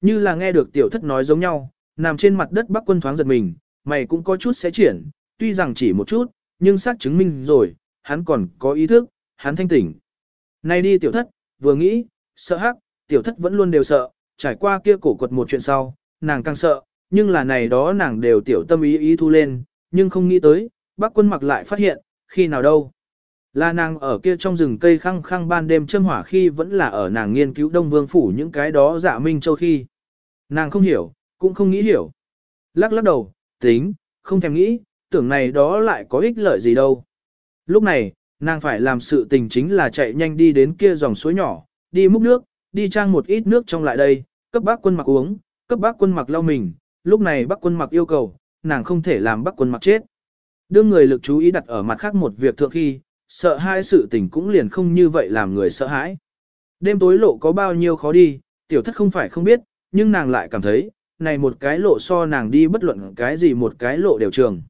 Như là nghe được tiểu thất nói giống nhau, nằm trên mặt đất bắc quân thoáng giật mình, mày cũng có chút sẽ triển, tuy rằng chỉ một chút, nhưng xác chứng minh rồi, hắn còn có ý thức, hắn thanh tỉnh. Nay đi tiểu thất, vừa nghĩ, sợ hắc, tiểu thất vẫn luôn đều sợ, trải qua kia cổ quật một chuyện sau, nàng càng sợ, nhưng là này đó nàng đều tiểu tâm ý ý thu lên, nhưng không nghĩ tới, bác quân mặc lại phát hiện, khi nào đâu. Là nàng ở kia trong rừng cây khăng khăng ban đêm châm hỏa khi vẫn là ở nàng nghiên cứu Đông Vương Phủ những cái đó dạ minh châu khi. Nàng không hiểu, cũng không nghĩ hiểu. Lắc lắc đầu, tính, không thèm nghĩ, tưởng này đó lại có ích lợi gì đâu. Lúc này, nàng phải làm sự tình chính là chạy nhanh đi đến kia dòng suối nhỏ, đi múc nước, đi trang một ít nước trong lại đây, cấp bác quân mặc uống, cấp bác quân mặc lau mình, lúc này bác quân mặc yêu cầu, nàng không thể làm bác quân mặc chết. đưa người lực chú ý đặt ở mặt khác một việc thượng khi, sợ hai sự tình cũng liền không như vậy làm người sợ hãi. Đêm tối lộ có bao nhiêu khó đi, tiểu thất không phải không biết, nhưng nàng lại cảm thấy, này một cái lộ so nàng đi bất luận cái gì một cái lộ đều trường.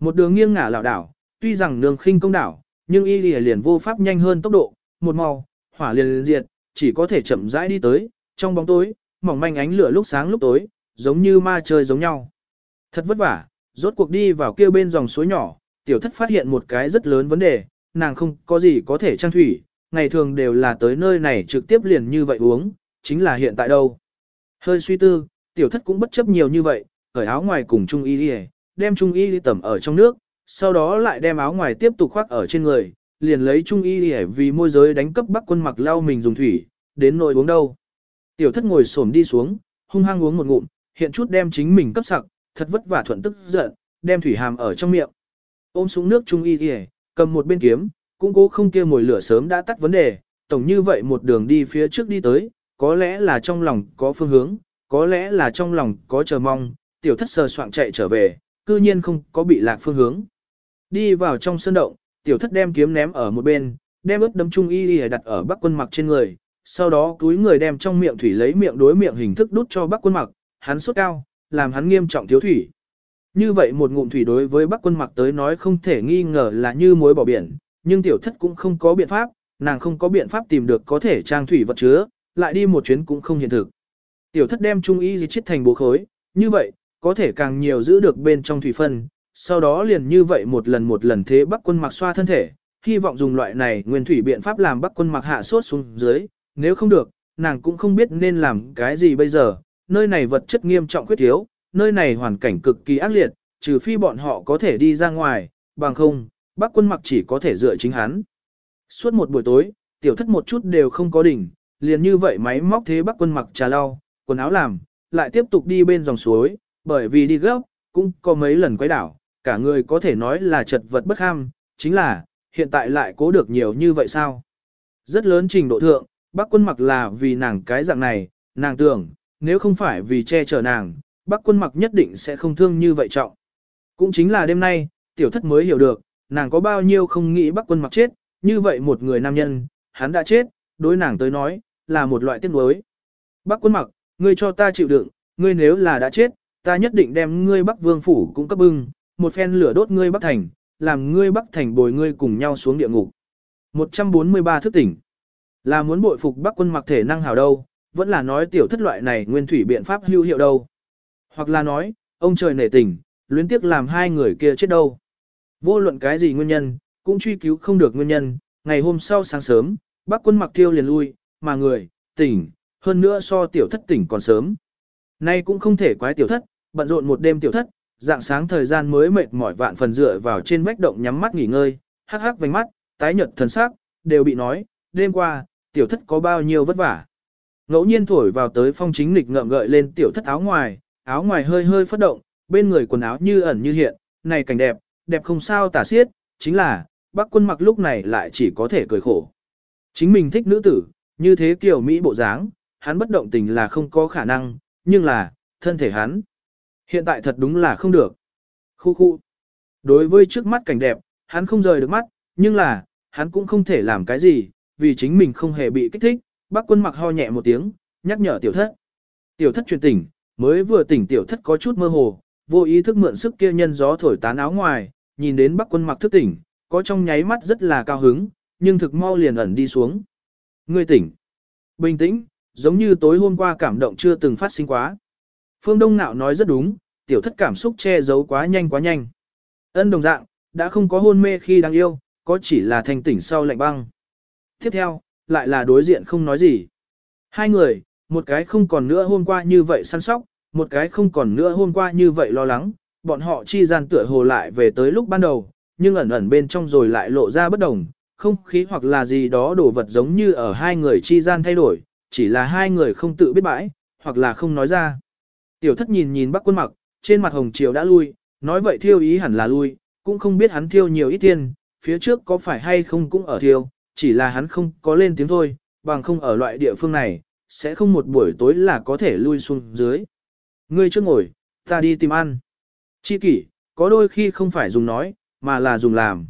Một đường nghiêng ngả lảo đảo, tuy rằng nương khinh công đảo, nhưng y lìa liền vô pháp nhanh hơn tốc độ, một màu, hỏa liền liền diệt, chỉ có thể chậm rãi đi tới, trong bóng tối, mỏng manh ánh lửa lúc sáng lúc tối, giống như ma chơi giống nhau. Thật vất vả, rốt cuộc đi vào kia bên dòng suối nhỏ, tiểu thất phát hiện một cái rất lớn vấn đề, nàng không có gì có thể trang thủy, ngày thường đều là tới nơi này trực tiếp liền như vậy uống, chính là hiện tại đâu. Hơi suy tư, tiểu thất cũng bất chấp nhiều như vậy, cởi áo ngoài cùng Trung Y đi đem Trung Y đi tẩm ở trong nước, sau đó lại đem áo ngoài tiếp tục khoác ở trên người, liền lấy Trung Y đi vì môi giới đánh cấp bắc quân mặc lau mình dùng thủy, đến nồi uống đâu. Tiểu thất ngồi xổm đi xuống, hung hăng uống một ngụm, hiện chút đem chính mình cấp sặc, thật vất vả thuận tức giận, đem thủy hàm ở trong miệng. Ôm xuống nước Trung Y đi cầm một bên kiếm, cũng cố không kia mồi lửa sớm đã tắt vấn đề, tổng như vậy một đường đi phía trước đi tới, có lẽ là trong lòng có phương hướng, có lẽ là trong lòng có chờ mong, tiểu thất sờ soạn chạy trở về, cư nhiên không có bị lạc phương hướng. Đi vào trong sân động, tiểu thất đem kiếm ném ở một bên, đem ướp đấm trung y y đặt ở bắc quân mặc trên người, sau đó túi người đem trong miệng thủy lấy miệng đối miệng hình thức đút cho bắc quân mặc, hắn sốt cao, làm hắn nghiêm trọng thiếu thủy. Như vậy một ngụm thủy đối với bắc quân mặc tới nói không thể nghi ngờ là như muối bỏ biển, nhưng tiểu thất cũng không có biện pháp, nàng không có biện pháp tìm được có thể trang thủy vật chứa, lại đi một chuyến cũng không hiện thực. Tiểu thất đem trung y gì chết thành bố khối, như vậy, có thể càng nhiều giữ được bên trong thủy phân, sau đó liền như vậy một lần một lần thế bắc quân mặc xoa thân thể, hy vọng dùng loại này nguyên thủy biện pháp làm bắc quân mặc hạ sốt xuống dưới, nếu không được, nàng cũng không biết nên làm cái gì bây giờ, nơi này vật chất nghiêm trọng khuyết thiếu, nơi này hoàn cảnh cực kỳ ác liệt, trừ phi bọn họ có thể đi ra ngoài, bằng không, bắc quân mặc chỉ có thể dựa chính hắn. Suốt một buổi tối, tiểu thất một chút đều không có đỉnh, liền như vậy máy móc thế bắc quân mặc trà lau, quần áo làm, lại tiếp tục đi bên dòng suối, bởi vì đi gấp, cũng có mấy lần quay đảo, cả người có thể nói là chật vật bất ham, chính là, hiện tại lại cố được nhiều như vậy sao? Rất lớn trình độ thượng, bác quân mặc là vì nàng cái dạng này, nàng tưởng, nếu không phải vì che chở nàng, bác quân mặc nhất định sẽ không thương như vậy trọng. Cũng chính là đêm nay, tiểu thất mới hiểu được, nàng có bao nhiêu không nghĩ bác quân mặc chết, như vậy một người nam nhân, hắn đã chết, đối nàng tới nói, là một loại tiếc nuối. Bắc quân mặc, ngươi cho ta chịu đựng, ngươi nếu là đã chết, ta nhất định đem ngươi Bắc Vương phủ cũng cấp bưng, một phen lửa đốt ngươi Bắc Thành, làm ngươi Bắc Thành bồi ngươi cùng nhau xuống địa ngục. 143 thức tỉnh. Là muốn bội phục Bắc quân mặc thể năng hào đâu, vẫn là nói tiểu thất loại này nguyên thủy biện pháp hữu hiệu đâu. Hoặc là nói, ông trời nể tình, luyến tiếc làm hai người kia chết đâu. Vô luận cái gì nguyên nhân, cũng truy cứu không được nguyên nhân, ngày hôm sau sáng sớm, bác quân mặc thiêu liền lui, mà người, tỉnh, hơn nữa so tiểu thất tỉnh còn sớm. Nay cũng không thể quái tiểu thất, bận rộn một đêm tiểu thất, dạng sáng thời gian mới mệt mỏi vạn phần dựa vào trên vách động nhắm mắt nghỉ ngơi, hắc hắc vành mắt, tái nhợt thần sắc, đều bị nói, đêm qua, tiểu thất có bao nhiêu vất vả. Ngẫu nhiên thổi vào tới phong chính lịch ngậm gợi lên tiểu thất áo ngoài, áo ngoài hơi hơi phất động, bên người quần áo như ẩn như hiện, này cảnh đẹp, đẹp không sao tả xiết, chính là, bác quân mặc lúc này lại chỉ có thể cười khổ. Chính mình thích nữ tử, như thế kiểu Mỹ bộ dáng, hắn bất động tình là không có khả năng, nhưng là, thân thể hắn. Hiện tại thật đúng là không được. Khu khu. Đối với trước mắt cảnh đẹp, hắn không rời được mắt, nhưng là, hắn cũng không thể làm cái gì, vì chính mình không hề bị kích thích. Bác quân mặc ho nhẹ một tiếng, nhắc nhở tiểu thất. Tiểu thất truyền tỉnh, mới vừa tỉnh tiểu thất có chút mơ hồ, vô ý thức mượn sức kia nhân gió thổi tán áo ngoài, nhìn đến bác quân mặc thức tỉnh, có trong nháy mắt rất là cao hứng, nhưng thực mau liền ẩn đi xuống. Ngươi tỉnh. Bình tĩnh, giống như tối hôm qua cảm động chưa từng phát sinh quá. Phương Đông Nạo nói rất đúng, tiểu thất cảm xúc che giấu quá nhanh quá nhanh. Ân đồng dạng, đã không có hôn mê khi đang yêu, có chỉ là thành tỉnh sau lạnh băng. Tiếp theo, lại là đối diện không nói gì. Hai người, một cái không còn nữa hôm qua như vậy săn sóc, một cái không còn nữa hôm qua như vậy lo lắng, bọn họ chi gian tựa hồ lại về tới lúc ban đầu, nhưng ẩn ẩn bên trong rồi lại lộ ra bất đồng, không khí hoặc là gì đó đổ vật giống như ở hai người chi gian thay đổi, chỉ là hai người không tự biết bãi, hoặc là không nói ra. Tiểu thất nhìn nhìn bác quân mặc, trên mặt hồng chiều đã lui, nói vậy thiêu ý hẳn là lui, cũng không biết hắn thiêu nhiều ít tiền, phía trước có phải hay không cũng ở thiêu, chỉ là hắn không có lên tiếng thôi, bằng không ở loại địa phương này, sẽ không một buổi tối là có thể lui xuống dưới. Ngươi trước ngồi, ta đi tìm ăn. Chi kỷ, có đôi khi không phải dùng nói, mà là dùng làm.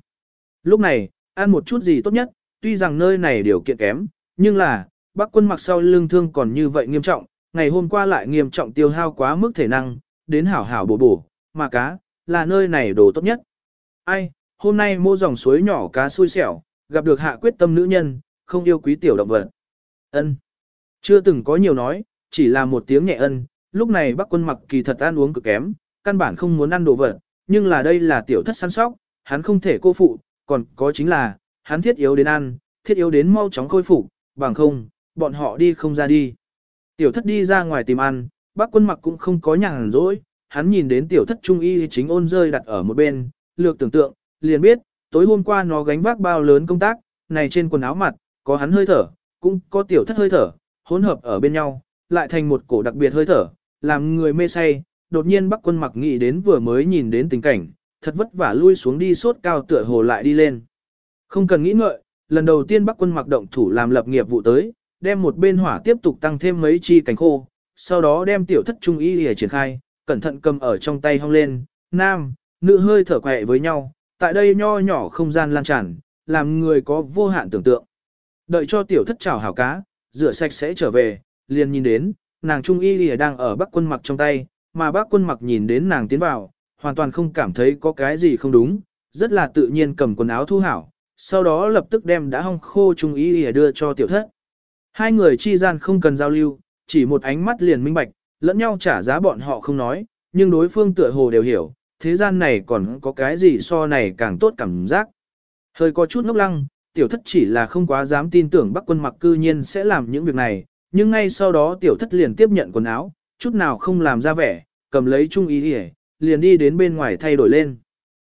Lúc này, ăn một chút gì tốt nhất, tuy rằng nơi này điều kiện kém, nhưng là, bác quân mặc sau lưng thương còn như vậy nghiêm trọng, ngày hôm qua lại nghiêm trọng tiêu hao quá mức thể năng, đến hảo hảo bổ bổ, mà cá, là nơi này đồ tốt nhất. Ai, hôm nay mua dòng suối nhỏ cá xui xẻo, gặp được hạ quyết tâm nữ nhân, không yêu quý tiểu động vật. Ân. Chưa từng có nhiều nói, chỉ là một tiếng nhẹ ân, lúc này bác quân mặc kỳ thật ăn uống cực kém, căn bản không muốn ăn đồ vật, nhưng là đây là tiểu thất săn sóc, hắn không thể cô phụ, còn có chính là, hắn thiết yếu đến ăn, thiết yếu đến mau chóng khôi phục, bằng không, bọn họ đi không ra đi. Tiểu thất đi ra ngoài tìm ăn, bác quân mặc cũng không có nhàn rỗi, hắn nhìn đến tiểu thất trung y chính ôn rơi đặt ở một bên, lược tưởng tượng, liền biết, tối hôm qua nó gánh vác bao lớn công tác, này trên quần áo mặt, có hắn hơi thở, cũng có tiểu thất hơi thở, hỗn hợp ở bên nhau, lại thành một cổ đặc biệt hơi thở, làm người mê say. Đột nhiên Bắc Quân Mặc nghĩ đến vừa mới nhìn đến tình cảnh, thật vất vả lui xuống đi sốt cao tựa hồ lại đi lên. Không cần nghĩ ngợi, lần đầu tiên Bắc Quân Mặc động thủ làm lập nghiệp vụ tới, đem một bên hỏa tiếp tục tăng thêm mấy chi cánh khô, sau đó đem tiểu thất trung y để triển khai, cẩn thận cầm ở trong tay hong lên, nam, nữ hơi thở quẹ với nhau, tại đây nho nhỏ không gian lan tràn, làm người có vô hạn tưởng tượng. Đợi cho tiểu thất chảo hảo cá, rửa sạch sẽ trở về, liền nhìn đến, nàng trung y lìa đang ở bắc quân mặc trong tay, mà bác quân mặc nhìn đến nàng tiến vào, hoàn toàn không cảm thấy có cái gì không đúng, rất là tự nhiên cầm quần áo thu hảo, sau đó lập tức đem đã hong khô trung y để đưa cho tiểu thất. Hai người chi gian không cần giao lưu, chỉ một ánh mắt liền minh bạch, lẫn nhau trả giá bọn họ không nói, nhưng đối phương tựa hồ đều hiểu, thế gian này còn có cái gì so này càng tốt cảm giác. Hơi có chút ngốc lăng, tiểu thất chỉ là không quá dám tin tưởng bắc quân mặc cư nhiên sẽ làm những việc này, nhưng ngay sau đó tiểu thất liền tiếp nhận quần áo, chút nào không làm ra vẻ, cầm lấy trung ý để, liền đi đến bên ngoài thay đổi lên.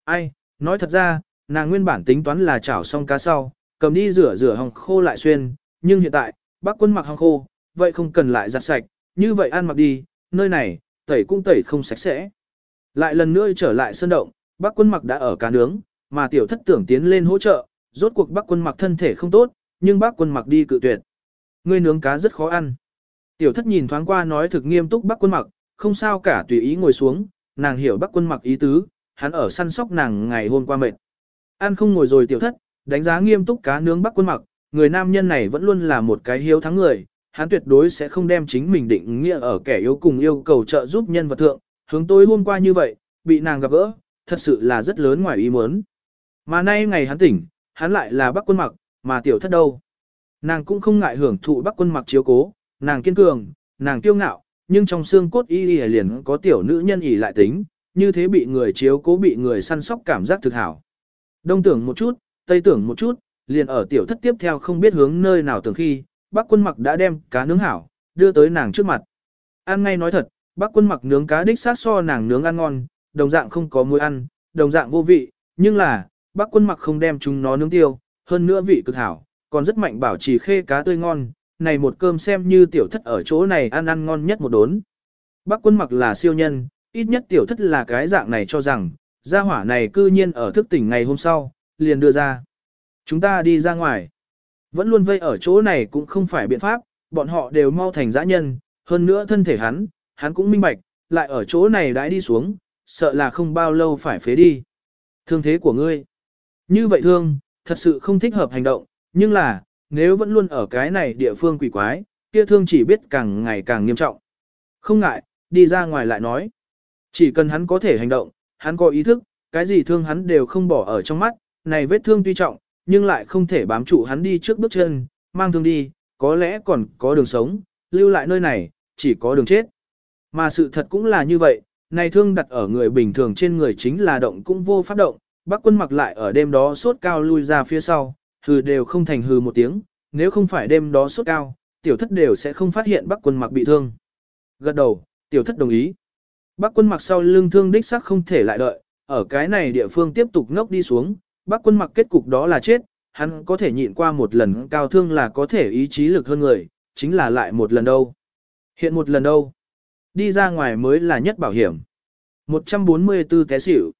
Ai, nói thật ra, nàng nguyên bản tính toán là chảo xong cá sau, cầm đi rửa rửa hồng khô lại xuyên, nhưng hiện tại, bác quân mặc hồng khô, vậy không cần lại giặt sạch, như vậy ăn mặc đi, nơi này, tẩy cũng tẩy không sạch sẽ. Lại lần nữa trở lại sân động, bác quân mặc đã ở cá nướng, mà tiểu thất tưởng tiến lên hỗ trợ, rốt cuộc bác quân mặc thân thể không tốt, nhưng bác quân mặc đi cự tuyệt. Ngươi nướng cá rất khó ăn. Tiểu thất nhìn thoáng qua nói thực nghiêm túc bác quân mặc, không sao cả tùy ý ngồi xuống, nàng hiểu bác quân mặc ý tứ, hắn ở săn sóc nàng ngày hôm qua mệt. Ăn không ngồi rồi tiểu thất, đánh giá nghiêm túc cá nướng bác quân mặc, người nam nhân này vẫn luôn là một cái hiếu thắng người, hắn tuyệt đối sẽ không đem chính mình định nghĩa ở kẻ yếu cùng yêu cầu trợ giúp nhân vật thượng, hướng tối hôm qua như vậy, bị nàng gặp gỡ, thật sự là rất lớn ngoài ý muốn. Mà nay ngày hắn tỉnh, hắn lại là bác quân mặc, mà tiểu thất đâu. Nàng cũng không ngại hưởng thụ bác quân mặc chiếu cố, nàng kiên cường, nàng kiêu ngạo, nhưng trong xương cốt y liền có tiểu nữ nhân ỉ lại tính, như thế bị người chiếu cố bị người săn sóc cảm giác thực hảo. Đông tưởng một chút, tây tưởng một chút, liền ở tiểu thất tiếp theo không biết hướng nơi nào tưởng khi, bác quân mặc đã đem cá nướng hảo, đưa tới nàng trước mặt. Ăn ngay nói thật, bác quân mặc nướng cá đích sát so nàng nướng ăn ngon, đồng dạng không có muối ăn, đồng dạng vô vị, nhưng là, bác quân mặc không đem chúng nó nướng tiêu, hơn nữa vị cực hảo, còn rất mạnh bảo trì khê cá tươi ngon, này một cơm xem như tiểu thất ở chỗ này ăn ăn ngon nhất một đốn. Bác quân mặc là siêu nhân, ít nhất tiểu thất là cái dạng này cho rằng, gia hỏa này cư nhiên ở thức tỉnh ngày hôm sau, liền đưa ra. Chúng ta đi ra ngoài. Vẫn luôn vây ở chỗ này cũng không phải biện pháp, bọn họ đều mau thành dã nhân, hơn nữa thân thể hắn, hắn cũng minh bạch, lại ở chỗ này đãi đi xuống, sợ là không bao lâu phải phế đi. Thương thế của ngươi. Như vậy thương, thật sự không thích hợp hành động, nhưng là, nếu vẫn luôn ở cái này địa phương quỷ quái, kia thương chỉ biết càng ngày càng nghiêm trọng. Không ngại, đi ra ngoài lại nói. Chỉ cần hắn có thể hành động, hắn có ý thức, cái gì thương hắn đều không bỏ ở trong mắt, này vết thương tuy trọng, nhưng lại không thể bám trụ hắn đi trước bước chân, mang thương đi, có lẽ còn có đường sống, lưu lại nơi này, chỉ có đường chết. Mà sự thật cũng là như vậy, này thương đặt ở người bình thường trên người chính là động cũng vô pháp động, bác quân mặc lại ở đêm đó sốt cao lui ra phía sau, hừ đều không thành hừ một tiếng, nếu không phải đêm đó sốt cao, tiểu thất đều sẽ không phát hiện bác quân mặc bị thương. Gật đầu, tiểu thất đồng ý. Bác quân mặc sau lưng thương đích xác không thể lại đợi, ở cái này địa phương tiếp tục ngốc đi xuống, bác quân mặc kết cục đó là chết, hắn có thể nhịn qua một lần cao thương là có thể ý chí lực hơn người, chính là lại một lần đâu. Hiện một lần đâu. Đi ra ngoài mới là nhất bảo hiểm. 144 té xỉu.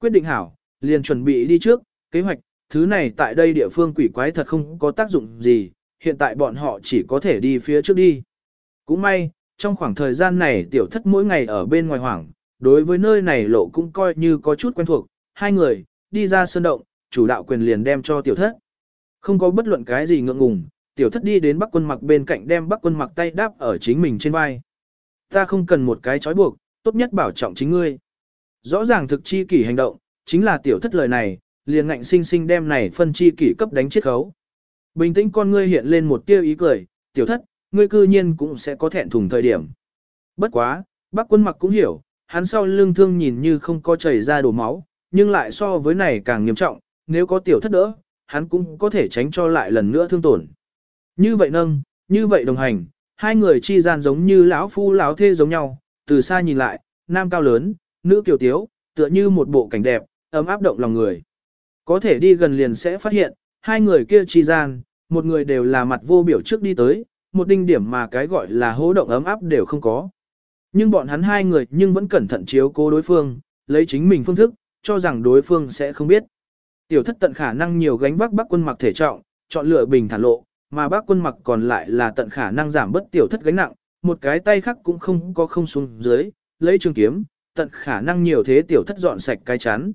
Quyết định hảo, liền chuẩn bị đi trước, kế hoạch, thứ này tại đây địa phương quỷ quái thật không có tác dụng gì, hiện tại bọn họ chỉ có thể đi phía trước đi. Cũng may, trong khoảng thời gian này tiểu thất mỗi ngày ở bên ngoài hoảng, đối với nơi này lộ cũng coi như có chút quen thuộc, hai người, đi ra sơn động, chủ đạo quyền liền đem cho tiểu thất. Không có bất luận cái gì ngượng ngùng, tiểu thất đi đến bắc quân mặc bên cạnh đem bắc quân mặc tay đáp ở chính mình trên vai. Ta không cần một cái trói buộc, tốt nhất bảo trọng chính ngươi. Rõ ràng thực chi kỷ hành động, chính là tiểu thất lời này, liền ngạnh sinh sinh đem này phân chi kỷ cấp đánh chết khấu. Bình tĩnh con ngươi hiện lên một tia ý cười, tiểu thất, ngươi cư nhiên cũng sẽ có thẹn thùng thời điểm. Bất quá, bác quân mặc cũng hiểu, hắn sau lưng thương nhìn như không có chảy ra đổ máu, nhưng lại so với này càng nghiêm trọng, nếu có tiểu thất đỡ, hắn cũng có thể tránh cho lại lần nữa thương tổn. Như vậy nâng, như vậy đồng hành, hai người chi gian giống như lão phu lão thê giống nhau, từ xa nhìn lại, nam cao lớn, nữ kiều tiếu, tựa như một bộ cảnh đẹp, ấm áp động lòng người. Có thể đi gần liền sẽ phát hiện, hai người kia chi gian, một người đều là mặt vô biểu trước đi tới, một đinh điểm mà cái gọi là hố động ấm áp đều không có. Nhưng bọn hắn hai người nhưng vẫn cẩn thận chiếu cố đối phương, lấy chính mình phương thức, cho rằng đối phương sẽ không biết. Tiểu thất tận khả năng nhiều gánh vác bác quân mặc thể trọng, chọn lựa bình thản lộ, mà bác quân mặc còn lại là tận khả năng giảm bớt tiểu thất gánh nặng, một cái tay khác cũng không có không xuống dưới, lấy trường kiếm, tận khả năng nhiều thế tiểu thất dọn sạch cái chán.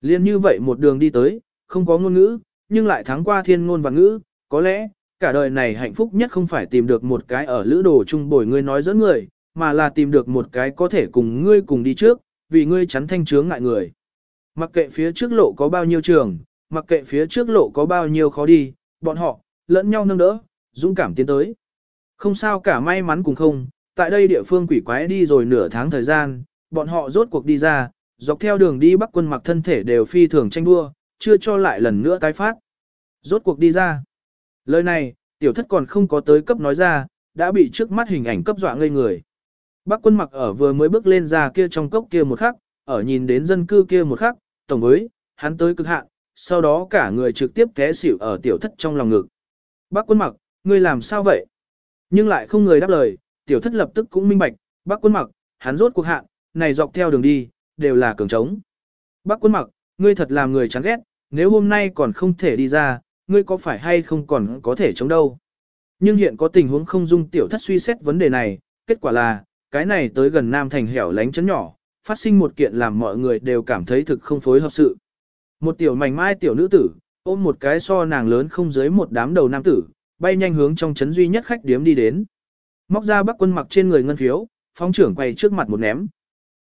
Liên như vậy một đường đi tới, không có ngôn ngữ, nhưng lại thắng qua thiên ngôn và ngữ, có lẽ, cả đời này hạnh phúc nhất không phải tìm được một cái ở lữ đồ chung bồi ngươi nói dẫn người, mà là tìm được một cái có thể cùng ngươi cùng đi trước, vì ngươi chắn thanh chướng ngại người. Mặc kệ phía trước lộ có bao nhiêu trường, mặc kệ phía trước lộ có bao nhiêu khó đi, bọn họ, lẫn nhau nâng đỡ, dũng cảm tiến tới. Không sao cả may mắn cùng không, tại đây địa phương quỷ quái đi rồi nửa tháng thời gian, bọn họ rốt cuộc đi ra, dọc theo đường đi bắc quân mặc thân thể đều phi thường tranh đua, chưa cho lại lần nữa tái phát. Rốt cuộc đi ra. Lời này, tiểu thất còn không có tới cấp nói ra, đã bị trước mắt hình ảnh cấp dọa ngây người. Bác quân mặc ở vừa mới bước lên ra kia trong cốc kia một khắc, ở nhìn đến dân cư kia một khắc, tổng với, hắn tới cực hạn, sau đó cả người trực tiếp té xỉu ở tiểu thất trong lòng ngực. Bác quân mặc, ngươi làm sao vậy? Nhưng lại không người đáp lời, tiểu thất lập tức cũng minh bạch, bác quân mặc, hắn rốt cuộc hạn, này dọc theo đường đi, đều là cường trống. Bác quân mặc, ngươi thật làm người chán ghét, nếu hôm nay còn không thể đi ra, ngươi có phải hay không còn có thể chống đâu. Nhưng hiện có tình huống không dung tiểu thất suy xét vấn đề này, kết quả là, cái này tới gần Nam Thành hẻo lánh chấn nhỏ, phát sinh một kiện làm mọi người đều cảm thấy thực không phối hợp sự. Một tiểu mảnh mai tiểu nữ tử, ôm một cái so nàng lớn không dưới một đám đầu nam tử, bay nhanh hướng trong chấn duy nhất khách điếm đi đến. Móc ra bắc quân mặc trên người ngân phiếu, phóng trưởng quay trước mặt một ném.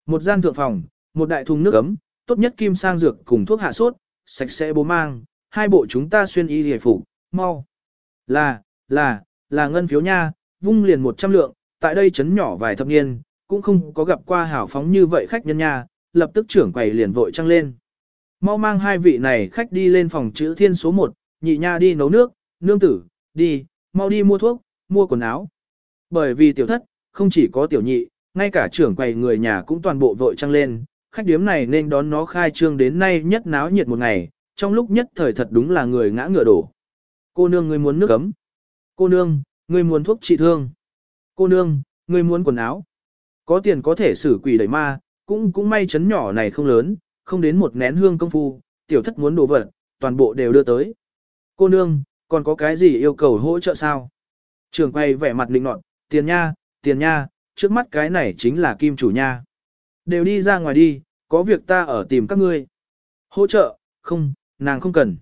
Một gian thượng phòng, một đại thùng nước ấm, tốt nhất kim sang dược cùng thuốc hạ sốt, sạch sẽ bố mang, hai bộ chúng ta xuyên y hề phục, mau. Là, là, là ngân phiếu nha, vung liền 100 lượng, tại đây chấn nhỏ vài thập niên, cũng không có gặp qua hảo phóng như vậy khách nhân nha, lập tức trưởng quầy liền vội trăng lên. Mau mang hai vị này khách đi lên phòng chữ thiên số 1, nhị nha đi nấu nước, nương tử, đi, mau đi mua thuốc, mua quần áo. Bởi vì tiểu thất, không chỉ có tiểu nhị, ngay cả trưởng quầy người nhà cũng toàn bộ vội trăng lên, khách điếm này nên đón nó khai trương đến nay nhất náo nhiệt một ngày, trong lúc nhất thời thật đúng là người ngã ngựa đổ. Cô nương ngươi muốn nước ấm. Cô nương, ngươi muốn thuốc trị thương. Cô nương, ngươi muốn quần áo. Có tiền có thể xử quỷ đẩy ma, cũng cũng may chấn nhỏ này không lớn, không đến một nén hương công phu, tiểu thất muốn đồ vật, toàn bộ đều đưa tới. Cô nương, còn có cái gì yêu cầu hỗ trợ sao? Trường quay vẻ mặt định nọt, tiền nha, tiền nha, trước mắt cái này chính là kim chủ nha. Đều đi ra ngoài đi, có việc ta ở tìm các ngươi. Hỗ trợ, không, nàng không cần.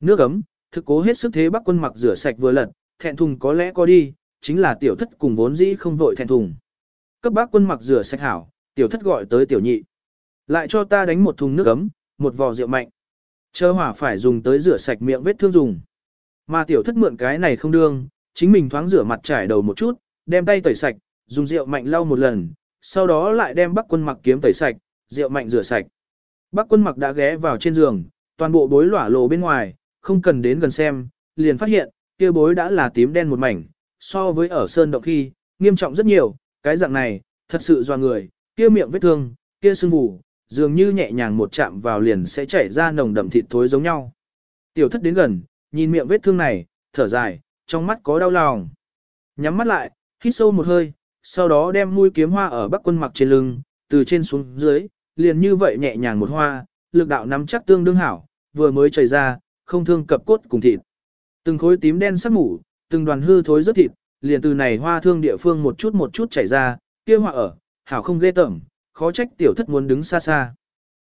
Nước ấm, thực cố hết sức thế bác quân mặc rửa sạch vừa lật, thẹn thùng có lẽ có đi, chính là tiểu thất cùng vốn dĩ không vội thẹn thùng. Cấp bác quân mặc rửa sạch hảo, tiểu thất gọi tới tiểu nhị. Lại cho ta đánh một thùng nước ấm, một vò rượu mạnh. Chờ hỏa phải dùng tới rửa sạch miệng vết thương dùng. Mà tiểu thất mượn cái này không đương, chính mình thoáng rửa mặt trải đầu một chút, Đem tay tẩy sạch, dùng rượu mạnh lau một lần, sau đó lại đem Bắc Quân Mặc kiếm tẩy sạch, rượu mạnh rửa sạch. Bắc Quân Mặc đã ghé vào trên giường, toàn bộ bối lỏa lộ bên ngoài, không cần đến gần xem, liền phát hiện, kia bối đã là tím đen một mảnh, so với ở sơn động khi, nghiêm trọng rất nhiều, cái dạng này, thật sự doa người, kia miệng vết thương, kia sưng vù, dường như nhẹ nhàng một chạm vào liền sẽ chảy ra nồng đậm thịt thối giống nhau. Tiểu thất đến gần, nhìn miệng vết thương này, thở dài, trong mắt có đau lòng. Nhắm mắt lại, hít sâu một hơi, sau đó đem mũi kiếm hoa ở bắc quân mặc trên lưng, từ trên xuống dưới, liền như vậy nhẹ nhàng một hoa, lực đạo nắm chắc tương đương hảo, vừa mới chảy ra, không thương cập cốt cùng thịt. Từng khối tím đen sắc mủ, từng đoàn hư thối rất thịt, liền từ này hoa thương địa phương một chút một chút chảy ra, kia hoa ở, hảo không ghê tởm, khó trách tiểu thất muốn đứng xa xa.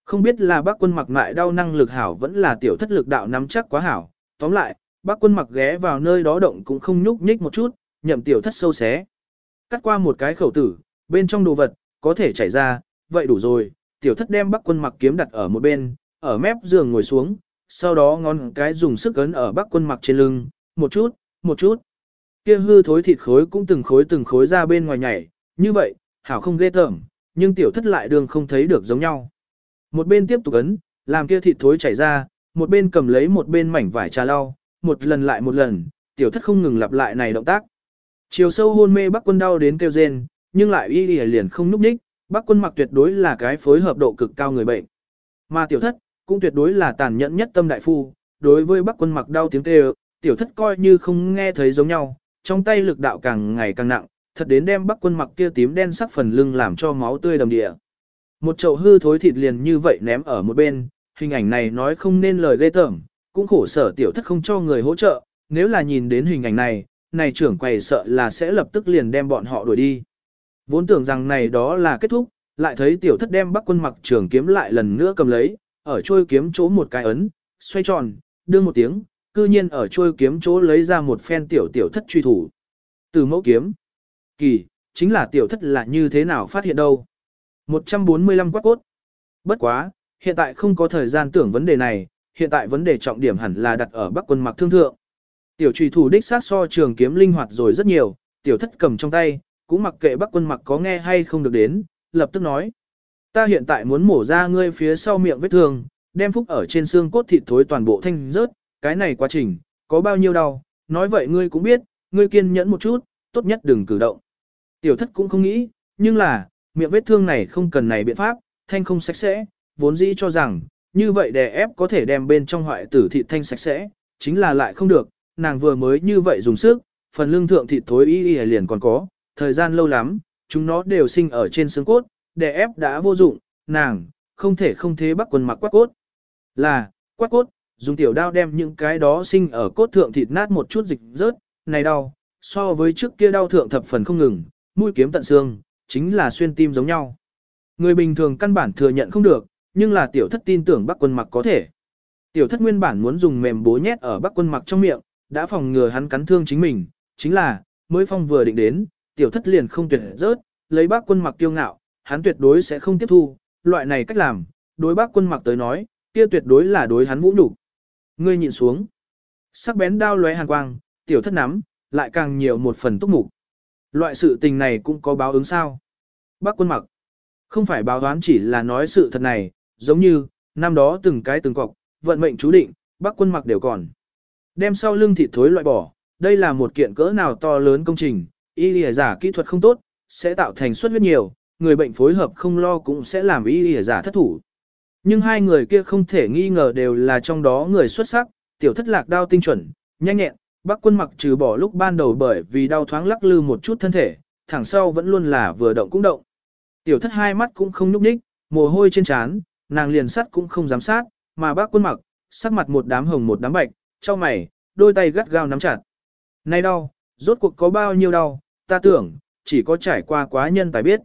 Không biết là bác quân mặc mại đau năng lực hảo vẫn là tiểu thất lực đạo nắm chắc quá hảo. Tóm lại, bác quân mặc ghé vào nơi đó động cũng không nhúc nhích một chút, nhậm tiểu thất sâu xé. Cắt qua một cái khẩu tử, bên trong đồ vật, có thể chảy ra, vậy đủ rồi. Tiểu thất đem bác quân mặc kiếm đặt ở một bên, ở mép giường ngồi xuống, sau đó ngón cái dùng sức ấn ở bác quân mặc trên lưng, một chút, một chút. Kia hư thối thịt khối cũng từng khối từng khối ra bên ngoài nhảy, như vậy, hảo không ghê tởm, nhưng tiểu thất lại đường không thấy được giống nhau. Một bên tiếp tục ấn, làm kia thịt thối chảy ra, một bên cầm lấy một bên mảnh vải trà lau, một lần lại một lần, tiểu thất không ngừng lặp lại này động tác. Chiều sâu hôn mê bác quân đau đến kêu rên, nhưng lại y liền không núp đích, bác quân mặc tuyệt đối là cái phối hợp độ cực cao người bệnh. Mà tiểu thất, cũng tuyệt đối là tàn nhẫn nhất tâm đại phu, đối với bác quân mặc đau tiếng kêu, tiểu thất coi như không nghe thấy giống nhau, trong tay lực đạo càng ngày càng nặng, thật đến đem bác quân mặc kia tím đen sắc phần lưng làm cho máu tươi đầm địa. Một chậu hư thối thịt liền như vậy ném ở một bên, hình ảnh này nói không nên lời ghê tởm, cũng khổ sở tiểu thất không cho người hỗ trợ, nếu là nhìn đến hình ảnh này, này trưởng quầy sợ là sẽ lập tức liền đem bọn họ đuổi đi. Vốn tưởng rằng này đó là kết thúc, lại thấy tiểu thất đem bắc quân mặc trường kiếm lại lần nữa cầm lấy, ở trôi kiếm chỗ một cái ấn, xoay tròn, đưa một tiếng, cư nhiên ở trôi kiếm chỗ lấy ra một phen tiểu tiểu thất truy thủ. Từ mẫu kiếm, kỳ, chính là tiểu thất là như thế nào phát hiện đâu. 145 quát cốt. Bất quá, hiện tại không có thời gian tưởng vấn đề này, hiện tại vấn đề trọng điểm hẳn là đặt ở bắc quân mặc thương thượng. Tiểu trùy thủ đích sát so trường kiếm linh hoạt rồi rất nhiều, tiểu thất cầm trong tay, cũng mặc kệ bắc quân mặc có nghe hay không được đến, lập tức nói. Ta hiện tại muốn mổ ra ngươi phía sau miệng vết thương, đem phúc ở trên xương cốt thịt thối toàn bộ thanh rớt, cái này quá trình, có bao nhiêu đau, nói vậy ngươi cũng biết, ngươi kiên nhẫn một chút, tốt nhất đừng cử động. Tiểu thất cũng không nghĩ, nhưng là, miệng vết thương này không cần này biện pháp, thanh không sạch sẽ, vốn dĩ cho rằng, như vậy đè ép có thể đem bên trong hoại tử thịt thanh sạch sẽ, chính là lại không được, nàng vừa mới như vậy dùng sức, phần lương thượng thịt thối y y liền còn có, thời gian lâu lắm, chúng nó đều sinh ở trên xương cốt, đè ép đã vô dụng, nàng, không thể không thế bắt quần mặc quát cốt. Là, quát cốt, dùng tiểu đao đem những cái đó sinh ở cốt thượng thịt nát một chút dịch rớt, này đau, so với trước kia đau thượng thập phần không ngừng, mũi kiếm tận xương, chính là xuyên tim giống nhau. Người bình thường căn bản thừa nhận không được, nhưng là tiểu thất tin tưởng bắc quân mặc có thể. Tiểu thất nguyên bản muốn dùng mềm bố nhét ở bắc quân mặc trong miệng, đã phòng ngừa hắn cắn thương chính mình, chính là, mới phong vừa định đến, tiểu thất liền không tuyệt rớt, lấy bác quân mặc kiêu ngạo, hắn tuyệt đối sẽ không tiếp thu, loại này cách làm, đối bác quân mặc tới nói, kia tuyệt đối là đối hắn vũ nhục. Ngươi nhìn xuống, sắc bén đao lóe hàn quang, tiểu thất nắm, lại càng nhiều một phần túc mục. Loại sự tình này cũng có báo ứng sao? Bác quân mặc, không phải báo đoán chỉ là nói sự thật này, giống như, năm đó từng cái từng cọc, vận mệnh chú định, bác quân mặc đều còn. Đem sau lưng thịt thối loại bỏ, đây là một kiện cỡ nào to lớn công trình, y lìa giả kỹ thuật không tốt, sẽ tạo thành suất huyết nhiều, người bệnh phối hợp không lo cũng sẽ làm y lìa giả thất thủ. Nhưng hai người kia không thể nghi ngờ đều là trong đó người xuất sắc, tiểu thất lạc đao tinh chuẩn, nhanh nhẹn, bác quân mặc trừ bỏ lúc ban đầu bởi vì đau thoáng lắc lư một chút thân thể, thẳng sau vẫn luôn là vừa động cũng động. Tiểu thất hai mắt cũng không nhúc nhích, mồ hôi trên trán, nàng liền sắt cũng không dám sát, mà bác quân mặc, sắc mặt một đám hồng một đám bạch, cho mày, đôi tay gắt gao nắm chặt. Này đau, rốt cuộc có bao nhiêu đau, ta tưởng, chỉ có trải qua quá nhân tài biết.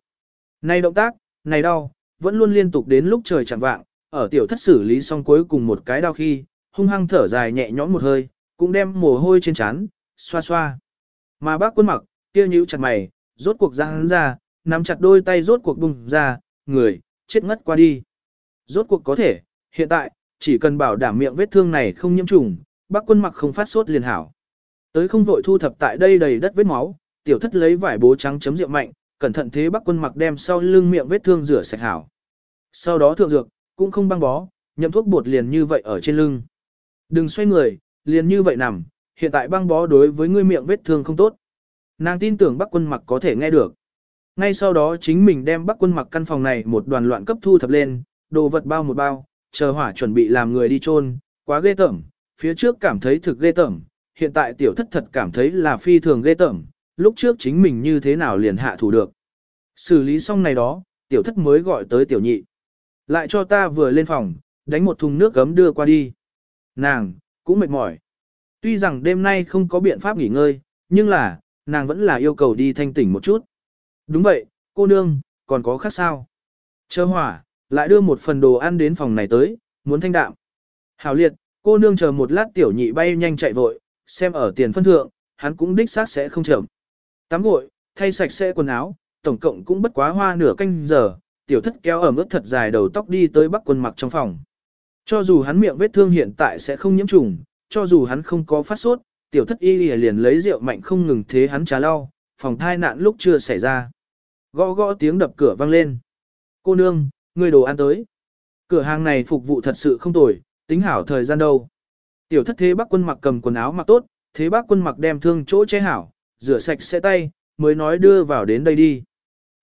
Này động tác, này đau, vẫn luôn liên tục đến lúc trời chẳng vạng, ở tiểu thất xử lý xong cuối cùng một cái đau khi, hung hăng thở dài nhẹ nhõm một hơi, cũng đem mồ hôi trên trán, xoa xoa. Mà bác quân mặc, kia nhíu chặt mày, rốt cuộc ra hắn ra, nắm chặt đôi tay rốt cuộc bùng ra, người, chết ngất qua đi. Rốt cuộc có thể, hiện tại, chỉ cần bảo đảm miệng vết thương này không nhiễm trùng, bác quân mặc không phát sốt liền hảo. Tới không vội thu thập tại đây đầy đất vết máu, tiểu thất lấy vải bố trắng chấm rượu mạnh, cẩn thận thế bắc quân mặc đem sau lưng miệng vết thương rửa sạch hảo. Sau đó thượng dược, cũng không băng bó, nhậm thuốc bột liền như vậy ở trên lưng. Đừng xoay người, liền như vậy nằm, hiện tại băng bó đối với ngươi miệng vết thương không tốt. Nàng tin tưởng bắc quân mặc có thể nghe được. Ngay sau đó chính mình đem bắc quân mặc căn phòng này một đoàn loạn cấp thu thập lên, đồ vật bao một bao, chờ hỏa chuẩn bị làm người đi chôn, quá ghê tởm, phía trước cảm thấy thực ghê tởm, hiện tại tiểu thất thật cảm thấy là phi thường ghê tởm, lúc trước chính mình như thế nào liền hạ thủ được. Xử lý xong này đó, tiểu thất mới gọi tới tiểu nhị. Lại cho ta vừa lên phòng, đánh một thùng nước gấm đưa qua đi. Nàng, cũng mệt mỏi. Tuy rằng đêm nay không có biện pháp nghỉ ngơi, nhưng là, nàng vẫn là yêu cầu đi thanh tỉnh một chút. Đúng vậy, cô nương, còn có khác sao? Chờ hỏa, lại đưa một phần đồ ăn đến phòng này tới, muốn thanh đạm. Hảo liệt, cô nương chờ một lát tiểu nhị bay nhanh chạy vội, xem ở tiền phân thượng, hắn cũng đích xác sẽ không chậm. Tắm gội, thay sạch sẽ quần áo, tổng cộng cũng bất quá hoa nửa canh giờ, tiểu thất kéo ở mức thật dài đầu tóc đi tới bắc quân mặc trong phòng. Cho dù hắn miệng vết thương hiện tại sẽ không nhiễm trùng, cho dù hắn không có phát sốt, tiểu thất y liền lấy rượu mạnh không ngừng thế hắn trà lau, phòng thai nạn lúc chưa xảy ra. Gõ gõ tiếng đập cửa vang lên. Cô nương, người đồ ăn tới. Cửa hàng này phục vụ thật sự không tồi, tính hảo thời gian đâu. Tiểu thất thế bác quân mặc cầm quần áo mặc tốt, thế bác quân mặc đem thương chỗ che hảo, rửa sạch sẽ tay, mới nói đưa vào đến đây đi.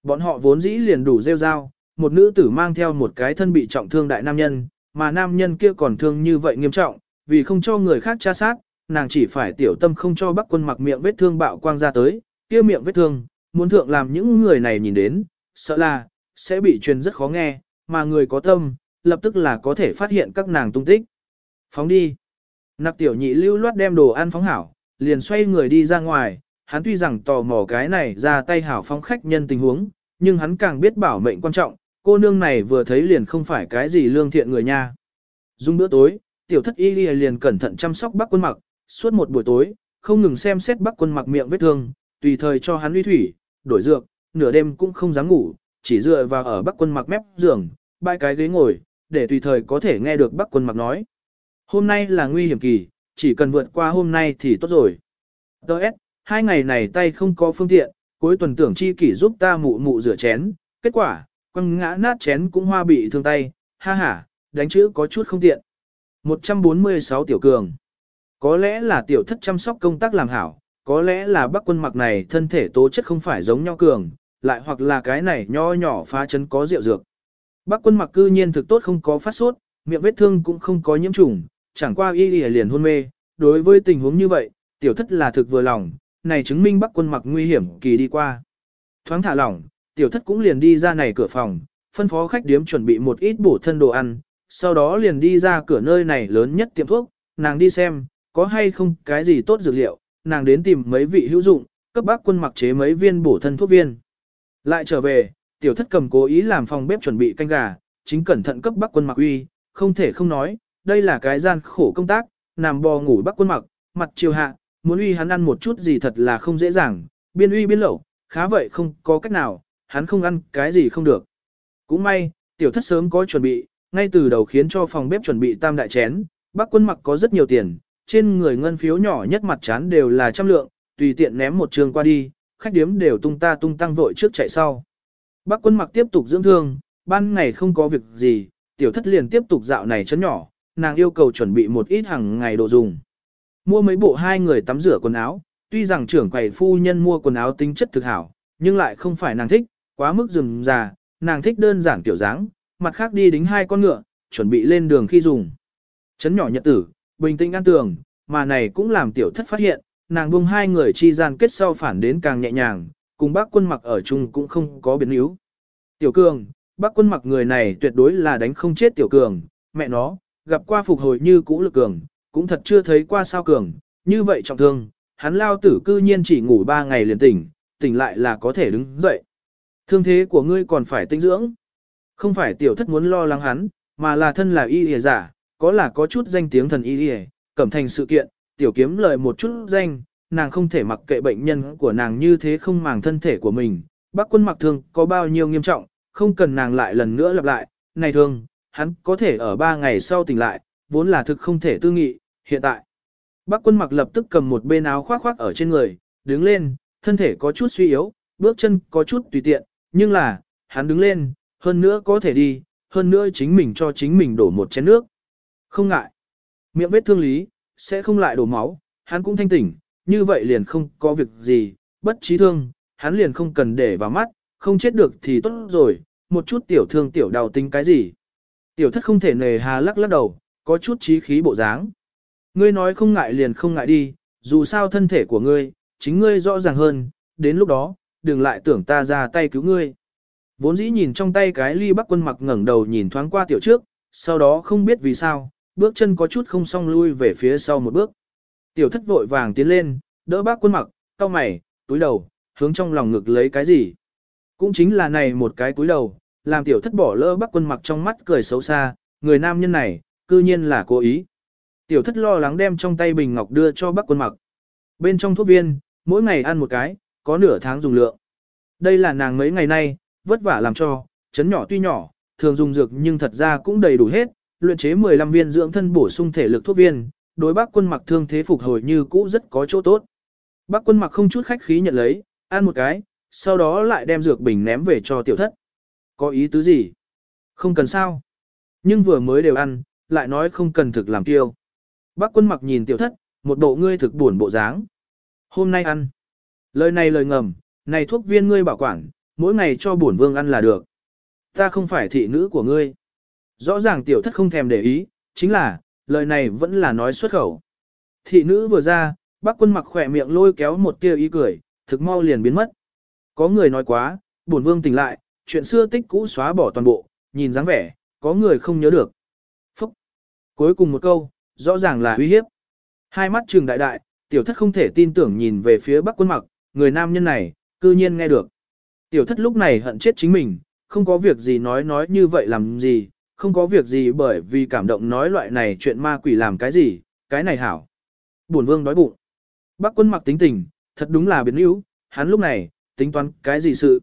Bọn họ vốn dĩ liền đủ rêu dao một nữ tử mang theo một cái thân bị trọng thương đại nam nhân, mà nam nhân kia còn thương như vậy nghiêm trọng, vì không cho người khác tra sát, nàng chỉ phải tiểu tâm không cho bác quân mặc miệng vết thương bạo quang ra tới, kia miệng vết thương, muốn thượng làm những người này nhìn đến, sợ là, sẽ bị truyền rất khó nghe, mà người có tâm, lập tức là có thể phát hiện các nàng tung tích. Phóng đi. Nặc tiểu nhị lưu loát đem đồ ăn phóng hảo, liền xoay người đi ra ngoài, hắn tuy rằng tò mò cái này ra tay hảo phóng khách nhân tình huống, nhưng hắn càng biết bảo mệnh quan trọng, cô nương này vừa thấy liền không phải cái gì lương thiện người nha. dùng bữa tối, tiểu thất y liền cẩn thận chăm sóc bác quân mặc, suốt một buổi tối, không ngừng xem xét bác quân mặc miệng vết thương, tùy thời cho hắn uy thủy, đổi dược, nửa đêm cũng không dám ngủ, chỉ dựa vào ở bác quân mặc mép giường, bãi cái ghế ngồi, để tùy thời có thể nghe được Bắc quân mặc nói. Hôm nay là nguy hiểm kỳ, chỉ cần vượt qua hôm nay thì tốt rồi. Đợt, hai ngày này tay không có phương tiện, cuối tuần tưởng chi kỷ giúp ta mụ mụ rửa chén, kết quả, quăng ngã nát chén cũng hoa bị thương tay, ha ha, đánh chữ có chút không tiện. 146 tiểu cường. Có lẽ là tiểu thất chăm sóc công tác làm hảo, có lẽ là bác quân mặc này thân thể tố chất không phải giống nhau cường, lại hoặc là cái này nho nhỏ phá chấn có rượu dược. Bác quân mặc cư nhiên thực tốt không có phát sốt, miệng vết thương cũng không có nhiễm trùng, chẳng qua y y liền hôn mê. Đối với tình huống như vậy, tiểu thất là thực vừa lòng, này chứng minh bác quân mặc nguy hiểm kỳ đi qua. Thoáng thả lỏng, tiểu thất cũng liền đi ra này cửa phòng, phân phó khách điếm chuẩn bị một ít bổ thân đồ ăn, sau đó liền đi ra cửa nơi này lớn nhất tiệm thuốc, nàng đi xem, có hay không cái gì tốt dược liệu, nàng đến tìm mấy vị hữu dụng, cấp bác quân mặc chế mấy viên bổ thân thuốc viên. Lại trở về, tiểu thất cầm cố ý làm phòng bếp chuẩn bị canh gà, chính cẩn thận cấp bác quân mặc uy, không thể không nói, đây là cái gian khổ công tác, nằm bò ngủ bác quân mặc, mặt chiều hạ, muốn uy hắn ăn một chút gì thật là không dễ dàng, biên uy biên lẩu, khá vậy không có cách nào, hắn không ăn cái gì không được. Cũng may, tiểu thất sớm có chuẩn bị, ngay từ đầu khiến cho phòng bếp chuẩn bị tam đại chén, bác quân mặc có rất nhiều tiền, trên người ngân phiếu nhỏ nhất mặt chán đều là trăm lượng, tùy tiện ném một trường qua đi, khách điếm đều tung ta tung tăng vội trước chạy sau. Bác quân mặc tiếp tục dưỡng thương, ban ngày không có việc gì, tiểu thất liền tiếp tục dạo này chấn nhỏ, nàng yêu cầu chuẩn bị một ít hàng ngày đồ dùng. Mua mấy bộ hai người tắm rửa quần áo, tuy rằng trưởng quầy phu nhân mua quần áo tính chất thực hảo, nhưng lại không phải nàng thích, quá mức rườm già, nàng thích đơn giản tiểu dáng, mặt khác đi đính hai con ngựa, chuẩn bị lên đường khi dùng. Chấn nhỏ nhật tử, bình tĩnh an tường, mà này cũng làm tiểu thất phát hiện, nàng buông hai người chi gian kết sau phản đến càng nhẹ nhàng, cùng bác quân mặc ở chung cũng không có biến yếu. Tiểu cường, bác quân mặc người này tuyệt đối là đánh không chết tiểu cường, mẹ nó, gặp qua phục hồi như cũ lực cường, cũng thật chưa thấy qua sao cường, như vậy trọng thương, hắn lao tử cư nhiên chỉ ngủ ba ngày liền tỉnh, tỉnh lại là có thể đứng dậy. Thương thế của ngươi còn phải tinh dưỡng. Không phải tiểu thất muốn lo lắng hắn, mà là thân là y hề giả, có là có chút danh tiếng thần y hề, cẩm thành sự kiện, tiểu kiếm lời một chút danh, nàng không thể mặc kệ bệnh nhân của nàng như thế không màng thân thể của mình. Bác quân mặc thương có bao nhiêu nghiêm trọng, không cần nàng lại lần nữa lặp lại, này thương, hắn có thể ở ba ngày sau tỉnh lại, vốn là thực không thể tư nghị, hiện tại. Bác quân mặc lập tức cầm một bên áo khoác khoác ở trên người, đứng lên, thân thể có chút suy yếu, bước chân có chút tùy tiện, nhưng là, hắn đứng lên, hơn nữa có thể đi, hơn nữa chính mình cho chính mình đổ một chén nước. Không ngại. Miệng vết thương lý, sẽ không lại đổ máu, hắn cũng thanh tỉnh, như vậy liền không có việc gì, bất trí thương, hắn liền không cần để vào mắt, không chết được thì tốt rồi, một chút tiểu thương tiểu đau tính cái gì. Tiểu thất không thể nề hà lắc lắc đầu, có chút trí khí bộ dáng. Ngươi nói không ngại liền không ngại đi, dù sao thân thể của ngươi, chính ngươi rõ ràng hơn, đến lúc đó, đừng lại tưởng ta ra tay cứu ngươi. Vốn dĩ nhìn trong tay cái ly bắc quân mặc ngẩng đầu nhìn thoáng qua tiểu trước, sau đó không biết vì sao, bước chân có chút không song lui về phía sau một bước. Tiểu thất vội vàng tiến lên, đỡ bác quân mặc, cau mày, túi đầu, hướng trong lòng ngực lấy cái gì. Cũng chính là này một cái túi đầu, làm tiểu thất bỏ lỡ bác quân mặc trong mắt cười xấu xa, người nam nhân này, cư nhiên là cố ý. Tiểu thất lo lắng đem trong tay bình ngọc đưa cho bác quân mặc. Bên trong thuốc viên, mỗi ngày ăn một cái, có nửa tháng dùng lượng. Đây là nàng mấy ngày nay, vất vả làm cho, chấn nhỏ tuy nhỏ, thường dùng dược nhưng thật ra cũng đầy đủ hết, luyện chế 15 viên dưỡng thân bổ sung thể lực thuốc viên, đối bác quân mặc thương thế phục hồi như cũ rất có chỗ tốt. Bác quân mặc không chút khách khí nhận lấy, ăn một cái, sau đó lại đem dược bình ném về cho tiểu thất. Có ý tứ gì? Không cần sao. Nhưng vừa mới đều ăn, lại nói không cần thực làm tiêu. Bác quân mặc nhìn tiểu thất, một bộ ngươi thực buồn bộ dáng. Hôm nay ăn. Lời này lời ngầm, này thuốc viên ngươi bảo quản, mỗi ngày cho bổn vương ăn là được. Ta không phải thị nữ của ngươi. Rõ ràng tiểu thất không thèm để ý, chính là, lời này vẫn là nói xuất khẩu. Thị nữ vừa ra, bác quân mặc khỏe miệng lôi kéo một tia ý cười, thực mau liền biến mất. Có người nói quá, bổn vương tỉnh lại, chuyện xưa tích cũ xóa bỏ toàn bộ, nhìn dáng vẻ, có người không nhớ được. Phúc! Cuối cùng một câu, rõ ràng là uy hiếp. Hai mắt trường đại đại, tiểu thất không thể tin tưởng nhìn về phía bắc quân mặc, người nam nhân này, cư nhiên nghe được. Tiểu thất lúc này hận chết chính mình, không có việc gì nói nói như vậy làm gì, không có việc gì bởi vì cảm động nói loại này chuyện ma quỷ làm cái gì, cái này hảo. Buồn vương đói bụng. Bác quân mặc tính tình, thật đúng là biến yếu, hắn lúc này, tính toán cái gì sự.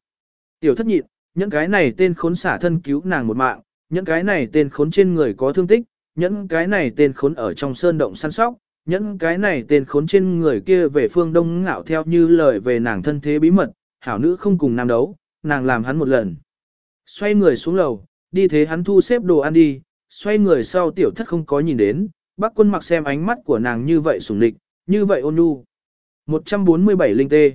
Tiểu thất nhịn, những cái này tên khốn xả thân cứu nàng một mạng, những cái này tên khốn trên người có thương tích, những cái này tên khốn ở trong sơn động săn sóc, những cái này tên khốn trên người kia về phương đông ngạo theo như lời về nàng thân thế bí mật, hảo nữ không cùng nam đấu, nàng làm hắn một lần. Xoay người xuống lầu, đi thế hắn thu xếp đồ ăn đi, xoay người sau tiểu thất không có nhìn đến, bác quân mặc xem ánh mắt của nàng như vậy sủng lịch, như vậy ôn nhu. 147 linh tê.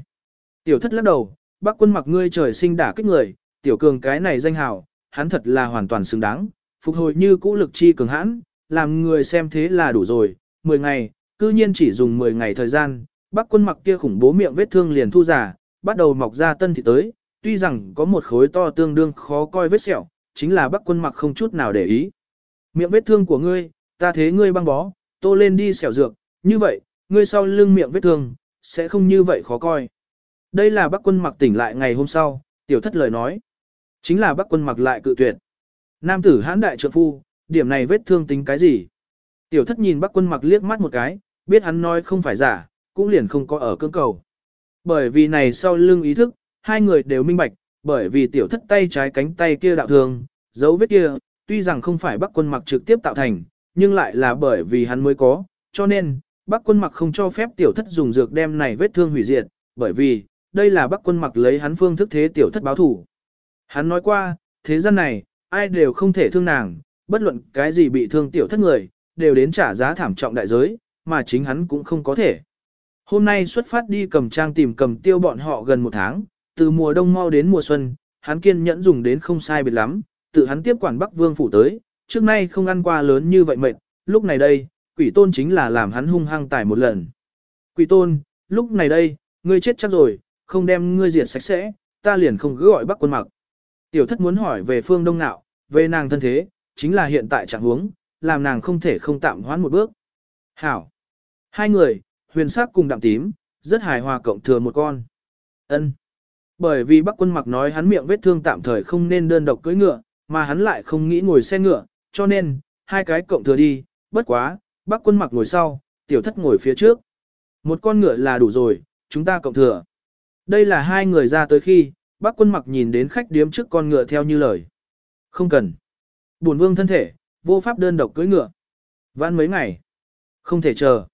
Tiểu thất lắc đầu, bác quân mặc ngươi trời sinh đả kích người, tiểu cường cái này danh hào, hắn thật là hoàn toàn xứng đáng, phục hồi như cũ lực chi cường hãn, làm người xem thế là đủ rồi, 10 ngày, cư nhiên chỉ dùng 10 ngày thời gian, bác quân mặc kia khủng bố miệng vết thương liền thu giả, bắt đầu mọc ra tân thị tới, tuy rằng có một khối to tương đương khó coi vết sẹo, chính là Bắc quân mặc không chút nào để ý. Miệng vết thương của ngươi, ta thế ngươi băng bó, tô lên đi xẻo dược, như vậy, ngươi sau lưng miệng vết thương, sẽ không như vậy khó coi. Đây là Bắc quân mặc tỉnh lại ngày hôm sau, tiểu thất lời nói. Chính là Bắc quân mặc lại cự tuyệt. Nam tử hãn đại trượng phu, điểm này vết thương tính cái gì? Tiểu thất nhìn Bắc quân mặc liếc mắt một cái, biết hắn nói không phải giả, cũng liền không có ở cương cầu. Bởi vì này sau lưng ý thức, hai người đều minh bạch, bởi vì tiểu thất tay trái cánh tay kia đạo thường, dấu vết kia, tuy rằng không phải bắc quân mặc trực tiếp tạo thành, nhưng lại là bởi vì hắn mới có, cho nên, bắc quân mặc không cho phép tiểu thất dùng dược đem này vết thương hủy diệt, bởi vì, đây là bắc quân mặc lấy hắn phương thức thế tiểu thất báo thủ. Hắn nói qua, thế gian này, ai đều không thể thương nàng, bất luận cái gì bị thương tiểu thất người, đều đến trả giá thảm trọng đại giới, mà chính hắn cũng không có thể. Hôm nay xuất phát đi cầm trang tìm cầm tiêu bọn họ gần một tháng, từ mùa đông mau đến mùa xuân, hắn kiên nhẫn dùng đến không sai biệt lắm, tự hắn tiếp quản Bắc Vương phủ tới, trước nay không ăn qua lớn như vậy mệt, lúc này đây, quỷ tôn chính là làm hắn hung hăng tải một lần. Quỷ tôn, lúc này đây, ngươi chết chắc rồi, không đem ngươi diệt sạch sẽ, ta liền không cứ gọi Bắc quân mặc. Tiểu thất muốn hỏi về phương đông nạo, về nàng thân thế, chính là hiện tại trạng huống, làm nàng không thể không tạm hoãn một bước. Hảo. Hai người, huyền sắc cùng đạm tím, rất hài hòa cộng thừa một con. ân bởi vì bác quân mặc nói hắn miệng vết thương tạm thời không nên đơn độc cưỡi ngựa, mà hắn lại không nghĩ ngồi xe ngựa, cho nên, hai cái cộng thừa đi, bất quá, bác quân mặc ngồi sau, tiểu thất ngồi phía trước. Một con ngựa là đủ rồi, chúng ta cộng thừa. Đây là hai người ra tới khi, bác quân mặc nhìn đến khách điếm trước con ngựa theo như lời. Không cần. Bổn vương thân thể, vô pháp đơn độc cưỡi ngựa. Vãn mấy ngày. Không thể chờ.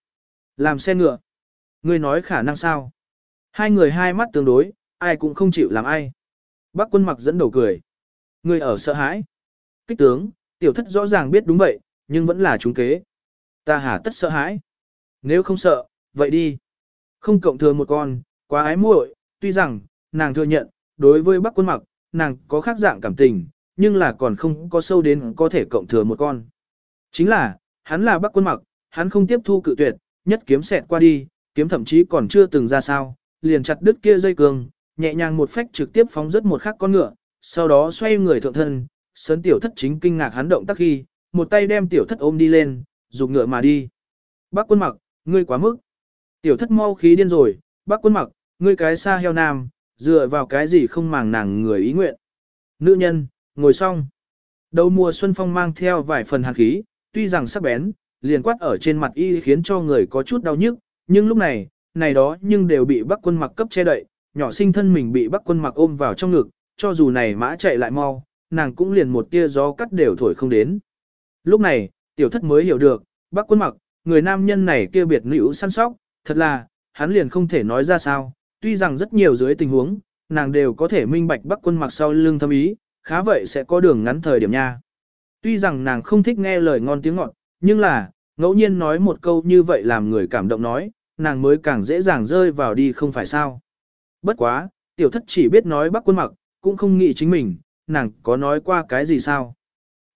Làm xe ngựa. Ngươi nói khả năng sao? Hai người hai mắt tương đối, ai cũng không chịu làm ai. Bác quân mặc dẫn đầu cười. Người ở sợ hãi. Kích tướng, tiểu thất rõ ràng biết đúng vậy, nhưng vẫn là trúng kế. Ta hà tất sợ hãi. Nếu không sợ, vậy đi. Không cộng thừa một con, quá ái muội, tuy rằng, nàng thừa nhận, đối với bác quân mặc, nàng có khác dạng cảm tình, nhưng là còn không có sâu đến có thể cộng thừa một con. Chính là, hắn là bác quân mặc, hắn không tiếp thu cự tuyệt, nhất kiếm xẹt qua đi, kiếm thậm chí còn chưa từng ra sao, liền chặt đứt kia dây cương, nhẹ nhàng một phách trực tiếp phóng rất một khắc con ngựa, sau đó xoay người thượng thân, sấn tiểu thất chính kinh ngạc hắn động tác khi, một tay đem tiểu thất ôm đi lên, dục ngựa mà đi. Bác quân mặc, ngươi quá mức. Tiểu thất mau khí điên rồi, bác quân mặc, ngươi cái xa heo nam, dựa vào cái gì không màng nàng người ý nguyện. Nữ nhân, ngồi xong. Đầu mùa xuân phong mang theo vài phần hàn khí, tuy rằng sắc bén, liền quát ở trên mặt y khiến cho người có chút đau nhức, nhưng lúc này, này đó nhưng đều bị bắc quân mặc cấp che đậy, nhỏ sinh thân mình bị bắc quân mặc ôm vào trong ngực, cho dù này mã chạy lại mau, nàng cũng liền một tia gió cắt đều thổi không đến. Lúc này, tiểu thất mới hiểu được, bắc quân mặc, người nam nhân này kia biệt nữ săn sóc, thật là, hắn liền không thể nói ra sao, tuy rằng rất nhiều dưới tình huống, nàng đều có thể minh bạch bắc quân mặc sau lưng thâm ý, khá vậy sẽ có đường ngắn thời điểm nha. Tuy rằng nàng không thích nghe lời ngon tiếng ngọt, nhưng là, ngẫu nhiên nói một câu như vậy làm người cảm động nói, nàng mới càng dễ dàng rơi vào đi không phải sao. Bất quá, tiểu thất chỉ biết nói bắc quân mặc, cũng không nghĩ chính mình, nàng có nói qua cái gì sao.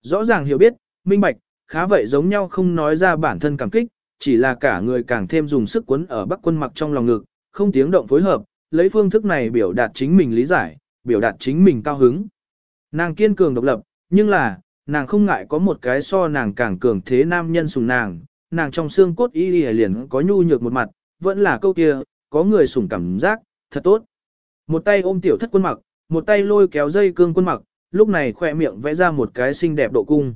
Rõ ràng hiểu biết, minh bạch, khá vậy giống nhau không nói ra bản thân cảm kích, chỉ là cả người càng thêm dùng sức quấn ở bắc quân mặc trong lòng ngực, không tiếng động phối hợp, lấy phương thức này biểu đạt chính mình lý giải, biểu đạt chính mình cao hứng. Nàng kiên cường độc lập, nhưng là, nàng không ngại có một cái so nàng càng cường thế nam nhân sùng nàng, nàng trong xương cốt y liền có nhu nhược một mặt, vẫn là câu kia, có người sủng cảm giác, thật tốt. Một tay ôm tiểu thất quân mặc, một tay lôi kéo dây cương quân mặc, lúc này khỏe miệng vẽ ra một cái xinh đẹp độ cung.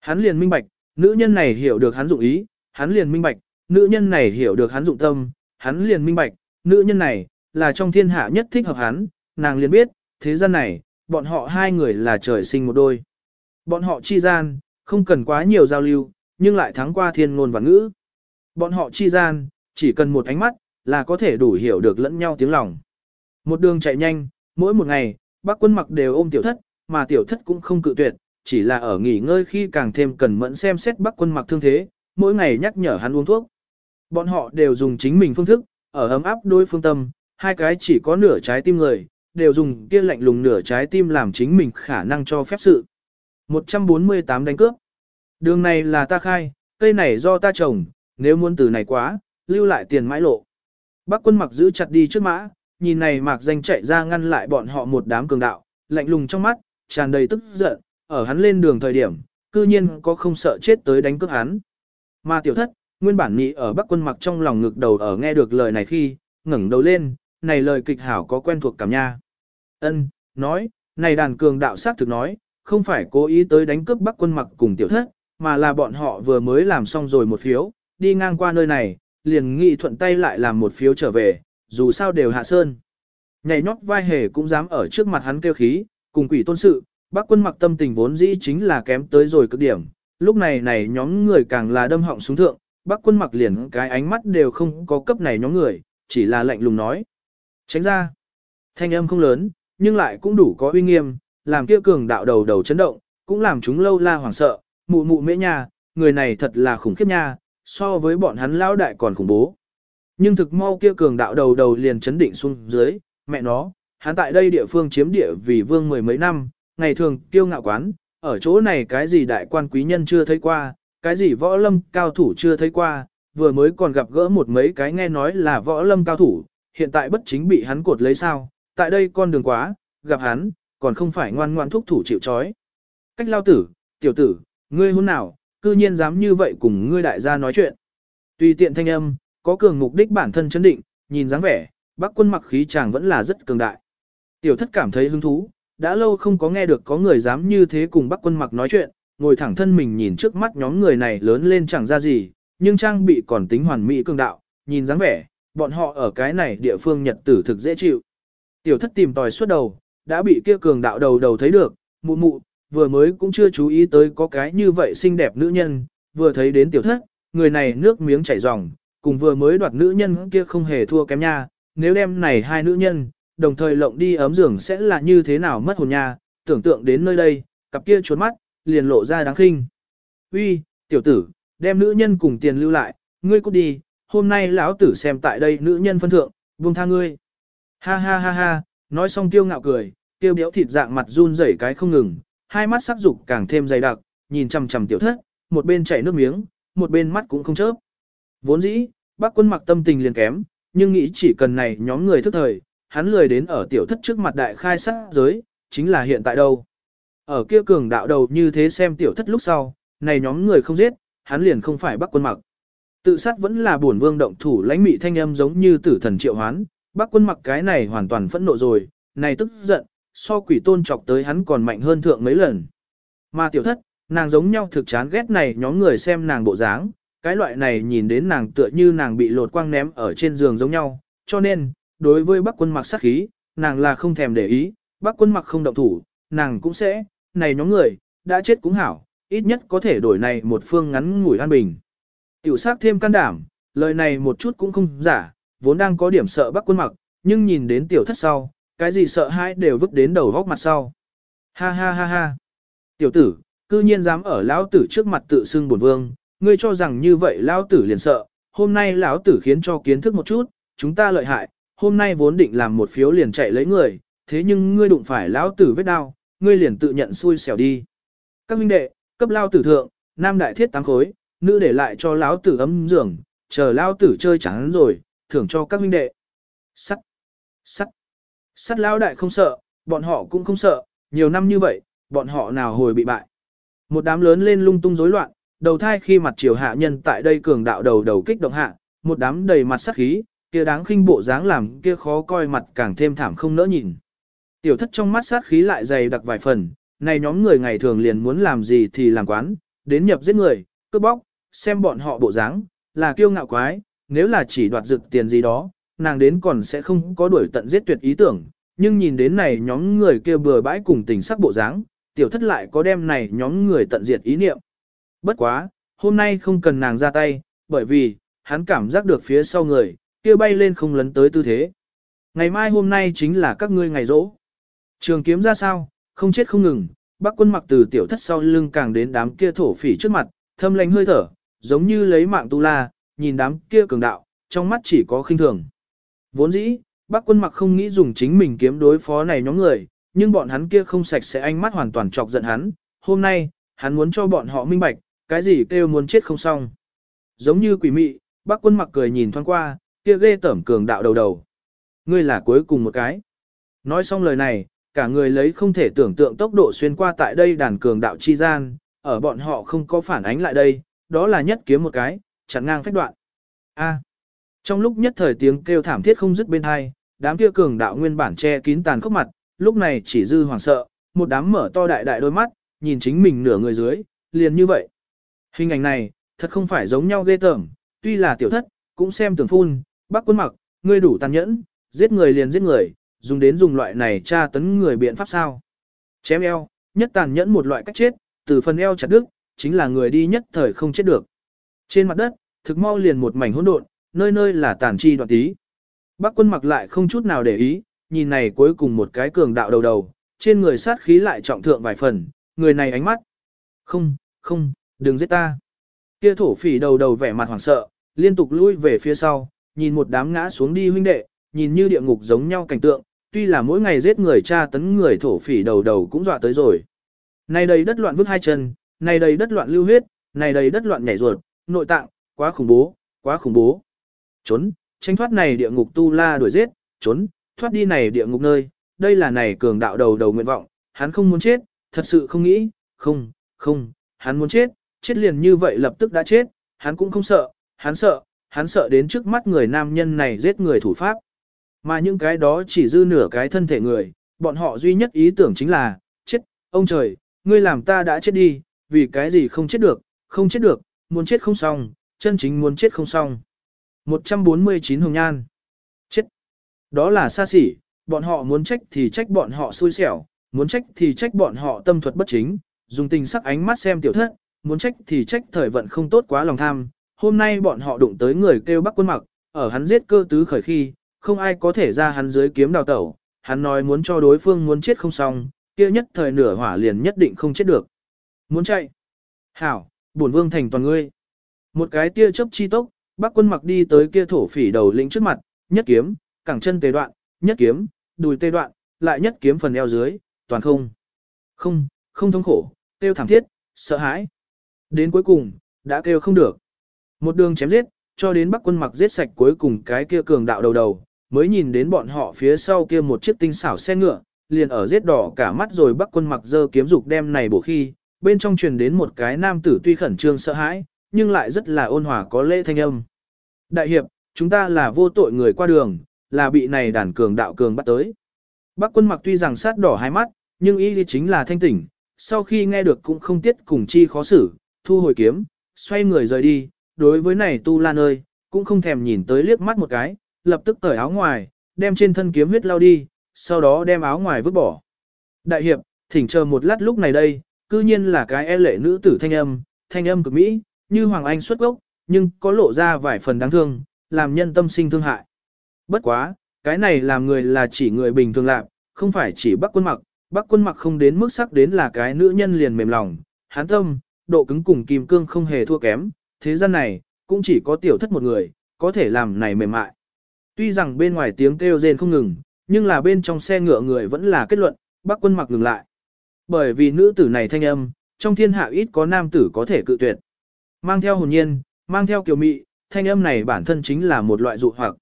Hắn liền minh bạch, nữ nhân này hiểu được hắn dụng ý, hắn liền minh bạch, nữ nhân này hiểu được hắn dụng tâm, hắn liền minh bạch, nữ nhân này, là trong thiên hạ nhất thích hợp hắn, nàng liền biết, thế gian này, bọn họ hai người là trời sinh một đôi. Bọn họ chi gian, không cần quá nhiều giao lưu, nhưng lại thắng qua thiên ngôn và ngữ. Bọn họ chi gian, chỉ cần một ánh mắt, là có thể đủ hiểu được lẫn nhau tiếng lòng. Một đường chạy nhanh, mỗi một ngày, bác quân mặc đều ôm tiểu thất, mà tiểu thất cũng không cự tuyệt, chỉ là ở nghỉ ngơi khi càng thêm cần mẫn xem xét bác quân mặc thương thế, mỗi ngày nhắc nhở hắn uống thuốc. Bọn họ đều dùng chính mình phương thức, ở ấm áp đôi phương tâm, hai cái chỉ có nửa trái tim người, đều dùng kia lạnh lùng nửa trái tim làm chính mình khả năng cho phép sự. 148 đánh cướp. Đường này là ta khai, cây này do ta trồng, nếu muốn từ này quá, lưu lại tiền mãi lộ. Bác quân mặc giữ chặt đi trước mã, nhìn này mạc danh chạy ra ngăn lại bọn họ một đám cường đạo, lạnh lùng trong mắt, tràn đầy tức giận, ở hắn lên đường thời điểm, cư nhiên có không sợ chết tới đánh cướp hắn. Mà tiểu thất, nguyên bản nghĩ ở bắc quân mặc trong lòng ngực đầu ở nghe được lời này khi, ngẩng đầu lên, này lời kịch hảo có quen thuộc cảm nha. Ân, nói, này đàn cường đạo sát thực nói, không phải cố ý tới đánh cướp bắc quân mặc cùng tiểu thất, mà là bọn họ vừa mới làm xong rồi một phiếu, đi ngang qua nơi này, liền nghị thuận tay lại làm một phiếu trở về, dù sao đều hạ sơn. Nhảy nhót vai hề cũng dám ở trước mặt hắn kêu khí, cùng quỷ tôn sự, bác quân mặc tâm tình vốn dĩ chính là kém tới rồi cực điểm, lúc này này nhóm người càng là đâm họng xuống thượng, bác quân mặc liền cái ánh mắt đều không có cấp này nhóm người, chỉ là lạnh lùng nói. Tránh ra, thanh âm không lớn, nhưng lại cũng đủ có uy nghiêm, làm kia cường đạo đầu đầu chấn động, cũng làm chúng lâu la hoảng sợ, mụ mụ mễ nha, người này thật là khủng khiếp nha, so với bọn hắn lão đại còn khủng bố. Nhưng thực mau kia cường đạo đầu đầu liền chấn định xuống dưới, mẹ nó, hắn tại đây địa phương chiếm địa vì vương mười mấy năm, ngày thường kiêu ngạo quán, ở chỗ này cái gì đại quan quý nhân chưa thấy qua, cái gì võ lâm cao thủ chưa thấy qua, vừa mới còn gặp gỡ một mấy cái nghe nói là võ lâm cao thủ, hiện tại bất chính bị hắn cột lấy sao, tại đây con đường quá, gặp hắn, còn không phải ngoan ngoan thúc thủ chịu trói. Cách lao tử, tiểu tử, ngươi hôn nào, cư nhiên dám như vậy cùng ngươi đại gia nói chuyện. Tùy tiện thanh âm, có cường mục đích bản thân chấn định, nhìn dáng vẻ, bác quân mặc khí chàng vẫn là rất cường đại. Tiểu thất cảm thấy hứng thú, đã lâu không có nghe được có người dám như thế cùng bác quân mặc nói chuyện, ngồi thẳng thân mình nhìn trước mắt nhóm người này lớn lên chẳng ra gì, nhưng trang bị còn tính hoàn mỹ cường đạo, nhìn dáng vẻ, bọn họ ở cái này địa phương nhật tử thực dễ chịu. Tiểu thất tìm tòi suốt đầu, đã bị kia cường đạo đầu đầu thấy được, mụ mụ, vừa mới cũng chưa chú ý tới có cái như vậy xinh đẹp nữ nhân, vừa thấy đến tiểu thất, người này nước miếng chảy ròng, cùng vừa mới đoạt nữ nhân kia không hề thua kém nha, nếu đem này hai nữ nhân, đồng thời lộng đi ấm giường sẽ là như thế nào mất hồn nha, tưởng tượng đến nơi đây, cặp kia trốn mắt, liền lộ ra đáng khinh. Uy, tiểu tử, đem nữ nhân cùng tiền lưu lại, ngươi cút đi, hôm nay lão tử xem tại đây nữ nhân phân thượng, buông tha ngươi. Ha ha ha ha, nói xong tiêu ngạo cười, tiêu béo thịt dạng mặt run rẩy cái không ngừng, hai mắt sắc dục càng thêm dày đặc, nhìn chằm chằm tiểu thất, một bên chảy nước miếng, một bên mắt cũng không chớp. Vốn dĩ, bác quân mặc tâm tình liền kém, nhưng nghĩ chỉ cần này nhóm người thức thời, hắn lười đến ở tiểu thất trước mặt đại khai sát giới, chính là hiện tại đâu. Ở kia cường đạo đầu như thế xem tiểu thất lúc sau, này nhóm người không giết, hắn liền không phải bác quân mặc. Tự sát vẫn là buồn vương động thủ lãnh mị thanh âm giống như tử thần triệu hoán, bác quân mặc cái này hoàn toàn phẫn nộ rồi, này tức giận, so quỷ tôn chọc tới hắn còn mạnh hơn thượng mấy lần. Mà tiểu thất, nàng giống nhau thực chán ghét này nhóm người xem nàng bộ dáng, cái loại này nhìn đến nàng tựa như nàng bị lột quang ném ở trên giường giống nhau, cho nên, đối với bác quân mặc sát khí, nàng là không thèm để ý, bác quân mặc không động thủ, nàng cũng sẽ, này nhóm người, đã chết cũng hảo, ít nhất có thể đổi này một phương ngắn ngủi an bình. Tiểu sát thêm can đảm, lời này một chút cũng không giả, vốn đang có điểm sợ bác quân mặc, nhưng nhìn đến tiểu thất sau, cái gì sợ hãi đều vứt đến đầu góc mặt sau. Ha ha ha ha. Tiểu tử, cư nhiên dám ở lão tử trước mặt tự xưng bổn vương, ngươi cho rằng như vậy lão tử liền sợ, hôm nay lão tử khiến cho kiến thức một chút, chúng ta lợi hại, hôm nay vốn định làm một phiếu liền chạy lấy người, thế nhưng ngươi đụng phải lão tử vết đau, ngươi liền tự nhận xui xẻo đi. Các huynh đệ, cấp lão tử thượng, nam đại thiết tám khối, nữ để lại cho lão tử ấm giường, chờ lão tử chơi chán rồi, thưởng cho các huynh đệ. Sắt, sắt, sắt lão đại không sợ, bọn họ cũng không sợ, nhiều năm như vậy, bọn họ nào hồi bị bại. Một đám lớn lên lung tung rối loạn, đầu thai khi mặt triều hạ nhân tại đây cường đạo đầu đầu kích động hạ, một đám đầy mặt sắc khí, kia đáng khinh bộ dáng làm kia khó coi mặt càng thêm thảm không nỡ nhìn. Tiểu thất trong mắt sát khí lại dày đặc vài phần, này nhóm người ngày thường liền muốn làm gì thì làm quán, đến nhập giết người, cướp bóc, xem bọn họ bộ dáng, là kiêu ngạo quái, nếu là chỉ đoạt dực tiền gì đó, nàng đến còn sẽ không có đuổi tận giết tuyệt ý tưởng, nhưng nhìn đến này nhóm người kia bừa bãi cùng tình sắc bộ dáng, tiểu thất lại có đem này nhóm người tận diệt ý niệm. Bất quá, hôm nay không cần nàng ra tay, bởi vì, hắn cảm giác được phía sau người, kia bay lên không lấn tới tư thế. Ngày mai hôm nay chính là các ngươi ngày rỗ. Trường kiếm ra sao, không chết không ngừng, bác quân mặc từ tiểu thất sau lưng càng đến đám kia thổ phỉ trước mặt, thâm lánh hơi thở, giống như lấy mạng tu la, nhìn đám kia cường đạo, trong mắt chỉ có khinh thường. Vốn dĩ, bác quân mặc không nghĩ dùng chính mình kiếm đối phó này nhóm người, nhưng bọn hắn kia không sạch sẽ ánh mắt hoàn toàn chọc giận hắn. Hôm nay, hắn muốn cho bọn họ minh bạch, cái gì kêu muốn chết không xong. Giống như quỷ mị, bác quân mặc cười nhìn thoáng qua, kia ghê tởm cường đạo đầu đầu. Ngươi là cuối cùng một cái. Nói xong lời này, cả người lấy không thể tưởng tượng tốc độ xuyên qua tại đây đàn cường đạo chi gian, ở bọn họ không có phản ánh lại đây, đó là nhất kiếm một cái, chặn ngang phách đoạn. A. Trong lúc nhất thời tiếng kêu thảm thiết không dứt bên hai, đám kia cường đạo nguyên bản che kín tàn khốc mặt, lúc này chỉ dư hoảng sợ, một đám mở to đại đại đôi mắt, nhìn chính mình nửa người dưới, liền như vậy. Hình ảnh này, thật không phải giống nhau ghê tởm, tuy là tiểu thất, cũng xem tưởng phun, bác quân mặc, ngươi đủ tàn nhẫn, giết người liền giết người, dùng đến dùng loại này tra tấn người biện pháp sao. Chém eo, nhất tàn nhẫn một loại cách chết, từ phần eo chặt đứt, chính là người đi nhất thời không chết được. Trên mặt đất, thực mau liền một mảnh hỗn độn, nơi nơi là tàn chi đoạn tí. Bác quân mặc lại không chút nào để ý, nhìn này cuối cùng một cái cường đạo đầu đầu, trên người sát khí lại trọng thượng vài phần, người này ánh mắt. Không, không, đừng giết ta. Kia thổ phỉ đầu đầu vẻ mặt hoảng sợ, liên tục lui về phía sau, nhìn một đám ngã xuống đi huynh đệ, nhìn như địa ngục giống nhau cảnh tượng, tuy là mỗi ngày giết người tra tấn người thổ phỉ đầu đầu cũng dọa tới rồi. Này đầy đất loạn vứt hai chân, này đầy đất loạn lưu huyết, này đầy đất loạn nhảy ruột, nội tạng, quá khủng bố, quá khủng bố. Trốn, tranh thoát này địa ngục tu la đuổi giết, trốn, thoát đi này địa ngục nơi, đây là này cường đạo đầu đầu nguyện vọng, hắn không muốn chết, thật sự không nghĩ, không, không, hắn muốn chết, chết liền như vậy lập tức đã chết, hắn cũng không sợ, hắn sợ, hắn sợ đến trước mắt người nam nhân này giết người thủ pháp. Mà những cái đó chỉ dư nửa cái thân thể người, bọn họ duy nhất ý tưởng chính là, chết, ông trời, ngươi làm ta đã chết đi, vì cái gì không chết được, không chết được, muốn chết không xong, chân chính muốn chết không xong. 149 Hồng Nhan Chết Đó là xa xỉ, bọn họ muốn trách thì trách bọn họ xui xẻo, muốn trách thì trách bọn họ tâm thuật bất chính, dùng tình sắc ánh mắt xem tiểu thất, muốn trách thì trách thời vận không tốt quá lòng tham. Hôm nay bọn họ đụng tới người kêu bắc quân mặc, ở hắn giết cơ tứ khởi khi, không ai có thể ra hắn dưới kiếm đào tẩu, hắn nói muốn cho đối phương muốn chết không xong, kia nhất thời nửa hỏa liền nhất định không chết được. Muốn chạy. Hảo, bổn vương thành toàn ngươi. Một cái tia chớp chi tốc, bác quân mặc đi tới kia thổ phỉ đầu lĩnh trước mặt, nhất kiếm, cẳng chân tề đoạn, nhất kiếm, đùi tê đoạn, lại nhất kiếm phần eo dưới, toàn không. Không, không thống khổ, kêu thảm thiết, sợ hãi. Đến cuối cùng, đã kêu không được. Một đường chém giết, cho đến bắc quân mặc giết sạch cuối cùng cái kia cường đạo đầu đầu, mới nhìn đến bọn họ phía sau kia một chiếc tinh xảo xe ngựa, liền ở giết đỏ cả mắt rồi bắc quân mặc dơ kiếm dục đem này bổ khi, bên trong truyền đến một cái nam tử tuy khẩn trương sợ hãi, nhưng lại rất là ôn hòa có lễ thanh âm. Đại hiệp, chúng ta là vô tội người qua đường, là bị này đàn cường đạo cường bắt tới. Bắc quân mặc tuy rằng sát đỏ hai mắt, nhưng ý chính là thanh tỉnh, sau khi nghe được cũng không tiết cùng chi khó xử, thu hồi kiếm, xoay người rời đi, đối với này tu lan ơi, cũng không thèm nhìn tới liếc mắt một cái, lập tức cởi áo ngoài, đem trên thân kiếm huyết lao đi, sau đó đem áo ngoài vứt bỏ. Đại hiệp, thỉnh chờ một lát lúc này đây, cư nhiên là cái e lệ nữ tử thanh âm, thanh âm cực mỹ, như Hoàng Anh xuất gốc, nhưng có lộ ra vài phần đáng thương, làm nhân tâm sinh thương hại. Bất quá, cái này làm người là chỉ người bình thường lạc, không phải chỉ bắc quân mặc, bắc quân mặc không đến mức sắc đến là cái nữ nhân liền mềm lòng, hán tâm, độ cứng cùng kim cương không hề thua kém, thế gian này, cũng chỉ có tiểu thất một người, có thể làm này mềm mại. Tuy rằng bên ngoài tiếng kêu rên không ngừng, nhưng là bên trong xe ngựa người vẫn là kết luận, bác quân mặc ngừng lại. Bởi vì nữ tử này thanh âm, trong thiên hạ ít có nam tử có thể cự tuyệt. Mang theo hồn nhiên, mang theo kiều mị, thanh âm này bản thân chính là một loại dụ hoặc.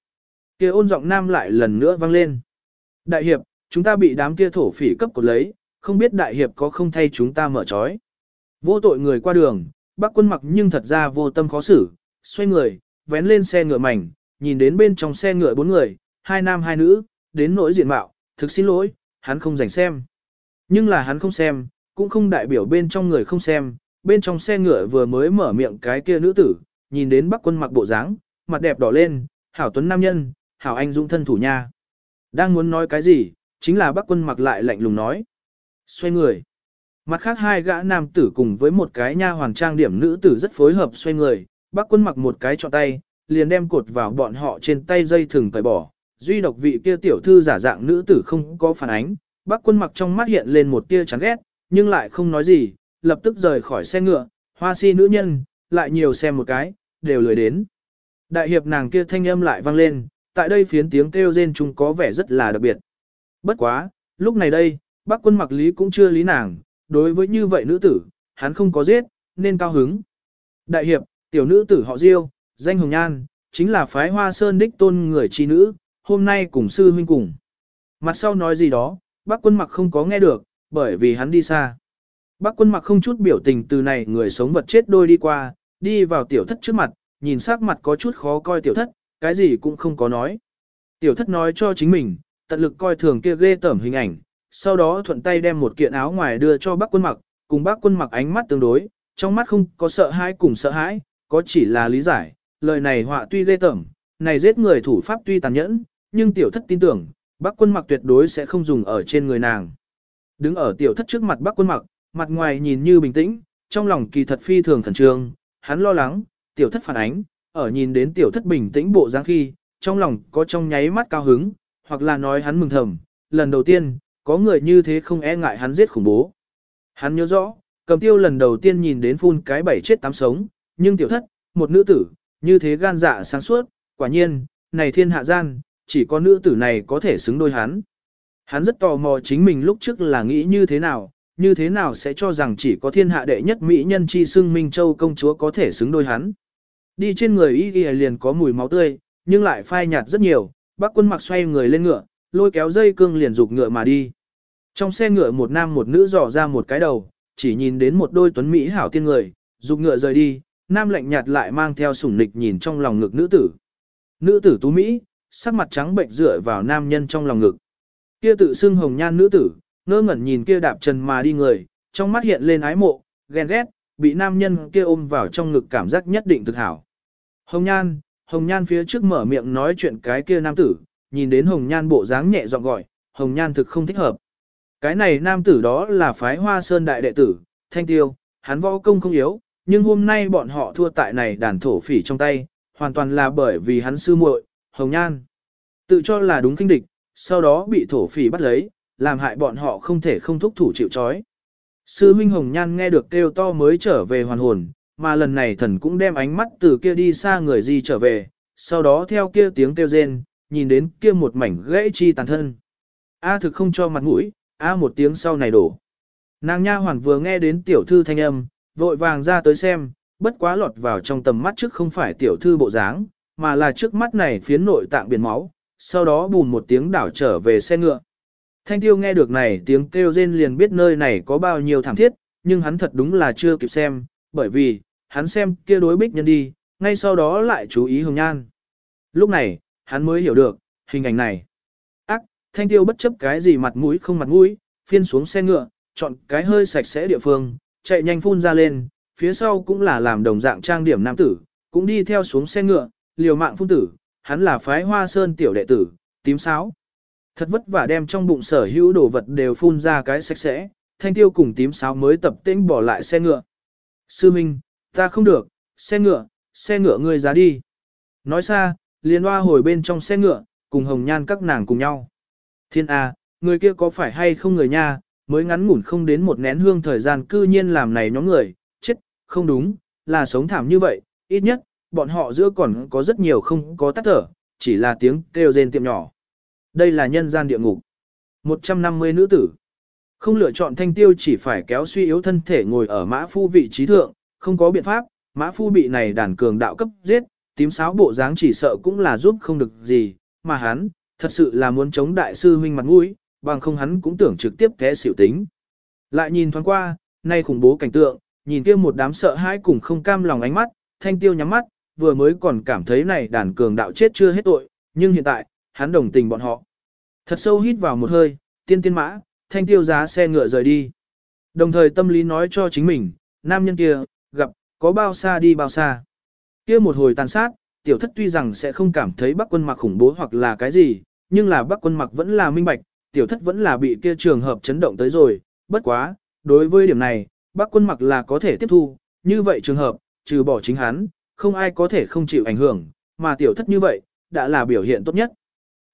kia ôn giọng nam lại lần nữa vang lên. Đại hiệp, chúng ta bị đám kia thổ phỉ cấp cột lấy, không biết đại hiệp có không thay chúng ta mở trói. Vô tội người qua đường, bác quân mặc nhưng thật ra vô tâm khó xử, xoay người, vén lên xe ngựa mảnh, nhìn đến bên trong xe ngựa bốn người, hai nam hai nữ, đến nỗi diện mạo, thực xin lỗi, hắn không dành xem. Nhưng là hắn không xem, cũng không đại biểu bên trong người không xem, bên trong xe ngựa vừa mới mở miệng cái kia nữ tử, nhìn đến bác quân mặc bộ dáng, mặt đẹp đỏ lên, hảo tuấn nam nhân, hảo anh dũng thân thủ nha. Đang muốn nói cái gì, chính là bác quân mặc lại lạnh lùng nói. Xoay người. Mặt khác hai gã nam tử cùng với một cái nha hoàng trang điểm nữ tử rất phối hợp xoay người, bác quân mặc một cái chọn tay, liền đem cột vào bọn họ trên tay dây thừng phải bỏ. Duy độc vị kia tiểu thư giả dạng nữ tử không có phản ánh, bác quân mặc trong mắt hiện lên một tia chán ghét, nhưng lại không nói gì, lập tức rời khỏi xe ngựa, hoa si nữ nhân, lại nhiều xem một cái, đều lười đến. Đại hiệp nàng kia thanh âm lại vang lên, tại đây phiến tiếng kêu rên chúng có vẻ rất là đặc biệt. Bất quá, lúc này đây, bác quân mặc lý cũng chưa lý nàng, đối với như vậy nữ tử, hắn không có giết, nên cao hứng. Đại hiệp, tiểu nữ tử họ Diêu, danh Hồng Nhan, chính là phái hoa sơn đích tôn người chi nữ, hôm nay cùng sư huynh cùng. Mặt sau nói gì đó, bác quân mặc không có nghe được, bởi vì hắn đi xa. Bác quân mặc không chút biểu tình từ này người sống vật chết đôi đi qua, đi vào tiểu thất trước mặt, nhìn sắc mặt có chút khó coi tiểu thất, cái gì cũng không có nói. Tiểu thất nói cho chính mình, tận lực coi thường kia ghê tởm hình ảnh, sau đó thuận tay đem một kiện áo ngoài đưa cho bác quân mặc, cùng bác quân mặc ánh mắt tương đối, trong mắt không có sợ hãi cùng sợ hãi, có chỉ là lý giải, lời này họa tuy ghê tởm, này giết người thủ pháp tuy tàn nhẫn, nhưng tiểu thất tin tưởng, bác quân mặc tuyệt đối sẽ không dùng ở trên người nàng. Đứng ở tiểu thất trước mặt bác quân mặc, mặt ngoài nhìn như bình tĩnh, trong lòng kỳ thật phi thường khẩn trương, hắn lo lắng, tiểu thất phản ánh, ở nhìn đến tiểu thất bình tĩnh bộ dáng khi, trong lòng có trong nháy mắt cao hứng, hoặc là nói hắn mừng thầm, lần đầu tiên, có người như thế không e ngại hắn giết khủng bố. Hắn nhớ rõ, cầm tiêu lần đầu tiên nhìn đến phun cái bảy chết tám sống, nhưng tiểu thất, một nữ tử, như thế gan dạ sáng suốt, quả nhiên, này thiên hạ gian, chỉ có nữ tử này có thể xứng đôi hắn. Hắn rất tò mò chính mình lúc trước là nghĩ như thế nào, như thế nào sẽ cho rằng chỉ có thiên hạ đệ nhất mỹ nhân chi xưng Minh Châu công chúa có thể xứng đôi hắn. Đi trên người y y liền có mùi máu tươi, nhưng lại phai nhạt rất nhiều, bác quân mặc xoay người lên ngựa, lôi kéo dây cương liền dục ngựa mà đi. Trong xe ngựa một nam một nữ dò ra một cái đầu, chỉ nhìn đến một đôi tuấn mỹ hảo tiên người, dục ngựa rời đi, nam lạnh nhạt lại mang theo sủng nịch nhìn trong lòng ngực nữ tử. Nữ tử tú mỹ, sắc mặt trắng bệnh dựa vào nam nhân trong lòng ngực. Kia tự xưng hồng nhan nữ tử, ngơ ngẩn nhìn kia đạp trần mà đi người, trong mắt hiện lên ái mộ, ghen ghét, bị nam nhân kia ôm vào trong ngực cảm giác nhất định thực hảo. Hồng nhan, hồng nhan phía trước mở miệng nói chuyện cái kia nam tử, nhìn đến hồng nhan bộ dáng nhẹ giọng gọi, hồng nhan thực không thích hợp. Cái này nam tử đó là phái hoa sơn đại đệ tử, thanh tiêu, hắn võ công không yếu, nhưng hôm nay bọn họ thua tại này đàn thổ phỉ trong tay, hoàn toàn là bởi vì hắn sư muội, hồng nhan. Tự cho là đúng kinh địch, sau đó bị thổ phỉ bắt lấy, làm hại bọn họ không thể không thúc thủ chịu trói. Sư huynh Hồng Nhan nghe được kêu to mới trở về hoàn hồn, mà lần này thần cũng đem ánh mắt từ kia đi xa người gì trở về, sau đó theo kia tiếng kêu rên, nhìn đến kia một mảnh gãy chi tàn thân. A thực không cho mặt mũi, A một tiếng sau này đổ. Nàng nha hoàn vừa nghe đến tiểu thư thanh âm, vội vàng ra tới xem, bất quá lọt vào trong tầm mắt trước không phải tiểu thư bộ dáng, mà là trước mắt này phiến nội tạng biển máu, sau đó bùn một tiếng đảo trở về xe ngựa. Thanh tiêu nghe được này tiếng kêu rên liền biết nơi này có bao nhiêu thảm thiết, nhưng hắn thật đúng là chưa kịp xem, bởi vì, hắn xem kia đối bích nhân đi, ngay sau đó lại chú ý hồng nhan. Lúc này, hắn mới hiểu được, hình ảnh này. Ác, thanh tiêu bất chấp cái gì mặt mũi không mặt mũi, phiên xuống xe ngựa, chọn cái hơi sạch sẽ địa phương, chạy nhanh phun ra lên, phía sau cũng là làm đồng dạng trang điểm nam tử, cũng đi theo xuống xe ngựa, liều mạng phun tử, hắn là phái hoa sơn tiểu đệ tử, tím sáo. Thật vất vả đem trong bụng sở hữu đồ vật đều phun ra cái sạch sẽ, thanh tiêu cùng tím sáo mới tập tĩnh bỏ lại xe ngựa. Sư Minh, ta không được, xe ngựa, xe ngựa ngươi ra đi. Nói xa, liền hoa hồi bên trong xe ngựa, cùng hồng nhan các nàng cùng nhau. Thiên A, người kia có phải hay không người nha, mới ngắn ngủn không đến một nén hương thời gian cư nhiên làm này nhóm người, chết, không đúng, là sống thảm như vậy, ít nhất, bọn họ giữa còn có rất nhiều không có tắt thở, chỉ là tiếng kêu rên tiệm nhỏ. Đây là nhân gian địa ngục. 150 nữ tử. Không lựa chọn thanh tiêu chỉ phải kéo suy yếu thân thể ngồi ở mã phu vị trí thượng, không có biện pháp, mã phu bị này đàn cường đạo cấp giết, tím sáo bộ dáng chỉ sợ cũng là giúp không được gì, mà hắn, thật sự là muốn chống đại sư huynh mặt mũi, bằng không hắn cũng tưởng trực tiếp té xỉu tính. Lại nhìn thoáng qua, nay khủng bố cảnh tượng, nhìn kia một đám sợ hãi cùng không cam lòng ánh mắt, thanh tiêu nhắm mắt, vừa mới còn cảm thấy này đàn cường đạo chết chưa hết tội, nhưng hiện tại, hắn đồng tình bọn họ. Thật sâu hít vào một hơi, tiên tiên mã, thanh tiêu giá xe ngựa rời đi. Đồng thời tâm lý nói cho chính mình, nam nhân kia, gặp, có bao xa đi bao xa. Kia một hồi tàn sát, tiểu thất tuy rằng sẽ không cảm thấy bắc quân mặc khủng bố hoặc là cái gì, nhưng là bắc quân mặc vẫn là minh bạch, tiểu thất vẫn là bị kia trường hợp chấn động tới rồi, bất quá, đối với điểm này, bắc quân mặc là có thể tiếp thu, như vậy trường hợp, trừ bỏ chính hắn, không ai có thể không chịu ảnh hưởng, mà tiểu thất như vậy, đã là biểu hiện tốt nhất.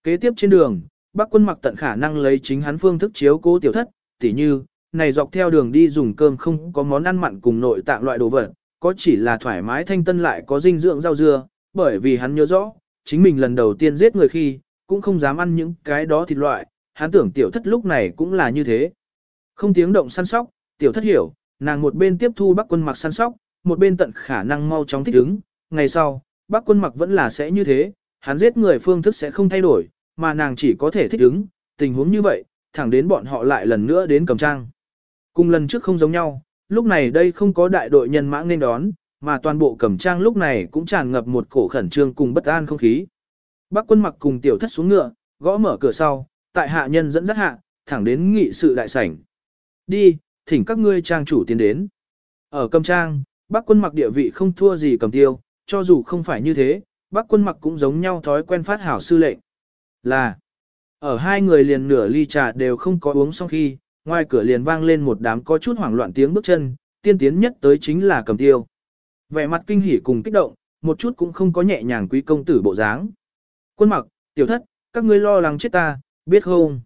Kế tiếp trên đường, bắc quân mặc tận khả năng lấy chính hắn phương thức chiếu cố tiểu thất, tỉ như, này dọc theo đường đi dùng cơm không có món ăn mặn cùng nội tạng loại đồ vật, có chỉ là thoải mái thanh tân lại có dinh dưỡng rau dưa, bởi vì hắn nhớ rõ, chính mình lần đầu tiên giết người khi, cũng không dám ăn những cái đó thịt loại, hắn tưởng tiểu thất lúc này cũng là như thế. Không tiếng động săn sóc, tiểu thất hiểu, nàng một bên tiếp thu bác quân mặc săn sóc, một bên tận khả năng mau chóng thích ứng, ngày sau, bác quân mặc vẫn là sẽ như thế, hắn giết người phương thức sẽ không thay đổi, mà nàng chỉ có thể thích ứng, tình huống như vậy, thẳng đến bọn họ lại lần nữa đến cầm trang. Cùng lần trước không giống nhau, lúc này đây không có đại đội nhân mã nên đón, mà toàn bộ cẩm trang lúc này cũng tràn ngập một cổ khẩn trương cùng bất an không khí. Bác quân mặc cùng tiểu thất xuống ngựa, gõ mở cửa sau, tại hạ nhân dẫn dắt hạ, thẳng đến nghị sự đại sảnh. Đi, thỉnh các ngươi trang chủ tiến đến. Ở cầm trang, bác quân mặc địa vị không thua gì cầm tiêu, cho dù không phải như thế, bác quân mặc cũng giống nhau thói quen phát hảo sư lệnh. Là, ở hai người liền nửa ly trà đều không có uống xong khi, ngoài cửa liền vang lên một đám có chút hoảng loạn tiếng bước chân, tiên tiến nhất tới chính là cầm tiêu. Vẻ mặt kinh hỉ cùng kích động, một chút cũng không có nhẹ nhàng quý công tử bộ dáng. Quân mặc, tiểu thất, các ngươi lo lắng chết ta, biết không?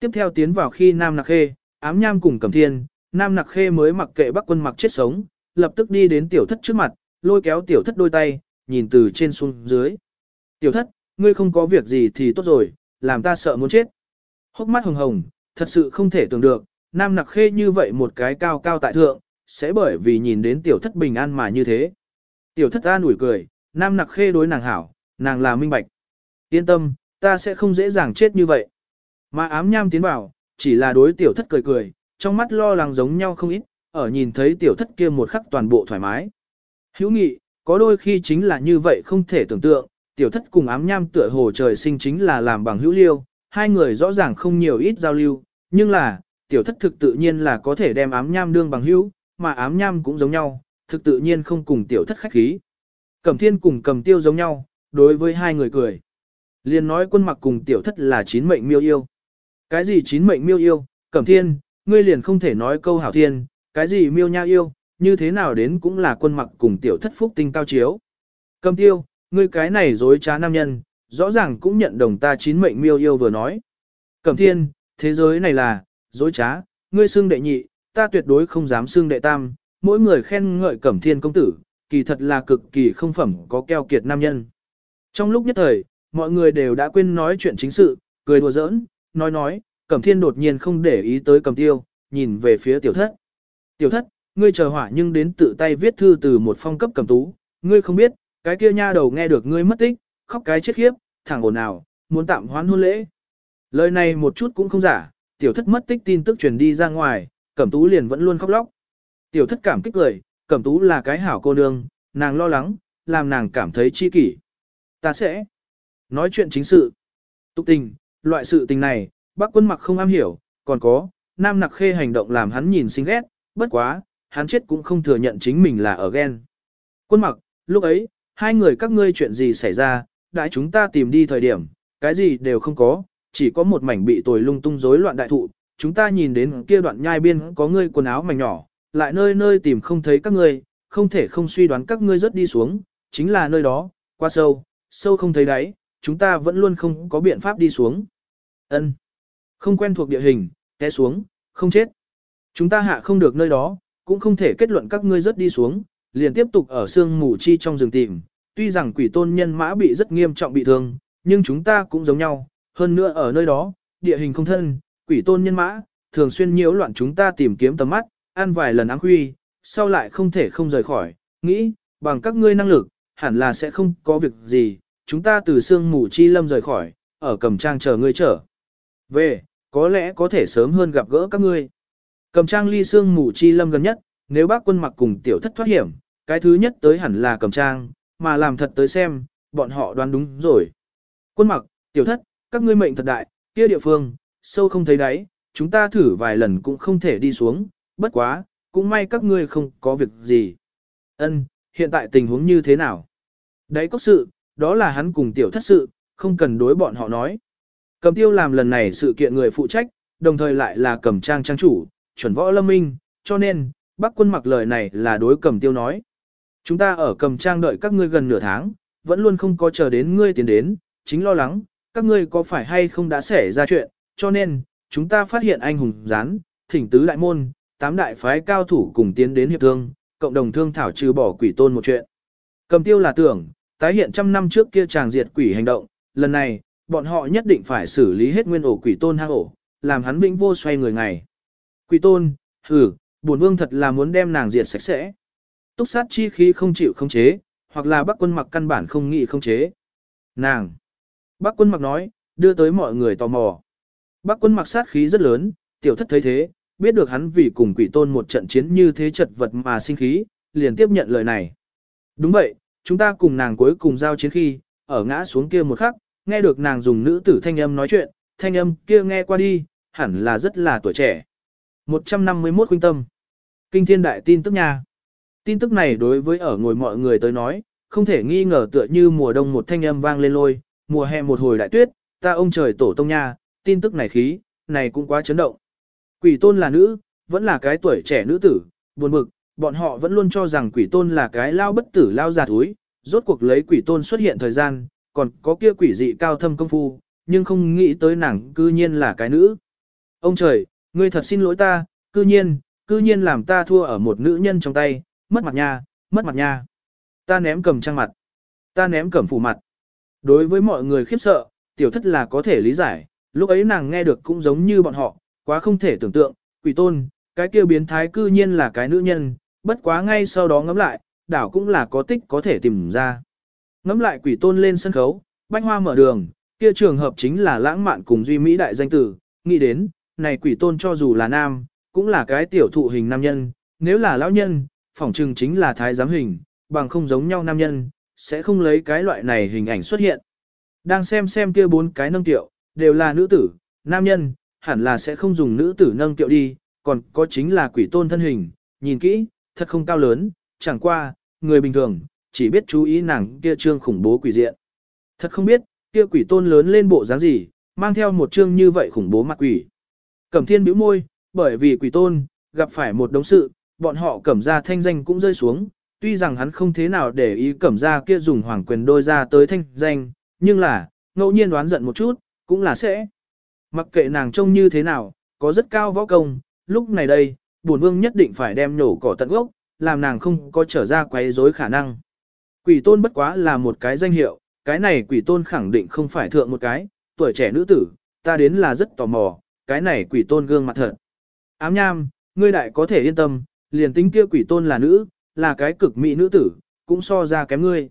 Tiếp theo tiến vào khi Nam Nặc Khê, ám nham cùng cầm thiên, Nam Nặc Khê mới mặc kệ bắc quân mặc chết sống, lập tức đi đến tiểu thất trước mặt, lôi kéo tiểu thất đôi tay, nhìn từ trên xuống dưới. Tiểu thất, ngươi không có việc gì thì tốt rồi, làm ta sợ muốn chết. Hốc mắt hồng hồng, thật sự không thể tưởng được, Nam Nặc Khê như vậy một cái cao cao tại thượng, sẽ bởi vì nhìn đến tiểu thất bình an mà như thế. Tiểu thất an ủi cười, Nam Nặc Khê đối nàng hảo, nàng là minh bạch. Yên tâm, ta sẽ không dễ dàng chết như vậy. Mà ám nham tiến vào, chỉ là đối tiểu thất cười cười, trong mắt lo lắng giống nhau không ít, ở nhìn thấy tiểu thất kia một khắc toàn bộ thoải mái. Hữu nghị, có đôi khi chính là như vậy không thể tưởng tượng, tiểu thất cùng ám nham tựa hồ trời sinh chính là làm bằng hữu liêu, hai người rõ ràng không nhiều ít giao lưu, nhưng là, tiểu thất thực tự nhiên là có thể đem ám nham đương bằng hữu, mà ám nham cũng giống nhau, thực tự nhiên không cùng tiểu thất khách khí. Cẩm thiên cùng cầm tiêu giống nhau, đối với hai người cười. Liên nói quân mặc cùng tiểu thất là chín mệnh miêu yêu. Cái gì chín mệnh miêu yêu, cẩm thiên, ngươi liền không thể nói câu hảo thiên, cái gì miêu nha yêu, như thế nào đến cũng là quân mặc cùng tiểu thất phúc tinh cao chiếu. Cầm tiêu, ngươi cái này dối trá nam nhân, rõ ràng cũng nhận đồng ta chín mệnh miêu yêu vừa nói. Cẩm thiên, thế giới này là, dối trá, ngươi xưng đệ nhị, ta tuyệt đối không dám xưng đệ tam, mỗi người khen ngợi cẩm thiên công tử, kỳ thật là cực kỳ không phẩm có keo kiệt nam nhân. Trong lúc nhất thời, mọi người đều đã quên nói chuyện chính sự, cười đùa giỡn, nói nói, cẩm thiên đột nhiên không để ý tới cầm tiêu, nhìn về phía tiểu thất. Tiểu thất, ngươi chờ hỏa nhưng đến tự tay viết thư từ một phong cấp cầm tú, ngươi không biết, cái kia nha đầu nghe được ngươi mất tích, khóc cái chết khiếp, thẳng ồn nào, muốn tạm hoãn hôn lễ. Lời này một chút cũng không giả, tiểu thất mất tích tin tức truyền đi ra ngoài, cẩm tú liền vẫn luôn khóc lóc. Tiểu thất cảm kích cười, cẩm tú là cái hảo cô nương, nàng lo lắng, làm nàng cảm thấy chi kỷ. Ta sẽ nói chuyện chính sự. Tục tình, loại sự tình này, bác quân mặc không am hiểu, còn có, nam nặc khê hành động làm hắn nhìn xinh ghét, bất quá, hắn chết cũng không thừa nhận chính mình là ở ghen. Quân mặc, lúc ấy, hai người các ngươi chuyện gì xảy ra, đại chúng ta tìm đi thời điểm, cái gì đều không có, chỉ có một mảnh bị tồi lung tung rối loạn đại thụ, chúng ta nhìn đến kia đoạn nhai biên có ngươi quần áo mảnh nhỏ, lại nơi nơi tìm không thấy các ngươi, không thể không suy đoán các ngươi rất đi xuống, chính là nơi đó, qua sâu, sâu không thấy đáy, chúng ta vẫn luôn không có biện pháp đi xuống. Ân, Không quen thuộc địa hình, té xuống, không chết. Chúng ta hạ không được nơi đó, cũng không thể kết luận các ngươi rất đi xuống, liền tiếp tục ở sương mù chi trong rừng tìm. Tuy rằng quỷ tôn nhân mã bị rất nghiêm trọng bị thương, nhưng chúng ta cũng giống nhau, hơn nữa ở nơi đó, địa hình không thân, quỷ tôn nhân mã, thường xuyên nhiễu loạn chúng ta tìm kiếm tầm mắt, ăn vài lần áng huy sau lại không thể không rời khỏi, nghĩ, bằng các ngươi năng lực, hẳn là sẽ không có việc gì, chúng ta từ sương mù chi lâm rời khỏi, ở cầm trang chờ ngươi trở. Về, có lẽ có thể sớm hơn gặp gỡ các ngươi. Cầm trang ly sương mù chi lâm gần nhất, nếu bác quân mặc cùng tiểu thất thoát hiểm, cái thứ nhất tới hẳn là cầm trang, mà làm thật tới xem, bọn họ đoán đúng rồi. Quân mặc, tiểu thất, các ngươi mệnh thật đại, kia địa phương, sâu không thấy đáy, chúng ta thử vài lần cũng không thể đi xuống, bất quá, cũng may các ngươi không có việc gì. Ân, hiện tại tình huống như thế nào? Đấy có sự, đó là hắn cùng tiểu thất sự, không cần đối bọn họ nói. Cầm tiêu làm lần này sự kiện người phụ trách, đồng thời lại là cầm trang trang chủ, chuẩn võ lâm minh, cho nên, bác quân mặc lời này là đối cầm tiêu nói. Chúng ta ở cầm trang đợi các ngươi gần nửa tháng, vẫn luôn không có chờ đến ngươi tiến đến, chính lo lắng, các ngươi có phải hay không đã xảy ra chuyện, cho nên, chúng ta phát hiện anh hùng gián, thỉnh tứ đại môn, tám đại phái cao thủ cùng tiến đến hiệp thương, cộng đồng thương thảo trừ bỏ quỷ tôn một chuyện. Cầm tiêu là tưởng, tái hiện trăm năm trước kia chàng diệt quỷ hành động, lần này, bọn họ nhất định phải xử lý hết nguyên ổ quỷ tôn hang ổ, làm hắn vĩnh vô xoay người ngày. Quỷ tôn, hử, bổn vương thật là muốn đem nàng diệt sạch sẽ. Túc sát chi khí không chịu không chế, hoặc là bác quân mặc căn bản không nghĩ không chế. Nàng. Bác quân mặc nói, đưa tới mọi người tò mò. Bác quân mặc sát khí rất lớn, tiểu thất thấy thế, biết được hắn vì cùng quỷ tôn một trận chiến như thế chật vật mà sinh khí, liền tiếp nhận lời này. Đúng vậy, chúng ta cùng nàng cuối cùng giao chiến khi, ở ngã xuống kia một khắc, nghe được nàng dùng nữ tử thanh âm nói chuyện, thanh âm kia nghe qua đi, hẳn là rất là tuổi trẻ. 151 khuynh tâm. Kinh thiên đại tin tức nha. Tin tức này đối với ở ngồi mọi người tới nói, không thể nghi ngờ tựa như mùa đông một thanh âm vang lên lôi, mùa hè một hồi đại tuyết, ta ông trời tổ tông nha, tin tức này khí, này cũng quá chấn động. Quỷ tôn là nữ, vẫn là cái tuổi trẻ nữ tử, buồn bực, bọn họ vẫn luôn cho rằng quỷ tôn là cái lao bất tử lao già thúi, rốt cuộc lấy quỷ tôn xuất hiện thời gian, còn có kia quỷ dị cao thâm công phu, nhưng không nghĩ tới nàng cư nhiên là cái nữ. Ông trời, ngươi thật xin lỗi ta, cư nhiên, cư nhiên làm ta thua ở một nữ nhân trong tay, mất mặt nha, mất mặt nha. Ta ném cầm trang mặt, ta ném cầm phủ mặt. Đối với mọi người khiếp sợ, tiểu thất là có thể lý giải, lúc ấy nàng nghe được cũng giống như bọn họ, quá không thể tưởng tượng, quỷ tôn, cái kia biến thái cư nhiên là cái nữ nhân, bất quá ngay sau đó ngẫm lại, đảo cũng là có tích có thể tìm ra. Ngẫm lại quỷ tôn lên sân khấu, bánh hoa mở đường, kia trường hợp chính là lãng mạn cùng duy mỹ đại danh tử, nghĩ đến, này quỷ tôn cho dù là nam, cũng là cái tiểu thụ hình nam nhân, nếu là lão nhân, phỏng chừng chính là thái giám hình, bằng không giống nhau nam nhân, sẽ không lấy cái loại này hình ảnh xuất hiện. Đang xem xem kia bốn cái nâng tiệu, đều là nữ tử, nam nhân, hẳn là sẽ không dùng nữ tử nâng tiệu đi, còn có chính là quỷ tôn thân hình, nhìn kỹ, thật không cao lớn, chẳng qua, người bình thường, chỉ biết chú ý nàng kia trương khủng bố quỷ diện. Thật không biết, kia quỷ tôn lớn lên bộ dáng gì, mang theo một trương như vậy khủng bố mặt quỷ. Cẩm thiên bĩu môi, bởi vì quỷ tôn, gặp phải một đống sự, bọn họ cẩm ra thanh danh cũng rơi xuống, tuy rằng hắn không thế nào để ý cẩm ra kia dùng hoàng quyền đôi ra tới thanh danh, nhưng là, ngẫu nhiên đoán giận một chút, cũng là sẽ. Mặc kệ nàng trông như thế nào, có rất cao võ công, lúc này đây, bổn vương nhất định phải đem nổ cỏ tận gốc, làm nàng không có trở ra quấy rối khả năng. Quỷ tôn bất quá là một cái danh hiệu, cái này quỷ tôn khẳng định không phải thượng một cái, tuổi trẻ nữ tử, ta đến là rất tò mò, cái này quỷ tôn gương mặt thật. Ám nham, ngươi đại có thể yên tâm, liền tính kia quỷ tôn là nữ, là cái cực mỹ nữ tử, cũng so ra kém ngươi.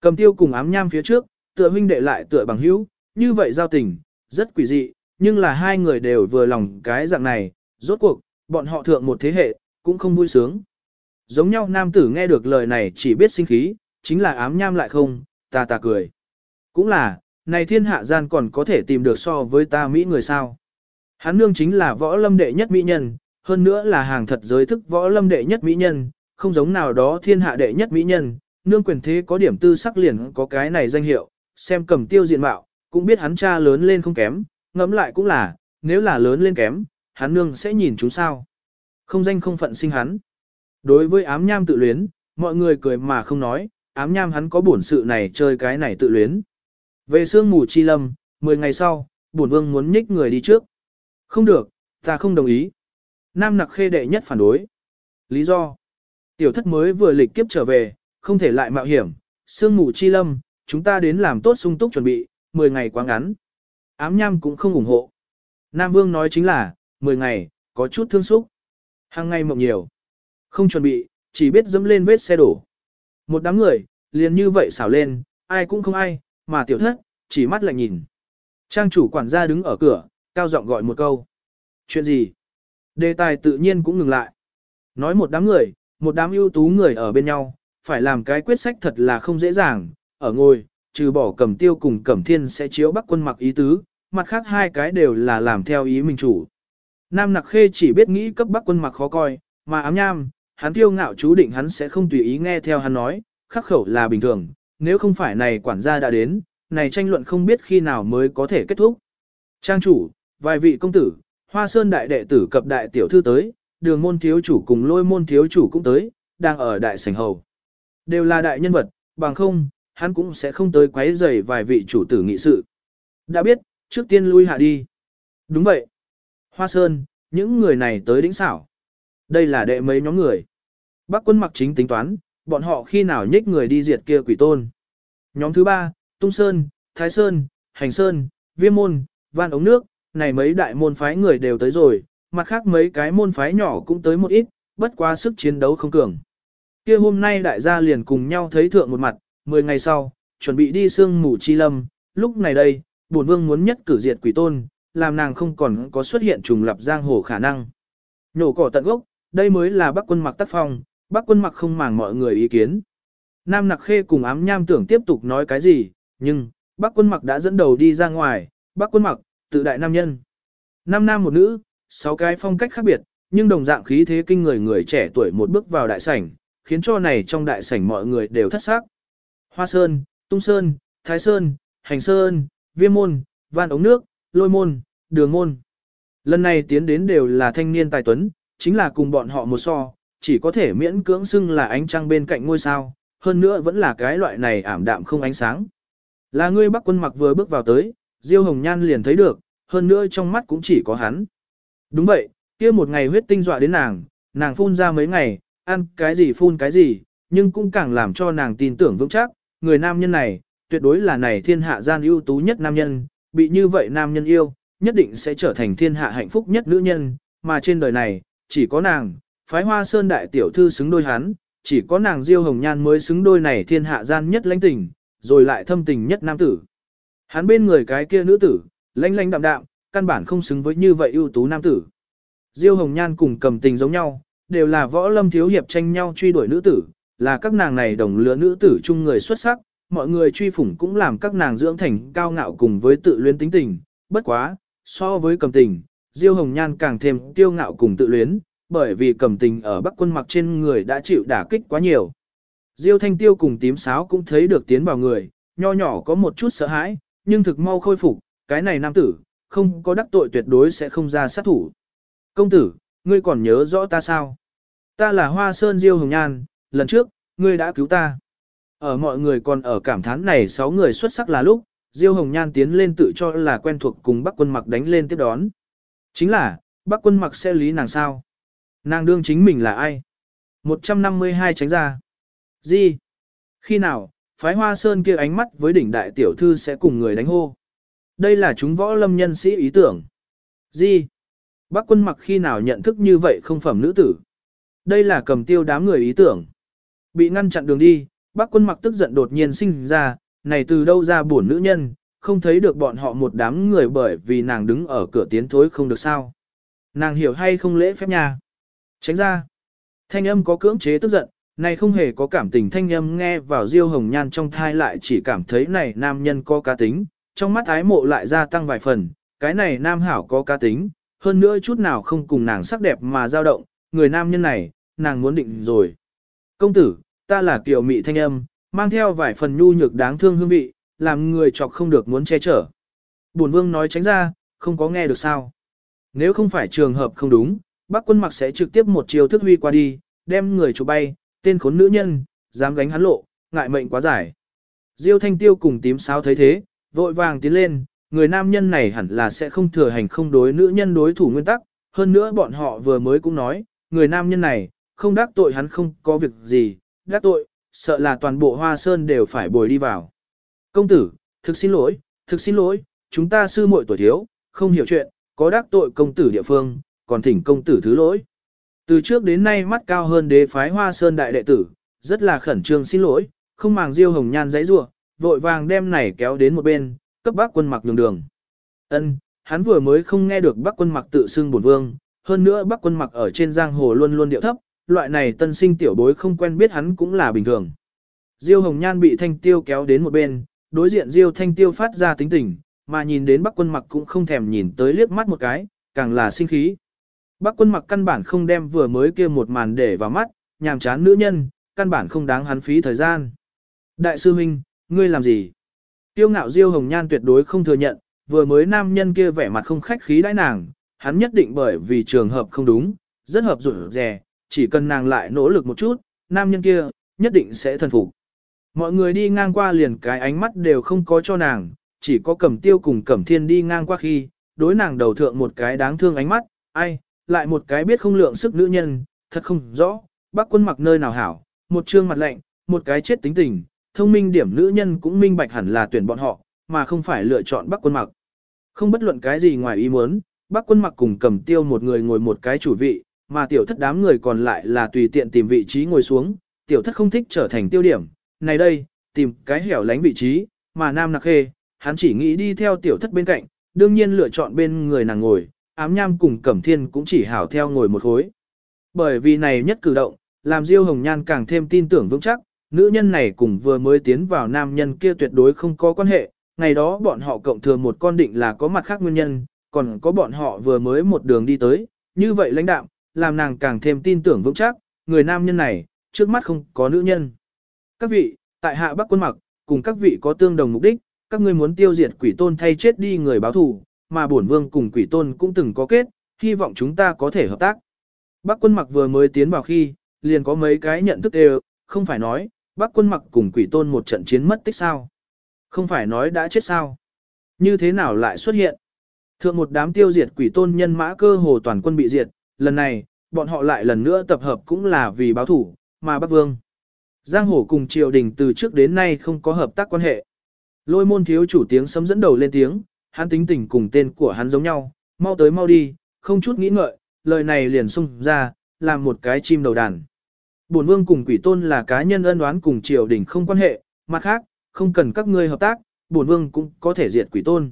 Cầm tiêu cùng ám nham phía trước, tựa huynh đệ lại tựa bằng hữu, như vậy giao tình, rất quỷ dị, nhưng là hai người đều vừa lòng cái dạng này, rốt cuộc, bọn họ thượng một thế hệ, cũng không vui sướng. Giống nhau nam tử nghe được lời này chỉ biết sinh khí, chính là ám nham lại không, ta ta cười. Cũng là, này thiên hạ gian còn có thể tìm được so với ta Mỹ người sao. Hắn nương chính là võ lâm đệ nhất Mỹ nhân, hơn nữa là hàng thật giới thức võ lâm đệ nhất Mỹ nhân, không giống nào đó thiên hạ đệ nhất Mỹ nhân, nương quyền thế có điểm tư sắc liền có cái này danh hiệu, xem cầm tiêu diện mạo, cũng biết hắn cha lớn lên không kém, ngẫm lại cũng là, nếu là lớn lên kém, hắn nương sẽ nhìn chúng sao. Không danh không phận sinh hắn. Đối với ám nham tự luyến, mọi người cười mà không nói, ám nham hắn có bổn sự này chơi cái này tự luyến. Về sương mù chi lâm, 10 ngày sau, bổn vương muốn nhích người đi trước. Không được, ta không đồng ý. Nam nặc khê đệ nhất phản đối. Lý do. Tiểu thất mới vừa lịch kiếp trở về, không thể lại mạo hiểm. Sương mù chi lâm, chúng ta đến làm tốt sung túc chuẩn bị, 10 ngày quá ngắn. Ám nham cũng không ủng hộ. Nam vương nói chính là, 10 ngày, có chút thương xúc. Hàng ngày mộng nhiều. Không chuẩn bị, chỉ biết dẫm lên vết xe đổ. Một đám người, liền như vậy xảo lên, ai cũng không ai, mà tiểu thất, chỉ mắt lại nhìn. Trang chủ quản gia đứng ở cửa, cao giọng gọi một câu. Chuyện gì? Đề tài tự nhiên cũng ngừng lại. Nói một đám người, một đám ưu tú người ở bên nhau, phải làm cái quyết sách thật là không dễ dàng, ở ngồi, trừ bỏ cẩm tiêu cùng cẩm thiên sẽ chiếu bắc quân mặc ý tứ, mặt khác hai cái đều là làm theo ý mình chủ. Nam nặc khê chỉ biết nghĩ cấp bắc quân mặc khó coi, mà ám nham, hắn tiêu ngạo chú định hắn sẽ không tùy ý nghe theo hắn nói, khắc khẩu là bình thường, nếu không phải này quản gia đã đến, này tranh luận không biết khi nào mới có thể kết thúc. Trang chủ, vài vị công tử, hoa sơn đại đệ tử cập đại tiểu thư tới, đường môn thiếu chủ cùng lôi môn thiếu chủ cũng tới, đang ở đại sảnh hầu. Đều là đại nhân vật, bằng không, hắn cũng sẽ không tới quấy rầy vài vị chủ tử nghị sự. Đã biết, trước tiên lui hạ đi. Đúng vậy. Hoa Sơn, những người này tới đỉnh xảo. Đây là đệ mấy nhóm người. Bác quân mặc chính tính toán, bọn họ khi nào nhích người đi diệt kia quỷ tôn. Nhóm thứ ba, Tung Sơn, Thái Sơn, Hành Sơn, Viêm Môn, Van Ống Nước, này mấy đại môn phái người đều tới rồi, mặt khác mấy cái môn phái nhỏ cũng tới một ít, bất quá sức chiến đấu không cường. Kia hôm nay đại gia liền cùng nhau thấy thượng một mặt, 10 ngày sau, chuẩn bị đi sương mù chi lâm, lúc này đây, bổn vương muốn nhất cử diệt quỷ tôn, làm nàng không còn có xuất hiện trùng lập giang hồ khả năng. Nhổ cỏ tận gốc, đây mới là bắc quân mặc tác phong, bắc quân mặc không màng mọi người ý kiến. Nam nặc khê cùng ám nham tưởng tiếp tục nói cái gì, nhưng, bắc quân mặc đã dẫn đầu đi ra ngoài, bắc quân mặc, tự đại nam nhân. Năm nam một nữ, sáu cái phong cách khác biệt, nhưng đồng dạng khí thế kinh người người trẻ tuổi một bước vào đại sảnh, khiến cho này trong đại sảnh mọi người đều thất sắc. Hoa Sơn, Tung Sơn, Thái Sơn, Hành Sơn, Viêm Môn, Van Ống Nước, Lôi Môn, Đường Môn. Lần này tiến đến đều là thanh niên tài tuấn, chính là cùng bọn họ một so, chỉ có thể miễn cưỡng xưng là ánh trăng bên cạnh ngôi sao, hơn nữa vẫn là cái loại này ảm đạm không ánh sáng. Là ngươi bắc quân mặc vừa bước vào tới, Diêu Hồng Nhan liền thấy được, hơn nữa trong mắt cũng chỉ có hắn. Đúng vậy, kia một ngày huyết tinh dọa đến nàng, nàng phun ra mấy ngày, ăn cái gì phun cái gì, nhưng cũng càng làm cho nàng tin tưởng vững chắc, người nam nhân này, tuyệt đối là này thiên hạ gian ưu tú nhất nam nhân, bị như vậy nam nhân yêu, nhất định sẽ trở thành thiên hạ hạnh phúc nhất nữ nhân, mà trên đời này, chỉ có nàng, phái hoa sơn đại tiểu thư xứng đôi hắn, chỉ có nàng Diêu Hồng Nhan mới xứng đôi này thiên hạ gian nhất lãnh tình, rồi lại thâm tình nhất nam tử. Hắn bên người cái kia nữ tử, lanh lanh đạm đạm, căn bản không xứng với như vậy ưu tú nam tử. Diêu Hồng Nhan cùng cầm tình giống nhau, đều là võ lâm thiếu hiệp tranh nhau truy đuổi nữ tử, là các nàng này đồng lứa nữ tử chung người xuất sắc, mọi người truy phủng cũng làm các nàng dưỡng thành cao ngạo cùng với tự luyến tính tình, bất quá, so với cầm tình, Diêu Hồng Nhan càng thêm tiêu ngạo cùng tự luyến, bởi vì cầm tình ở Bắc quân mặc trên người đã chịu đả kích quá nhiều. Diêu Thanh Tiêu cùng tím sáo cũng thấy được tiến vào người, nho nhỏ có một chút sợ hãi, nhưng thực mau khôi phục, cái này nam tử, không có đắc tội tuyệt đối sẽ không ra sát thủ. Công tử, ngươi còn nhớ rõ ta sao? Ta là Hoa Sơn Diêu Hồng Nhan, lần trước, ngươi đã cứu ta. Ở mọi người còn ở cảm thán này sáu người xuất sắc là lúc, Diêu Hồng Nhan tiến lên tự cho là quen thuộc cùng Bắc quân mặc đánh lên tiếp đón. Chính là, Bắc quân mặc sẽ lý nàng sao? Nàng đương chính mình là ai? 152 tránh ra. Gì? Khi nào, phái hoa sơn kia ánh mắt với đỉnh đại tiểu thư sẽ cùng người đánh hô? Đây là chúng võ lâm nhân sĩ ý tưởng. Gì? Bác quân mặc khi nào nhận thức như vậy không phẩm nữ tử? Đây là cầm tiêu đám người ý tưởng. Bị ngăn chặn đường đi, bác quân mặc tức giận đột nhiên sinh ra, này từ đâu ra buồn nữ nhân, không thấy được bọn họ một đám người bởi vì nàng đứng ở cửa tiến thối không được sao. Nàng hiểu hay không lễ phép nhà? Tránh ra. Thanh âm có cưỡng chế tức giận, này không hề có cảm tình thanh âm nghe vào diêu hồng nhan trong thai lại chỉ cảm thấy này nam nhân có cá tính, trong mắt ái mộ lại gia tăng vài phần, cái này nam hảo có cá tính, hơn nữa chút nào không cùng nàng sắc đẹp mà dao động, người nam nhân này, nàng muốn định rồi. Công tử, ta là kiều mị thanh âm, mang theo vài phần nhu nhược đáng thương hương vị, làm người chọc không được muốn che chở. Bổn vương nói tránh ra, không có nghe được sao. Nếu không phải trường hợp không đúng, bác quân mặc sẽ trực tiếp một chiều thức huy qua đi, đem người chụp bay, tên khốn nữ nhân, dám gánh hắn lộ, ngại mệnh quá dài. Diêu thanh tiêu cùng tím sáo thấy thế, vội vàng tiến lên, người nam nhân này hẳn là sẽ không thừa hành không đối nữ nhân đối thủ nguyên tắc, hơn nữa bọn họ vừa mới cũng nói, người nam nhân này, không đắc tội hắn không có việc gì, đắc tội, sợ là toàn bộ hoa sơn đều phải bồi đi vào. Công tử, thực xin lỗi, thực xin lỗi, chúng ta sư muội tuổi thiếu, không hiểu chuyện, có đắc tội công tử địa phương, còn thỉnh công tử thứ lỗi. Từ trước đến nay mắt cao hơn đế phái hoa sơn đại đệ tử, rất là khẩn trương xin lỗi, không màng diêu hồng nhan giấy rủa vội vàng đem này kéo đến một bên, cấp bác quân mặc nhường đường. Ân, hắn vừa mới không nghe được bác quân mặc tự xưng bổn vương, hơn nữa bác quân mặc ở trên giang hồ luôn luôn điệu thấp, loại này tân sinh tiểu bối không quen biết hắn cũng là bình thường. Diêu Hồng Nhan bị Thanh Tiêu kéo đến một bên, đối diện Diêu Thanh Tiêu phát ra tính tình, mà nhìn đến Bắc Quân Mặc cũng không thèm nhìn tới liếc mắt một cái, càng là sinh khí. Bắc Quân Mặc căn bản không đem vừa mới kia một màn để vào mắt, nhàm chán nữ nhân, căn bản không đáng hắn phí thời gian. Đại sư huynh, ngươi làm gì? Tiêu ngạo Diêu Hồng Nhan tuyệt đối không thừa nhận, vừa mới nam nhân kia vẻ mặt không khách khí đãi nàng, hắn nhất định bởi vì trường hợp không đúng, rất hợp rủi rè, chỉ cần nàng lại nỗ lực một chút, nam nhân kia, nhất định sẽ thần phục. Mọi người đi ngang qua liền cái ánh mắt đều không có cho nàng, chỉ có cẩm tiêu cùng cẩm thiên đi ngang qua khi, đối nàng đầu thượng một cái đáng thương ánh mắt, ai, lại một cái biết không lượng sức nữ nhân, thật không rõ, bác quân mặc nơi nào hảo, một trương mặt lạnh, một cái chết tính tình, thông minh điểm nữ nhân cũng minh bạch hẳn là tuyển bọn họ, mà không phải lựa chọn bác quân mặc. Không bất luận cái gì ngoài ý muốn, bác quân mặc cùng cầm tiêu một người ngồi một cái chủ vị, mà tiểu thất đám người còn lại là tùy tiện tìm vị trí ngồi xuống, tiểu thất không thích trở thành tiêu điểm, này đây, tìm cái hẻo lánh vị trí, mà nam nặc khê, hắn chỉ nghĩ đi theo tiểu thất bên cạnh, đương nhiên lựa chọn bên người nàng ngồi, ám nham cùng cẩm thiên cũng chỉ hảo theo ngồi một khối. Bởi vì này nhất cử động, làm Diêu Hồng Nhan càng thêm tin tưởng vững chắc, nữ nhân này cùng vừa mới tiến vào nam nhân kia tuyệt đối không có quan hệ, ngày đó bọn họ cộng thừa một con định là có mặt khác nguyên nhân, còn có bọn họ vừa mới một đường đi tới, như vậy lãnh đạm, làm nàng càng thêm tin tưởng vững chắc, người nam nhân này, trước mắt không có nữ nhân. Các vị, tại hạ Bắc quân mặc, cùng các vị có tương đồng mục đích, các ngươi muốn tiêu diệt quỷ tôn thay chết đi người báo thù, mà bổn vương cùng quỷ tôn cũng từng có kết, hy vọng chúng ta có thể hợp tác. Bắc quân mặc vừa mới tiến vào khi, liền có mấy cái nhận thức đều, không phải nói, Bắc quân mặc cùng quỷ tôn một trận chiến mất tích sao. Không phải nói đã chết sao. Như thế nào lại xuất hiện? Thượng một đám tiêu diệt quỷ tôn nhân mã cơ hồ toàn quân bị diệt, lần này, bọn họ lại lần nữa tập hợp cũng là vì báo thủ, mà bác Vương. Giang hồ cùng triều đình từ trước đến nay không có hợp tác quan hệ. Lôi môn thiếu chủ tiếng sấm dẫn đầu lên tiếng, hắn tính tình cùng tên của hắn giống nhau, mau tới mau đi, không chút nghĩ ngợi, lời này liền xung ra, làm một cái chim đầu đàn. Bổn vương cùng quỷ tôn là cá nhân ân oán cùng triều đình không quan hệ, mặt khác, không cần các ngươi hợp tác, bổn vương cũng có thể diệt quỷ tôn.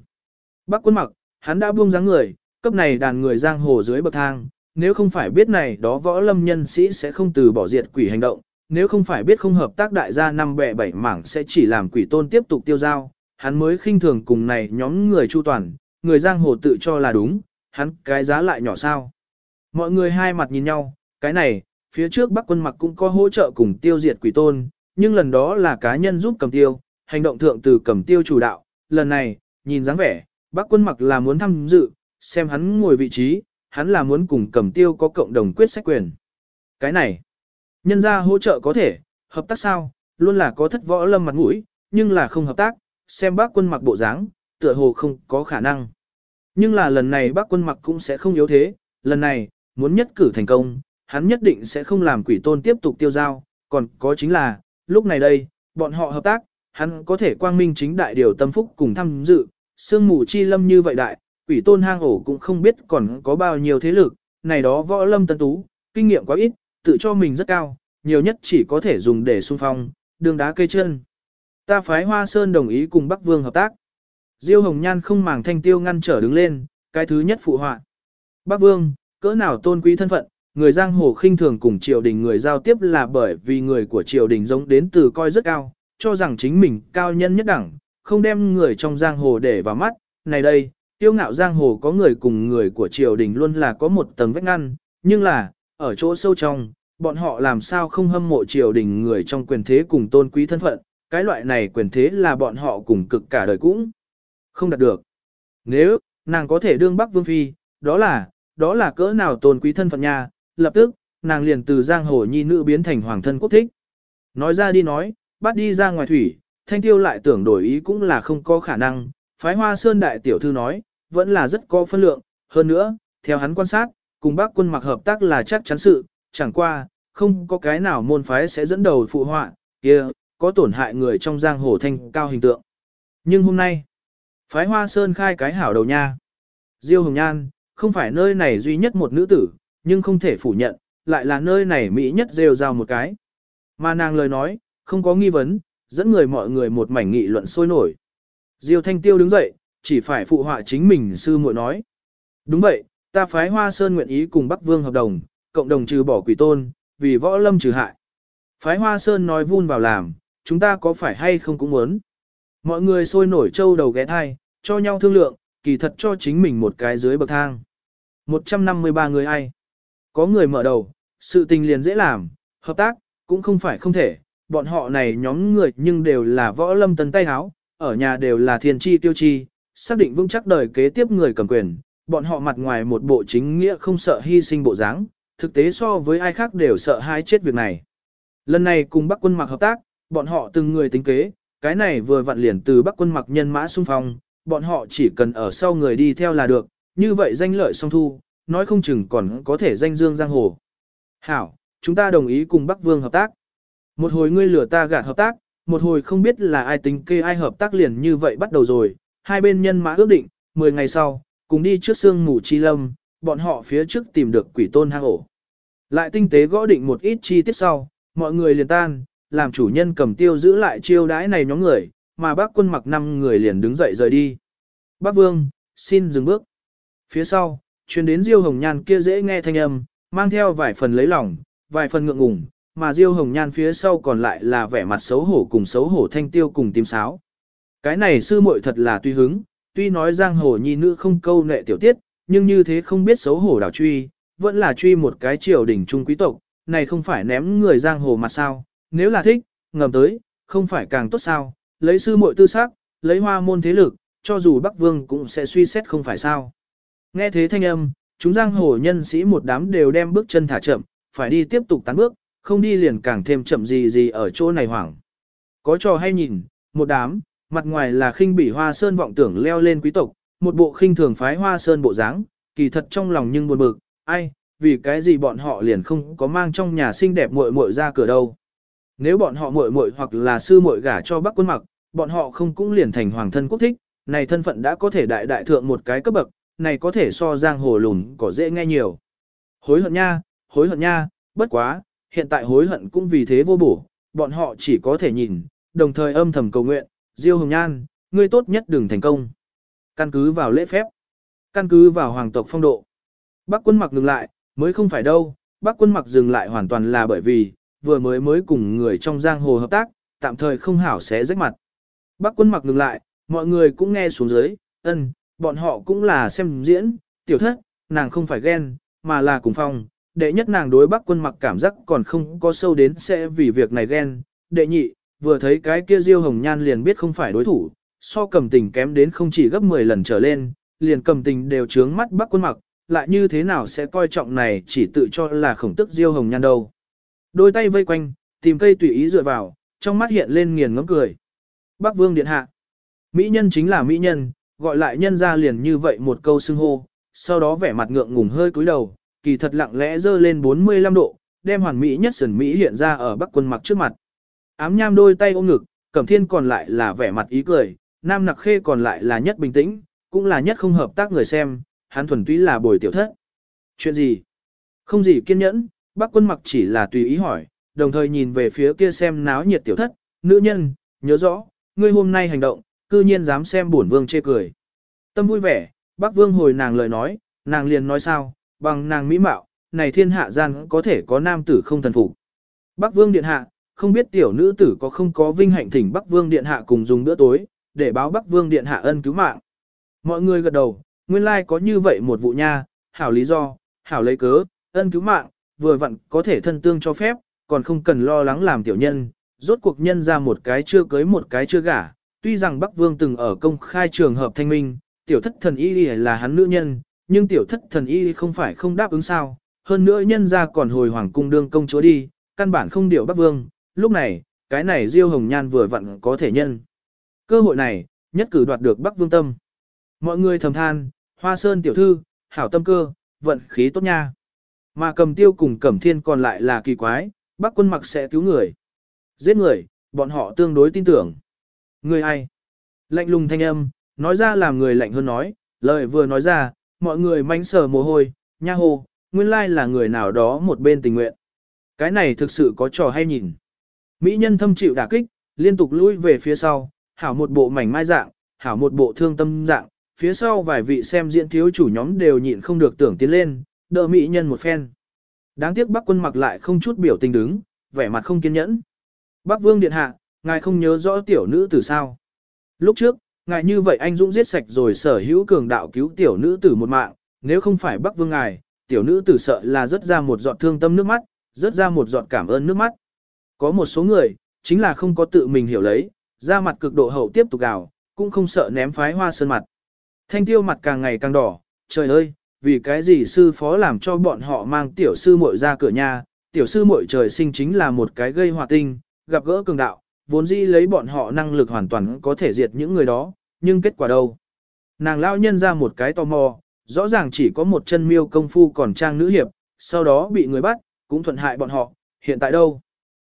Bác quân mặc, hắn đã buông dáng người, cấp này đàn người giang hồ dưới bậc thang, nếu không phải biết này đó võ lâm nhân sĩ sẽ không từ bỏ diệt quỷ hành động, nếu không phải biết không hợp tác đại gia năm bẻ bảy mảng sẽ chỉ làm quỷ tôn tiếp tục tiêu giao, hắn mới khinh thường cùng này nhóm người chu toàn, người giang hồ tự cho là đúng, hắn cái giá lại nhỏ sao. Mọi người hai mặt nhìn nhau, cái này, phía trước bắc quân mặc cũng có hỗ trợ cùng tiêu diệt quỷ tôn, nhưng lần đó là cá nhân giúp cầm tiêu, hành động thượng từ cầm tiêu chủ đạo, lần này, nhìn dáng vẻ, bắc quân mặc là muốn tham dự, xem hắn ngồi vị trí, hắn là muốn cùng cầm tiêu có cộng đồng quyết sách quyền. Cái này, nhân ra hỗ trợ có thể, hợp tác sao, luôn là có thất võ lâm mặt mũi, nhưng là không hợp tác, xem bác quân mặc bộ dáng, tựa hồ không có khả năng. Nhưng là lần này bác quân mặc cũng sẽ không yếu thế, lần này, muốn nhất cử thành công, hắn nhất định sẽ không làm quỷ tôn tiếp tục tiêu giao, còn có chính là, lúc này đây, bọn họ hợp tác, hắn có thể quang minh chính đại điều tâm phúc cùng tham dự, sương mù chi lâm như vậy đại, quỷ tôn hang ổ cũng không biết còn có bao nhiêu thế lực, này đó võ lâm tân tú, kinh nghiệm quá ít, tự cho mình rất cao, nhiều nhất chỉ có thể dùng để xung phong, đường đá cây chân. Ta phái Hoa Sơn đồng ý cùng Bắc Vương hợp tác. Diêu Hồng Nhan không màng thanh tiêu ngăn trở đứng lên, cái thứ nhất phụ họa. Bắc Vương, cỡ nào tôn quý thân phận, người giang hồ khinh thường cùng triều đình người giao tiếp là bởi vì người của triều đình giống đến từ coi rất cao, cho rằng chính mình cao nhân nhất đẳng, không đem người trong giang hồ để vào mắt. Này đây, tiêu ngạo giang hồ có người cùng người của triều đình luôn là có một tầng vách ngăn, nhưng là, ở chỗ sâu trong, bọn họ làm sao không hâm mộ triều đình người trong quyền thế cùng tôn quý thân phận, cái loại này quyền thế là bọn họ cùng cực cả đời cũng không đạt được. Nếu, nàng có thể đương Bắc Vương Phi, đó là, đó là cỡ nào tôn quý thân phận nhà. lập tức, nàng liền từ giang hồ nhi nữ biến thành hoàng thân quốc thích. Nói ra đi nói, bắt đi ra ngoài thủy, thanh tiêu lại tưởng đổi ý cũng là không có khả năng, phái hoa sơn đại tiểu thư nói, vẫn là rất có phân lượng, hơn nữa, theo hắn quan sát, cùng bác quân mặc hợp tác là chắc chắn sự, chẳng qua, không có cái nào môn phái sẽ dẫn đầu phụ họa, kia, có tổn hại người trong giang hồ thanh cao hình tượng. Nhưng hôm nay, phái hoa sơn khai cái hảo đầu nha. Diêu Hồng Nhan, không phải nơi này duy nhất một nữ tử, nhưng không thể phủ nhận, lại là nơi này mỹ nhất rêu rao một cái. Mà nàng lời nói, không có nghi vấn, dẫn người mọi người một mảnh nghị luận sôi nổi. Diêu Thanh Tiêu đứng dậy, chỉ phải phụ họa chính mình sư muội nói. Đúng vậy, ta phái Hoa Sơn nguyện ý cùng Bắc Vương hợp đồng, cộng đồng trừ bỏ quỷ tôn, vì võ lâm trừ hại. Phái Hoa Sơn nói vun vào làm, chúng ta có phải hay không cũng muốn. Mọi người sôi nổi trâu đầu ghé thai, cho nhau thương lượng, kỳ thật cho chính mình một cái dưới bậc thang. 153 người ai? Có người mở đầu, sự tình liền dễ làm, hợp tác, cũng không phải không thể, bọn họ này nhóm người nhưng đều là võ lâm tấn tay háo, ở nhà đều là thiên chi tiêu chi, xác định vững chắc đời kế tiếp người cầm quyền, bọn họ mặt ngoài một bộ chính nghĩa không sợ hy sinh bộ dáng, thực tế so với ai khác đều sợ hai chết việc này. Lần này cùng Bắc quân mặc hợp tác, bọn họ từng người tính kế, cái này vừa vặn liền từ Bắc quân mặc nhân mã xung phong, bọn họ chỉ cần ở sau người đi theo là được, như vậy danh lợi song thu, nói không chừng còn có thể danh dương giang hồ. Hảo, chúng ta đồng ý cùng Bắc Vương hợp tác. Một hồi ngươi lừa ta gạt hợp tác, một hồi không biết là ai tính kê ai hợp tác liền như vậy bắt đầu rồi, hai bên nhân mã ước định, 10 ngày sau, cùng đi trước sương mù chi lâm, bọn họ phía trước tìm được quỷ tôn hang ổ. Lại tinh tế gõ định một ít chi tiết sau, mọi người liền tan, làm chủ nhân cầm tiêu giữ lại chiêu đãi này nhóm người, mà bác quân mặc năm người liền đứng dậy rời đi. Bác Vương, xin dừng bước. Phía sau, truyền đến Diêu Hồng Nhan kia dễ nghe thanh âm, mang theo vài phần lấy lòng, vài phần ngượng ngùng, mà Diêu Hồng Nhan phía sau còn lại là vẻ mặt xấu hổ cùng xấu hổ thanh tiêu cùng tím sáo. Cái này sư muội thật là tuy hứng, tuy nói giang hồ nhi nữ không câu nệ tiểu tiết, nhưng như thế không biết xấu hổ đảo truy, vẫn là truy một cái triều đỉnh trung quý tộc, này không phải ném người giang hồ mặt sao, nếu là thích, ngầm tới, không phải càng tốt sao, lấy sư muội tư xác, lấy hoa môn thế lực, cho dù Bắc Vương cũng sẽ suy xét không phải sao. Nghe thế thanh âm, chúng giang hồ nhân sĩ một đám đều đem bước chân thả chậm, phải đi tiếp tục tán bước, không đi liền càng thêm chậm gì gì ở chỗ này hoảng. Có trò hay nhìn, một đám, mặt ngoài là khinh bỉ hoa sơn vọng tưởng leo lên quý tộc, một bộ khinh thường phái hoa sơn bộ dáng, kỳ thật trong lòng nhưng buồn bực, ai, vì cái gì bọn họ liền không có mang trong nhà xinh đẹp muội muội ra cửa đâu. Nếu bọn họ muội muội hoặc là sư muội gả cho bắc quân mặc, bọn họ không cũng liền thành hoàng thân quốc thích, này thân phận đã có thể đại đại thượng một cái cấp bậc, này có thể so giang hồ lùn có dễ nghe nhiều. Hối hận nha, hối hận nha, bất quá, hiện tại hối hận cũng vì thế vô bổ, bọn họ chỉ có thể nhìn, đồng thời âm thầm cầu nguyện, Diêu Hồng Nhan, ngươi tốt nhất đừng thành công. Căn cứ vào lễ phép, căn cứ vào hoàng tộc phong độ. Bác quân mặc ngừng lại, mới không phải đâu, bác quân mặc dừng lại hoàn toàn là bởi vì, vừa mới mới cùng người trong giang hồ hợp tác, tạm thời không hảo xé rách mặt. Bác quân mặc ngừng lại, mọi người cũng nghe xuống dưới, ân, bọn họ cũng là xem diễn, tiểu thất, nàng không phải ghen, mà là cùng phong. Đệ nhất nàng đối bác quân mặc cảm giác còn không có sâu đến sẽ vì việc này ghen. Đệ nhị, vừa thấy cái kia diêu hồng nhan liền biết không phải đối thủ, so cầm tình kém đến không chỉ gấp 10 lần trở lên, liền cầm tình đều trướng mắt bác quân mặc, lại như thế nào sẽ coi trọng này chỉ tự cho là khổng tức diêu hồng nhan đâu. Đôi tay vây quanh, tìm cây tùy ý dựa vào, trong mắt hiện lên nghiền ngấm cười. Bác vương điện hạ. Mỹ nhân chính là mỹ nhân, gọi lại nhân ra liền như vậy một câu xưng hô, sau đó vẻ mặt ngượng ngùng hơi cúi đầu, kỳ thật lặng lẽ dơ lên 45 độ, đem hoàn mỹ nhất sườn Mỹ hiện ra ở bắc quân mặc trước mặt. Ám nham đôi tay ôm ngực, cẩm thiên còn lại là vẻ mặt ý cười, nam nặc khê còn lại là nhất bình tĩnh, cũng là nhất không hợp tác người xem, hắn thuần túy là bồi tiểu thất. Chuyện gì? Không gì kiên nhẫn, bác quân mặc chỉ là tùy ý hỏi, đồng thời nhìn về phía kia xem náo nhiệt tiểu thất, nữ nhân, nhớ rõ, ngươi hôm nay hành động, cư nhiên dám xem bổn vương chê cười. Tâm vui vẻ, bác vương hồi nàng lời nói, nàng liền nói sao, bằng nàng mỹ mạo, này thiên hạ gian có thể có nam tử không thần phục. Bác vương điện hạ, không biết tiểu nữ tử có không có vinh hạnh thỉnh Bắc Vương Điện Hạ cùng dùng bữa tối, để báo Bắc Vương Điện Hạ ân cứu mạng. Mọi người gật đầu, nguyên lai like có như vậy một vụ nha, hảo lý do, hảo lấy cớ, ân cứu mạng, vừa vặn có thể thân tương cho phép, còn không cần lo lắng làm tiểu nhân, rốt cuộc nhân ra một cái chưa cưới một cái chưa gả. Tuy rằng Bắc Vương từng ở công khai trường hợp thanh minh, tiểu thất thần y là hắn nữ nhân, nhưng tiểu thất thần y không phải không đáp ứng sao, hơn nữa nhân ra còn hồi hoàng cung đương công chúa đi, căn bản không điều Bắc Vương, lúc này, cái này Diêu Hồng Nhan vừa vặn có thể nhân. Cơ hội này, nhất cử đoạt được Bắc Vương Tâm. Mọi người thầm than, Hoa Sơn tiểu thư, hảo tâm cơ, vận khí tốt nha. Mà cầm tiêu cùng cẩm thiên còn lại là kỳ quái, Bắc quân mặc sẽ cứu người. Giết người, bọn họ tương đối tin tưởng. Người ai? Lạnh lùng thanh âm, nói ra làm người lạnh hơn nói, lời vừa nói ra, mọi người manh sờ mồ hôi, nha hồ, nguyên lai là người nào đó một bên tình nguyện. Cái này thực sự có trò hay nhìn. Mỹ nhân thâm chịu đả kích, liên tục lui về phía sau, hảo một bộ mảnh mai dạng, hảo một bộ thương tâm dạng, phía sau vài vị xem diễn thiếu chủ nhóm đều nhịn không được tưởng tiến lên, đỡ Mỹ nhân một phen. Đáng tiếc Bắc quân mặc lại không chút biểu tình đứng, vẻ mặt không kiên nhẫn. Bắc vương điện hạ, ngài không nhớ rõ tiểu nữ tử sao. Lúc trước, ngài như vậy anh dũng giết sạch rồi sở hữu cường đạo cứu tiểu nữ tử một mạng, nếu không phải Bắc vương ngài, tiểu nữ tử sợ là rất ra một giọt thương tâm nước mắt, rất ra một giọt cảm ơn nước mắt. Có một số người, chính là không có tự mình hiểu lấy, ra mặt cực độ hậu tiếp tục gào, cũng không sợ ném phái hoa sơn mặt. Thanh tiêu mặt càng ngày càng đỏ, trời ơi, vì cái gì sư phó làm cho bọn họ mang tiểu sư muội ra cửa nhà, tiểu sư muội trời sinh chính là một cái gây hòa tinh, gặp gỡ cường đạo, vốn dĩ lấy bọn họ năng lực hoàn toàn có thể diệt những người đó, nhưng kết quả đâu? Nàng lao nhân ra một cái tò mò, rõ ràng chỉ có một chân miêu công phu còn trang nữ hiệp, sau đó bị người bắt, cũng thuận hại bọn họ, hiện tại đâu?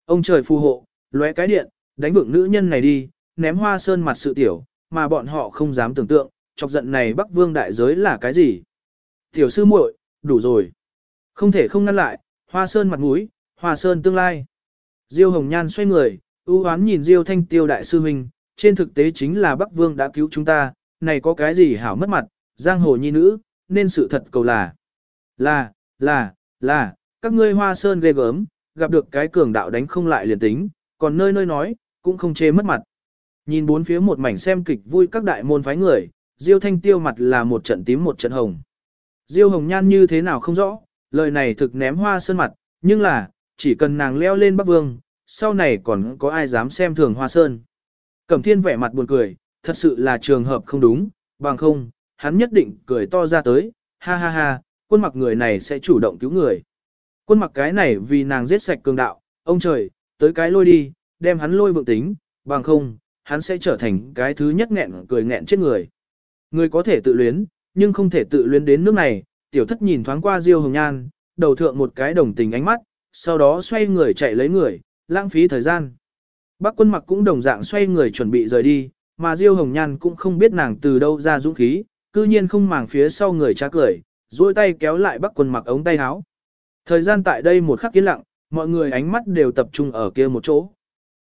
Ông trời phù hộ, lóe cái điện, đánh vượng nữ nhân này đi, ném hoa sơn mặt sự tiểu, mà bọn họ không dám tưởng tượng, chọc giận này Bắc Vương đại giới là cái gì. Tiểu sư muội, đủ rồi. Không thể không ngăn lại, hoa sơn mặt mũi, hoa sơn tương lai. Diêu Hồng Nhan xoay người, ưu hoán nhìn Diêu Thanh Tiêu đại sư huynh, trên thực tế chính là Bắc Vương đã cứu chúng ta, này có cái gì hảo mất mặt, giang hồ nhi nữ, nên sự thật cầu là. Là, là, là, các ngươi hoa sơn ghê gớm, gặp được cái cường đạo đánh không lại liền tính, còn nơi nơi nói, cũng không chê mất mặt. Nhìn bốn phía một mảnh xem kịch vui các đại môn phái người, Diêu Thanh Tiêu mặt là một trận tím một trận hồng. Diêu Hồng Nhan như thế nào không rõ, lời này thực ném hoa sơn mặt, nhưng là, chỉ cần nàng leo lên Bắc Vương, sau này còn có ai dám xem thường hoa sơn. Cẩm Thiên vẻ mặt buồn cười, thật sự là trường hợp không đúng, bằng không, hắn nhất định cười to ra tới, ha ha ha, quân mặc người này sẽ chủ động cứu người. Quân mặc cái này vì nàng giết sạch cường đạo, ông trời, tới cái lôi đi, đem hắn lôi vượng tính, bằng không, hắn sẽ trở thành cái thứ nhất nghẹn cười nghẹn chết người. Người có thể tự luyến, nhưng không thể tự luyến đến nước này, tiểu thất nhìn thoáng qua Diêu Hồng Nhan, đầu thượng một cái đồng tình ánh mắt, sau đó xoay người chạy lấy người, lãng phí thời gian. Bác quân mặc cũng đồng dạng xoay người chuẩn bị rời đi, mà Diêu Hồng Nhan cũng không biết nàng từ đâu ra dũng khí, cư nhiên không màng phía sau người trá cười, duỗi tay kéo lại bác quân mặc ống tay áo. Thời gian tại đây một khắc yên lặng, mọi người ánh mắt đều tập trung ở kia một chỗ.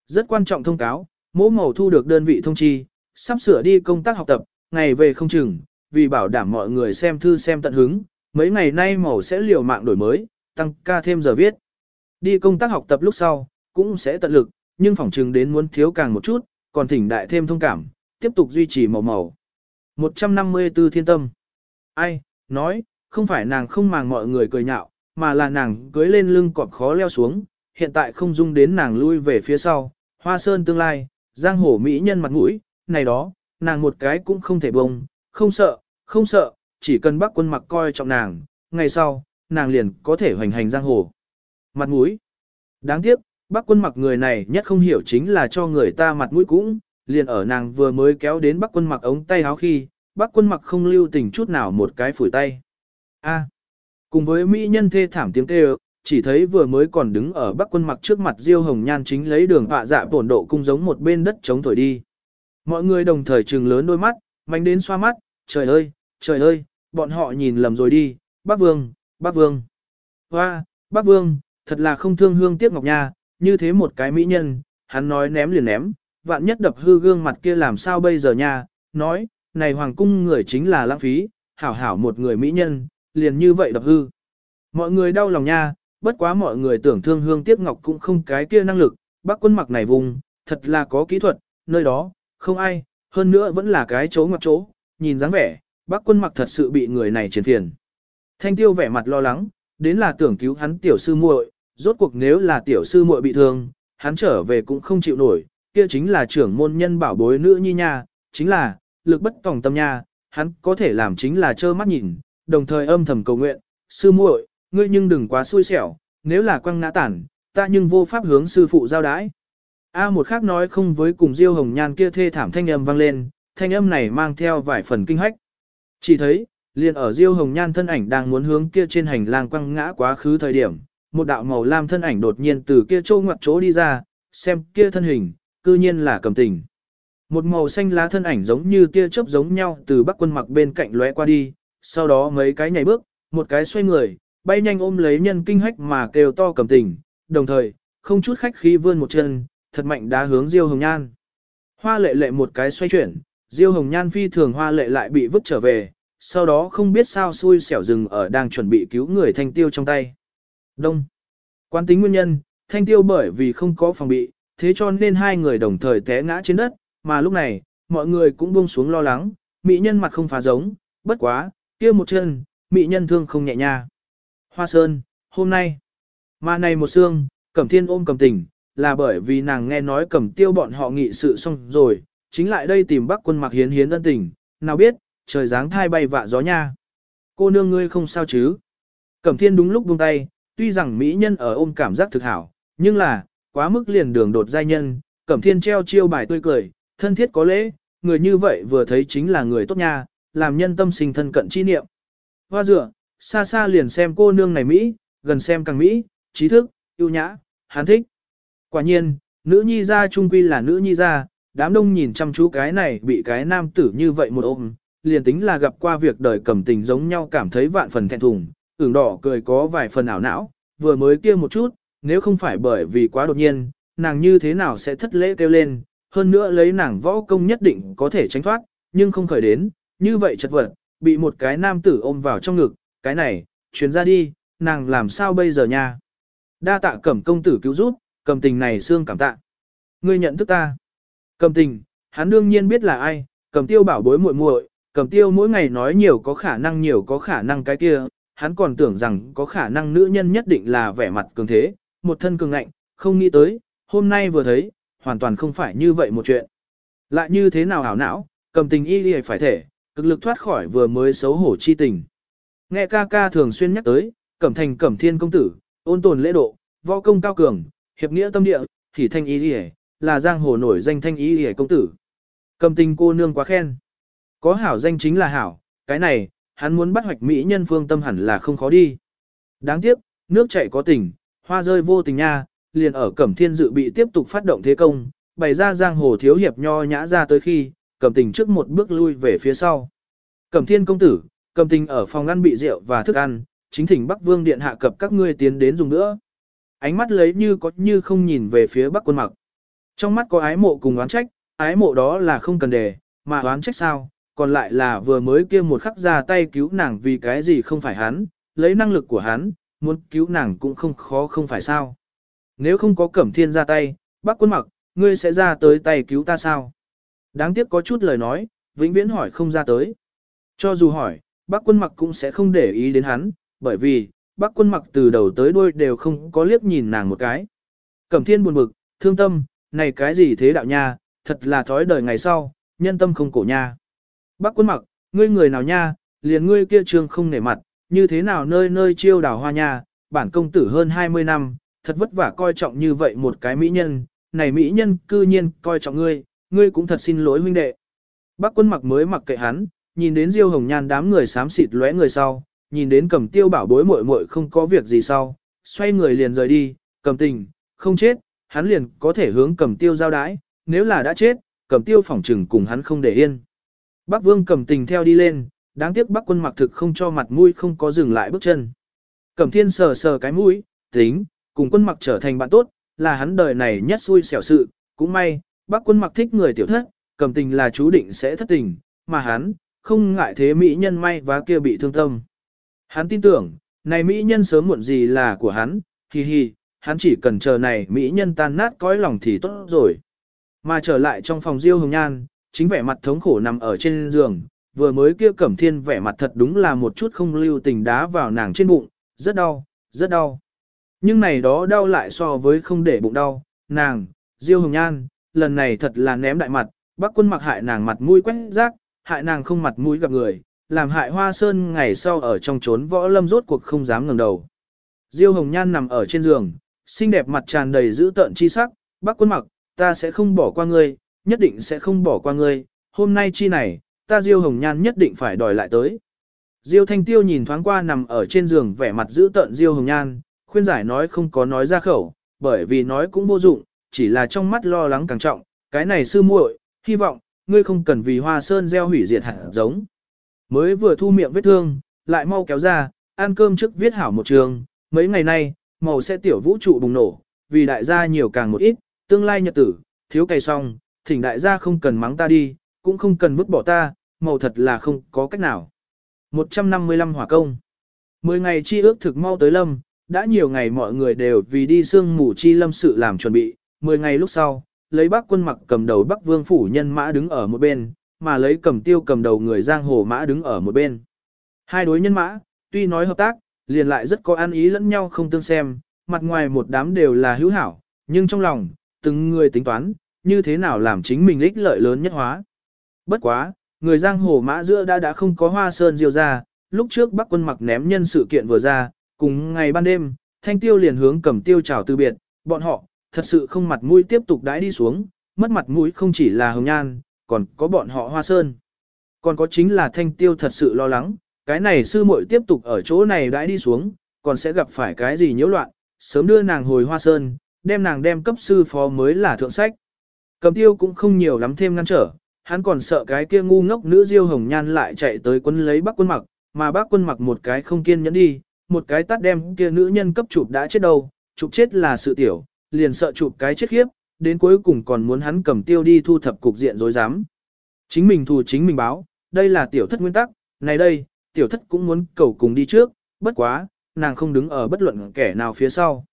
Rất quan trọng thông cáo, mỗ màu thu được đơn vị thông chi, sắp sửa đi công tác học tập, ngày về không chừng, vì bảo đảm mọi người xem thư xem tận hứng, mấy ngày nay màu sẽ liều mạng đổi mới, tăng ca thêm giờ viết. Đi công tác học tập lúc sau, cũng sẽ tận lực, nhưng phỏng chừng đến muốn thiếu càng một chút, còn thỉnh đại thêm thông cảm, tiếp tục duy trì màu màu. 154 thiên tâm. Ai, nói, không phải nàng không màng mọi người cười nhạo, mà là nàng cưới lên lưng cọp khó leo xuống, hiện tại không dung đến nàng lui về phía sau, hoa sơn tương lai, giang hồ mỹ nhân mặt mũi, này đó, nàng một cái cũng không thể bông, không sợ, không sợ, chỉ cần bác quân mặc coi trọng nàng, ngày sau, nàng liền có thể hoành hành giang hồ. Mặt mũi. Đáng tiếc, bác quân mặc người này nhất không hiểu chính là cho người ta mặt mũi cũng, liền ở nàng vừa mới kéo đến Bắc Quân Mặc ống tay áo khi, Bắc Quân Mặc không lưu tình chút nào một cái phủi tay. A. cùng với mỹ nhân thê thảm tiếng kêu, chỉ thấy vừa mới còn đứng ở Bắc Quân Mặc trước mặt Diêu Hồng Nhan chính lấy đường họa dạ bổn độ cung giống một bên đất chống thổi đi. Mọi người đồng thời trừng lớn đôi mắt, mạnh đến xoa mắt, trời ơi, trời ơi, bọn họ nhìn lầm rồi đi, bác vương, bác vương. Hoa, bác vương, thật là không thương hương tiếc ngọc nha, như thế một cái mỹ nhân, hắn nói ném liền ném, vạn nhất đập hư gương mặt kia làm sao bây giờ nha, nói, này hoàng cung người chính là lãng phí, hảo hảo một người mỹ nhân, liền như vậy đập hư. Mọi người đau lòng nha, bất quá mọi người tưởng thương hương tiếc ngọc cũng không cái kia năng lực, bác quân mặc này vùng, thật là có kỹ thuật, nơi đó, không ai, hơn nữa vẫn là cái chỗ ngoặc chỗ, nhìn dáng vẻ, bác quân mặc thật sự bị người này triển phiền. Thanh tiêu vẻ mặt lo lắng, đến là tưởng cứu hắn tiểu sư muội, rốt cuộc nếu là tiểu sư muội bị thương, hắn trở về cũng không chịu nổi, kia chính là trưởng môn nhân bảo bối nữ nhi nha, chính là, lực bất tòng tâm nha, hắn có thể làm chính là trơ mắt nhìn, đồng thời âm thầm cầu nguyện, sư muội, ngươi nhưng đừng quá xui xẻo, nếu là quăng ngã tản, ta nhưng vô pháp hướng sư phụ giao đái. A một khác nói không với cùng Diêu Hồng Nhan kia thê thảm thanh âm vang lên, thanh âm này mang theo vài phần kinh hách. Chỉ thấy, liền ở Diêu Hồng Nhan thân ảnh đang muốn hướng kia trên hành lang quăng ngã quá khứ thời điểm, một đạo màu lam thân ảnh đột nhiên từ kia chỗ ngoặt chỗ đi ra, xem kia thân hình, cư nhiên là cầm tình. Một màu xanh lá thân ảnh giống như tia chớp giống nhau từ bắc quân mặc bên cạnh lóe qua đi, sau đó mấy cái nhảy bước, một cái xoay người, bay nhanh ôm lấy nhân kinh hách mà kêu to cầm tình, đồng thời, không chút khách khí vươn một chân, thật mạnh đá hướng Diêu Hồng Nhan. Hoa lệ lệ một cái xoay chuyển, Diêu Hồng Nhan phi thường hoa lệ lại bị vứt trở về, sau đó không biết sao xui xẻo rừng ở đang chuẩn bị cứu người thanh tiêu trong tay. Đông. Quan tính nguyên nhân, thanh tiêu bởi vì không có phòng bị, thế cho nên hai người đồng thời té ngã trên đất, mà lúc này, mọi người cũng buông xuống lo lắng, mỹ nhân mặt không phá giống, bất quá, kia một chân, mỹ nhân thương không nhẹ nha. Hoa Sơn, hôm nay, mà này một xương, Cẩm Thiên ôm Cẩm Tình, là bởi vì nàng nghe nói Cẩm Tiêu bọn họ nghị sự xong rồi, chính lại đây tìm Bắc Quân Mặc hiến hiến ân tình, nào biết, trời dáng thai bay vạ gió nha. Cô nương ngươi không sao chứ? Cẩm Thiên đúng lúc buông tay, tuy rằng mỹ nhân ở ôm cảm giác thực hảo, nhưng là, quá mức liền đường đột giai nhân, Cẩm Thiên treo chiêu bài tươi cười, thân thiết có lễ, người như vậy vừa thấy chính là người tốt nha, làm nhân tâm sinh thân cận chi niệm. Hoa dựa, xa xa liền xem cô nương này Mỹ, gần xem càng Mỹ, trí thức, yêu nhã, hán thích. Quả nhiên, nữ nhi gia trung quy là nữ nhi gia, đám đông nhìn chăm chú cái này bị cái nam tử như vậy một ôm, liền tính là gặp qua việc đời cầm tình giống nhau cảm thấy vạn phần thẹn thùng, ửng đỏ cười có vài phần ảo não, vừa mới kia một chút, nếu không phải bởi vì quá đột nhiên, nàng như thế nào sẽ thất lễ kêu lên, hơn nữa lấy nàng võ công nhất định có thể tránh thoát, nhưng không khởi đến, như vậy chật vật, bị một cái nam tử ôm vào trong ngực, cái này, chuyến ra đi, nàng làm sao bây giờ nha. Đa tạ cẩm công tử cứu giúp, cầm tình này xương cảm tạ. Ngươi nhận thức ta. Cầm tình, hắn đương nhiên biết là ai, cầm tiêu bảo bối muội muội, cầm tiêu mỗi ngày nói nhiều có khả năng nhiều có khả năng cái kia, hắn còn tưởng rằng có khả năng nữ nhân nhất định là vẻ mặt cường thế, một thân cường ngạnh, không nghĩ tới, hôm nay vừa thấy, hoàn toàn không phải như vậy một chuyện. Lại như thế nào hảo não, cầm tình y đi phải thể, cực lực thoát khỏi vừa mới xấu hổ chi tình. Nghe ca ca thường xuyên nhắc tới, cẩm thành cẩm thiên công tử, ôn tồn lễ độ, võ công cao cường, hiệp nghĩa tâm địa, thì thanh ý đi là giang hồ nổi danh thanh ý đi công tử. Cầm tình cô nương quá khen. Có hảo danh chính là hảo, cái này, hắn muốn bắt hoạch mỹ nhân phương tâm hẳn là không khó đi. Đáng tiếc, nước chảy có tình, hoa rơi vô tình nha, liền ở Cẩm Thiên dự bị tiếp tục phát động thế công, bày ra giang hồ thiếu hiệp nho nhã ra tới khi, Cẩm Tình trước một bước lui về phía sau. Cẩm Thiên công tử, Cẩm Tình ở phòng ăn bị rượu và thức ăn, chính thỉnh Bắc Vương điện hạ cập các ngươi tiến đến dùng nữa. Ánh mắt lấy như có như không nhìn về phía Bắc Quân Mặc. Trong mắt có ái mộ cùng oán trách, ái mộ đó là không cần đề, mà oán trách sao, còn lại là vừa mới kia một khắc ra tay cứu nàng vì cái gì không phải hắn, lấy năng lực của hắn, muốn cứu nàng cũng không khó không phải sao. Nếu không có Cẩm Thiên ra tay, bác quân mặc, ngươi sẽ ra tới tay cứu ta sao? Đáng tiếc có chút lời nói, vĩnh viễn hỏi không ra tới. Cho dù hỏi, bác quân mặc cũng sẽ không để ý đến hắn, bởi vì, bác quân mặc từ đầu tới đuôi đều không có liếc nhìn nàng một cái. Cẩm Thiên buồn bực, thương tâm, này cái gì thế đạo nha, thật là thói đời ngày sau, nhân tâm không cổ nha. Bác quân mặc, ngươi người nào nha, liền ngươi kia trường không nể mặt, như thế nào nơi nơi chiêu đào hoa nha, bản công tử hơn 20 năm, thật vất vả coi trọng như vậy một cái mỹ nhân, này mỹ nhân cư nhiên coi trọng ngươi, ngươi cũng thật xin lỗi huynh đệ. Bác quân mặc mới mặc kệ hắn, nhìn đến Diêu Hồng Nhan đám người xám xịt lóe người sau, nhìn đến cầm tiêu bảo bối muội muội không có việc gì sau, xoay người liền rời đi, cầm tình, không chết, hắn liền có thể hướng cầm tiêu giao đái, nếu là đã chết, cầm tiêu phỏng trừng cùng hắn không để yên. Bác Vương cầm tình theo đi lên, đáng tiếc bác quân mặc thực không cho mặt mũi không có dừng lại bước chân. Cẩm thiên sờ sờ cái mũi, tính, cùng quân mặc trở thành bạn tốt, là hắn đời này nhất xui xẻo sự, cũng may, bác quân mặc thích người tiểu thất, cầm tình là chú định sẽ thất tình, mà hắn, không ngại thế mỹ nhân may và kia bị thương tâm. Hắn tin tưởng, này mỹ nhân sớm muộn gì là của hắn, hi hi, hắn chỉ cần chờ này mỹ nhân tan nát cõi lòng thì tốt rồi. Mà trở lại trong phòng Diêu Hồng Nhan, chính vẻ mặt thống khổ nằm ở trên giường, vừa mới kia Cẩm Thiên vẻ mặt thật đúng là một chút không lưu tình đá vào nàng trên bụng, rất đau, rất đau. Nhưng này đó đau lại so với không để bụng đau, nàng, Diêu Hồng Nhan, lần này thật là ném đại mặt, bác quân mặc hại nàng mặt mũi quét rác, hại nàng không mặt mũi gặp người, làm hại hoa sơn ngày sau ở trong trốn võ lâm rốt cuộc không dám ngẩng đầu. Diêu Hồng Nhan nằm ở trên giường, xinh đẹp mặt tràn đầy dữ tợn chi sắc, bác quân mặc, ta sẽ không bỏ qua ngươi, nhất định sẽ không bỏ qua ngươi, hôm nay chi này, ta Diêu Hồng Nhan nhất định phải đòi lại tới. Diêu Thanh Tiêu nhìn thoáng qua nằm ở trên giường vẻ mặt dữ tợn Diêu Hồng Nhan, khuyên giải nói không có nói ra khẩu, bởi vì nói cũng vô dụng, chỉ là trong mắt lo lắng càng trọng, cái này sư muội, hy vọng, ngươi không cần vì hoa sơn gieo hủy diệt hạt giống. Mới vừa thu miệng vết thương, lại mau kéo ra, ăn cơm trước viết hảo một trường, mấy ngày nay, màu sẽ tiểu vũ trụ bùng nổ, vì đại gia nhiều càng một ít, tương lai nhật tử, thiếu cày xong, thỉnh đại gia không cần mắng ta đi, cũng không cần vứt bỏ ta, màu thật là không có cách nào. 155 hỏa công. Mười ngày chi ước thực mau tới lâm, đã nhiều ngày mọi người đều vì đi sương mù chi lâm sự làm chuẩn bị, mười ngày lúc sau, lấy bác quân mặc cầm đầu bắc vương phủ nhân mã đứng ở một bên, mà lấy cầm tiêu cầm đầu người giang hồ mã đứng ở một bên. Hai đối nhân mã, tuy nói hợp tác, liền lại rất có ăn ý lẫn nhau không tương xem, mặt ngoài một đám đều là hữu hảo, nhưng trong lòng, từng người tính toán, như thế nào làm chính mình ích lợi lớn nhất hóa. Bất quá, người giang hồ mã giữa đã đã không có hoa sơn diêu ra, lúc trước bắc quân mặc ném nhân sự kiện vừa ra, cùng ngày ban đêm, thanh tiêu liền hướng cầm tiêu chào từ biệt, bọn họ, thật sự không mặt mũi tiếp tục đãi đi xuống, mất mặt mũi không chỉ là hồng nhan, còn có bọn họ hoa sơn. Còn có chính là thanh tiêu thật sự lo lắng, cái này sư muội tiếp tục ở chỗ này đãi đi xuống, còn sẽ gặp phải cái gì nhiễu loạn, sớm đưa nàng hồi hoa sơn, đem nàng đem cấp sư phó mới là thượng sách. Cầm tiêu cũng không nhiều lắm thêm ngăn trở, hắn còn sợ cái kia ngu ngốc nữ diêu hồng nhan lại chạy tới quân lấy bác quân mặc, mà bác quân mặc một cái không kiên nhẫn đi, một cái tắt đem kia nữ nhân cấp chụp đã chết đâu, chụp chết là sự tiểu, liền sợ chụp cái chết khiếp, đến cuối cùng còn muốn hắn cầm tiêu đi thu thập cục diện dối dám. Chính mình thù chính mình báo, đây là tiểu thất nguyên tắc, này đây, tiểu thất cũng muốn cầu cùng đi trước, bất quá, nàng không đứng ở bất luận kẻ nào phía sau.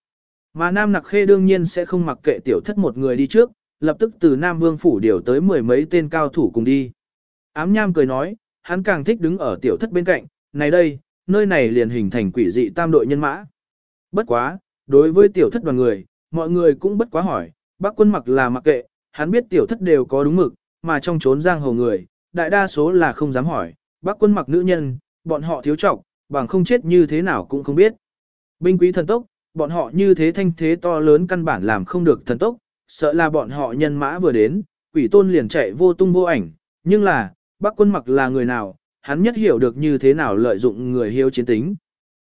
Mà Nam Nặc Khê đương nhiên sẽ không mặc kệ tiểu thất một người đi trước, lập tức từ Nam Vương Phủ điều tới mười mấy tên cao thủ cùng đi. Ám Nham cười nói, hắn càng thích đứng ở tiểu thất bên cạnh, này đây, nơi này liền hình thành quỷ dị tam đội nhân mã. Bất quá, đối với tiểu thất đoàn người, mọi người cũng bất quá hỏi, bác quân mặc là mặc kệ, hắn biết tiểu thất đều có đúng mực, mà trong trốn giang hồ người, đại đa số là không dám hỏi, bác quân mặc nữ nhân, bọn họ thiếu trọng, bằng không chết như thế nào cũng không biết. Binh quý thần tốc, bọn họ như thế thanh thế to lớn căn bản làm không được thần tốc, sợ là bọn họ nhân mã vừa đến, quỷ tôn liền chạy vô tung vô ảnh, nhưng là, bác quân mặc là người nào, hắn nhất hiểu được như thế nào lợi dụng người hiếu chiến tính.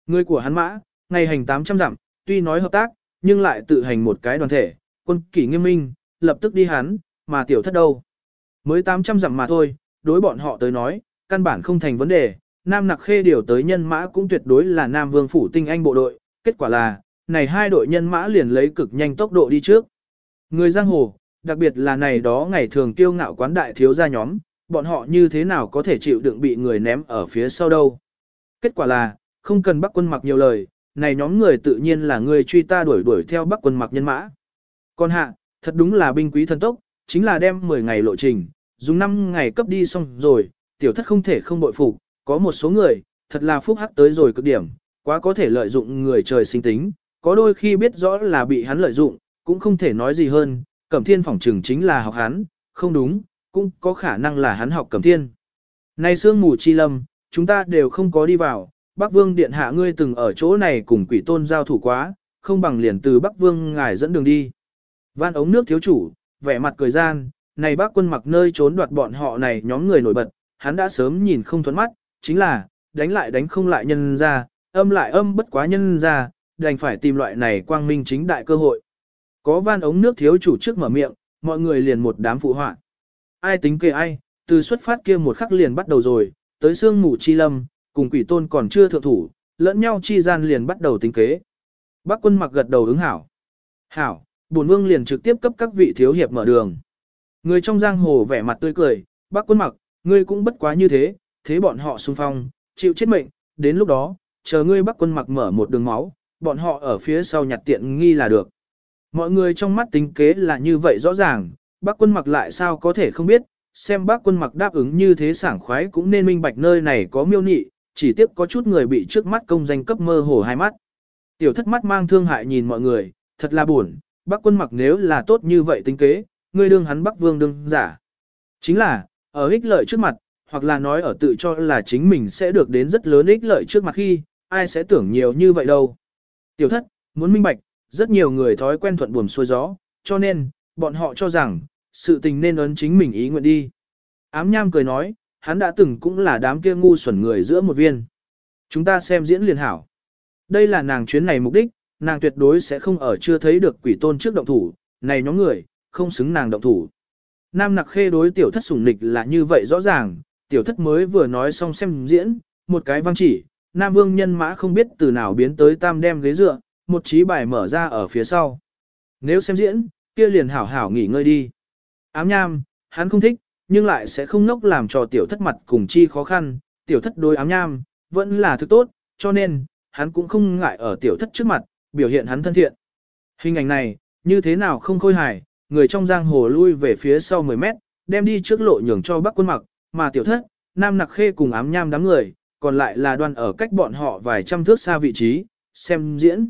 Người của hắn mã, ngày hành 800 dặm, tuy nói hợp tác, nhưng lại tự hành một cái đoàn thể, quân kỷ nghiêm minh, lập tức đi hắn, mà tiểu thất đâu. Mới 800 dặm mà thôi, đối bọn họ tới nói, căn bản không thành vấn đề, Nam Nặc Khê điều tới nhân mã cũng tuyệt đối là Nam Vương Phủ tinh anh bộ đội, kết quả là, này hai đội nhân mã liền lấy cực nhanh tốc độ đi trước. Người giang hồ, đặc biệt là này đó ngày thường kiêu ngạo quán đại thiếu gia nhóm, bọn họ như thế nào có thể chịu đựng bị người ném ở phía sau đâu. Kết quả là, không cần bắc quân mặc nhiều lời, này nhóm người tự nhiên là người truy ta đuổi đuổi theo bắc quân mặc nhân mã. Còn hạ, thật đúng là binh quý thần tốc, chính là đem 10 ngày lộ trình, dùng 5 ngày cấp đi xong rồi, tiểu thất không thể không bội phục, có một số người, thật là phúc hắc tới rồi cực điểm, quá có thể lợi dụng người trời sinh tính, có đôi khi biết rõ là bị hắn lợi dụng, cũng không thể nói gì hơn, cẩm thiên phỏng trừng chính là học hắn, không đúng, cũng có khả năng là hắn học cẩm thiên. Này sương mù chi lâm, chúng ta đều không có đi vào, Bắc Vương Điện Hạ ngươi từng ở chỗ này cùng quỷ tôn giao thủ quá, không bằng liền từ Bắc Vương ngài dẫn đường đi. Van ống nước thiếu chủ, vẻ mặt cười gian, này bác quân mặc nơi trốn đoạt bọn họ này nhóm người nổi bật, hắn đã sớm nhìn không thuẫn mắt, chính là, đánh lại đánh không lại nhân ra, âm lại âm bất quá nhân ra, đành phải tìm loại này quang minh chính đại cơ hội. Có van ống nước thiếu chủ trước mở miệng, mọi người liền một đám phụ họa. Ai tính kê ai, từ xuất phát kia một khắc liền bắt đầu rồi, tới sương mù chi lâm, cùng quỷ tôn còn chưa thượng thủ, lẫn nhau chi gian liền bắt đầu tính kế. Bác quân mặc gật đầu ứng hảo. Hảo, bổn vương liền trực tiếp cấp các vị thiếu hiệp mở đường. Người trong giang hồ vẻ mặt tươi cười, bác quân mặc, ngươi cũng bất quá như thế, thế bọn họ xung phong, chịu chết mệnh, đến lúc đó, chờ ngươi bác quân mặc mở một đường máu, bọn họ ở phía sau nhặt tiện nghi là được. Mọi người trong mắt tính kế là như vậy rõ ràng, bác quân mặc lại sao có thể không biết, xem bác quân mặc đáp ứng như thế sảng khoái cũng nên minh bạch nơi này có miêu nị, chỉ tiếp có chút người bị trước mắt công danh cấp mơ hồ hai mắt. Tiểu thất mắt mang thương hại nhìn mọi người, thật là buồn, bác quân mặc nếu là tốt như vậy tính kế, ngươi đương hắn bắc vương đương giả. Chính là, ở ích lợi trước mặt, hoặc là nói ở tự cho là chính mình sẽ được đến rất lớn ích lợi trước mặt khi, ai sẽ tưởng nhiều như vậy đâu. Tiểu thất, muốn minh bạch, rất nhiều người thói quen thuận buồm xuôi gió, cho nên, bọn họ cho rằng, sự tình nên ấn chính mình ý nguyện đi. Ám nham cười nói, hắn đã từng cũng là đám kia ngu xuẩn người giữa một viên. Chúng ta xem diễn liền hảo. Đây là nàng chuyến này mục đích, nàng tuyệt đối sẽ không ở chưa thấy được quỷ tôn trước động thủ, này nhóm người, không xứng nàng động thủ. Nam nặc khê đối tiểu thất sủng nịch là như vậy rõ ràng, tiểu thất mới vừa nói xong xem diễn, một cái văng chỉ, Nam vương nhân mã không biết từ nào biến tới tam đem ghế dựa, một trí bài mở ra ở phía sau. Nếu xem diễn, kia liền hảo hảo nghỉ ngơi đi. Ám nham, hắn không thích, nhưng lại sẽ không nốc làm cho tiểu thất mặt cùng chi khó khăn, tiểu thất đối ám nham, vẫn là thứ tốt, cho nên, hắn cũng không ngại ở tiểu thất trước mặt, biểu hiện hắn thân thiện. Hình ảnh này, như thế nào không khôi hài, người trong giang hồ lui về phía sau 10 mét, đem đi trước lộ nhường cho bắc quân mặc, mà tiểu thất, nam nặc khê cùng ám nham đám người, còn lại là đoàn ở cách bọn họ vài trăm thước xa vị trí, xem diễn.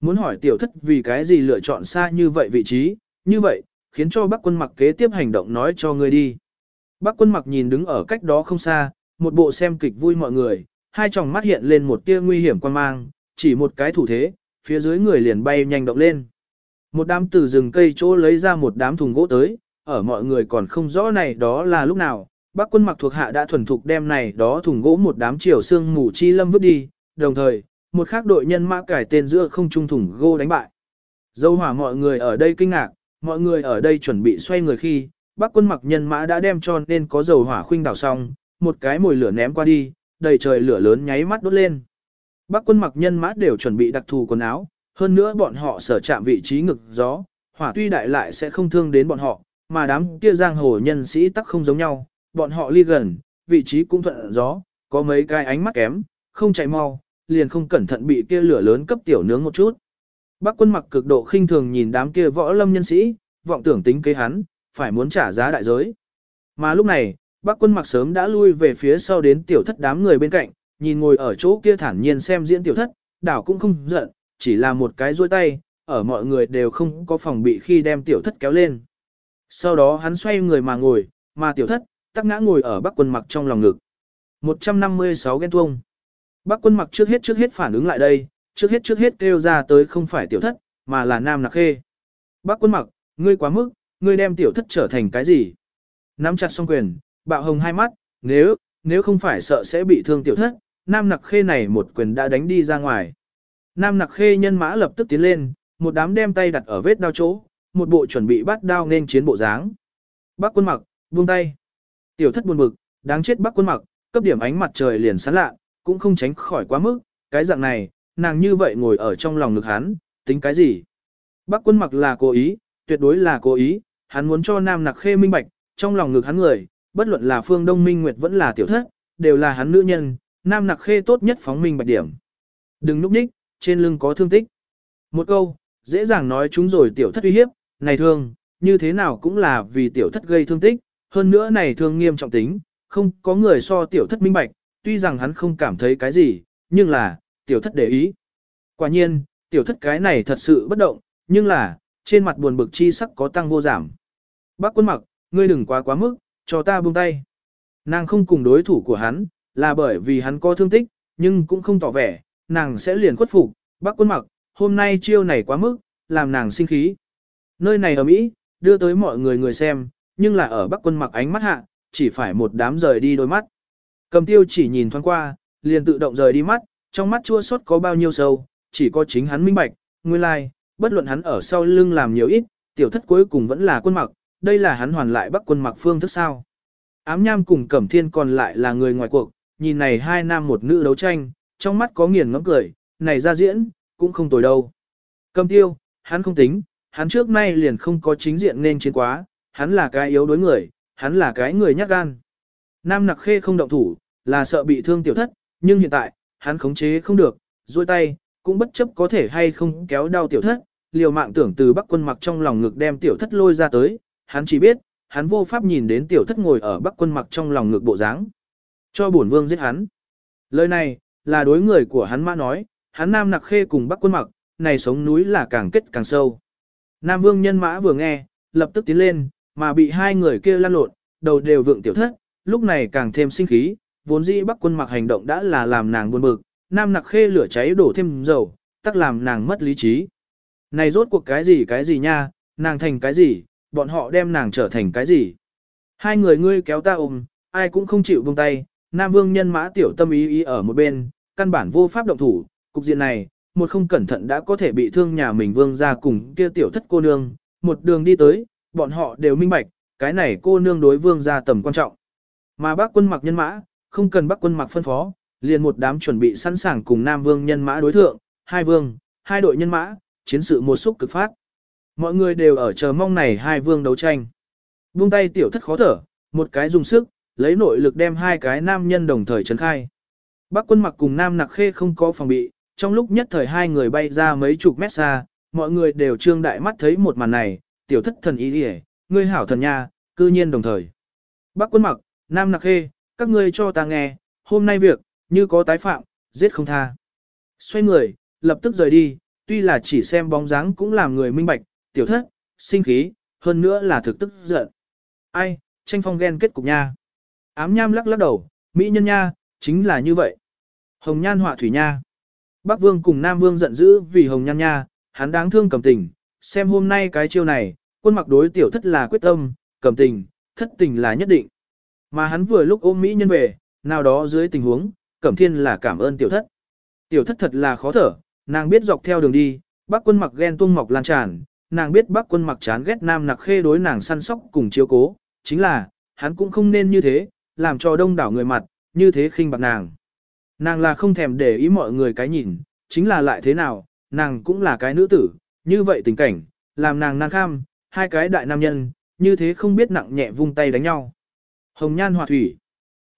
Muốn hỏi tiểu thất vì cái gì lựa chọn xa như vậy vị trí, như vậy, khiến cho bác quân mặc kế tiếp hành động nói cho người đi. Bác quân mặc nhìn đứng ở cách đó không xa, một bộ xem kịch vui mọi người, hai tròng mắt hiện lên một tia nguy hiểm quan mang, chỉ một cái thủ thế, phía dưới người liền bay nhanh động lên. Một đám từ rừng cây chỗ lấy ra một đám thùng gỗ tới, ở mọi người còn không rõ này đó là lúc nào, bác quân mặc thuộc hạ đã thuần thục đem này đó thùng gỗ một đám chiều xương mù chi lâm vứt đi, đồng thời, một khác đội nhân mã cải tên giữa không trung thùng gỗ đánh bại. Dâu hỏa mọi người ở đây kinh ngạc, mọi người ở đây chuẩn bị xoay người khi, bác quân mặc nhân mã đã đem cho nên có dầu hỏa khuynh đảo xong, một cái mồi lửa ném qua đi, đầy trời lửa lớn nháy mắt đốt lên. Bác quân mặc nhân mã đều chuẩn bị đặc thù quần áo, hơn nữa bọn họ sở chạm vị trí ngực gió, hỏa tuy đại lại sẽ không thương đến bọn họ, mà đám kia giang hồ nhân sĩ tắc không giống nhau, bọn họ ly gần, vị trí cũng thuận gió, có mấy cái ánh mắt kém, không chạy mau, liền không cẩn thận bị kia lửa lớn cấp tiểu nướng một chút. Bác quân mặc cực độ khinh thường nhìn đám kia võ lâm nhân sĩ, vọng tưởng tính kế hắn, phải muốn trả giá đại giới. Mà lúc này, bác quân mặc sớm đã lui về phía sau đến tiểu thất đám người bên cạnh, nhìn ngồi ở chỗ kia thản nhiên xem diễn tiểu thất, đảo cũng không giận, chỉ là một cái duỗi tay, ở mọi người đều không có phòng bị khi đem tiểu thất kéo lên. Sau đó hắn xoay người mà ngồi, mà tiểu thất, tắc ngã ngồi ở bắc quân mặc trong lòng ngực. 156 ghen tuông. bắc quân mặc trước hết trước hết phản ứng lại đây, trước hết trước hết kêu ra tới không phải tiểu thất, mà là nam nặc khê. bắc quân mặc, ngươi quá mức, ngươi đem tiểu thất trở thành cái gì? Nắm chặt song quyền, bạo hồng hai mắt, nếu, nếu không phải sợ sẽ bị thương tiểu thất, nam nặc khê này một quyền đã đánh đi ra ngoài. Nam nặc khê nhân mã lập tức tiến lên, một đám đem tay đặt ở vết đao chỗ, một bộ chuẩn bị bắt đao nên chiến bộ dáng. Bác quân mặc, buông tay. Tiểu thất buồn bực, đáng chết bác quân mặc, cấp điểm ánh mặt trời liền sáng lạ, cũng không tránh khỏi quá mức, cái dạng này, nàng như vậy ngồi ở trong lòng ngực hắn, tính cái gì? Bác quân mặc là cố ý, tuyệt đối là cố ý, hắn muốn cho nam nặc khê minh bạch, trong lòng ngực hắn người, bất luận là phương đông minh nguyệt vẫn là tiểu thất, đều là hắn nữ nhân, nam nặc khê tốt nhất phóng minh bạch điểm. Đừng núp ních, trên lưng có thương tích. Một câu, dễ dàng nói chúng rồi tiểu thất uy hiếp, này thương, như thế nào cũng là vì tiểu thất gây thương tích, hơn nữa này thương nghiêm trọng tính, không có người so tiểu thất minh bạch, tuy rằng hắn không cảm thấy cái gì, nhưng là, tiểu thất để ý. Quả nhiên, tiểu thất cái này thật sự bất động, nhưng là, trên mặt buồn bực chi sắc có tăng vô giảm. Bác quân mặc, ngươi đừng quá quá mức, cho ta buông tay. Nàng không cùng đối thủ của hắn, là bởi vì hắn có thương tích, nhưng cũng không tỏ vẻ, nàng sẽ liền khuất phục. Bác quân mặc, hôm nay chiêu này quá mức, làm nàng sinh khí. Nơi này ở Mỹ, đưa tới mọi người người xem, nhưng là ở bắc quân mặc ánh mắt hạ, chỉ phải một đám rời đi đôi mắt. Cầm tiêu chỉ nhìn thoáng qua, liền tự động rời đi mắt, trong mắt chua xót có bao nhiêu sâu, chỉ có chính hắn minh bạch, nguyên lai, like, bất luận hắn ở sau lưng làm nhiều ít, tiểu thất cuối cùng vẫn là quân mặc, đây là hắn hoàn lại bắc quân mặc phương thức sao. Ám nham cùng cẩm thiên còn lại là người ngoài cuộc, nhìn này hai nam một nữ đấu tranh, trong mắt có nghiền ngẫm cười, này ra diễn, cũng không tồi đâu. Cầm tiêu, hắn không tính, hắn trước nay liền không có chính diện nên chiến quá, hắn là cái yếu đối người, hắn là cái người nhát gan. Nam nặc khê không động thủ, là sợ bị thương tiểu thất, nhưng hiện tại, hắn khống chế không được, duỗi tay, cũng bất chấp có thể hay không kéo đau tiểu thất, liều mạng tưởng từ bắc quân mặc trong lòng ngực đem tiểu thất lôi ra tới, hắn chỉ biết, hắn vô pháp nhìn đến tiểu thất ngồi ở bắc quân mặc trong lòng ngực bộ dáng. Cho bổn vương giết hắn. Lời này, là đối người của hắn mã nói, hắn nam nặc khê cùng bắc quân mặc, này sống núi là càng kết càng sâu. Nam vương nhân mã vừa nghe, lập tức tiến lên, mà bị hai người kia lăn lộn, đầu đều vượng tiểu thất, lúc này càng thêm sinh khí, vốn dĩ bắc quân mặc hành động đã là làm nàng buồn bực, nam nặc khê lửa cháy đổ thêm dầu, tắc làm nàng mất lý trí. Này rốt cuộc cái gì cái gì nha, nàng thành cái gì, bọn họ đem nàng trở thành cái gì. Hai người ngươi kéo ta ôm, ai cũng không chịu buông tay, nam vương nhân mã tiểu tâm ý ý ở một bên, căn bản vô pháp động thủ, cục diện này, một không cẩn thận đã có thể bị thương nhà mình vương ra cùng kia tiểu thất cô nương, một đường đi tới, bọn họ đều minh bạch, cái này cô nương đối vương ra tầm quan trọng. Mà bác quân mặc nhân mã, không cần bác quân mặc phân phó, liền một đám chuẩn bị sẵn sàng cùng Nam Vương nhân mã đối thượng, hai vương, hai đội nhân mã, chiến sự một xúc cực phát. Mọi người đều ở chờ mong này hai vương đấu tranh. Buông tay tiểu thất khó thở, một cái dùng sức, lấy nội lực đem hai cái nam nhân đồng thời trấn khai. Bác quân mặc cùng nam nặc khê không có phòng bị, trong lúc nhất thời hai người bay ra mấy chục mét xa, mọi người đều trương đại mắt thấy một màn này, tiểu thất thần ý hề, ngươi hảo thần nha, cư nhiên đồng thời. Bác quân mặc, nam nặc khê, các ngươi cho ta nghe, hôm nay việc, như có tái phạm, giết không tha. Xoay người, lập tức rời đi, tuy là chỉ xem bóng dáng cũng làm người minh bạch, tiểu thất, sinh khí, hơn nữa là thực tức giận. Ai, tranh phong ghen kết cục nha. Ám nham lắc lắc đầu, mỹ nhân nha, chính là như vậy. Hồng nhan họa thủy nha. Bắc vương cùng Nam vương giận dữ vì hồng nhan nha, hắn đáng thương cầm tình, xem hôm nay cái chiêu này, quân mặc đối tiểu thất là quyết tâm, cầm tình, thất tình là nhất định. Mà hắn vừa lúc ôm mỹ nhân về, nào đó dưới tình huống, Cẩm Thiên là cảm ơn tiểu thất. Tiểu thất thật là khó thở, nàng biết dọc theo đường đi, bác quân mặc ghen tuông mọc lan tràn, nàng biết bác quân mặc chán ghét nam nặc khê đối nàng săn sóc cùng chiếu cố, chính là, hắn cũng không nên như thế, làm cho đông đảo người mặt, như thế khinh bạc nàng. Nàng là không thèm để ý mọi người cái nhìn, chính là lại thế nào, nàng cũng là cái nữ tử, như vậy tình cảnh, làm nàng nàng kham, hai cái đại nam nhân, như thế không biết nặng nhẹ vung tay đánh nhau. Hồng nhan hòa thủy.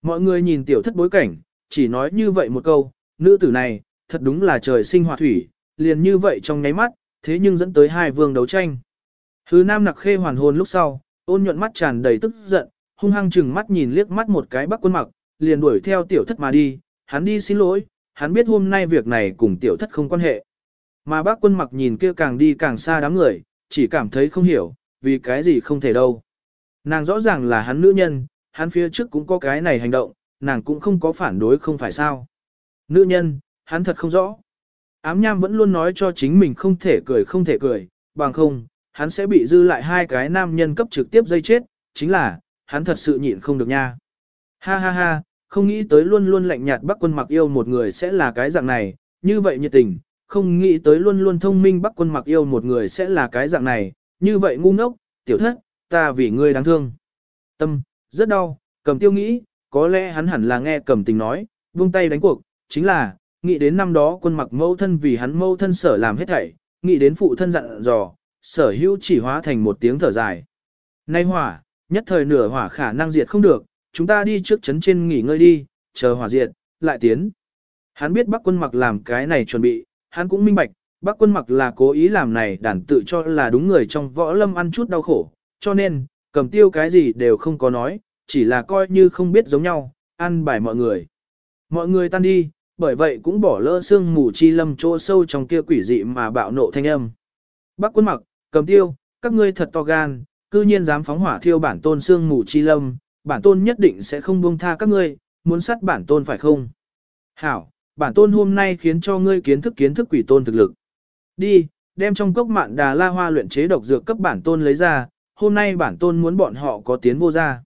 Mọi người nhìn tiểu thất bối cảnh, chỉ nói như vậy một câu, nữ tử này, thật đúng là trời sinh hòa thủy, liền như vậy trong nháy mắt, thế nhưng dẫn tới hai vương đấu tranh. Hứ nam nặc khê hoàn hồn lúc sau, ôn nhuận mắt tràn đầy tức giận, hung hăng chừng mắt nhìn liếc mắt một cái bắc quân mặc, liền đuổi theo tiểu thất mà đi, hắn đi xin lỗi, hắn biết hôm nay việc này cùng tiểu thất không quan hệ. Mà bác quân mặc nhìn kia càng đi càng xa đám người, chỉ cảm thấy không hiểu, vì cái gì không thể đâu. Nàng rõ ràng là hắn nữ nhân, hắn phía trước cũng có cái này hành động, nàng cũng không có phản đối không phải sao. Nữ nhân, hắn thật không rõ. Ám nham vẫn luôn nói cho chính mình không thể cười không thể cười, bằng không, hắn sẽ bị dư lại hai cái nam nhân cấp trực tiếp dây chết, chính là, hắn thật sự nhịn không được nha. Ha ha ha, không nghĩ tới luôn luôn lạnh nhạt bắc quân mặc yêu một người sẽ là cái dạng này, như vậy nhiệt tình, không nghĩ tới luôn luôn thông minh bắc quân mặc yêu một người sẽ là cái dạng này, như vậy ngu ngốc, tiểu thất, ta vì ngươi đáng thương. Tâm, rất đau, cầm tiêu nghĩ, có lẽ hắn hẳn là nghe cầm tình nói, vung tay đánh cuộc, chính là, nghĩ đến năm đó quân mặc mẫu thân vì hắn mẫu thân sở làm hết thảy, nghĩ đến phụ thân dặn dò, sở hữu chỉ hóa thành một tiếng thở dài. Nay hỏa, nhất thời nửa hỏa khả năng diệt không được, chúng ta đi trước chấn trên nghỉ ngơi đi, chờ hỏa diệt, lại tiến. Hắn biết bác quân mặc làm cái này chuẩn bị, hắn cũng minh bạch, bác quân mặc là cố ý làm này đản tự cho là đúng người trong võ lâm ăn chút đau khổ, cho nên, cầm tiêu cái gì đều không có nói, chỉ là coi như không biết giống nhau, ăn bài mọi người. Mọi người tan đi, bởi vậy cũng bỏ lỡ xương mù chi lâm chỗ sâu trong kia quỷ dị mà bạo nộ thanh âm. Bác quân mặc, cầm tiêu, các ngươi thật to gan, cư nhiên dám phóng hỏa thiêu bản tôn xương mù chi lâm, bản tôn nhất định sẽ không buông tha các ngươi, muốn sát bản tôn phải không? Hảo, bản tôn hôm nay khiến cho ngươi kiến thức kiến thức quỷ tôn thực lực. Đi, đem trong cốc mạn đà la hoa luyện chế độc dược cấp bản tôn lấy ra, hôm nay bản tôn muốn bọn họ có tiến vô ra.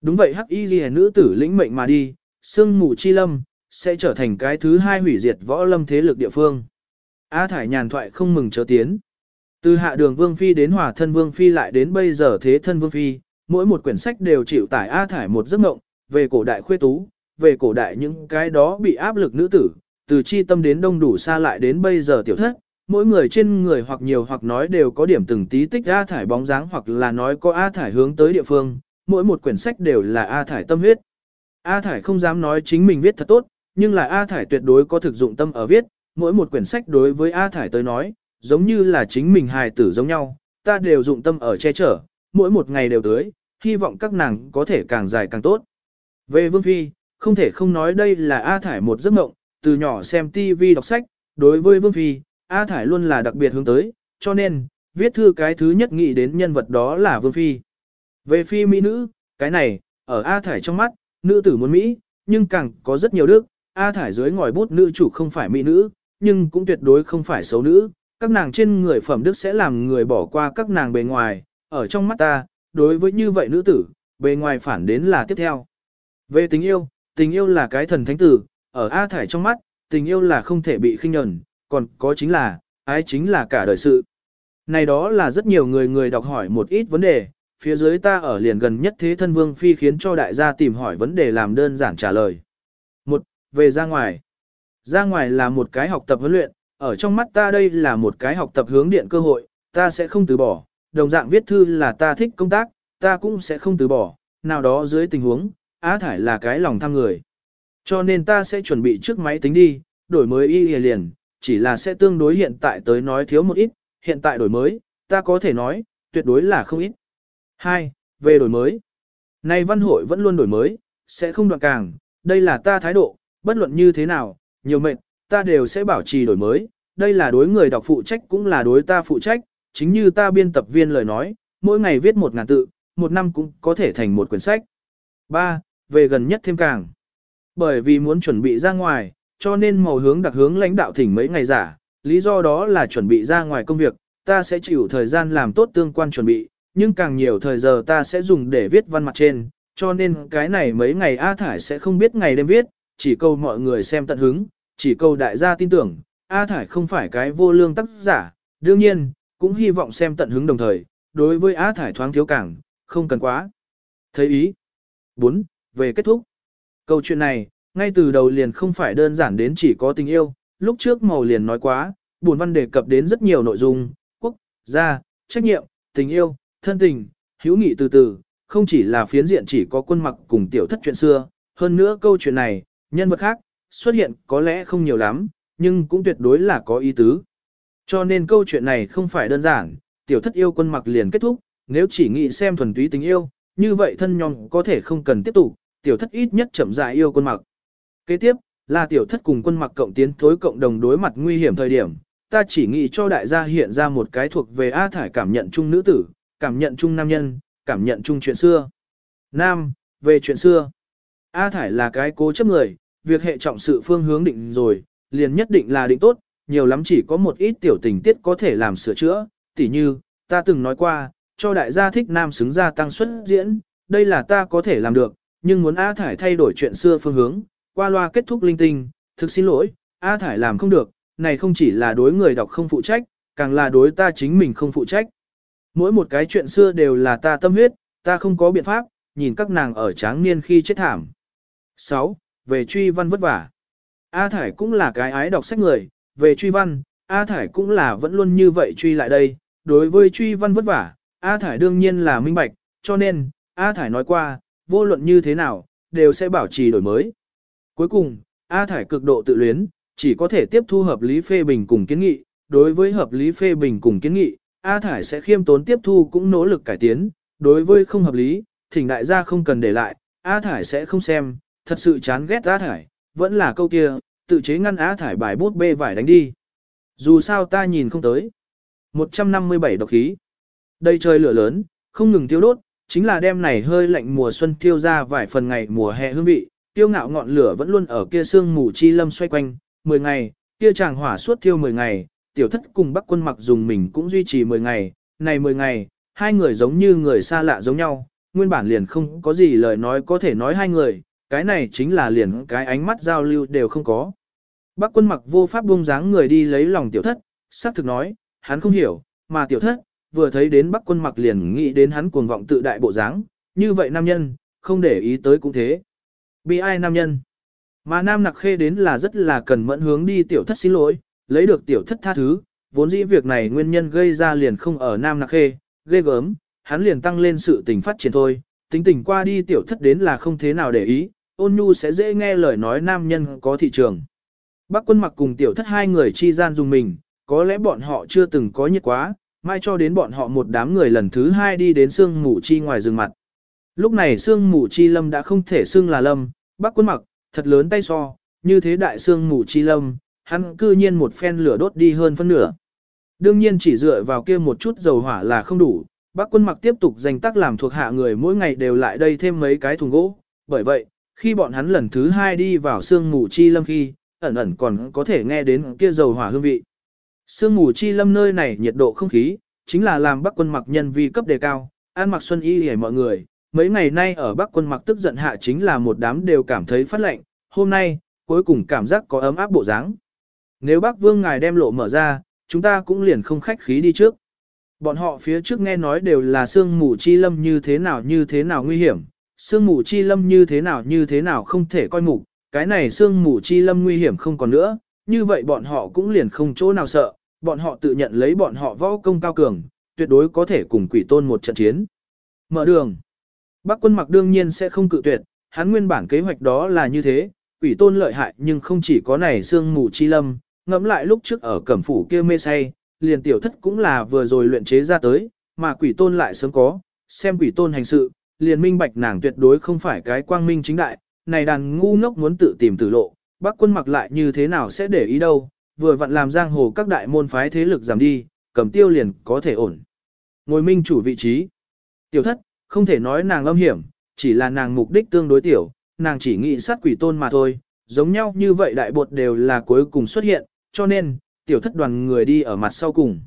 Đúng vậy hắc y ghi nữ tử lĩnh mệnh mà đi, sương mù chi lâm, sẽ trở thành cái thứ hai hủy diệt võ lâm thế lực địa phương. A Thải nhàn thoại không mừng chớ tiến. Từ hạ đường Vương Phi đến hòa thân Vương Phi lại đến bây giờ thế thân Vương Phi, mỗi một quyển sách đều chịu tải A Thải một giấc mộng, về cổ đại khuê tú, về cổ đại những cái đó bị áp lực nữ tử, từ chi tâm đến đông đủ xa lại đến bây giờ tiểu thất, mỗi người trên người hoặc nhiều hoặc nói đều có điểm từng tí tích A Thải bóng dáng hoặc là nói có A Thải hướng tới địa phương, mỗi một quyển sách đều là A Thải tâm huyết. A Thải không dám nói chính mình viết thật tốt, nhưng là A Thải tuyệt đối có thực dụng tâm ở viết, mỗi một quyển sách đối với A Thải tới nói, giống như là chính mình hài tử giống nhau, ta đều dụng tâm ở che chở, mỗi một ngày đều tới, hy vọng các nàng có thể càng dài càng tốt. Về Vương Phi, không thể không nói đây là A Thải một giấc mộng, từ nhỏ xem TV đọc sách, đối với Vương Phi, A Thải luôn là đặc biệt hướng tới, cho nên, viết thư cái thứ nhất nghĩ đến nhân vật đó là Vương Phi. Về Phi Mỹ nữ, cái này, ở A Thải trong mắt, nữ tử muốn Mỹ, nhưng càng có rất nhiều đức, A Thải dưới ngòi bút nữ chủ không phải Mỹ nữ, nhưng cũng tuyệt đối không phải xấu nữ, các nàng trên người phẩm đức sẽ làm người bỏ qua các nàng bề ngoài, ở trong mắt ta, đối với như vậy nữ tử, bề ngoài phản đến là tiếp theo. Về tình yêu, tình yêu là cái thần thánh tử, ở A Thải trong mắt, tình yêu là không thể bị khinh nhẫn, còn có chính là, ái chính là cả đời sự. Này đó là rất nhiều người người đọc hỏi một ít vấn đề, phía dưới ta ở liền gần nhất thế thân vương phi khiến cho đại gia tìm hỏi vấn đề làm đơn giản trả lời. Một, về ra ngoài. Ra ngoài là một cái học tập huấn luyện, ở trong mắt ta đây là một cái học tập hướng điện cơ hội, ta sẽ không từ bỏ, đồng dạng viết thư là ta thích công tác, ta cũng sẽ không từ bỏ, nào đó dưới tình huống, Á Thải là cái lòng tham người. Cho nên ta sẽ chuẩn bị trước máy tính đi, đổi mới y liền, chỉ là sẽ tương đối hiện tại tới nói thiếu một ít, hiện tại đổi mới, ta có thể nói, tuyệt đối là không ít. 2. Về đổi mới. Nay văn hội vẫn luôn đổi mới, sẽ không đoạn càng, đây là ta thái độ, bất luận như thế nào, nhiều mệnh, ta đều sẽ bảo trì đổi mới, đây là đối người đọc phụ trách cũng là đối ta phụ trách, chính như ta biên tập viên lời nói, mỗi ngày viết một ngàn tự, một năm cũng có thể thành một quyển sách. 3. Về gần nhất thêm càng. Bởi vì muốn chuẩn bị ra ngoài, cho nên màu hướng đặc hướng lãnh đạo thỉnh mấy ngày giả, lý do đó là chuẩn bị ra ngoài công việc, ta sẽ chịu thời gian làm tốt tương quan chuẩn bị, nhưng càng nhiều thời giờ ta sẽ dùng để viết văn mặt trên, cho nên cái này mấy ngày A Thải sẽ không biết ngày đêm viết, chỉ câu mọi người xem tận hứng, chỉ câu đại gia tin tưởng, A Thải không phải cái vô lương tác giả, đương nhiên, cũng hy vọng xem tận hứng đồng thời, đối với A Thải thoáng thiếu càng, không cần quá. Thấy ý. 4. Về kết thúc. Câu chuyện này, ngay từ đầu liền không phải đơn giản đến chỉ có tình yêu, lúc trước màu liền nói quá, buồn văn đề cập đến rất nhiều nội dung, quốc, gia, trách nhiệm, tình yêu, thân tình, hữu nghị từ từ, không chỉ là phiến diện chỉ có quân mặc cùng tiểu thất chuyện xưa, hơn nữa câu chuyện này, nhân vật khác, xuất hiện có lẽ không nhiều lắm, nhưng cũng tuyệt đối là có ý tứ. Cho nên câu chuyện này không phải đơn giản, tiểu thất yêu quân mặc liền kết thúc, nếu chỉ nghĩ xem thuần túy tình yêu, như vậy thân nhong có thể không cần tiếp tục, tiểu thất ít nhất chậm rãi yêu quân mặc. Kế tiếp, là tiểu thất cùng quân mặc cộng tiến thối cộng đồng đối mặt nguy hiểm thời điểm, ta chỉ nghĩ cho đại gia hiện ra một cái thuộc về A Thải cảm nhận chung nữ tử, cảm nhận chung nam nhân, cảm nhận chung chuyện xưa. Nam, về chuyện xưa. A Thải là cái cố chấp người, việc hệ trọng sự phương hướng định rồi, liền nhất định là định tốt, nhiều lắm chỉ có một ít tiểu tình tiết có thể làm sửa chữa, tỉ như, ta từng nói qua, cho đại gia thích nam xứng gia tăng suất diễn, đây là ta có thể làm được, nhưng muốn A Thải thay đổi chuyện xưa phương hướng, qua loa kết thúc linh tinh, thực xin lỗi, A Thải làm không được, này không chỉ là đối người đọc không phụ trách, càng là đối ta chính mình không phụ trách. Mỗi một cái chuyện xưa đều là ta tâm huyết, ta không có biện pháp, nhìn các nàng ở tráng niên khi chết thảm. 6. Về truy văn vất vả. A Thải cũng là cái ái đọc sách người, về truy văn, A Thải cũng là vẫn luôn như vậy truy lại đây, đối với truy văn vất vả, A Thải đương nhiên là minh bạch, cho nên, A Thải nói qua, vô luận như thế nào, đều sẽ bảo trì đổi mới. Cuối cùng, A Thải cực độ tự luyến, chỉ có thể tiếp thu hợp lý phê bình cùng kiến nghị, đối với hợp lý phê bình cùng kiến nghị, A Thải sẽ khiêm tốn tiếp thu cũng nỗ lực cải tiến, đối với không hợp lý, thỉnh đại gia không cần để lại, A Thải sẽ không xem, thật sự chán ghét á Thải, vẫn là câu kia, tự chế ngăn á Thải bài bút bê vải đánh đi. Dù sao ta nhìn không tới. 157 độc khí. Đây trời lửa lớn, không ngừng tiêu đốt, chính là đêm này hơi lạnh mùa xuân tiêu ra vài phần ngày mùa hè hương vị, tiêu ngạo ngọn lửa vẫn luôn ở kia sương mù chi lâm xoay quanh, 10 ngày, kia chàng hỏa suốt tiêu 10 ngày, tiểu thất cùng bắc quân mặc dùng mình cũng duy trì 10 ngày, này 10 ngày, hai người giống như người xa lạ giống nhau, nguyên bản liền không có gì lời nói có thể nói hai người, cái này chính là liền cái ánh mắt giao lưu đều không có. Bác quân mặc vô pháp buông dáng người đi lấy lòng tiểu thất, xác thực nói, hắn không hiểu, mà tiểu thất, vừa thấy đến bác quân mặc liền nghĩ đến hắn cuồng vọng tự đại bộ dáng, như vậy nam nhân, không để ý tới cũng thế. Bị ai nam nhân? Mà nam nặc khê đến là rất là cần mẫn hướng đi tiểu thất xin lỗi, lấy được tiểu thất tha thứ, vốn dĩ việc này nguyên nhân gây ra liền không ở nam nặc khê, ghê gớm, hắn liền tăng lên sự tình phát triển thôi, tính tình qua đi tiểu thất đến là không thế nào để ý, ôn nhu sẽ dễ nghe lời nói nam nhân có thị trường. Bác quân mặc cùng tiểu thất hai người chi gian dùng mình, có lẽ bọn họ chưa từng có nhiệt quá, mai cho đến bọn họ một đám người lần thứ hai đi đến sương mù chi ngoài rừng mặt. Lúc này sương mù chi lâm đã không thể xưng là lâm, bác quân mặc, thật lớn tay so, như thế đại sương mù chi lâm, hắn cư nhiên một phen lửa đốt đi hơn phân nửa. Đương nhiên chỉ dựa vào kia một chút dầu hỏa là không đủ, bác quân mặc tiếp tục dành tác làm thuộc hạ người mỗi ngày đều lại đây thêm mấy cái thùng gỗ, bởi vậy, khi bọn hắn lần thứ hai đi vào sương mù chi lâm khi, ẩn ẩn còn có thể nghe đến kia dầu hỏa hương vị. Sương mù chi lâm nơi này nhiệt độ không khí, chính là làm bắc quân mặc nhân vi cấp đề cao, an mặc xuân y hề mọi người, mấy ngày nay ở bắc quân mặc tức giận hạ chính là một đám đều cảm thấy phát lạnh, hôm nay, cuối cùng cảm giác có ấm áp bộ dáng. Nếu bác vương ngài đem lộ mở ra, chúng ta cũng liền không khách khí đi trước. Bọn họ phía trước nghe nói đều là sương mù chi lâm như thế nào như thế nào nguy hiểm, sương mù chi lâm như thế nào như thế nào không thể coi mục, cái này sương mù chi lâm nguy hiểm không còn nữa, như vậy bọn họ cũng liền không chỗ nào sợ, bọn họ tự nhận lấy bọn họ võ công cao cường, tuyệt đối có thể cùng quỷ tôn một trận chiến. Mở đường. Bác quân mặc đương nhiên sẽ không cự tuyệt, hắn nguyên bản kế hoạch đó là như thế, quỷ tôn lợi hại nhưng không chỉ có này sương mù chi lâm, ngẫm lại lúc trước ở cẩm phủ kia mê say, liền tiểu thất cũng là vừa rồi luyện chế ra tới, mà quỷ tôn lại sớm có, xem quỷ tôn hành sự, liền minh bạch nàng tuyệt đối không phải cái quang minh chính đại, này đàn ngu ngốc muốn tự tìm tử lộ, bác quân mặc lại như thế nào sẽ để ý đâu, vừa vặn làm giang hồ các đại môn phái thế lực giảm đi, cầm tiêu liền có thể ổn. Ngồi minh chủ vị trí. Tiểu thất, không thể nói nàng âm hiểm, chỉ là nàng mục đích tương đối tiểu, nàng chỉ nghĩ sát quỷ tôn mà thôi, giống nhau như vậy đại bột đều là cuối cùng xuất hiện, cho nên, tiểu thất đoàn người đi ở mặt sau cùng.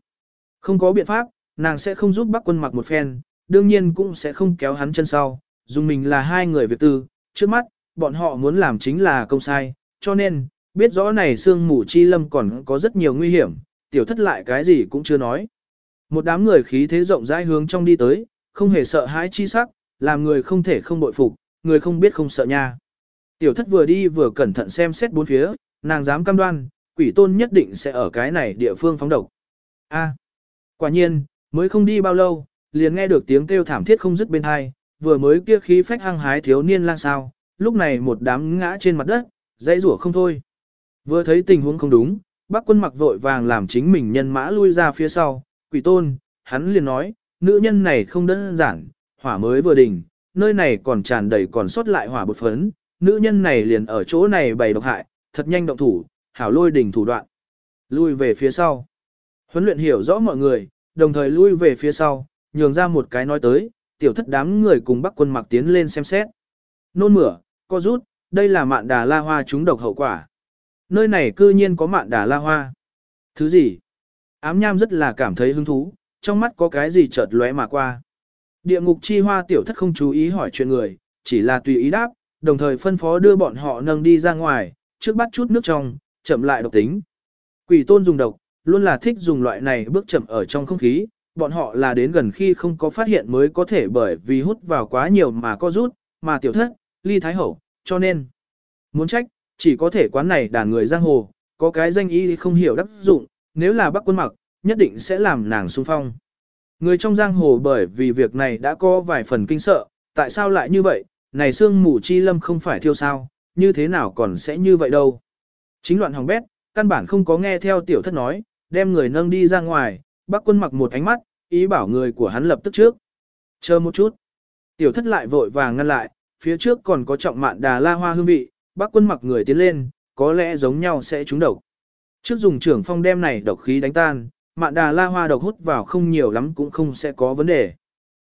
Không có biện pháp, nàng sẽ không giúp bác quân mặc một phen, đương nhiên cũng sẽ không kéo hắn chân sau, dùng mình là hai người việc tư, trước mắt, bọn họ muốn làm chính là công sai, cho nên, biết rõ này sương mù chi lâm còn có rất nhiều nguy hiểm, tiểu thất lại cái gì cũng chưa nói. Một đám người khí thế rộng rãi hướng trong đi tới, không hề sợ hãi chi sắc, làm người không thể không bội phục, người không biết không sợ nha. Tiểu thất vừa đi vừa cẩn thận xem xét bốn phía, nàng dám cam đoan, quỷ tôn nhất định sẽ ở cái này địa phương phóng độc. A, quả nhiên, mới không đi bao lâu, liền nghe được tiếng kêu thảm thiết không dứt bên hai, vừa mới kia khí phách hăng hái thiếu niên lang sao, lúc này một đám ngã trên mặt đất, dãy rủa không thôi. Vừa thấy tình huống không đúng, bác quân mặc vội vàng làm chính mình nhân mã lui ra phía sau, quỷ tôn, hắn liền nói, nữ nhân này không đơn giản, hỏa mới vừa đỉnh, nơi này còn tràn đầy còn sót lại hỏa bột phấn, nữ nhân này liền ở chỗ này bày độc hại, thật nhanh động thủ, hảo lôi đỉnh thủ đoạn. Lui về phía sau. Huấn luyện hiểu rõ mọi người, đồng thời lui về phía sau, nhường ra một cái nói tới, tiểu thất đám người cùng bắc quân mặc tiến lên xem xét. Nôn mửa, co rút, đây là mạn đà la hoa trúng độc hậu quả. Nơi này cư nhiên có mạn đà la hoa. Thứ gì? Ám nham rất là cảm thấy hứng thú, trong mắt có cái gì chợt lóe mà qua. Địa ngục chi hoa tiểu thất không chú ý hỏi chuyện người, chỉ là tùy ý đáp, đồng thời phân phó đưa bọn họ nâng đi ra ngoài, trước bắt chút nước trong, chậm lại độc tính. Quỷ tôn dùng độc, luôn là thích dùng loại này bước chậm ở trong không khí, bọn họ là đến gần khi không có phát hiện mới có thể bởi vì hút vào quá nhiều mà có rút, mà tiểu thất, ly thái hậu, cho nên, muốn trách, chỉ có thể quán này đàn người giang hồ, có cái danh y không hiểu đắc dụng, nếu là bác quân mặc, nhất định sẽ làm nàng xung phong. Người trong giang hồ bởi vì việc này đã có vài phần kinh sợ, tại sao lại như vậy, này xương mù chi lâm không phải thiêu sao, như thế nào còn sẽ như vậy đâu. Chính loạn hỏng bét, căn bản không có nghe theo tiểu thất nói, đem người nâng đi ra ngoài, bác quân mặc một ánh mắt, ý bảo người của hắn lập tức trước. Chờ một chút. Tiểu thất lại vội vàng ngăn lại, phía trước còn có trọng mạn đà la hoa hương vị, bác quân mặc người tiến lên, có lẽ giống nhau sẽ trúng độc. Trước dùng trưởng phong đem này độc khí đánh tan, mạn đà la hoa độc hút vào không nhiều lắm cũng không sẽ có vấn đề.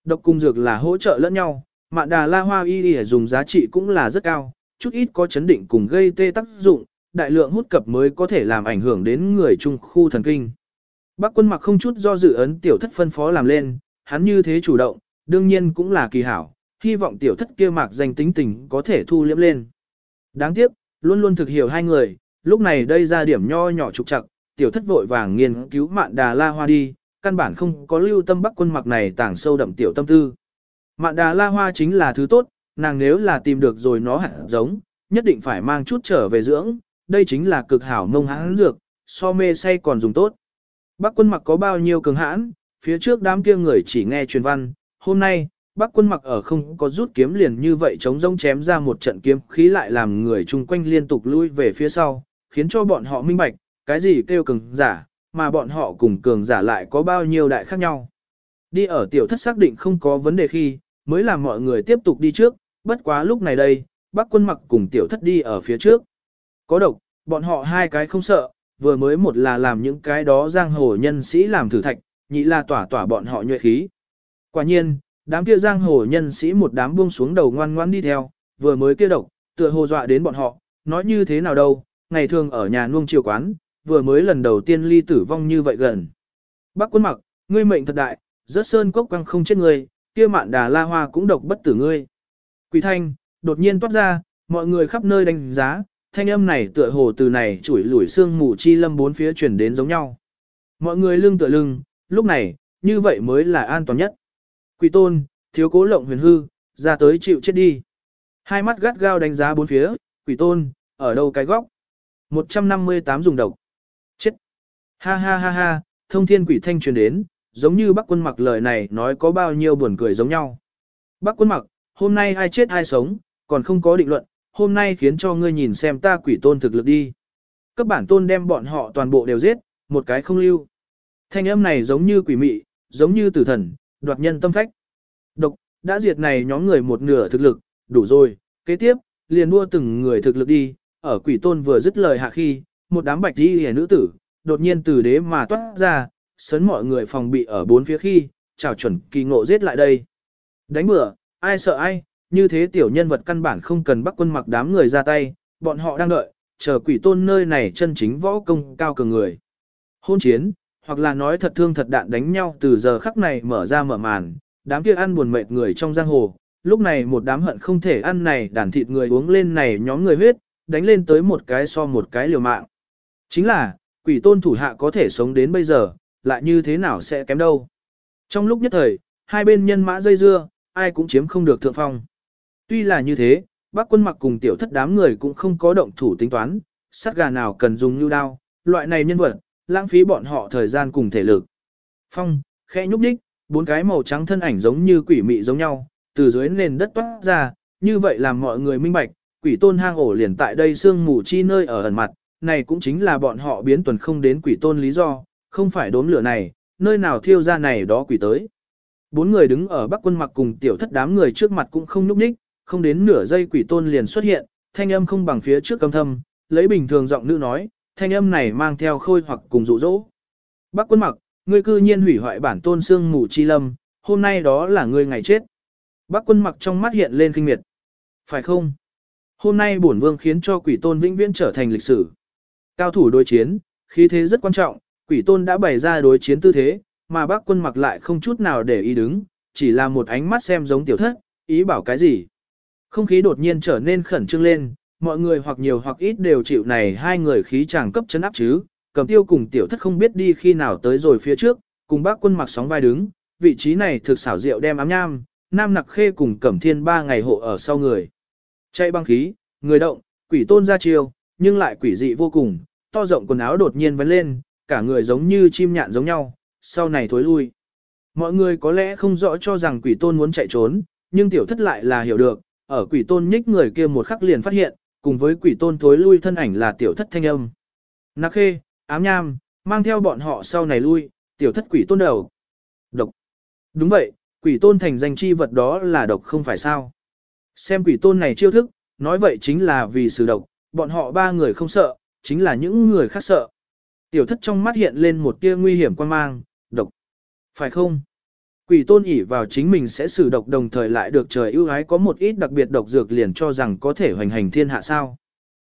Độc cung dược là hỗ trợ lẫn nhau, mạn đà la hoa y y dùng giá trị cũng là rất cao, chút ít có chấn định cùng gây tê tác dụng, đại lượng hút cập mới có thể làm ảnh hưởng đến người trung khu thần kinh. Bác quân mặc không chút do dự ấn tiểu thất phân phó làm lên, hắn như thế chủ động, đương nhiên cũng là kỳ hảo, hy vọng tiểu thất kia mạc danh tính tình có thể thu liễm lên. Đáng tiếc, luôn luôn thực hiểu hai người, lúc này đây ra điểm nho nhỏ trục trặc, tiểu thất vội vàng nghiên cứu mạn đà la hoa đi, căn bản không có lưu tâm bắc quân mặc này tảng sâu đậm tiểu tâm tư. Mạn đà la hoa chính là thứ tốt, nàng nếu là tìm được rồi nó hẳn giống, nhất định phải mang chút trở về dưỡng, đây chính là cực hảo mông hãn dược, so mê say còn dùng tốt. Bắc quân mặc có bao nhiêu cường hãn, phía trước đám kia người chỉ nghe truyền văn, hôm nay, Bắc quân mặc ở không có rút kiếm liền như vậy chống rông chém ra một trận kiếm khí lại làm người chung quanh liên tục lui về phía sau, khiến cho bọn họ minh bạch, cái gì kêu cường giả, mà bọn họ cùng cường giả lại có bao nhiêu đại khác nhau. Đi ở tiểu thất xác định không có vấn đề khi, mới làm mọi người tiếp tục đi trước, bất quá lúc này đây, bác quân mặc cùng tiểu thất đi ở phía trước. Có độc, bọn họ hai cái không sợ, vừa mới một là làm những cái đó giang hồ nhân sĩ làm thử thạch, nhị là tỏa tỏa bọn họ nhuệ khí. Quả nhiên, đám kia giang hồ nhân sĩ một đám buông xuống đầu ngoan ngoan đi theo, vừa mới kia độc, tựa hồ dọa đến bọn họ, nói như thế nào đâu, ngày thường ở nhà nuông chiều quán, vừa mới lần đầu tiên ly tử vong như vậy gần. Bác quân mặc, ngươi mệnh thật đại, rớt sơn cốc quăng không chết ngươi, kia mạn đà la hoa cũng độc bất tử ngươi. Quỷ thanh, đột nhiên toát ra, mọi người khắp nơi đánh giá, thanh âm này tựa hồ từ này chủi lủi xương mù chi lâm bốn phía truyền đến giống nhau. Mọi người lưng tựa lưng, lúc này, như vậy mới là an toàn nhất. Quỷ tôn, thiếu cố lộng huyền hư, ra tới chịu chết đi. Hai mắt gắt gao đánh giá bốn phía, quỷ tôn, ở đâu cái góc. 158 dùng độc. Chết. Ha ha ha ha, thông thiên quỷ thanh truyền đến, giống như bác quân mặc lời này nói có bao nhiêu buồn cười giống nhau. Bác quân mặc, hôm nay ai chết ai sống, còn không có định luận, hôm nay khiến cho ngươi nhìn xem ta quỷ tôn thực lực đi. Cấp bản tôn đem bọn họ toàn bộ đều giết, một cái không lưu. Thanh âm này giống như quỷ mị, giống như tử thần, đoạt nhân tâm phách. Độc, đã diệt này nhóm người một nửa thực lực, đủ rồi, kế tiếp, liền mua từng người thực lực đi, ở quỷ tôn vừa dứt lời hạ khi, một đám bạch đi hề nữ tử, đột nhiên từ đế mà toát ra, sấn mọi người phòng bị ở bốn phía khi, chào chuẩn kỳ ngộ giết lại đây. Đánh bừa, ai sợ ai, như thế tiểu nhân vật căn bản không cần bắt quân mặc đám người ra tay, bọn họ đang đợi, chờ quỷ tôn nơi này chân chính võ công cao cường người. Hôn chiến, hoặc là nói thật thương thật đạn đánh nhau từ giờ khắc này mở ra mở màn, đám kia ăn buồn mệt người trong giang hồ, lúc này một đám hận không thể ăn này đàn thịt người uống lên này nhóm người huyết, đánh lên tới một cái so một cái liều mạng. Chính là, quỷ tôn thủ hạ có thể sống đến bây giờ, lại như thế nào sẽ kém đâu. Trong lúc nhất thời, hai bên nhân mã dây dưa, ai cũng chiếm không được thượng phong. Tuy là như thế, bác quân mặc cùng tiểu thất đám người cũng không có động thủ tính toán, sát gà nào cần dùng như đao, loại này nhân vật, lãng phí bọn họ thời gian cùng thể lực. Phong, khẽ nhúc đích, bốn cái màu trắng thân ảnh giống như quỷ mị giống nhau, từ dưới nền đất toát ra, như vậy làm mọi người minh bạch, quỷ tôn hang ổ liền tại đây sương mù chi nơi ở ẩn mặt, này cũng chính là bọn họ biến tuần không đến quỷ tôn lý do, không phải đốm lửa này, nơi nào thiêu ra này đó quỷ tới. Bốn người đứng ở bắc quân mặc cùng tiểu thất đám người trước mặt cũng không nhúc nhích, không đến nửa giây quỷ tôn liền xuất hiện, thanh âm không bằng phía trước âm thâm, lấy bình thường giọng nữ nói, thanh âm này mang theo khôi hoặc cùng dụ dỗ. Bác quân mặc, ngươi cư nhiên hủy hoại bản tôn xương mù chi lâm, hôm nay đó là ngươi ngày chết. Bác quân mặc trong mắt hiện lên kinh miệt. Phải không? Hôm nay bổn vương khiến cho quỷ tôn vĩnh viễn trở thành lịch sử. Cao thủ đối chiến, khí thế rất quan trọng, quỷ tôn đã bày ra đối chiến tư thế, mà bác quân mặc lại không chút nào để ý đứng, chỉ là một ánh mắt xem giống tiểu thất, ý bảo cái gì. Không khí đột nhiên trở nên khẩn trương lên, mọi người hoặc nhiều hoặc ít đều chịu này hai người khí chàng cấp chấn áp chứ, cầm tiêu cùng tiểu thất không biết đi khi nào tới rồi phía trước, cùng bác quân mặc sóng vai đứng, vị trí này thực xảo diệu đem ám nham, nam nặc khê cùng cẩm thiên ba ngày hộ ở sau người. Chạy băng khí, người động, quỷ tôn ra chiêu, nhưng lại quỷ dị vô cùng, to rộng quần áo đột nhiên vấn lên, cả người giống như chim nhạn giống nhau, sau này thối lui. Mọi người có lẽ không rõ cho rằng quỷ tôn muốn chạy trốn, nhưng tiểu thất lại là hiểu được, ở quỷ tôn nhích người kia một khắc liền phát hiện, cùng với quỷ tôn thối lui thân ảnh là tiểu thất thanh âm. Nạc khê, ám nham, mang theo bọn họ sau này lui, tiểu thất quỷ tôn đầu. Độc. Đúng vậy, quỷ tôn thành danh chi vật đó là độc không phải sao. Xem quỷ tôn này chiêu thức, nói vậy chính là vì sự độc, bọn họ ba người không sợ, chính là những người khác sợ. Tiểu thất trong mắt hiện lên một tia nguy hiểm quan mang, độc. Phải không? Quỷ tôn ỉ vào chính mình sẽ xử độc đồng thời lại được trời ưu ái có một ít đặc biệt độc dược liền cho rằng có thể hoành hành thiên hạ sao.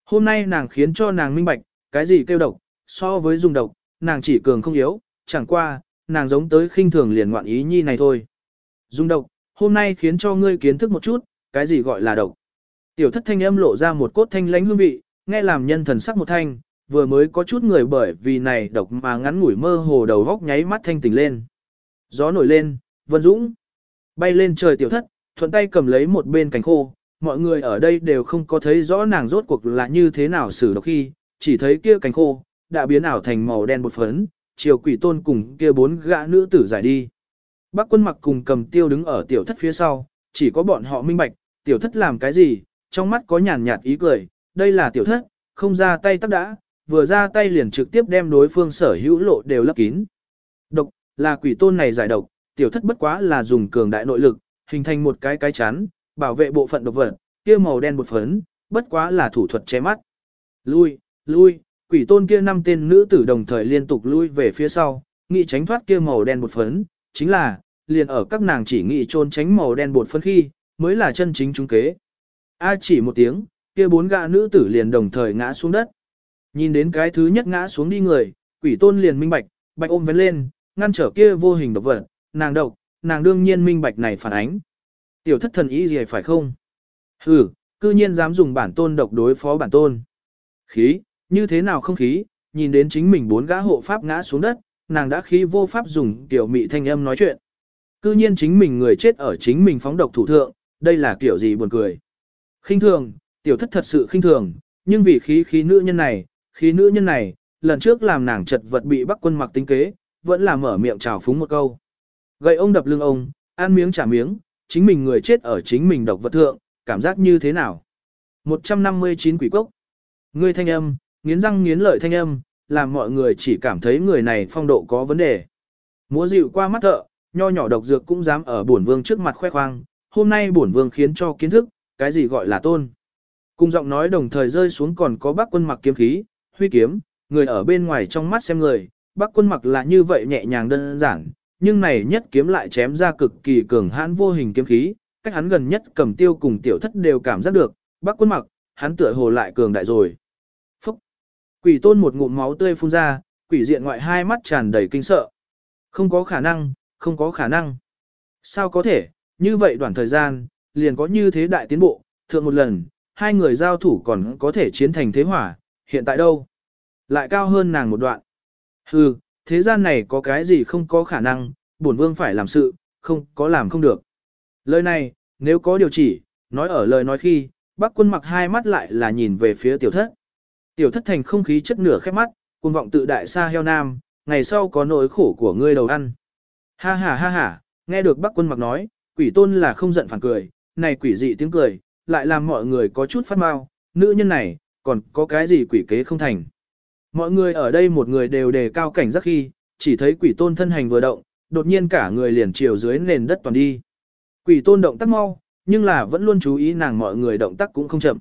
Hôm nay nàng khiến cho nàng minh bạch, cái gì kêu độc, so với dùng độc, nàng chỉ cường không yếu, chẳng qua, nàng giống tới khinh thường liền ngoạn ý nhi này thôi. Dung độc, hôm nay khiến cho ngươi kiến thức một chút, cái gì gọi là độc. Tiểu thất thanh âm lộ ra một cốt thanh lãnh hương vị, nghe làm nhân thần sắc một thanh, vừa mới có chút người bởi vì này độc mà ngắn ngủi mơ hồ đầu góc nháy mắt thanh tỉnh lên. Gió nổi lên, vân dũng, bay lên trời tiểu thất, thuận tay cầm lấy một bên cánh khô, mọi người ở đây đều không có thấy rõ nàng rốt cuộc là như thế nào xử độc khi, chỉ thấy kia cánh khô, đã biến ảo thành màu đen bột phấn, chiều quỷ tôn cùng kia bốn gã nữ tử giải đi. Bác quân mặc cùng cầm tiêu đứng ở tiểu thất phía sau, chỉ có bọn họ minh bạch, tiểu thất làm cái gì, trong mắt có nhàn nhạt ý cười, đây là tiểu thất, không ra tay tắc đã, vừa ra tay liền trực tiếp đem đối phương sở hữu lộ đều lấp kín. Độc, là quỷ tôn này giải độc, tiểu thất bất quá là dùng cường đại nội lực, hình thành một cái cái chắn, bảo vệ bộ phận độc vật, kia màu đen bột phấn, bất quá là thủ thuật che mắt. Lui, lui, quỷ tôn kia năm tên nữ tử đồng thời liên tục lui về phía sau, nghĩ tránh thoát kia màu đen bột phấn, chính là, liền ở các nàng chỉ nghĩ trôn tránh màu đen bột phấn khi, mới là chân chính chúng kế. A chỉ một tiếng, kia bốn gã nữ tử liền đồng thời ngã xuống đất. Nhìn đến cái thứ nhất ngã xuống đi người, quỷ tôn liền minh bạch, bạch ôm vén lên, ngăn trở kia vô hình độc vật, nàng độc, nàng đương nhiên minh bạch này phản ánh. Tiểu thất thần ý gì phải không? Ừ, cư nhiên dám dùng bản tôn độc đối phó bản tôn. Khí, như thế nào không khí, nhìn đến chính mình bốn gã hộ pháp ngã xuống đất, nàng đã khí vô pháp dùng tiểu mị thanh âm nói chuyện. Cư nhiên chính mình người chết ở chính mình phóng độc thủ thượng, đây là kiểu gì buồn cười. khinh thường, tiểu thất thật sự khinh thường, nhưng vì khí khí nữ nhân này, khí nữ nhân này, lần trước làm nàng chật vật bị bắc quân mặc tính kế, vẫn là mở miệng chào phúng một câu. Gậy ông đập lưng ông, ăn miếng trả miếng, chính mình người chết ở chính mình độc vật thượng, cảm giác như thế nào? 159 quỷ cốc. Ngươi thanh âm, nghiến răng nghiến lợi thanh âm, làm mọi người chỉ cảm thấy người này phong độ có vấn đề. Múa dịu qua mắt thợ, nho nhỏ độc dược cũng dám ở bổn vương trước mặt khoe khoang, hôm nay bổn vương khiến cho kiến thức, cái gì gọi là tôn. Cùng giọng nói đồng thời rơi xuống còn có bác quân mặc kiếm khí, huy kiếm, người ở bên ngoài trong mắt xem người, bác quân mặc là như vậy nhẹ nhàng đơn giản, nhưng này nhất kiếm lại chém ra cực kỳ cường hãn vô hình kiếm khí, cách hắn gần nhất cầm tiêu cùng tiểu thất đều cảm giác được, bác quân mặc, hắn tựa hồ lại cường đại rồi. Phúc! Quỷ tôn một ngụm máu tươi phun ra, quỷ diện ngoại hai mắt tràn đầy kinh sợ. Không có khả năng, không có khả năng. Sao có thể, như vậy đoạn thời gian, liền có như thế đại tiến bộ, thượng một lần, hai người giao thủ còn có thể chiến thành thế hỏa, hiện tại đâu? Lại cao hơn nàng một đoạn. Hừ, thế gian này có cái gì không có khả năng, bổn vương phải làm sự, không có làm không được. Lời này, nếu có điều chỉ, nói ở lời nói khi, bác quân mặc hai mắt lại là nhìn về phía tiểu thất. Tiểu thất thành không khí chất nửa khép mắt, cuồng vọng tự đại xa heo nam, ngày sau có nỗi khổ của ngươi đầu ăn. Ha ha ha ha, nghe được bác quân mặc nói, quỷ tôn là không giận phản cười, này quỷ dị tiếng cười, lại làm mọi người có chút phát mau, nữ nhân này, còn có cái gì quỷ kế không thành. Mọi người ở đây một người đều đề cao cảnh giác khi, chỉ thấy quỷ tôn thân hành vừa động, đột nhiên cả người liền chiều dưới nền đất toàn đi. Quỷ tôn động tác mau, nhưng là vẫn luôn chú ý nàng mọi người động tác cũng không chậm.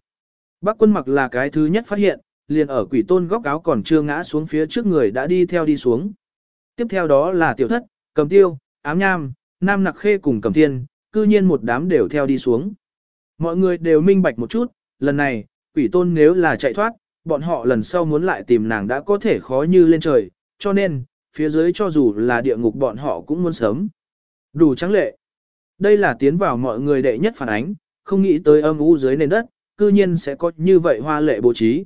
Bác quân mặc là cái thứ nhất phát hiện, liền ở quỷ tôn góc áo còn chưa ngã xuống phía trước người đã đi theo đi xuống. Tiếp theo đó là tiểu thất, cầm tiêu, ám nham, nam nặc khê cùng cầm thiên, cư nhiên một đám đều theo đi xuống. Mọi người đều minh bạch một chút, lần này, quỷ tôn nếu là chạy thoát, bọn họ lần sau muốn lại tìm nàng đã có thể khó như lên trời, cho nên, phía dưới cho dù là địa ngục bọn họ cũng muốn sớm. Đủ trắng lệ. Đây là tiến vào mọi người đệ nhất phản ánh, không nghĩ tới âm u dưới nền đất, cư nhiên sẽ có như vậy hoa lệ bố trí.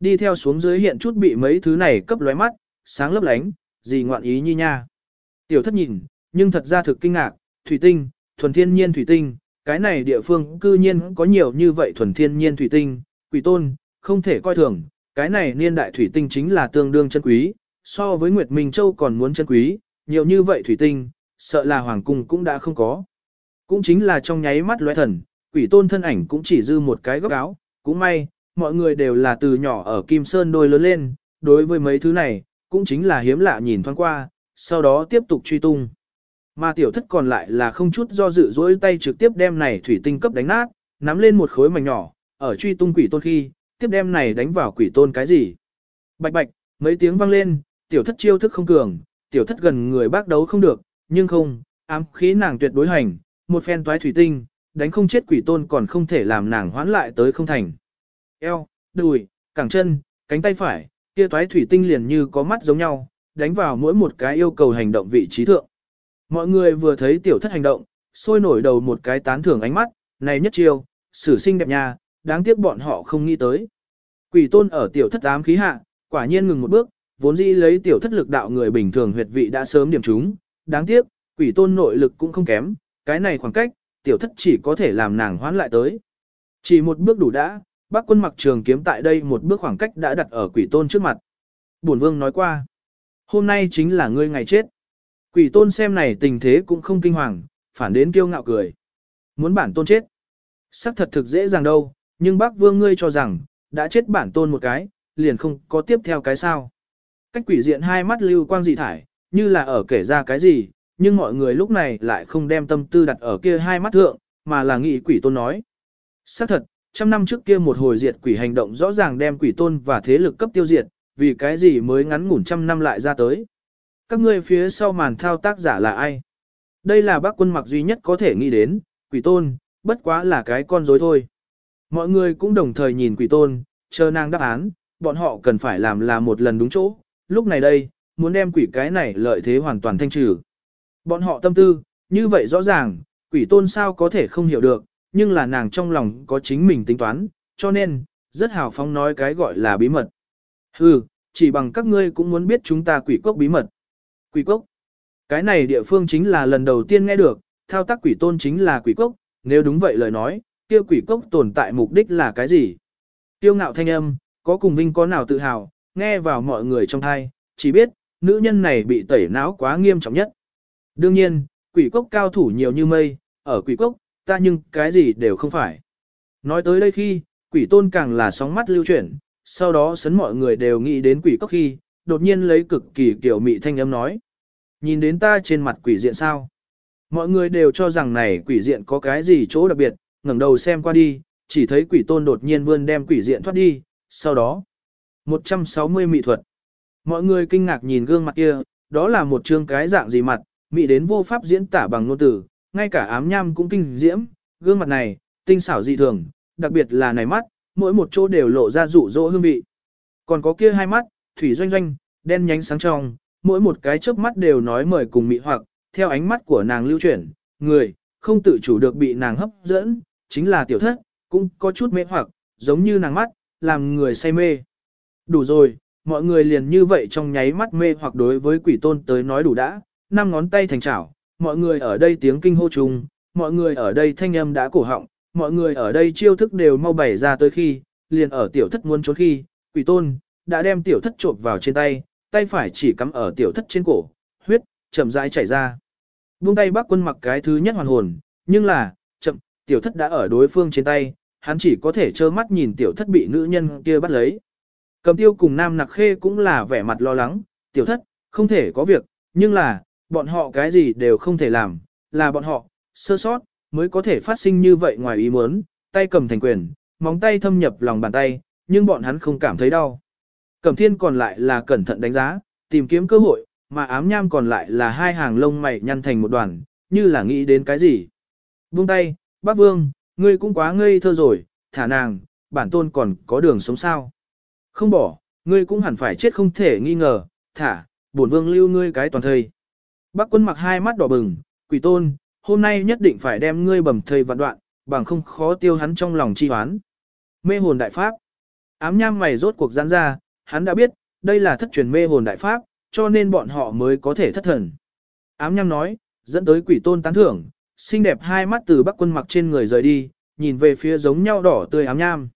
Đi theo xuống dưới hiện chút bị mấy thứ này cấp lóe mắt, sáng lấp lánh, gì ngoạn ý như nha. Tiểu thất nhìn, nhưng thật ra thực kinh ngạc, thủy tinh, thuần thiên nhiên thủy tinh, cái này địa phương cư nhiên có nhiều như vậy thuần thiên nhiên thủy tinh, quỷ tôn, không thể coi thường, cái này niên đại thủy tinh chính là tương đương chân quý, so với Nguyệt Minh Châu còn muốn chân quý, nhiều như vậy thủy tinh, sợ là hoàng cung cũng đã không có. Cũng chính là trong nháy mắt lóe thần, quỷ tôn thân ảnh cũng chỉ dư một cái góc áo, cũng may, mọi người đều là từ nhỏ ở Kim Sơn đôi lớn lên, đối với mấy thứ này, cũng chính là hiếm lạ nhìn thoáng qua, sau đó tiếp tục truy tung. Mà tiểu thất còn lại là không chút do dự dỗi tay trực tiếp đem này thủy tinh cấp đánh nát, nắm lên một khối mảnh nhỏ, ở truy tung quỷ tôn khi, tiếp đem này đánh vào quỷ tôn cái gì. Bạch bạch, mấy tiếng vang lên, tiểu thất chiêu thức không cường, tiểu thất gần người bác đấu không được, nhưng không, ám khí nàng tuyệt đối hành, một phen toái thủy tinh, đánh không chết quỷ tôn còn không thể làm nàng hoán lại tới không thành. Eo, đùi, cẳng chân, cánh tay phải, kia toái thủy tinh liền như có mắt giống nhau, đánh vào mỗi một cái yêu cầu hành động vị trí thượng. Mọi người vừa thấy tiểu thất hành động, sôi nổi đầu một cái tán thưởng ánh mắt, này nhất chiêu, sử sinh đẹp nha, đáng tiếc bọn họ không nghĩ tới. Quỷ tôn ở tiểu thất ám khí hạ, quả nhiên ngừng một bước, vốn dĩ lấy tiểu thất lực đạo người bình thường huyệt vị đã sớm điểm trúng, đáng tiếc, quỷ tôn nội lực cũng không kém, cái này khoảng cách, tiểu thất chỉ có thể làm nàng hoán lại tới. Chỉ một bước đủ đã, bác quân mặc trường kiếm tại đây một bước khoảng cách đã đặt ở quỷ tôn trước mặt. Bổn vương nói qua, hôm nay chính là ngươi ngày chết. Quỷ tôn xem này tình thế cũng không kinh hoàng, phản đến kiêu ngạo cười. Muốn bản tôn chết. Sắc thật thực dễ dàng đâu, nhưng bác vương ngươi cho rằng, đã chết bản tôn một cái, liền không có tiếp theo cái sao. Cách quỷ diện hai mắt lưu quang dị thải, như là ở kể ra cái gì, nhưng mọi người lúc này lại không đem tâm tư đặt ở kia hai mắt thượng, mà là nghĩ quỷ tôn nói. Xác thật, trăm năm trước kia một hồi diệt quỷ hành động rõ ràng đem quỷ tôn và thế lực cấp tiêu diệt, vì cái gì mới ngắn ngủn trăm năm lại ra tới. Các ngươi phía sau màn thao tác giả là ai? Đây là bác quân mặc duy nhất có thể nghĩ đến, quỷ tôn, bất quá là cái con dối thôi. Mọi người cũng đồng thời nhìn quỷ tôn, chờ nàng đáp án, bọn họ cần phải làm là một lần đúng chỗ, lúc này đây, muốn đem quỷ cái này lợi thế hoàn toàn thanh trừ. Bọn họ tâm tư, như vậy rõ ràng, quỷ tôn sao có thể không hiểu được, nhưng là nàng trong lòng có chính mình tính toán, cho nên, rất hào phóng nói cái gọi là bí mật. Hừ, chỉ bằng các ngươi cũng muốn biết chúng ta quỷ cốc bí mật. Quỷ cốc. Cái này địa phương chính là lần đầu tiên nghe được, thao tác quỷ tôn chính là quỷ cốc, nếu đúng vậy lời nói, kia quỷ cốc tồn tại mục đích là cái gì? Tiêu ngạo thanh âm, có cùng vinh có nào tự hào, nghe vào mọi người trong thai, chỉ biết, nữ nhân này bị tẩy não quá nghiêm trọng nhất. Đương nhiên, quỷ cốc cao thủ nhiều như mây, ở quỷ cốc, ta nhưng cái gì đều không phải. Nói tới đây khi, quỷ tôn càng là sóng mắt lưu chuyển, sau đó sấn mọi người đều nghĩ đến quỷ cốc khi, đột nhiên lấy cực kỳ kiểu mị thanh âm nói. Nhìn đến ta trên mặt quỷ diện sao? Mọi người đều cho rằng này quỷ diện có cái gì chỗ đặc biệt, ngẩng đầu xem qua đi, chỉ thấy quỷ tôn đột nhiên vươn đem quỷ diện thoát đi, sau đó. 160 mỹ thuật. Mọi người kinh ngạc nhìn gương mặt kia, đó là một chương cái dạng gì mặt, mỹ đến vô pháp diễn tả bằng ngôn từ, ngay cả ám nham cũng kinh diễm, gương mặt này, tinh xảo dị thường, đặc biệt là này mắt, mỗi một chỗ đều lộ ra rụ rỗ hương vị. Còn có kia hai mắt, thủy doanh doanh, đen nhánh sáng trong, mỗi một cái chớp mắt đều nói mời cùng mỹ hoặc, theo ánh mắt của nàng lưu chuyển, người, không tự chủ được bị nàng hấp dẫn, chính là tiểu thất, cũng có chút mê hoặc, giống như nàng mắt, làm người say mê. Đủ rồi, mọi người liền như vậy trong nháy mắt mê hoặc đối với quỷ tôn tới nói đủ đã, năm ngón tay thành chảo, mọi người ở đây tiếng kinh hô chung, mọi người ở đây thanh âm đã cổ họng, mọi người ở đây chiêu thức đều mau bày ra tới khi, liền ở tiểu thất muốn trốn khi, quỷ tôn, đã đem tiểu thất trộm vào trên tay, tay phải chỉ cắm ở tiểu thất trên cổ, huyết, chậm rãi chảy ra. Buông tay bác quân mặc cái thứ nhất hoàn hồn, nhưng là, tiểu thất đã ở đối phương trên tay, hắn chỉ có thể trơ mắt nhìn tiểu thất bị nữ nhân kia bắt lấy. Cầm tiêu cùng nam nặc khê cũng là vẻ mặt lo lắng, tiểu thất, không thể có việc, nhưng là, bọn họ cái gì đều không thể làm, là bọn họ, sơ sót, mới có thể phát sinh như vậy ngoài ý muốn, tay cầm thành quyền, móng tay thâm nhập lòng bàn tay, nhưng bọn hắn không cảm thấy đau. Cẩm thiên còn lại là cẩn thận đánh giá, tìm kiếm cơ hội, mà ám nham còn lại là hai hàng lông mày nhăn thành một đoàn, như là nghĩ đến cái gì. Buông tay, bác vương, ngươi cũng quá ngây thơ rồi, thả nàng, bản tôn còn có đường sống sao. Không bỏ, ngươi cũng hẳn phải chết không thể nghi ngờ, thả, bổn vương lưu ngươi cái toàn thây. Bác quân mặc hai mắt đỏ bừng, quỷ tôn, hôm nay nhất định phải đem ngươi bầm thây vạn đoạn, bằng không khó tiêu hắn trong lòng chi hoán. Mê hồn đại pháp. Ám nham mày rốt cuộc giãn ra, hắn đã biết, đây là thất truyền mê hồn đại pháp, cho nên bọn họ mới có thể thất thần. Ám nham nói, dẫn tới quỷ tôn tán thưởng, xinh đẹp hai mắt từ bắc quân mặc trên người rời đi, nhìn về phía giống nhau đỏ tươi ám nham.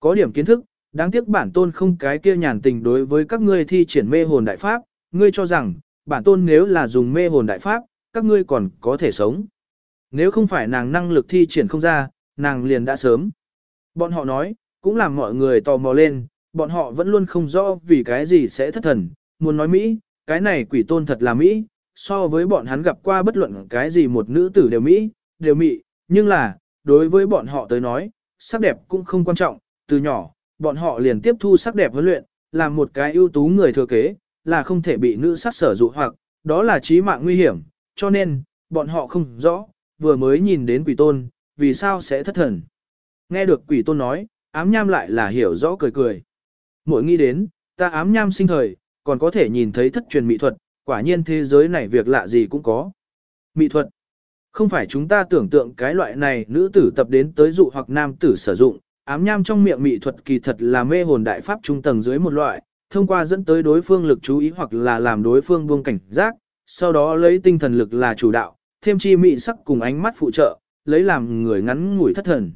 Có điểm kiến thức, đáng tiếc bản tôn không cái kia nhàn tình đối với các ngươi thi triển mê hồn đại pháp, ngươi cho rằng, bản tôn nếu là dùng mê hồn đại pháp, các ngươi còn có thể sống. Nếu không phải nàng năng lực thi triển không ra, nàng liền đã sớm. Bọn họ nói, cũng làm mọi người tò mò lên, bọn họ vẫn luôn không rõ vì cái gì sẽ thất thần, muốn nói Mỹ, cái này quỷ tôn thật là Mỹ, so với bọn hắn gặp qua bất luận cái gì một nữ tử đều Mỹ, đều Mỹ, nhưng là, đối với bọn họ tới nói, sắc đẹp cũng không quan trọng, từ nhỏ, bọn họ liền tiếp thu sắc đẹp huấn luyện, làm một cái ưu tú người thừa kế, là không thể bị nữ sắc sở dụ hoặc, đó là chí mạng nguy hiểm, cho nên, bọn họ không rõ, vừa mới nhìn đến quỷ tôn, vì sao sẽ thất thần. Nghe được quỷ tôn nói, ám nham lại là hiểu rõ cười cười. Mỗi nghĩ đến, ta ám nham sinh thời, còn có thể nhìn thấy thất truyền mỹ thuật, quả nhiên thế giới này việc lạ gì cũng có. Mỹ thuật không phải chúng ta tưởng tượng cái loại này nữ tử tập đến tới dụ hoặc nam tử sử dụng, ám nham trong miệng mỹ thuật kỳ thật là mê hồn đại pháp trung tầng dưới một loại, thông qua dẫn tới đối phương lực chú ý hoặc là làm đối phương buông cảnh giác, sau đó lấy tinh thần lực là chủ đạo, thêm chi mỹ sắc cùng ánh mắt phụ trợ, lấy làm người ngắn ngủi thất thần.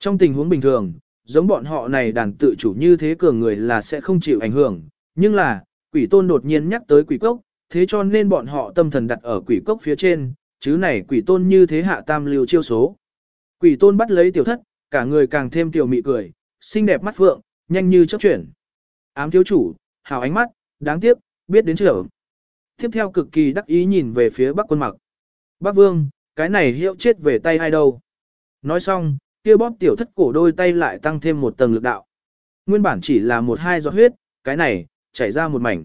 Trong tình huống bình thường, giống bọn họ này đàn tự chủ như thế cường người là sẽ không chịu ảnh hưởng, nhưng là, quỷ tôn đột nhiên nhắc tới quỷ cốc, thế cho nên bọn họ tâm thần đặt ở quỷ cốc phía trên, chứ này quỷ tôn như thế hạ tam lưu chiêu số. Quỷ tôn bắt lấy tiểu thất, cả người càng thêm tiểu mị cười, xinh đẹp mắt phượng, nhanh như chớp chuyển. Ám thiếu chủ, hào ánh mắt, đáng tiếc, biết đến trưởng. Tiếp theo cực kỳ đắc ý nhìn về phía bắc quân mặc. Bắc vương, cái này hiệu chết về tay ai đâu. Nói xong, kia bóp tiểu thất cổ đôi tay lại tăng thêm một tầng lực đạo. Nguyên bản chỉ là một hai giọt huyết, cái này, chảy ra một mảnh.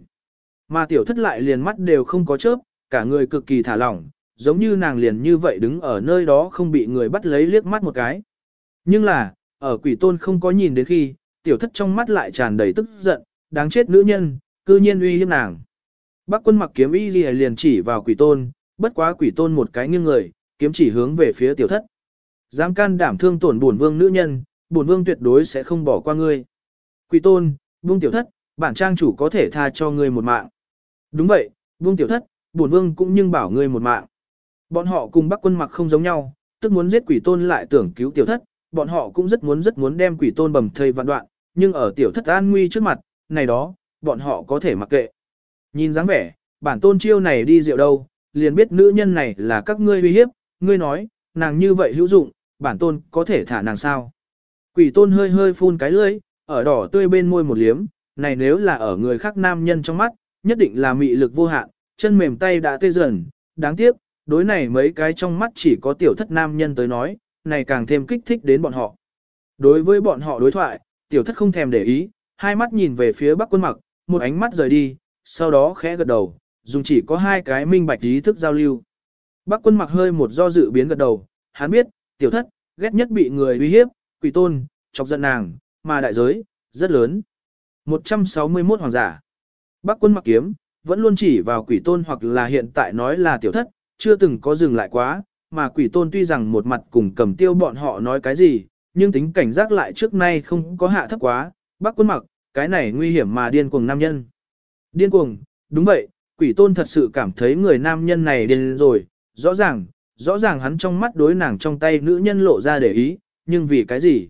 Mà tiểu thất lại liền mắt đều không có chớp, cả người cực kỳ thả lỏng, giống như nàng liền như vậy đứng ở nơi đó không bị người bắt lấy liếc mắt một cái. Nhưng là, ở quỷ tôn không có nhìn đến khi, tiểu thất trong mắt lại tràn đầy tức giận, đáng chết nữ nhân, cư nhiên uy hiếp nàng. Bác quân mặc kiếm y liền chỉ vào quỷ tôn, bất quá quỷ tôn một cái nghiêng người, kiếm chỉ hướng về phía tiểu thất. Dám can đảm thương tổn bổn vương nữ nhân, bổn vương tuyệt đối sẽ không bỏ qua ngươi. Quỷ tôn, buông tiểu thất, bản trang chủ có thể tha cho ngươi một mạng. Đúng vậy, buông tiểu thất, bổn vương cũng nhưng bảo ngươi một mạng. Bọn họ cùng bắc quân mặc không giống nhau, tức muốn giết quỷ tôn lại tưởng cứu tiểu thất, bọn họ cũng rất muốn rất muốn đem quỷ tôn bầm thây vạn đoạn, nhưng ở tiểu thất an nguy trước mặt, này đó, bọn họ có thể mặc kệ. Nhìn dáng vẻ, bản tôn chiêu này đi rượu đâu, liền biết nữ nhân này là các ngươi uy hiếp, ngươi nói, nàng như vậy hữu dụng, bản tôn có thể thả nàng sao. Quỷ tôn hơi hơi phun cái lưỡi, ở đỏ tươi bên môi một liếm, này nếu là ở người khác nam nhân trong mắt, nhất định là mị lực vô hạn, chân mềm tay đã tê dần, đáng tiếc, đối này mấy cái trong mắt chỉ có tiểu thất nam nhân tới nói, này càng thêm kích thích đến bọn họ. Đối với bọn họ đối thoại, tiểu thất không thèm để ý, hai mắt nhìn về phía bắc quân mặc, một ánh mắt rời đi, sau đó khẽ gật đầu, dùng chỉ có hai cái minh bạch ý thức giao lưu. Bắc quân mặc hơi một do dự biến gật đầu, hắn biết, tiểu thất, ghét nhất bị người uy hiếp, quỷ tôn, chọc giận nàng, mà đại giới, rất lớn. 161 hoàng giả. Bắc quân mặc kiếm, vẫn luôn chỉ vào quỷ tôn hoặc là hiện tại nói là tiểu thất, chưa từng có dừng lại quá, mà quỷ tôn tuy rằng một mặt cùng cầm tiêu bọn họ nói cái gì, nhưng tính cảnh giác lại trước nay không có hạ thấp quá, bác quân mặc, cái này nguy hiểm mà điên cuồng nam nhân. Điên cuồng, đúng vậy, quỷ tôn thật sự cảm thấy người nam nhân này điên rồi, rõ ràng, rõ ràng hắn trong mắt đối nàng trong tay nữ nhân lộ ra để ý, nhưng vì cái gì?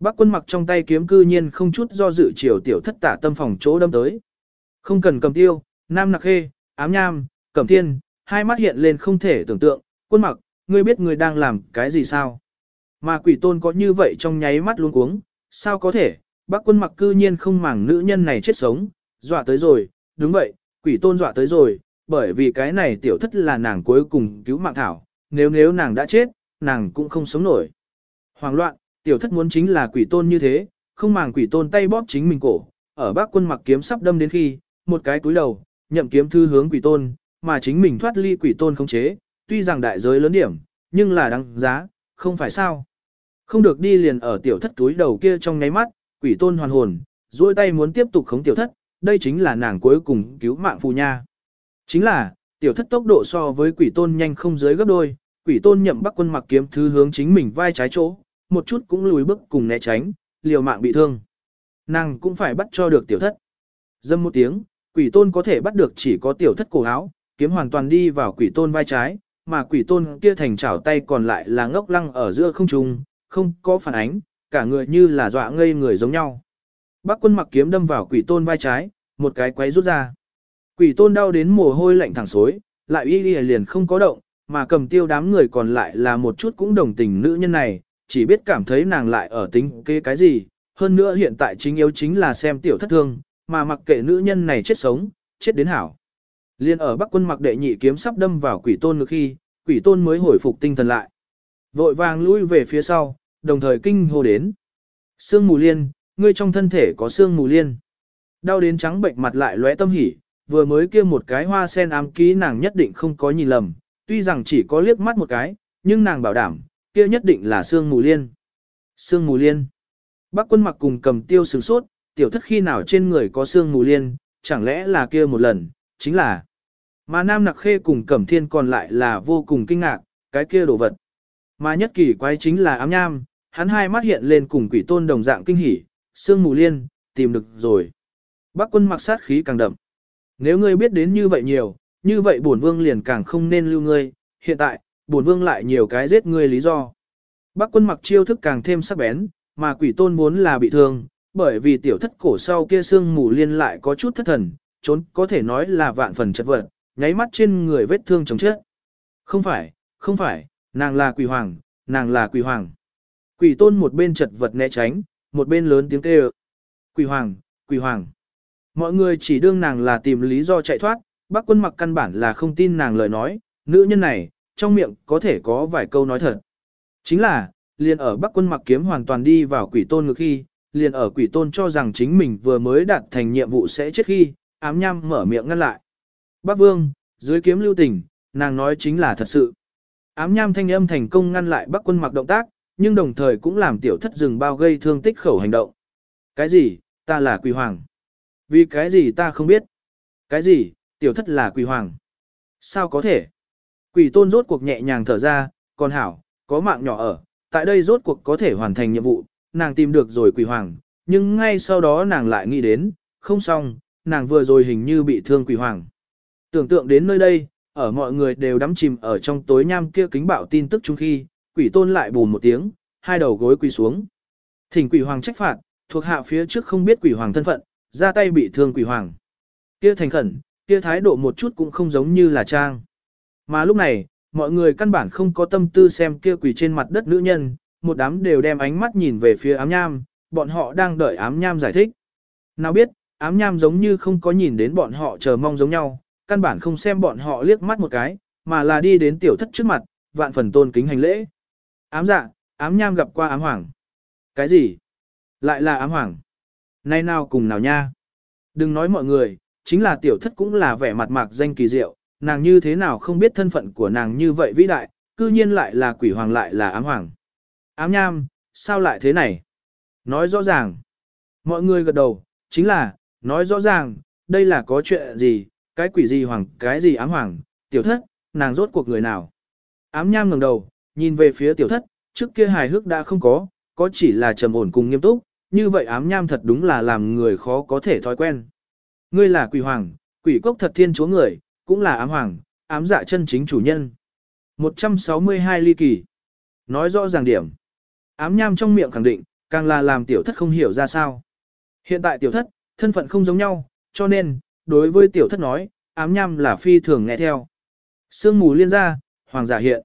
Bác quân mặc trong tay kiếm cư nhiên không chút do dự chiều tiểu thất tả tâm phòng chỗ đâm tới. Không cần cầm tiêu, nam nặc khê, ám nham, cẩm thiên, hai mắt hiện lên không thể tưởng tượng, quân mặc, ngươi biết ngươi đang làm cái gì sao? Mà quỷ tôn có như vậy trong nháy mắt luôn cuống, sao có thể, bác quân mặc cư nhiên không màng nữ nhân này chết sống, dọa tới rồi, đúng vậy, quỷ tôn dọa tới rồi, bởi vì cái này tiểu thất là nàng cuối cùng cứu mạng thảo, nếu nếu nàng đã chết, nàng cũng không sống nổi. Hoàng loạn, tiểu thất muốn chính là quỷ tôn như thế, không màng quỷ tôn tay bóp chính mình cổ, ở bác quân mặc kiếm sắp đâm đến khi, một cái túi đầu, nhậm kiếm thư hướng quỷ tôn, mà chính mình thoát ly quỷ tôn không chế, tuy rằng đại giới lớn điểm, nhưng là đáng giá, không phải sao. Không được đi liền ở tiểu thất túi đầu kia trong nháy mắt, quỷ tôn hoàn hồn, duỗi tay muốn tiếp tục khống tiểu thất, đây chính là nàng cuối cùng cứu mạng phù nha. Chính là, tiểu thất tốc độ so với quỷ tôn nhanh không dưới gấp đôi, quỷ tôn nhậm bắc quân mặc kiếm thứ hướng chính mình vai trái chỗ, một chút cũng lùi bước cùng né tránh, liều mạng bị thương. Nàng cũng phải bắt cho được tiểu thất. Dâm một tiếng, quỷ tôn có thể bắt được chỉ có tiểu thất cổ áo, kiếm hoàn toàn đi vào quỷ tôn vai trái, mà quỷ tôn kia thành chảo tay còn lại là ngốc lăng ở giữa không trung, không có phản ánh, cả người như là dọa ngây người giống nhau. Bác quân mặc kiếm đâm vào quỷ tôn vai trái, một cái quấy rút ra. Quỷ tôn đau đến mồ hôi lạnh thẳng xối, lại y y liền không có động, mà cầm tiêu đám người còn lại là một chút cũng đồng tình nữ nhân này, chỉ biết cảm thấy nàng lại ở tính kế cái gì. Hơn nữa hiện tại chính yếu chính là xem tiểu thất thương, mà mặc kệ nữ nhân này chết sống, chết đến hảo. Liên ở Bắc quân mặc đệ nhị kiếm sắp đâm vào quỷ tôn ngực khi, quỷ tôn mới hồi phục tinh thần lại. Vội vàng lui về phía sau, đồng thời kinh hô đến. Sương mù liên, ngươi trong thân thể có sương mù liên. Đau đến trắng bệnh mặt lại lóe tâm hỉ, vừa mới kia một cái hoa sen ám ký nàng nhất định không có nhìn lầm, tuy rằng chỉ có liếc mắt một cái, nhưng nàng bảo đảm, kia nhất định là sương mù liên. Sương mù liên. Bác quân mặc cùng cầm tiêu sửng sốt, tiểu thất khi nào trên người có xương mù liên, chẳng lẽ là kia một lần, chính là. Mà Nam Nặc Khê cùng Cẩm Thiên còn lại là vô cùng kinh ngạc, cái kia đồ vật. Mà nhất kỳ quái chính là ám nham, hắn hai mắt hiện lên cùng quỷ tôn đồng dạng kinh hỉ, xương mù liên, tìm được rồi. Bác quân mặc sát khí càng đậm. Nếu ngươi biết đến như vậy nhiều, như vậy bổn vương liền càng không nên lưu ngươi, hiện tại, bổn vương lại nhiều cái giết ngươi lý do. Bác quân mặc chiêu thức càng thêm sắc bén, mà quỷ tôn muốn là bị thương, bởi vì tiểu thất cổ sau kia xương mù liên lại có chút thất thần, trốn có thể nói là vạn phần chật vật, nháy mắt trên người vết thương chống chết. Không phải, không phải, nàng là quỷ hoàng, nàng là quỷ hoàng. Quỷ tôn một bên chật vật né tránh, một bên lớn tiếng kêu. Quỷ hoàng, quỷ hoàng. Mọi người chỉ đương nàng là tìm lý do chạy thoát, bác quân mặc căn bản là không tin nàng lời nói, nữ nhân này, trong miệng có thể có vài câu nói thật. Chính là, liền ở bắc quân mặc kiếm hoàn toàn đi vào quỷ tôn ngược khi, liền ở quỷ tôn cho rằng chính mình vừa mới đạt thành nhiệm vụ sẽ chết khi, ám nham mở miệng ngăn lại. Bác vương, dưới kiếm lưu tình, nàng nói chính là thật sự. Ám nham thanh âm thành công ngăn lại bác quân mặc động tác, nhưng đồng thời cũng làm tiểu thất rừng bao gây thương tích khẩu hành động. Cái gì, ta là quỷ hoàng. Vì cái gì ta không biết. Cái gì, tiểu thất là quỷ hoàng. Sao có thể? Quỷ tôn rốt cuộc nhẹ nhàng thở ra, còn hảo, có mạng nhỏ ở, tại đây rốt cuộc có thể hoàn thành nhiệm vụ, nàng tìm được rồi quỷ hoàng, nhưng ngay sau đó nàng lại nghĩ đến, không xong, nàng vừa rồi hình như bị thương quỷ hoàng. Tưởng tượng đến nơi đây, ở mọi người đều đắm chìm ở trong tối nham kia kính bạo tin tức chung khi, quỷ tôn lại bùm một tiếng, hai đầu gối quỳ xuống. Thỉnh quỷ hoàng trách phạt, thuộc hạ phía trước không biết quỷ hoàng thân phận, ra tay bị thương quỷ hoàng. Kia thành khẩn, kia thái độ một chút cũng không giống như là trang. Mà lúc này, mọi người căn bản không có tâm tư xem kia quỷ trên mặt đất nữ nhân, một đám đều đem ánh mắt nhìn về phía ám nham, bọn họ đang đợi ám nham giải thích. Nào biết, ám nham giống như không có nhìn đến bọn họ chờ mong giống nhau, căn bản không xem bọn họ liếc mắt một cái, mà là đi đến tiểu thất trước mặt, vạn phần tôn kính hành lễ. Ám dạ, ám nham gặp qua ám hoàng. Cái gì? Lại là ám hoàng. Nay nào cùng nào nha? Đừng nói mọi người, chính là tiểu thất cũng là vẻ mặt mạc danh kỳ diệu, nàng như thế nào không biết thân phận của nàng như vậy vĩ đại, cư nhiên lại là quỷ hoàng lại là ám hoàng. Ám nham, sao lại thế này? Nói rõ ràng. Mọi người gật đầu, chính là, nói rõ ràng, đây là có chuyện gì, cái quỷ gì hoàng, cái gì ám hoàng, tiểu thất, nàng rốt cuộc người nào. Ám nham ngẩng đầu, nhìn về phía tiểu thất, trước kia hài hước đã không có, có chỉ là trầm ổn cùng nghiêm túc, như vậy ám nham thật đúng là làm người khó có thể thói quen. Ngươi là quỷ hoàng, quỷ cốc thật thiên chúa người, cũng là ám hoàng, ám dạ chân chính chủ nhân. 162 ly kỳ. Nói rõ ràng điểm. Ám nham trong miệng khẳng định, càng là làm tiểu thất không hiểu ra sao. Hiện tại tiểu thất, thân phận không giống nhau, cho nên, đối với tiểu thất nói, ám nham là phi thường nghe theo. Sương mù liên ra, hoàng giả hiện.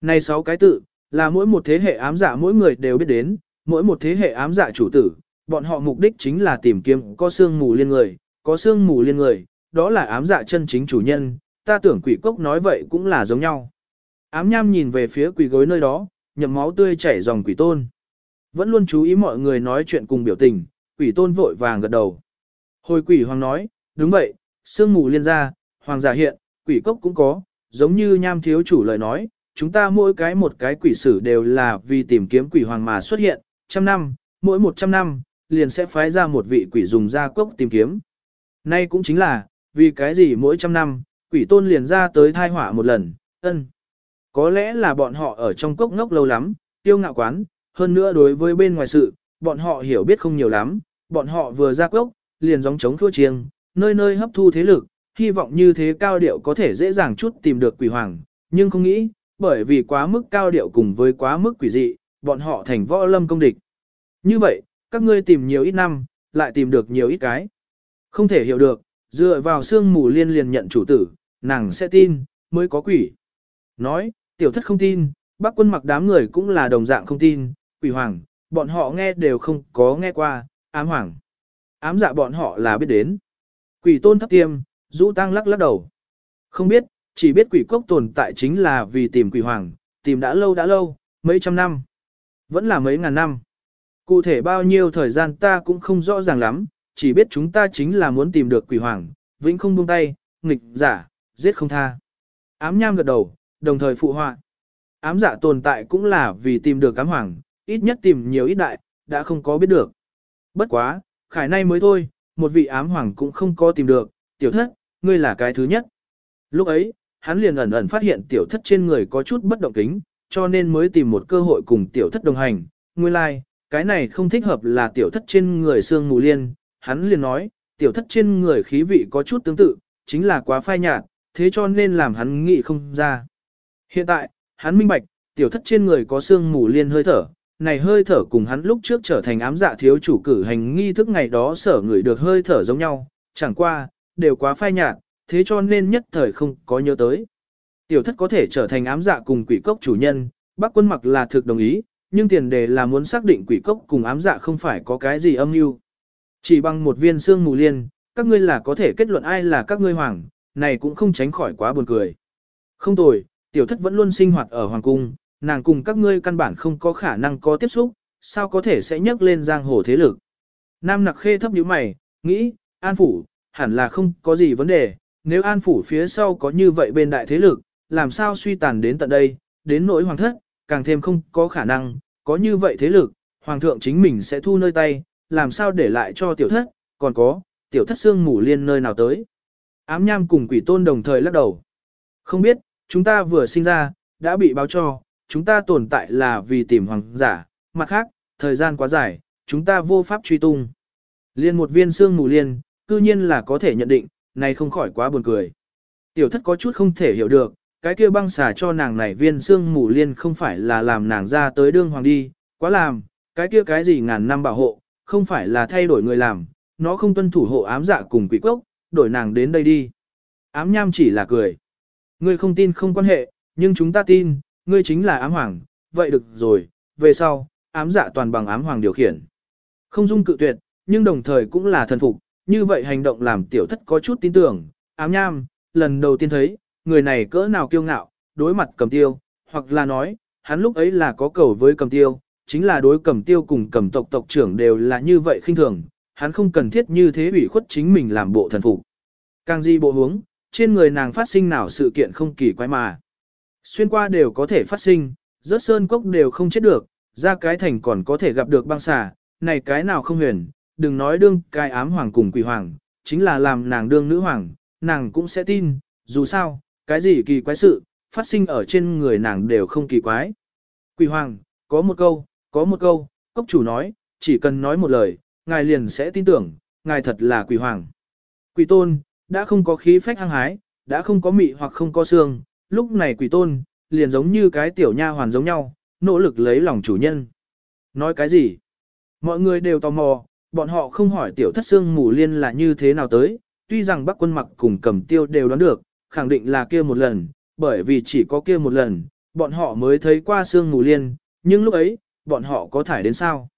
Này sáu cái tự, là mỗi một thế hệ ám giả mỗi người đều biết đến, mỗi một thế hệ ám giả chủ tử, bọn họ mục đích chính là tìm kiếm có sương mù liên người, có sương mù liên người, đó là ám dạ chân chính chủ nhân, ta tưởng quỷ cốc nói vậy cũng là giống nhau. Ám nham nhìn về phía quỷ gối nơi đó, nhậm máu tươi chảy dòng quỷ tôn. Vẫn luôn chú ý mọi người nói chuyện cùng biểu tình, quỷ tôn vội vàng gật đầu. Hồi quỷ hoàng nói, đúng vậy, sương mù liên ra, hoàng giả hiện, quỷ cốc cũng có, giống như nham thiếu chủ lời nói, chúng ta mỗi cái một cái quỷ sử đều là vì tìm kiếm quỷ hoàng mà xuất hiện, trăm năm, mỗi một trăm năm, liền sẽ phái ra một vị quỷ dùng ra cốc tìm kiếm. Nay cũng chính là, vì cái gì mỗi trăm năm, quỷ tôn liền ra tới thai hỏa một lần, ân. Có lẽ là bọn họ ở trong cốc ngốc lâu lắm, tiêu ngạo quán, hơn nữa đối với bên ngoài sự, bọn họ hiểu biết không nhiều lắm, bọn họ vừa ra cốc, liền gióng chống thua chiêng, nơi nơi hấp thu thế lực, hy vọng như thế cao điệu có thể dễ dàng chút tìm được quỷ hoàng, nhưng không nghĩ, bởi vì quá mức cao điệu cùng với quá mức quỷ dị, bọn họ thành võ lâm công địch. Như vậy, các ngươi tìm nhiều ít năm, lại tìm được nhiều ít cái. Không thể hiểu được, dựa vào xương mù liên liền nhận chủ tử, nàng sẽ tin, mới có quỷ. Nói, tiểu thất không tin, bác quân mặc đám người cũng là đồng dạng không tin, quỷ hoàng, bọn họ nghe đều không có nghe qua, ám hoàng. Ám dạ bọn họ là biết đến. Quỷ tôn thấp tiêm, rũ tăng lắc lắc đầu. Không biết, chỉ biết quỷ cốc tồn tại chính là vì tìm quỷ hoàng, tìm đã lâu đã lâu, mấy trăm năm. Vẫn là mấy ngàn năm. Cụ thể bao nhiêu thời gian ta cũng không rõ ràng lắm, chỉ biết chúng ta chính là muốn tìm được quỷ hoàng, vĩnh không buông tay, nghịch giả, giết không tha. Ám nham gật đầu, đồng thời phụ họa. Ám giả tồn tại cũng là vì tìm được ám hoàng, ít nhất tìm nhiều ít đại, đã không có biết được. Bất quá, khải nay mới thôi, một vị ám hoàng cũng không có tìm được, tiểu thất, ngươi là cái thứ nhất. Lúc ấy, hắn liền ẩn ẩn phát hiện tiểu thất trên người có chút bất động kính, cho nên mới tìm một cơ hội cùng tiểu thất đồng hành. Nguyên lai, like, cái này không thích hợp là tiểu thất trên người xương mù liên, hắn liền nói, tiểu thất trên người khí vị có chút tương tự, chính là quá phai nhạt, thế cho nên làm hắn nghĩ không ra. Hiện tại, hắn minh bạch, tiểu thất trên người có xương mù liên hơi thở, này hơi thở cùng hắn lúc trước trở thành ám dạ thiếu chủ cử hành nghi thức ngày đó sở người được hơi thở giống nhau, chẳng qua, đều quá phai nhạt, thế cho nên nhất thời không có nhớ tới. Tiểu thất có thể trở thành ám dạ cùng quỷ cốc chủ nhân, bác quân mặc là thực đồng ý, nhưng tiền đề là muốn xác định quỷ cốc cùng ám dạ không phải có cái gì âm mưu. Chỉ bằng một viên xương mù liên, các ngươi là có thể kết luận ai là các ngươi hoàng, này cũng không tránh khỏi quá buồn cười. Không tồi, tiểu thất vẫn luôn sinh hoạt ở hoàng cung, nàng cùng các ngươi căn bản không có khả năng có tiếp xúc, sao có thể sẽ nhấc lên giang hồ thế lực. Nam nặc khê thấp nhíu mày, nghĩ, an phủ, hẳn là không có gì vấn đề, nếu an phủ phía sau có như vậy bên đại thế lực, làm sao suy tàn đến tận đây, đến nỗi hoàng thất, càng thêm không có khả năng, có như vậy thế lực, hoàng thượng chính mình sẽ thu nơi tay, làm sao để lại cho tiểu thất, còn có, tiểu thất xương mù liên nơi nào tới. Ám nham cùng quỷ tôn đồng thời lắc đầu. Không biết, chúng ta vừa sinh ra, đã bị báo cho, chúng ta tồn tại là vì tìm hoàng giả, mặt khác, thời gian quá dài, chúng ta vô pháp truy tung. Liên một viên xương mù liên, cư nhiên là có thể nhận định, này không khỏi quá buồn cười. Tiểu thất có chút không thể hiểu được, cái kia băng xà cho nàng này viên xương mù liên không phải là làm nàng ra tới đương hoàng đi, quá làm, cái kia cái gì ngàn năm bảo hộ, không phải là thay đổi người làm, nó không tuân thủ hộ ám dạ cùng quỷ cốc, đổi nàng đến đây đi. Ám nham chỉ là cười. Ngươi không tin không quan hệ, nhưng chúng ta tin, ngươi chính là ám hoàng, vậy được rồi, về sau, ám dạ toàn bằng ám hoàng điều khiển. Không dung cự tuyệt, nhưng đồng thời cũng là thần phục, như vậy hành động làm tiểu thất có chút tin tưởng, ám nham, lần đầu tiên thấy, người này cỡ nào kiêu ngạo, đối mặt cầm tiêu, hoặc là nói, hắn lúc ấy là có cầu với cầm tiêu, chính là đối cầm tiêu cùng cầm tộc tộc trưởng đều là như vậy khinh thường, hắn không cần thiết như thế ủy khuất chính mình làm bộ thần phục. Càng di bộ hướng, trên người nàng phát sinh nào sự kiện không kỳ quái mà. Xuyên qua đều có thể phát sinh, rớt sơn cốc đều không chết được, ra cái thành còn có thể gặp được băng xà, này cái nào không huyền, đừng nói đương cái ám hoàng cùng quỷ hoàng, chính là làm nàng đương nữ hoàng, nàng cũng sẽ tin, dù sao, cái gì kỳ quái sự, phát sinh ở trên người nàng đều không kỳ quái. Quỷ hoàng, có một câu, có một câu, cốc chủ nói, chỉ cần nói một lời, ngài liền sẽ tin tưởng, ngài thật là quỷ hoàng. Quỷ tôn, đã không có khí phách hăng hái, đã không có mị hoặc không có xương, lúc này quỷ tôn, liền giống như cái tiểu nha hoàn giống nhau, nỗ lực lấy lòng chủ nhân. Nói cái gì? Mọi người đều tò mò, bọn họ không hỏi tiểu thất xương mù liên là như thế nào tới, tuy rằng bác quân mặc cùng cầm tiêu đều đoán được, khẳng định là kia một lần, bởi vì chỉ có kia một lần, bọn họ mới thấy qua xương mù liên, nhưng lúc ấy, bọn họ có thải đến sao?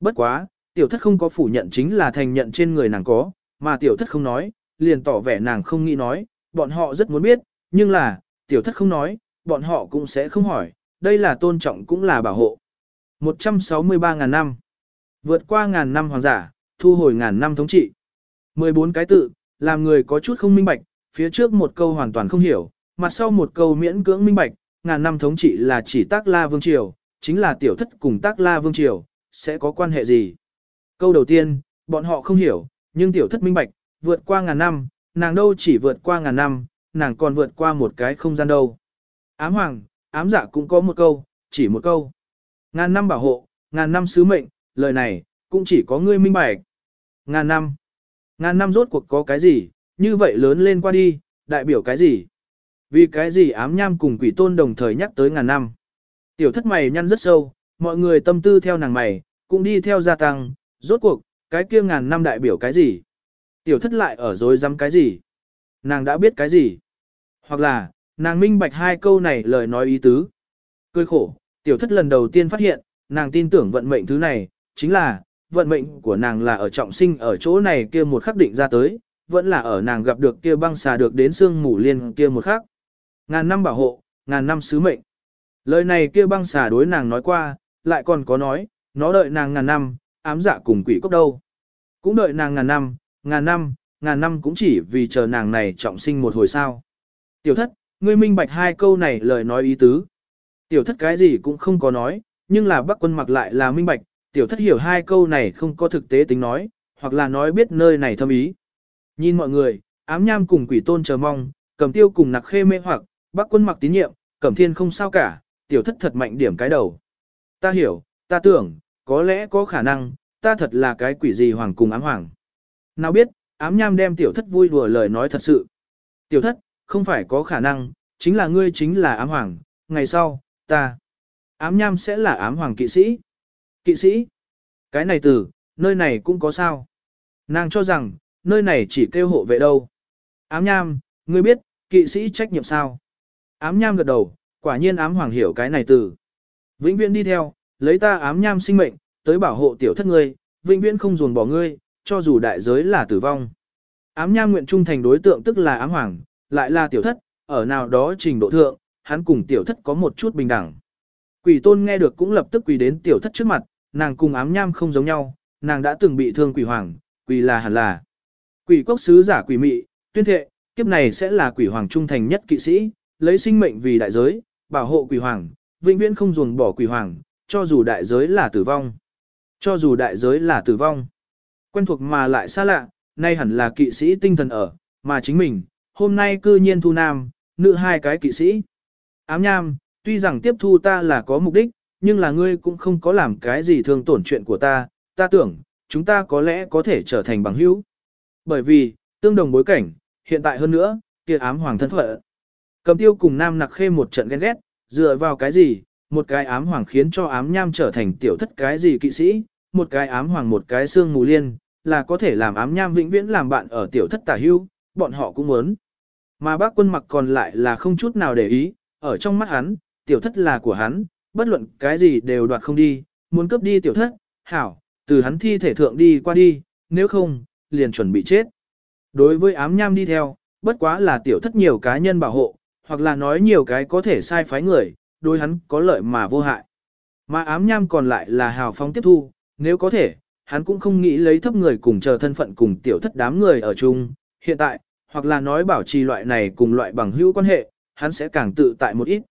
Bất quá, tiểu thất không có phủ nhận chính là thành nhận trên người nàng có, mà tiểu thất không nói, liền tỏ vẻ nàng không nghĩ nói, bọn họ rất muốn biết, nhưng là, tiểu thất không nói, bọn họ cũng sẽ không hỏi, đây là tôn trọng cũng là bảo hộ. 163.000 năm. Vượt qua ngàn năm hoàng giả, thu hồi ngàn năm thống trị. 14 cái tự, làm người có chút không minh bạch, phía trước một câu hoàn toàn không hiểu, mặt sau một câu miễn cưỡng minh bạch, ngàn năm thống trị là chỉ tác la vương triều, chính là tiểu thất cùng tác la vương triều, sẽ có quan hệ gì? Câu đầu tiên, bọn họ không hiểu, nhưng tiểu thất minh bạch, vượt qua ngàn năm, nàng đâu chỉ vượt qua ngàn năm, nàng còn vượt qua một cái không gian đâu. Ám hoàng, ám giả cũng có một câu, chỉ một câu. Ngàn năm bảo hộ, ngàn năm sứ mệnh, lời này, cũng chỉ có ngươi minh bạch. Ngàn năm. Ngàn năm rốt cuộc có cái gì, như vậy lớn lên qua đi, đại biểu cái gì? Vì cái gì ám nham cùng quỷ tôn đồng thời nhắc tới ngàn năm? Tiểu thất mày nhăn rất sâu, mọi người tâm tư theo nàng mày, cũng đi theo gia tăng, rốt cuộc, cái kia ngàn năm đại biểu cái gì? Tiểu thất lại ở dối dám cái gì? Nàng đã biết cái gì? Hoặc là, nàng minh bạch hai câu này lời nói ý tứ. Cười khổ, tiểu thất lần đầu tiên phát hiện, nàng tin tưởng vận mệnh thứ này, chính là, vận mệnh của nàng là ở trọng sinh ở chỗ này kia một khắc định ra tới, vẫn là ở nàng gặp được kia băng xà được đến xương mù liên kia một khắc. Ngàn năm bảo hộ, ngàn năm sứ mệnh. Lời này kia băng xà đối nàng nói qua, lại còn có nói, nó đợi nàng ngàn năm, ám dạ cùng quỷ cốc đâu. Cũng đợi nàng ngàn năm, ngàn năm, ngàn năm cũng chỉ vì chờ nàng này trọng sinh một hồi sao. Tiểu thất, ngươi minh bạch hai câu này lời nói ý tứ. Tiểu thất cái gì cũng không có nói, nhưng là bác quân mặc lại là minh bạch, tiểu thất hiểu hai câu này không có thực tế tính nói, hoặc là nói biết nơi này thâm ý. Nhìn mọi người, ám nham cùng quỷ tôn chờ mong, cầm tiêu cùng nặc khê mê hoặc, bác quân mặc tín nhiệm, cẩm thiên không sao cả, tiểu thất thật mạnh điểm cái đầu. Ta hiểu, ta tưởng, có lẽ có khả năng, ta thật là cái quỷ gì hoàng cùng ám hoàng. Nào biết, ám nham đem tiểu thất vui đùa lời nói thật sự. Tiểu thất, không phải có khả năng, chính là ngươi chính là ám hoàng, ngày sau, ta. Ám nham sẽ là ám hoàng kỵ sĩ. Kỵ sĩ? Cái này từ, nơi này cũng có sao. Nàng cho rằng, nơi này chỉ kêu hộ vệ đâu. Ám nham, ngươi biết, kỵ sĩ trách nhiệm sao? Ám nham gật đầu, quả nhiên ám hoàng hiểu cái này từ. Vĩnh viễn đi theo, lấy ta ám nham sinh mệnh, tới bảo hộ tiểu thất ngươi, vĩnh viễn không ruồn bỏ ngươi, cho dù đại giới là tử vong. Ám nham nguyện trung thành đối tượng tức là ám hoàng, lại là tiểu thất, ở nào đó trình độ thượng, hắn cùng tiểu thất có một chút bình đẳng. Quỷ tôn nghe được cũng lập tức quỳ đến tiểu thất trước mặt, nàng cùng ám nham không giống nhau, nàng đã từng bị thương quỷ hoàng, quỷ là hẳn là. Quỷ quốc sứ giả quỷ mị, tuyên thệ, kiếp này sẽ là quỷ hoàng trung thành nhất kỵ sĩ, lấy sinh mệnh vì đại giới, bảo hộ quỷ hoàng, vĩnh viễn không ruồng bỏ quỷ hoàng, cho dù đại giới là tử vong. Cho dù đại giới là tử vong. Quen thuộc mà lại xa lạ, nay hẳn là kỵ sĩ tinh thần ở, mà chính mình, hôm nay cư nhiên thu nam, nữ hai cái kỵ sĩ. Ám nham, tuy rằng tiếp thu ta là có mục đích, nhưng là ngươi cũng không có làm cái gì thương tổn chuyện của ta, ta tưởng, chúng ta có lẽ có thể trở thành bằng hữu. Bởi vì, tương đồng bối cảnh, hiện tại hơn nữa, kia ám hoàng thân phận. Cầm tiêu cùng nam nặc khê một trận ghen ghét, dựa vào cái gì, một cái ám hoàng khiến cho ám nham trở thành tiểu thất cái gì kỵ sĩ, một cái ám hoàng một cái xương mù liên, là có thể làm ám nham vĩnh viễn làm bạn ở tiểu thất tả hưu, bọn họ cũng muốn. Mà bác quân mặc còn lại là không chút nào để ý, ở trong mắt hắn, tiểu thất là của hắn, bất luận cái gì đều đoạt không đi, muốn cướp đi tiểu thất, hảo, từ hắn thi thể thượng đi qua đi, nếu không, liền chuẩn bị chết. Đối với ám nham đi theo, bất quá là tiểu thất nhiều cá nhân bảo hộ, hoặc là nói nhiều cái có thể sai phái người, đối hắn có lợi mà vô hại. Mà ám nham còn lại là hào phóng tiếp thu, nếu có thể, hắn cũng không nghĩ lấy thấp người cùng chờ thân phận cùng tiểu thất đám người ở chung, hiện tại, hoặc là nói bảo trì loại này cùng loại bằng hữu quan hệ, hắn sẽ càng tự tại một ít.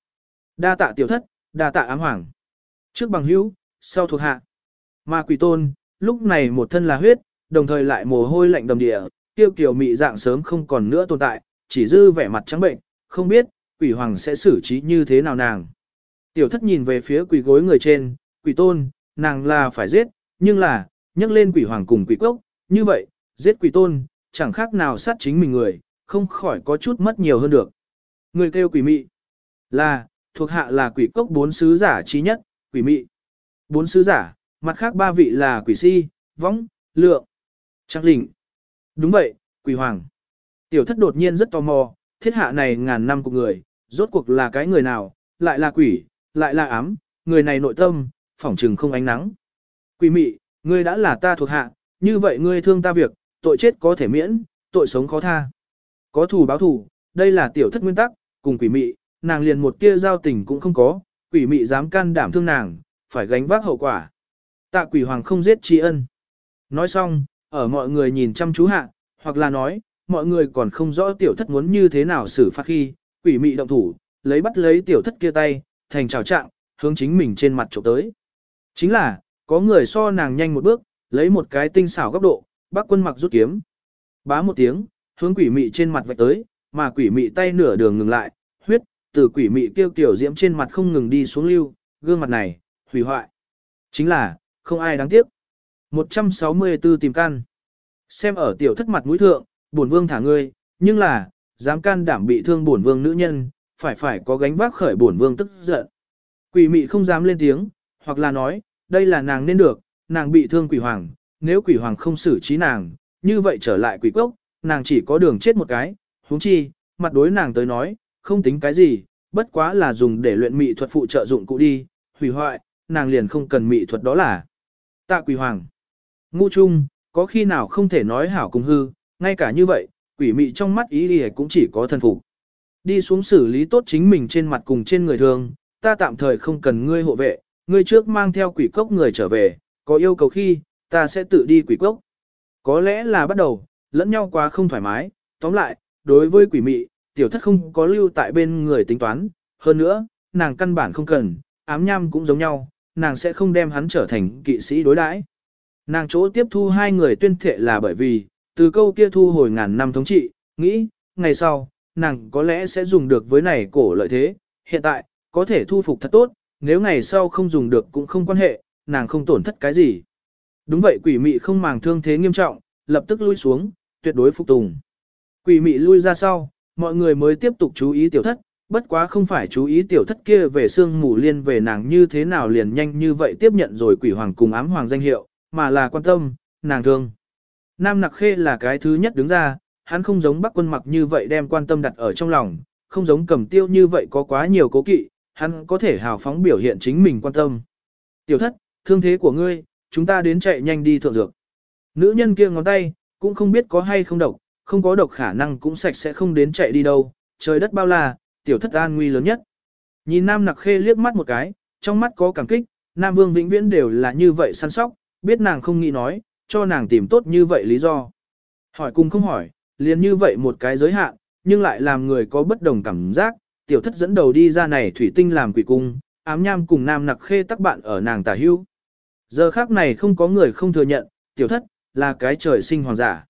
Đa tạ tiểu thất, đa tạ ám hoàng. Trước bằng hữu, sau thuộc hạ. ma quỷ tôn, lúc này một thân là huyết, đồng thời lại mồ hôi lạnh đầm địa, tiêu kiều mị dạng sớm không còn nữa tồn tại, chỉ dư vẻ mặt trắng bệnh, không biết, quỷ hoàng sẽ xử trí như thế nào nàng. Tiểu thất nhìn về phía quỷ gối người trên, quỷ tôn, nàng là phải giết, nhưng là, nhắc lên quỷ hoàng cùng quỷ cốc, như vậy, giết quỷ tôn, chẳng khác nào sát chính mình người, không khỏi có chút mất nhiều hơn được. Người kêu quỷ mị, là, thuộc hạ là quỷ cốc bốn sứ giả trí nhất, quỷ mị. Bốn sứ giả, mặt khác ba vị là quỷ si, võng, lượng, trang lĩnh. Đúng vậy, quỷ hoàng. Tiểu thất đột nhiên rất tò mò, thiết hạ này ngàn năm của người, rốt cuộc là cái người nào, lại là quỷ, lại là ám, người này nội tâm, phỏng trừng không ánh nắng. Quỷ mị, ngươi đã là ta thuộc hạ, như vậy ngươi thương ta việc, tội chết có thể miễn, tội sống khó tha. Có thù báo thù, đây là tiểu thất nguyên tắc, cùng quỷ mị, nàng liền một tia giao tình cũng không có, quỷ mị dám can đảm thương nàng, phải gánh vác hậu quả. Tạ quỷ hoàng không giết tri ân. Nói xong, ở mọi người nhìn chăm chú hạ, hoặc là nói, mọi người còn không rõ tiểu thất muốn như thế nào xử phạt khi, quỷ mị động thủ, lấy bắt lấy tiểu thất kia tay, thành trào trạng, hướng chính mình trên mặt chụp tới. Chính là, có người so nàng nhanh một bước, lấy một cái tinh xảo góc độ, bác quân mặc rút kiếm. Bá một tiếng, hướng quỷ mị trên mặt vạch tới, mà quỷ mị tay nửa đường ngừng lại, huyết, từ quỷ mị kêu kiểu diễm trên mặt không ngừng đi xuống lưu, gương mặt này, hủy hoại. Chính là, không ai đáng tiếc. 164 tìm can. Xem ở tiểu thất mặt mũi thượng, bổn vương thả ngươi, nhưng là, dám can đảm bị thương bổn vương nữ nhân, phải phải có gánh vác khởi bổn vương tức giận. Quỷ mị không dám lên tiếng, hoặc là nói, đây là nàng nên được, nàng bị thương quỷ hoàng, nếu quỷ hoàng không xử trí nàng, như vậy trở lại quỷ cốc, nàng chỉ có đường chết một cái, huống chi, mặt đối nàng tới nói, không tính cái gì, bất quá là dùng để luyện mị thuật phụ trợ dụng cụ đi, hủy hoại, nàng liền không cần mị thuật đó là. Tạ quỷ hoàng. Ngu chung, có khi nào không thể nói hảo cùng hư, ngay cả như vậy, quỷ mị trong mắt ý đi cũng chỉ có thân phục. Đi xuống xử lý tốt chính mình trên mặt cùng trên người thường, ta tạm thời không cần ngươi hộ vệ, ngươi trước mang theo quỷ cốc người trở về, có yêu cầu khi, ta sẽ tự đi quỷ cốc. Có lẽ là bắt đầu, lẫn nhau quá không thoải mái, tóm lại, đối với quỷ mị, tiểu thất không có lưu tại bên người tính toán, hơn nữa, nàng căn bản không cần, ám nham cũng giống nhau, nàng sẽ không đem hắn trở thành kỵ sĩ đối đãi. Nàng chỗ tiếp thu hai người tuyên thệ là bởi vì, từ câu kia thu hồi ngàn năm thống trị, nghĩ, ngày sau, nàng có lẽ sẽ dùng được với này cổ lợi thế, hiện tại, có thể thu phục thật tốt, nếu ngày sau không dùng được cũng không quan hệ, nàng không tổn thất cái gì. Đúng vậy quỷ mị không màng thương thế nghiêm trọng, lập tức lui xuống, tuyệt đối phục tùng. Quỷ mị lui ra sau, mọi người mới tiếp tục chú ý tiểu thất, bất quá không phải chú ý tiểu thất kia về xương mù liên về nàng như thế nào liền nhanh như vậy tiếp nhận rồi quỷ hoàng cùng ám hoàng danh hiệu, mà là quan tâm, nàng thương. Nam nặc khê là cái thứ nhất đứng ra, hắn không giống bắc quân mặc như vậy đem quan tâm đặt ở trong lòng, không giống cầm tiêu như vậy có quá nhiều cố kỵ, hắn có thể hào phóng biểu hiện chính mình quan tâm. Tiểu thất, thương thế của ngươi, chúng ta đến chạy nhanh đi thượng dược. Nữ nhân kia ngón tay, cũng không biết có hay không độc, không có độc khả năng cũng sạch sẽ không đến chạy đi đâu, trời đất bao la, tiểu thất an nguy lớn nhất. Nhìn Nam Nặc Khê liếc mắt một cái, trong mắt có cảm kích, Nam Vương vĩnh viễn đều là như vậy săn sóc, biết nàng không nghĩ nói, cho nàng tìm tốt như vậy lý do. Hỏi cùng không hỏi, liền như vậy một cái giới hạn, nhưng lại làm người có bất đồng cảm giác, tiểu thất dẫn đầu đi ra này thủy tinh làm quỷ cung, ám nham cùng Nam Nặc Khê tắc bạn ở nàng tả hưu. Giờ khác này không có người không thừa nhận, tiểu thất, là cái trời sinh hoàng giả.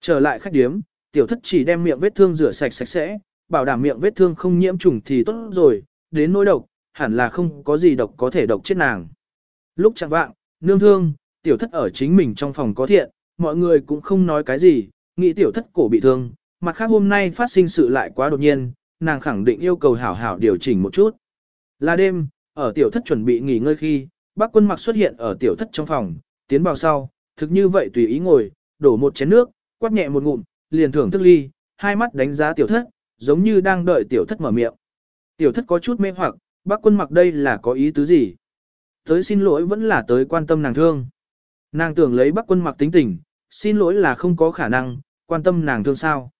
Trở lại khách điếm, tiểu thất chỉ đem miệng vết thương rửa sạch sạch sẽ, bảo đảm miệng vết thương không nhiễm trùng thì tốt rồi, đến nỗi độc, hẳn là không có gì độc có thể độc chết nàng. Lúc chẳng vạng, nương thương, tiểu thất ở chính mình trong phòng có thiện, mọi người cũng không nói cái gì, nghĩ tiểu thất cổ bị thương, mặt khác hôm nay phát sinh sự lại quá đột nhiên, nàng khẳng định yêu cầu hảo hảo điều chỉnh một chút. Là đêm, ở tiểu thất chuẩn bị nghỉ ngơi khi, bác quân mặc xuất hiện ở tiểu thất trong phòng, tiến vào sau, thực như vậy tùy ý ngồi, đổ một chén nước, quát nhẹ một ngụm, liền thưởng thức ly, hai mắt đánh giá tiểu thất, giống như đang đợi tiểu thất mở miệng. Tiểu thất có chút mê hoặc, bác quân mặc đây là có ý tứ gì? Tới xin lỗi vẫn là tới quan tâm nàng thương. Nàng tưởng lấy bác quân mặc tính tình, xin lỗi là không có khả năng, quan tâm nàng thương sao.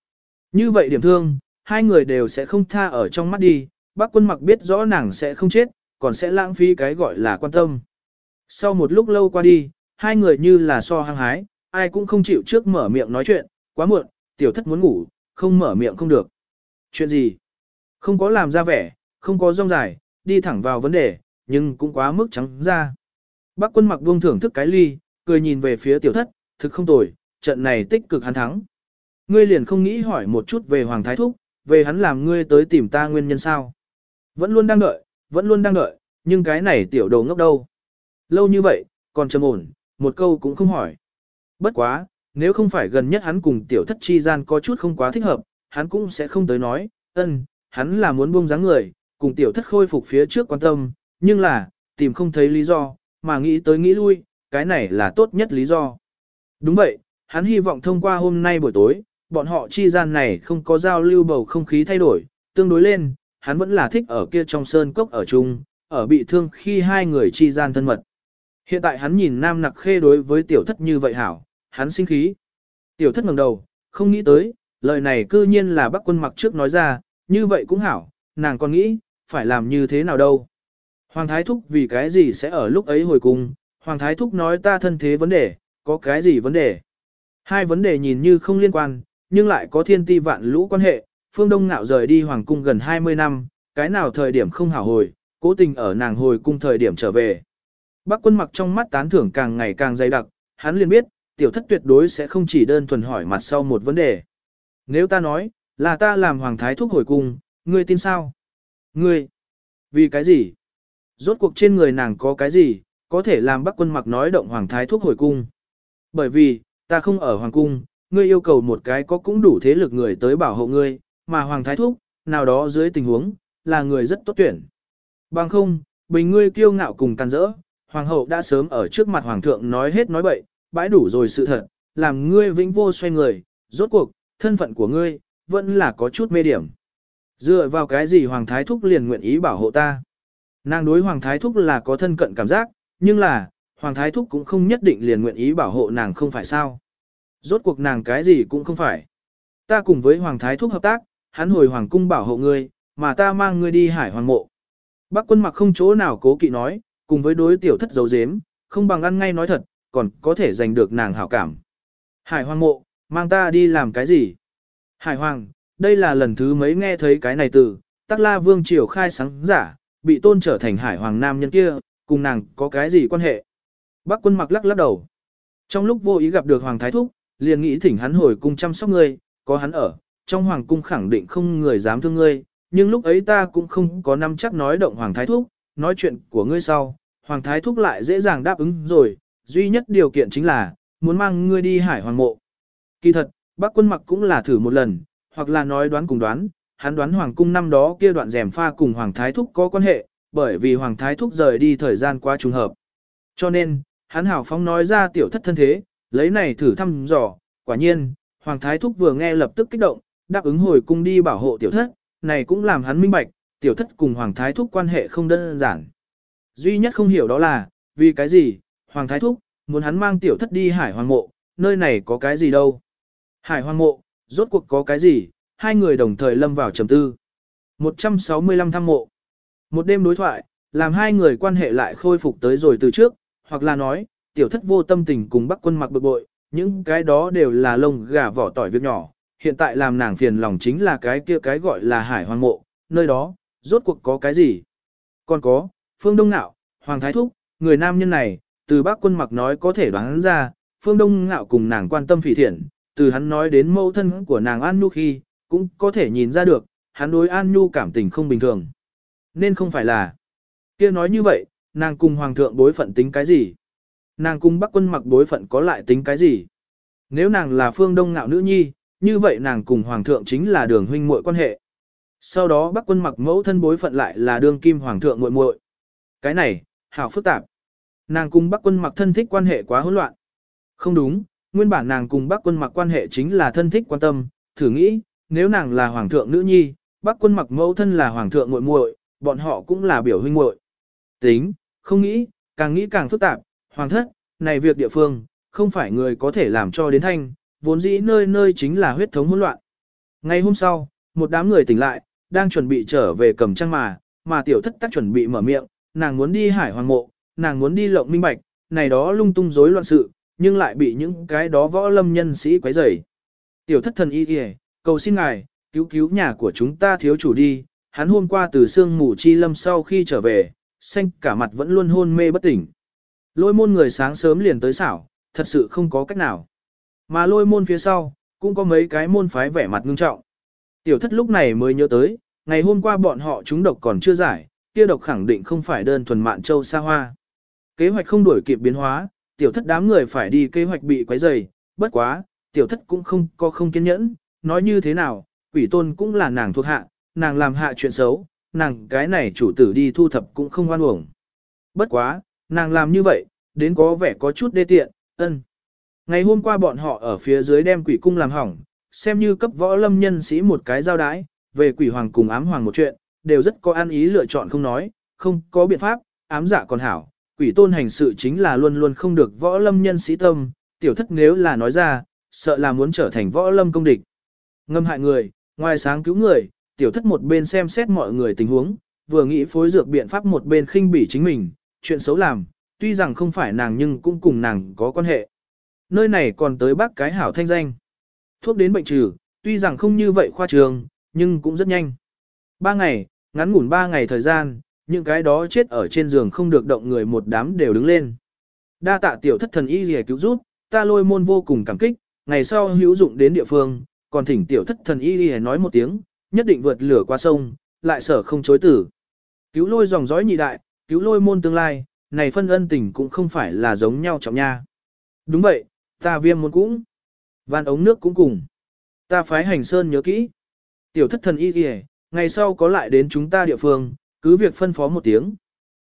Như vậy điểm thương, hai người đều sẽ không tha ở trong mắt đi, bác quân mặc biết rõ nàng sẽ không chết, còn sẽ lãng phí cái gọi là quan tâm. Sau một lúc lâu qua đi, hai người như là so hăng hái, ai cũng không chịu trước mở miệng nói chuyện, quá muộn, tiểu thất muốn ngủ, không mở miệng không được. Chuyện gì? Không có làm ra vẻ, không có rong dài, đi thẳng vào vấn đề, nhưng cũng quá mức trắng ra. Bác quân mặc buông thưởng thức cái ly, cười nhìn về phía tiểu thất, thực không tồi, trận này tích cực hắn thắng. Ngươi liền không nghĩ hỏi một chút về Hoàng Thái Thúc, về hắn làm ngươi tới tìm ta nguyên nhân sao. Vẫn luôn đang đợi, vẫn luôn đang đợi, nhưng cái này tiểu đồ ngốc đâu. Lâu như vậy, còn trầm ổn, một câu cũng không hỏi. Bất quá, nếu không phải gần nhất hắn cùng tiểu thất chi gian có chút không quá thích hợp, hắn cũng sẽ không tới nói, ân, hắn là muốn buông dáng người, cùng tiểu thất khôi phục phía trước quan tâm, nhưng là, tìm không thấy lý do, mà nghĩ tới nghĩ lui, cái này là tốt nhất lý do. Đúng vậy, hắn hy vọng thông qua hôm nay buổi tối, bọn họ chi gian này không có giao lưu bầu không khí thay đổi, tương đối lên, hắn vẫn là thích ở kia trong sơn cốc ở chung, ở bị thương khi hai người chi gian thân mật. Hiện tại hắn nhìn nam nặc khê đối với tiểu thất như vậy hảo, hắn sinh khí. Tiểu thất ngẩng đầu, không nghĩ tới, lời này cư nhiên là bác quân mặc trước nói ra, như vậy cũng hảo, nàng còn nghĩ, phải làm như thế nào đâu. Hoàng Thái Thúc vì cái gì sẽ ở lúc ấy hồi cùng Hoàng Thái Thúc nói ta thân thế vấn đề, có cái gì vấn đề. Hai vấn đề nhìn như không liên quan, nhưng lại có thiên ti vạn lũ quan hệ, phương Đông Nạo rời đi Hoàng Cung gần 20 năm, cái nào thời điểm không hảo hồi, cố tình ở nàng hồi cung thời điểm trở về. Bác quân mặc trong mắt tán thưởng càng ngày càng dày đặc, hắn liền biết, tiểu thất tuyệt đối sẽ không chỉ đơn thuần hỏi mặt sau một vấn đề. Nếu ta nói, là ta làm hoàng thái thúc hồi cung, ngươi tin sao? Ngươi? Vì cái gì? Rốt cuộc trên người nàng có cái gì, có thể làm bác quân mặc nói động hoàng thái thúc hồi cung? Bởi vì, ta không ở hoàng cung, ngươi yêu cầu một cái có cũng đủ thế lực người tới bảo hộ ngươi, mà hoàng thái thúc, nào đó dưới tình huống, là người rất tốt tuyển. Bằng không, bình ngươi kiêu ngạo cùng tàn rỡ, hoàng hậu đã sớm ở trước mặt hoàng thượng nói hết nói bậy, bãi đủ rồi sự thật, làm ngươi vĩnh vô xoay người, rốt cuộc, thân phận của ngươi, vẫn là có chút mê điểm. Dựa vào cái gì Hoàng Thái Thúc liền nguyện ý bảo hộ ta? Nàng đối Hoàng Thái Thúc là có thân cận cảm giác, nhưng là, Hoàng Thái Thúc cũng không nhất định liền nguyện ý bảo hộ nàng không phải sao. Rốt cuộc nàng cái gì cũng không phải. Ta cùng với Hoàng Thái Thúc hợp tác, hắn hồi Hoàng Cung bảo hộ ngươi, mà ta mang ngươi đi hải hoàng mộ. Bác quân mặc không chỗ nào cố kỵ nói, cùng với đối tiểu thất dấu dếm, không bằng ăn ngay nói thật, còn có thể giành được nàng hảo cảm. Hải hoàng mộ, mang ta đi làm cái gì? Hải hoàng, đây là lần thứ mấy nghe thấy cái này từ, tắc la vương triều khai sáng giả, bị tôn trở thành hải hoàng nam nhân kia, cùng nàng có cái gì quan hệ? Bác quân mặc lắc lắc đầu. Trong lúc vô ý gặp được Hoàng Thái Thúc, liền nghĩ thỉnh hắn hồi cung chăm sóc ngươi, có hắn ở, trong Hoàng cung khẳng định không người dám thương ngươi, nhưng lúc ấy ta cũng không có năm chắc nói động Hoàng Thái Thúc, nói chuyện của ngươi sau, Hoàng Thái Thúc lại dễ dàng đáp ứng rồi, duy nhất điều kiện chính là, muốn mang ngươi đi hải hoàng mộ. Kỳ thật, bác quân mặc cũng là thử một lần, hoặc là nói đoán cùng đoán, hắn đoán Hoàng cung năm đó kia đoạn rèm pha cùng Hoàng Thái Thúc có quan hệ, bởi vì Hoàng Thái Thúc rời đi thời gian quá trùng hợp. Cho nên, hắn hảo phóng nói ra tiểu thất thân thế, lấy này thử thăm dò, quả nhiên, Hoàng Thái Thúc vừa nghe lập tức kích động, đáp ứng hồi cung đi bảo hộ tiểu thất, này cũng làm hắn minh bạch, tiểu thất cùng Hoàng Thái Thúc quan hệ không đơn giản. Duy nhất không hiểu đó là, vì cái gì, Hoàng Thái Thúc, muốn hắn mang tiểu thất đi hải hoàng mộ, nơi này có cái gì đâu. Hải hoàng mộ, rốt cuộc có cái gì, hai người đồng thời lâm vào trầm tư. 165 thăm mộ. Một đêm đối thoại, làm hai người quan hệ lại khôi phục tới rồi từ trước, hoặc là nói, tiểu thất vô tâm tình cùng bắc quân mặc bực bội, những cái đó đều là lông gà vỏ tỏi việc nhỏ, hiện tại làm nàng phiền lòng chính là cái kia cái gọi là hải hoàng mộ, nơi đó, rốt cuộc có cái gì. Còn có, phương đông nạo, hoàng thái thúc, người nam nhân này, từ bác quân mặc nói có thể đoán ra, phương đông nạo cùng nàng quan tâm phỉ thiện, từ hắn nói đến mâu thân của nàng An Nhu khi, cũng có thể nhìn ra được, hắn đối An Nhu cảm tình không bình thường. Nên không phải là, kia nói như vậy, nàng cùng hoàng thượng bối phận tính cái gì? Nàng cùng bắc quân mặc bối phận có lại tính cái gì? Nếu nàng là phương đông ngạo nữ nhi, như vậy nàng cùng hoàng thượng chính là đường huynh muội quan hệ. Sau đó bắc quân mặc mẫu thân bối phận lại là đường kim hoàng thượng muội muội. Cái này, hảo phức tạp. Nàng cùng bắc quân mặc thân thích quan hệ quá hỗn loạn. Không đúng, nguyên bản nàng cùng bắc quân mặc quan hệ chính là thân thích quan tâm, thử nghĩ, nếu nàng là hoàng thượng nữ nhi, bắc quân mặc mẫu thân là hoàng thượng muội muội, bọn họ cũng là biểu huynh muội. Tính, không nghĩ, càng nghĩ càng phức tạp, hoàng thất, này việc địa phương, không phải người có thể làm cho đến thanh, vốn dĩ nơi nơi chính là huyết thống hỗn loạn. Ngày hôm sau, một đám người tỉnh lại, đang chuẩn bị trở về cầm trăng mà, mà tiểu thất tác chuẩn bị mở miệng, nàng muốn đi hải hoàng mộ, nàng muốn đi lộng minh bạch, này đó lung tung rối loạn sự, nhưng lại bị những cái đó võ lâm nhân sĩ quấy rầy. Tiểu thất thần y y, cầu xin ngài, cứu cứu nhà của chúng ta thiếu chủ đi, hắn hôm qua từ sương mù chi lâm sau khi trở về, xanh cả mặt vẫn luôn hôn mê bất tỉnh. Lôi môn người sáng sớm liền tới xảo, thật sự không có cách nào. Mà lôi môn phía sau, cũng có mấy cái môn phái vẻ mặt ngưng trọng. Tiểu thất lúc này mới nhớ tới, ngày hôm qua bọn họ chúng độc còn chưa giải, kia độc khẳng định không phải đơn thuần mạn châu xa hoa. Kế hoạch không đuổi kịp biến hóa, tiểu thất đám người phải đi kế hoạch bị quấy rầy, bất quá, tiểu thất cũng không có không kiên nhẫn, nói như thế nào, quỷ tôn cũng là nàng thuộc hạ, nàng làm hạ chuyện xấu, nàng cái này chủ tử đi thu thập cũng không oan uổng. Bất quá, nàng làm như vậy, đến có vẻ có chút đê tiện, ân. Ngày hôm qua bọn họ ở phía dưới đem quỷ cung làm hỏng, xem như cấp võ lâm nhân sĩ một cái giao đái, về quỷ hoàng cùng ám hoàng một chuyện, đều rất có an ý lựa chọn không nói, không có biện pháp, ám giả còn hảo, quỷ tôn hành sự chính là luôn luôn không được võ lâm nhân sĩ tâm, tiểu thất nếu là nói ra, sợ là muốn trở thành võ lâm công địch. Ngâm hại người, ngoài sáng cứu người, tiểu thất một bên xem xét mọi người tình huống, vừa nghĩ phối dược biện pháp một bên khinh bỉ chính mình, chuyện xấu làm, tuy rằng không phải nàng nhưng cũng cùng nàng có quan hệ. Nơi này còn tới bác cái hảo thanh danh. Thuốc đến bệnh trừ, tuy rằng không như vậy khoa trường, nhưng cũng rất nhanh. Ba ngày, ngắn ngủn ba ngày thời gian, những cái đó chết ở trên giường không được động người một đám đều đứng lên. Đa tạ tiểu thất thần y gì cứu giúp, ta lôi môn vô cùng cảm kích, ngày sau hữu dụng đến địa phương, còn thỉnh tiểu thất thần y gì nói một tiếng, nhất định vượt lửa qua sông, lại sở không chối tử. Cứu lôi dòng dõi nhị đại, cứu lôi môn tương lai, này phân ân tình cũng không phải là giống nhau trọng nha. Đúng vậy, ta viêm môn cũng. Van ống nước cũng cùng. Ta phái hành sơn nhớ kỹ. Tiểu thất thần y kìa, ngày sau có lại đến chúng ta địa phương, cứ việc phân phó một tiếng.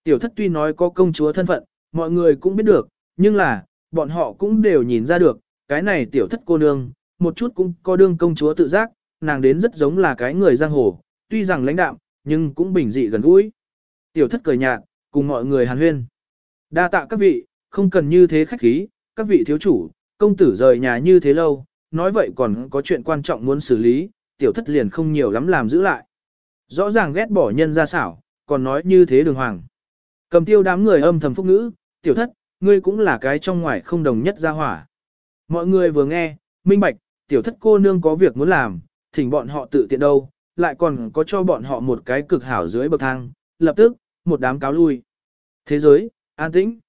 Tiểu thất tuy nói có công chúa thân phận, mọi người cũng biết được, nhưng là, bọn họ cũng đều nhìn ra được, cái này tiểu thất cô nương, một chút cũng có đương công chúa tự giác, nàng đến rất giống là cái người giang hồ, tuy rằng lãnh đạm, nhưng cũng bình dị gần gũi. Tiểu thất cười nhạt, cùng mọi người hàn huyên. Đa tạ các vị, không cần như thế khách khí, các vị thiếu chủ, công tử rời nhà như thế lâu, nói vậy còn có chuyện quan trọng muốn xử lý, tiểu thất liền không nhiều lắm làm giữ lại. Rõ ràng ghét bỏ nhân ra xảo, còn nói như thế đường hoàng. Cầm tiêu đám người âm thầm phúc ngữ, tiểu thất, ngươi cũng là cái trong ngoài không đồng nhất ra hỏa. Mọi người vừa nghe, minh bạch, tiểu thất cô nương có việc muốn làm, thỉnh bọn họ tự tiện đâu, lại còn có cho bọn họ một cái cực hảo dưới bậc thang, lập tức, một đám cáo lui. Thế giới, an tĩnh.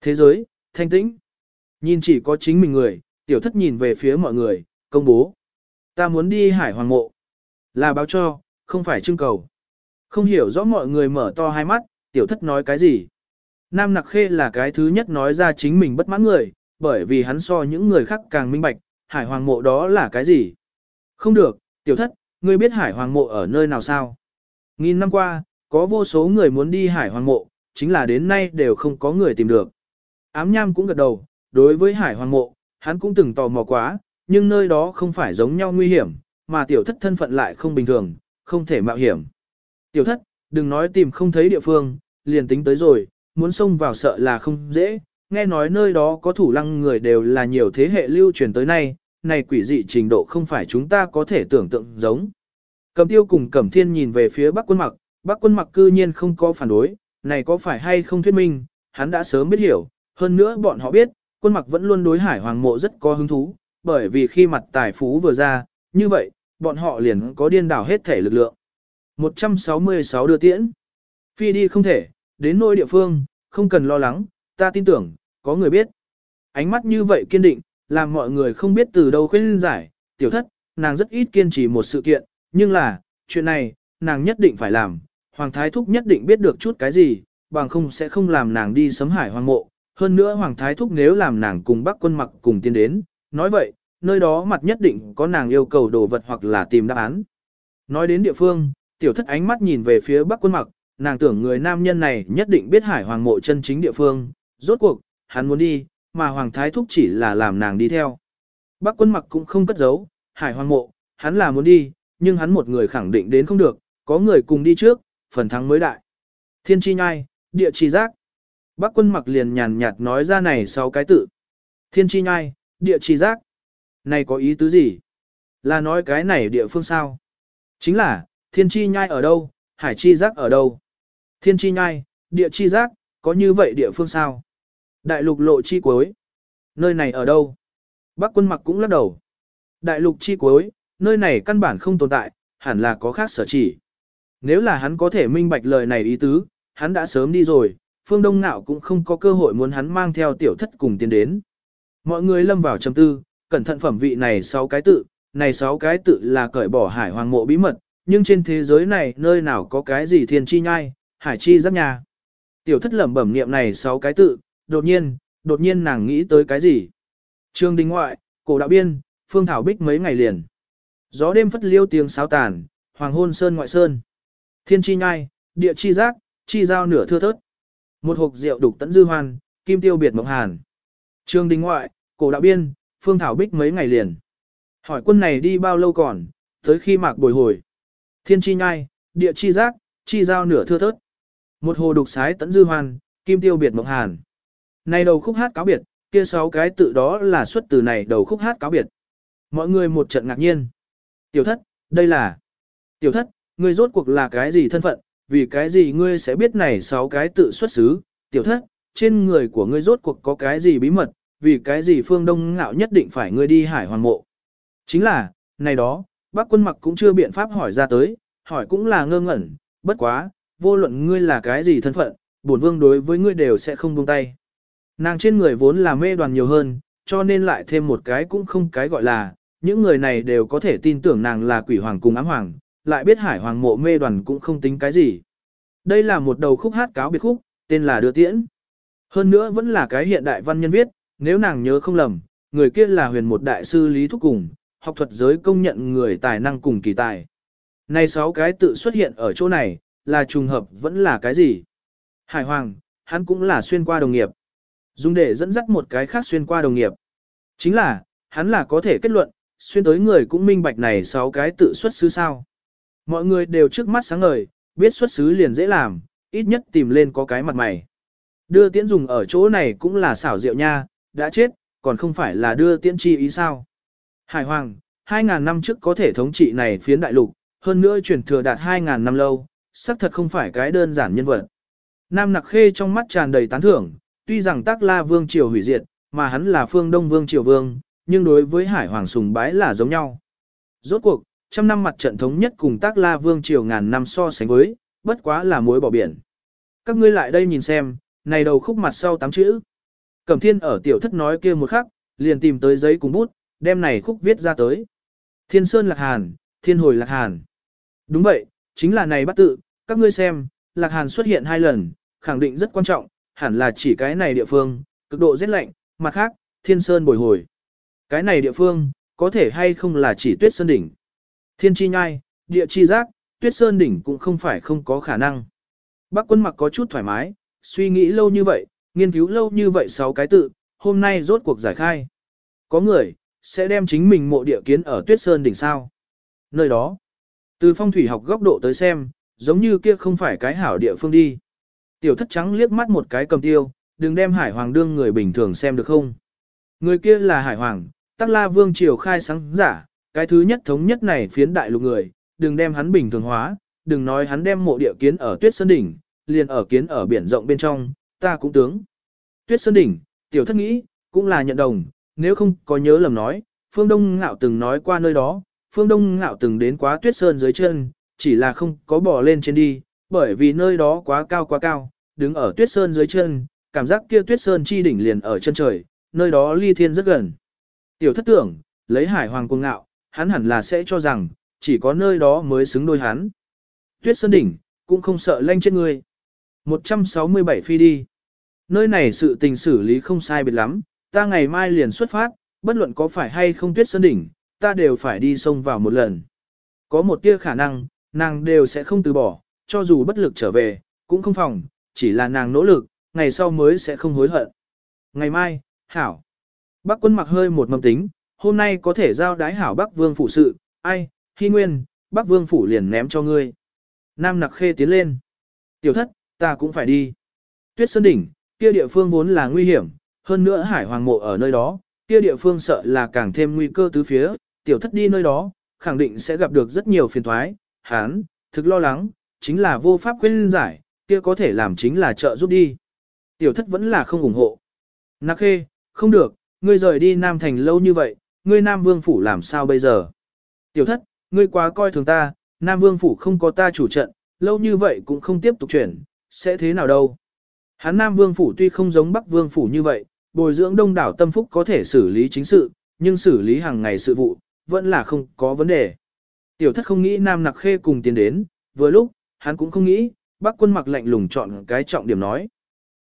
Thế giới, thanh tĩnh. Nhìn chỉ có chính mình người, tiểu thất nhìn về phía mọi người, công bố. Ta muốn đi hải hoàng mộ. Là báo cho, không phải trưng cầu. Không hiểu rõ mọi người mở to hai mắt, tiểu thất nói cái gì. Nam Nặc Khê là cái thứ nhất nói ra chính mình bất mãn người, bởi vì hắn so những người khác càng minh bạch, hải hoàng mộ đó là cái gì. Không được, tiểu thất, ngươi biết hải hoàng mộ ở nơi nào sao? Nghìn năm qua, có vô số người muốn đi hải hoàng mộ, chính là đến nay đều không có người tìm được. Ám nham cũng gật đầu, đối với hải hoàng mộ, hắn cũng từng tò mò quá, nhưng nơi đó không phải giống nhau nguy hiểm, mà tiểu thất thân phận lại không bình thường, không thể mạo hiểm. Tiểu thất, đừng nói tìm không thấy địa phương, liền tính tới rồi, muốn xông vào sợ là không dễ, nghe nói nơi đó có thủ lăng người đều là nhiều thế hệ lưu truyền tới nay, này quỷ dị trình độ không phải chúng ta có thể tưởng tượng giống. Cầm tiêu cùng cẩm thiên nhìn về phía bắc quân mặc, bắc quân mặc cư nhiên không có phản đối, này có phải hay không thuyết minh, hắn đã sớm biết hiểu, hơn nữa bọn họ biết, quân mặc vẫn luôn đối hải hoàng mộ rất có hứng thú, bởi vì khi mặt tài phú vừa ra, như vậy, bọn họ liền có điên đảo hết thể lực lượng. 166 đưa tiễn. Phi đi không thể, đến nơi địa phương, không cần lo lắng, ta tin tưởng, có người biết. Ánh mắt như vậy kiên định, làm mọi người không biết từ đâu khuyên giải, tiểu thất, nàng rất ít kiên trì một sự kiện, nhưng là, chuyện này, nàng nhất định phải làm, Hoàng Thái Thúc nhất định biết được chút cái gì, bằng không sẽ không làm nàng đi sấm hải hoang mộ. Hơn nữa Hoàng Thái Thúc nếu làm nàng cùng bác quân mặc cùng tiến đến, nói vậy, nơi đó mặt nhất định có nàng yêu cầu đồ vật hoặc là tìm đáp án. Nói đến địa phương, tiểu thất ánh mắt nhìn về phía bắc quân mặc, nàng tưởng người nam nhân này nhất định biết hải hoàng mộ chân chính địa phương, rốt cuộc, hắn muốn đi, mà hoàng thái thúc chỉ là làm nàng đi theo. Bắc quân mặc cũng không cất giấu, hải hoàng mộ, hắn là muốn đi, nhưng hắn một người khẳng định đến không được, có người cùng đi trước, phần thắng mới đại. Thiên chi nhai, địa chi giác. Bắc quân mặc liền nhàn nhạt nói ra này sau cái tự. Thiên chi nhai, địa chi giác. Này có ý tứ gì? Là nói cái này địa phương sao? Chính là, thiên chi nhai ở đâu, hải chi giác ở đâu? Thiên chi nhai, địa chi giác, có như vậy địa phương sao? Đại lục lộ chi cuối. Nơi này ở đâu? Bắc quân mặc cũng lắc đầu. Đại lục chi cuối, nơi này căn bản không tồn tại, hẳn là có khác sở chỉ. Nếu là hắn có thể minh bạch lời này ý tứ, hắn đã sớm đi rồi, phương đông nạo cũng không có cơ hội muốn hắn mang theo tiểu thất cùng tiến đến. Mọi người lâm vào trầm tư, cẩn thận phẩm vị này sáu cái tự, này sáu cái tự là cởi bỏ hải hoàng mộ bí mật, nhưng trên thế giới này nơi nào có cái gì thiên chi nhai, hải chi giáp nhà. Tiểu thất lẩm bẩm niệm này sáu cái tự, đột nhiên, đột nhiên nàng nghĩ tới cái gì. Trương đình ngoại, cổ đạo biên, phương thảo bích mấy ngày liền. Gió đêm phất liêu tiếng sáo tàn, hoàng hôn sơn ngoại sơn. Thiên chi nhai, địa chi giác, chi giao nửa thưa thớt. Một hộp rượu đục tận dư hoan, kim tiêu biệt mộng hàn. Trương đình ngoại, cổ đạo biên, phương thảo bích mấy ngày liền. Hỏi quân này đi bao lâu còn, tới khi mạc bồi hồi. Thiên chi nhai, địa chi giác, chi giao nửa thưa thớt. Một hồ đục sái tận dư hoan, kim tiêu biệt mộng hàn. Này đầu khúc hát cáo biệt, kia sáu cái tự đó là xuất từ này đầu khúc hát cáo biệt. Mọi người một trận ngạc nhiên. Tiểu thất, đây là... Tiểu thất, ngươi rốt cuộc là cái gì thân phận, vì cái gì ngươi sẽ biết này sáu cái tự xuất xứ. Tiểu thất, trên người của ngươi rốt cuộc có cái gì bí mật, vì cái gì phương đông ngạo nhất định phải ngươi đi hải hoàng mộ. Chính là, này đó, bác quân mặc cũng chưa biện pháp hỏi ra tới, hỏi cũng là ngơ ngẩn, bất quá, vô luận ngươi là cái gì thân phận, bổn vương đối với ngươi đều sẽ không buông tay. Nàng trên người vốn là mê đoàn nhiều hơn, cho nên lại thêm một cái cũng không cái gọi là, những người này đều có thể tin tưởng nàng là quỷ hoàng cùng ám hoàng, lại biết hải hoàng mộ mê đoàn cũng không tính cái gì. Đây là một đầu khúc hát cáo biệt khúc, tên là Đưa Tiễn. Hơn nữa vẫn là cái hiện đại văn nhân viết, nếu nàng nhớ không lầm, người kia là huyền một đại sư Lý Thúc Cùng, học thuật giới công nhận người tài năng cùng kỳ tài. Này sáu cái tự xuất hiện ở chỗ này, là trùng hợp vẫn là cái gì? Hải Hoàng, hắn cũng là xuyên qua đồng nghiệp. Dùng để dẫn dắt một cái khác xuyên qua đồng nghiệp. Chính là, hắn là có thể kết luận, xuyên tới người cũng minh bạch này sáu cái tự xuất xứ sao. Mọi người đều trước mắt sáng ngời, biết xuất xứ liền dễ làm, ít nhất tìm lên có cái mặt mày. Đưa tiễn dùng ở chỗ này cũng là xảo diệu nha, đã chết, còn không phải là đưa tiễn chi ý sao. Hải Hoàng, 2.000 năm trước có thể thống trị này phiến đại lục, hơn nữa truyền thừa đạt 2.000 năm lâu, xác thật không phải cái đơn giản nhân vật. Nam Nặc Khê trong mắt tràn đầy tán thưởng, tuy rằng Tác La Vương triều hủy diệt, mà hắn là phương Đông Vương triều vương, nhưng đối với Hải Hoàng sùng bái là giống nhau. Rốt cuộc, trăm năm mặt trận thống nhất cùng Tác La Vương triều ngàn năm so sánh với, bất quá là muối bỏ biển. Các ngươi lại đây nhìn xem, này đầu khúc mặt sau tám chữ. Cẩm thiên ở tiểu thất nói kia một khắc, liền tìm tới giấy cùng bút, đem này khúc viết ra tới. Thiên Sơn Lạc Hàn, Thiên Hồi Lạc Hàn. Đúng vậy, chính là này bắt tự, các ngươi xem, Lạc Hàn xuất hiện hai lần, khẳng định rất quan trọng, hẳn là chỉ cái này địa phương, cực độ rét lạnh, mặt khác, Thiên Sơn bồi hồi. Cái này địa phương, có thể hay không là chỉ tuyết sơn đỉnh. Thiên chi nhai, địa chi giác, tuyết sơn đỉnh cũng không phải không có khả năng. Bác quân mặc có chút thoải mái, suy nghĩ lâu như vậy, nghiên cứu lâu như vậy sáu cái tự, hôm nay rốt cuộc giải khai. Có người, sẽ đem chính mình mộ địa kiến ở tuyết sơn đỉnh sao. Nơi đó, từ phong thủy học góc độ tới xem, giống như kia không phải cái hảo địa phương đi. Tiểu thất trắng liếc mắt một cái cầm tiêu, đừng đem hải hoàng đương người bình thường xem được không. Người kia là hải hoàng, tắc la vương triều khai sáng giả, cái thứ nhất thống nhất này phiến đại lục người, đừng đem hắn bình thường hóa, đừng nói hắn đem mộ địa kiến ở tuyết sơn đỉnh, liền ở kiến ở biển rộng bên trong, ta cũng tướng. Tuyết sơn đỉnh, tiểu thất nghĩ, cũng là nhận đồng, nếu không có nhớ lầm nói, phương đông ngạo từng nói qua nơi đó, phương đông ngạo từng đến quá tuyết sơn dưới chân, chỉ là không có bò lên trên đi, bởi vì nơi đó quá cao quá cao, đứng ở tuyết sơn dưới chân, cảm giác kia tuyết sơn chi đỉnh liền ở chân trời, nơi đó ly thiên rất gần. Tiểu thất tưởng, lấy hải hoàng cuồng ngạo, hắn hẳn là sẽ cho rằng, chỉ có nơi đó mới xứng đôi hắn. Tuyết sơn đỉnh, cũng không sợ lanh chết người. 167 phi đi. Nơi này sự tình xử lý không sai biệt lắm, ta ngày mai liền xuất phát, bất luận có phải hay không tuyết sơn đỉnh, ta đều phải đi sông vào một lần. Có một tia khả năng, nàng đều sẽ không từ bỏ, cho dù bất lực trở về, cũng không phòng, chỉ là nàng nỗ lực, ngày sau mới sẽ không hối hận. Ngày mai, hảo. Bác quân mặc hơi một mầm tính, hôm nay có thể giao đái hảo Bắc vương phủ sự, ai, hy nguyên, Bắc vương phủ liền ném cho ngươi. Nam nặc khê tiến lên. Tiểu thất, ta cũng phải đi. Tuyết Sơn Đỉnh, kia địa phương vốn là nguy hiểm, hơn nữa hải hoàng mộ ở nơi đó, kia địa phương sợ là càng thêm nguy cơ tứ phía, tiểu thất đi nơi đó, khẳng định sẽ gặp được rất nhiều phiền thoái, hán, thực lo lắng, chính là vô pháp khuyên giải, kia có thể làm chính là trợ giúp đi. Tiểu thất vẫn là không ủng hộ. Nặc khê, không được, ngươi rời đi Nam Thành lâu như vậy, ngươi Nam Vương Phủ làm sao bây giờ? Tiểu thất, ngươi quá coi thường ta, Nam Vương Phủ không có ta chủ trận, lâu như vậy cũng không tiếp tục chuyển, sẽ thế nào đâu? Hắn Nam Vương Phủ tuy không giống Bắc Vương Phủ như vậy, bồi dưỡng đông đảo tâm phúc có thể xử lý chính sự, nhưng xử lý hàng ngày sự vụ, vẫn là không có vấn đề. Tiểu thất không nghĩ Nam Nặc Khê cùng tiến đến, vừa lúc, hắn cũng không nghĩ, bác quân mặc lạnh lùng chọn cái trọng điểm nói.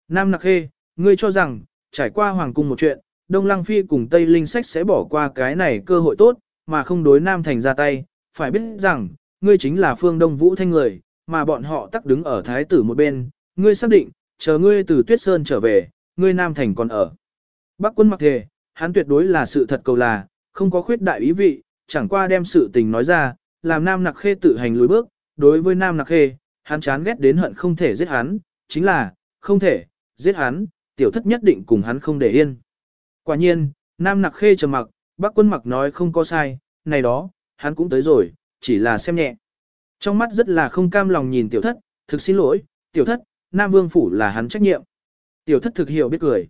Nam Nặc Khê, ngươi cho rằng, trải qua hoàng cung một chuyện, Đông Lăng Phi cùng Tây Linh Sách sẽ bỏ qua cái này cơ hội tốt, mà không đối Nam Thành ra tay, phải biết rằng, ngươi chính là phương Đông Vũ Thanh người, mà bọn họ tắc đứng ở thái tử một bên, ngươi xác định, chờ ngươi từ Tuyết Sơn trở về, ngươi Nam Thành còn ở. Bắc quân mặc thề, hắn tuyệt đối là sự thật cầu là, không có khuyết đại ý vị, chẳng qua đem sự tình nói ra, làm Nam Nặc Khê tự hành lùi bước, đối với Nam Nặc Khê, hắn chán ghét đến hận không thể giết hắn, chính là, không thể, giết hắn, tiểu thất nhất định cùng hắn không để yên. Quả nhiên, Nam Nặc Khê trầm mặc, bác quân mặc nói không có sai, này đó, hắn cũng tới rồi, chỉ là xem nhẹ. Trong mắt rất là không cam lòng nhìn tiểu thất, thực xin lỗi, tiểu thất, Nam Vương Phủ là hắn trách nhiệm. Tiểu thất thực hiểu biết cười.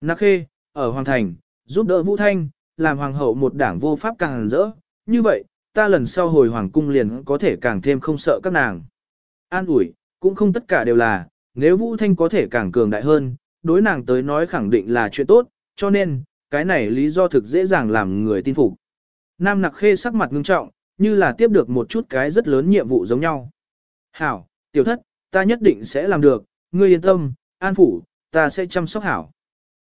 Nặc Khê, ở Hoàng Thành, giúp đỡ Vũ Thanh, làm Hoàng hậu một đảng vô pháp càng rỡ, như vậy, ta lần sau hồi Hoàng cung liền có thể càng thêm không sợ các nàng. An ủi, cũng không tất cả đều là, nếu Vũ Thanh có thể càng cường đại hơn, đối nàng tới nói khẳng định là chuyện tốt, cho nên, cái này lý do thực dễ dàng làm người tin phục. Nam Nặc Khê sắc mặt ngưng trọng, như là tiếp được một chút cái rất lớn nhiệm vụ giống nhau. Hảo, tiểu thất, ta nhất định sẽ làm được, ngươi yên tâm, an phủ, ta sẽ chăm sóc hảo.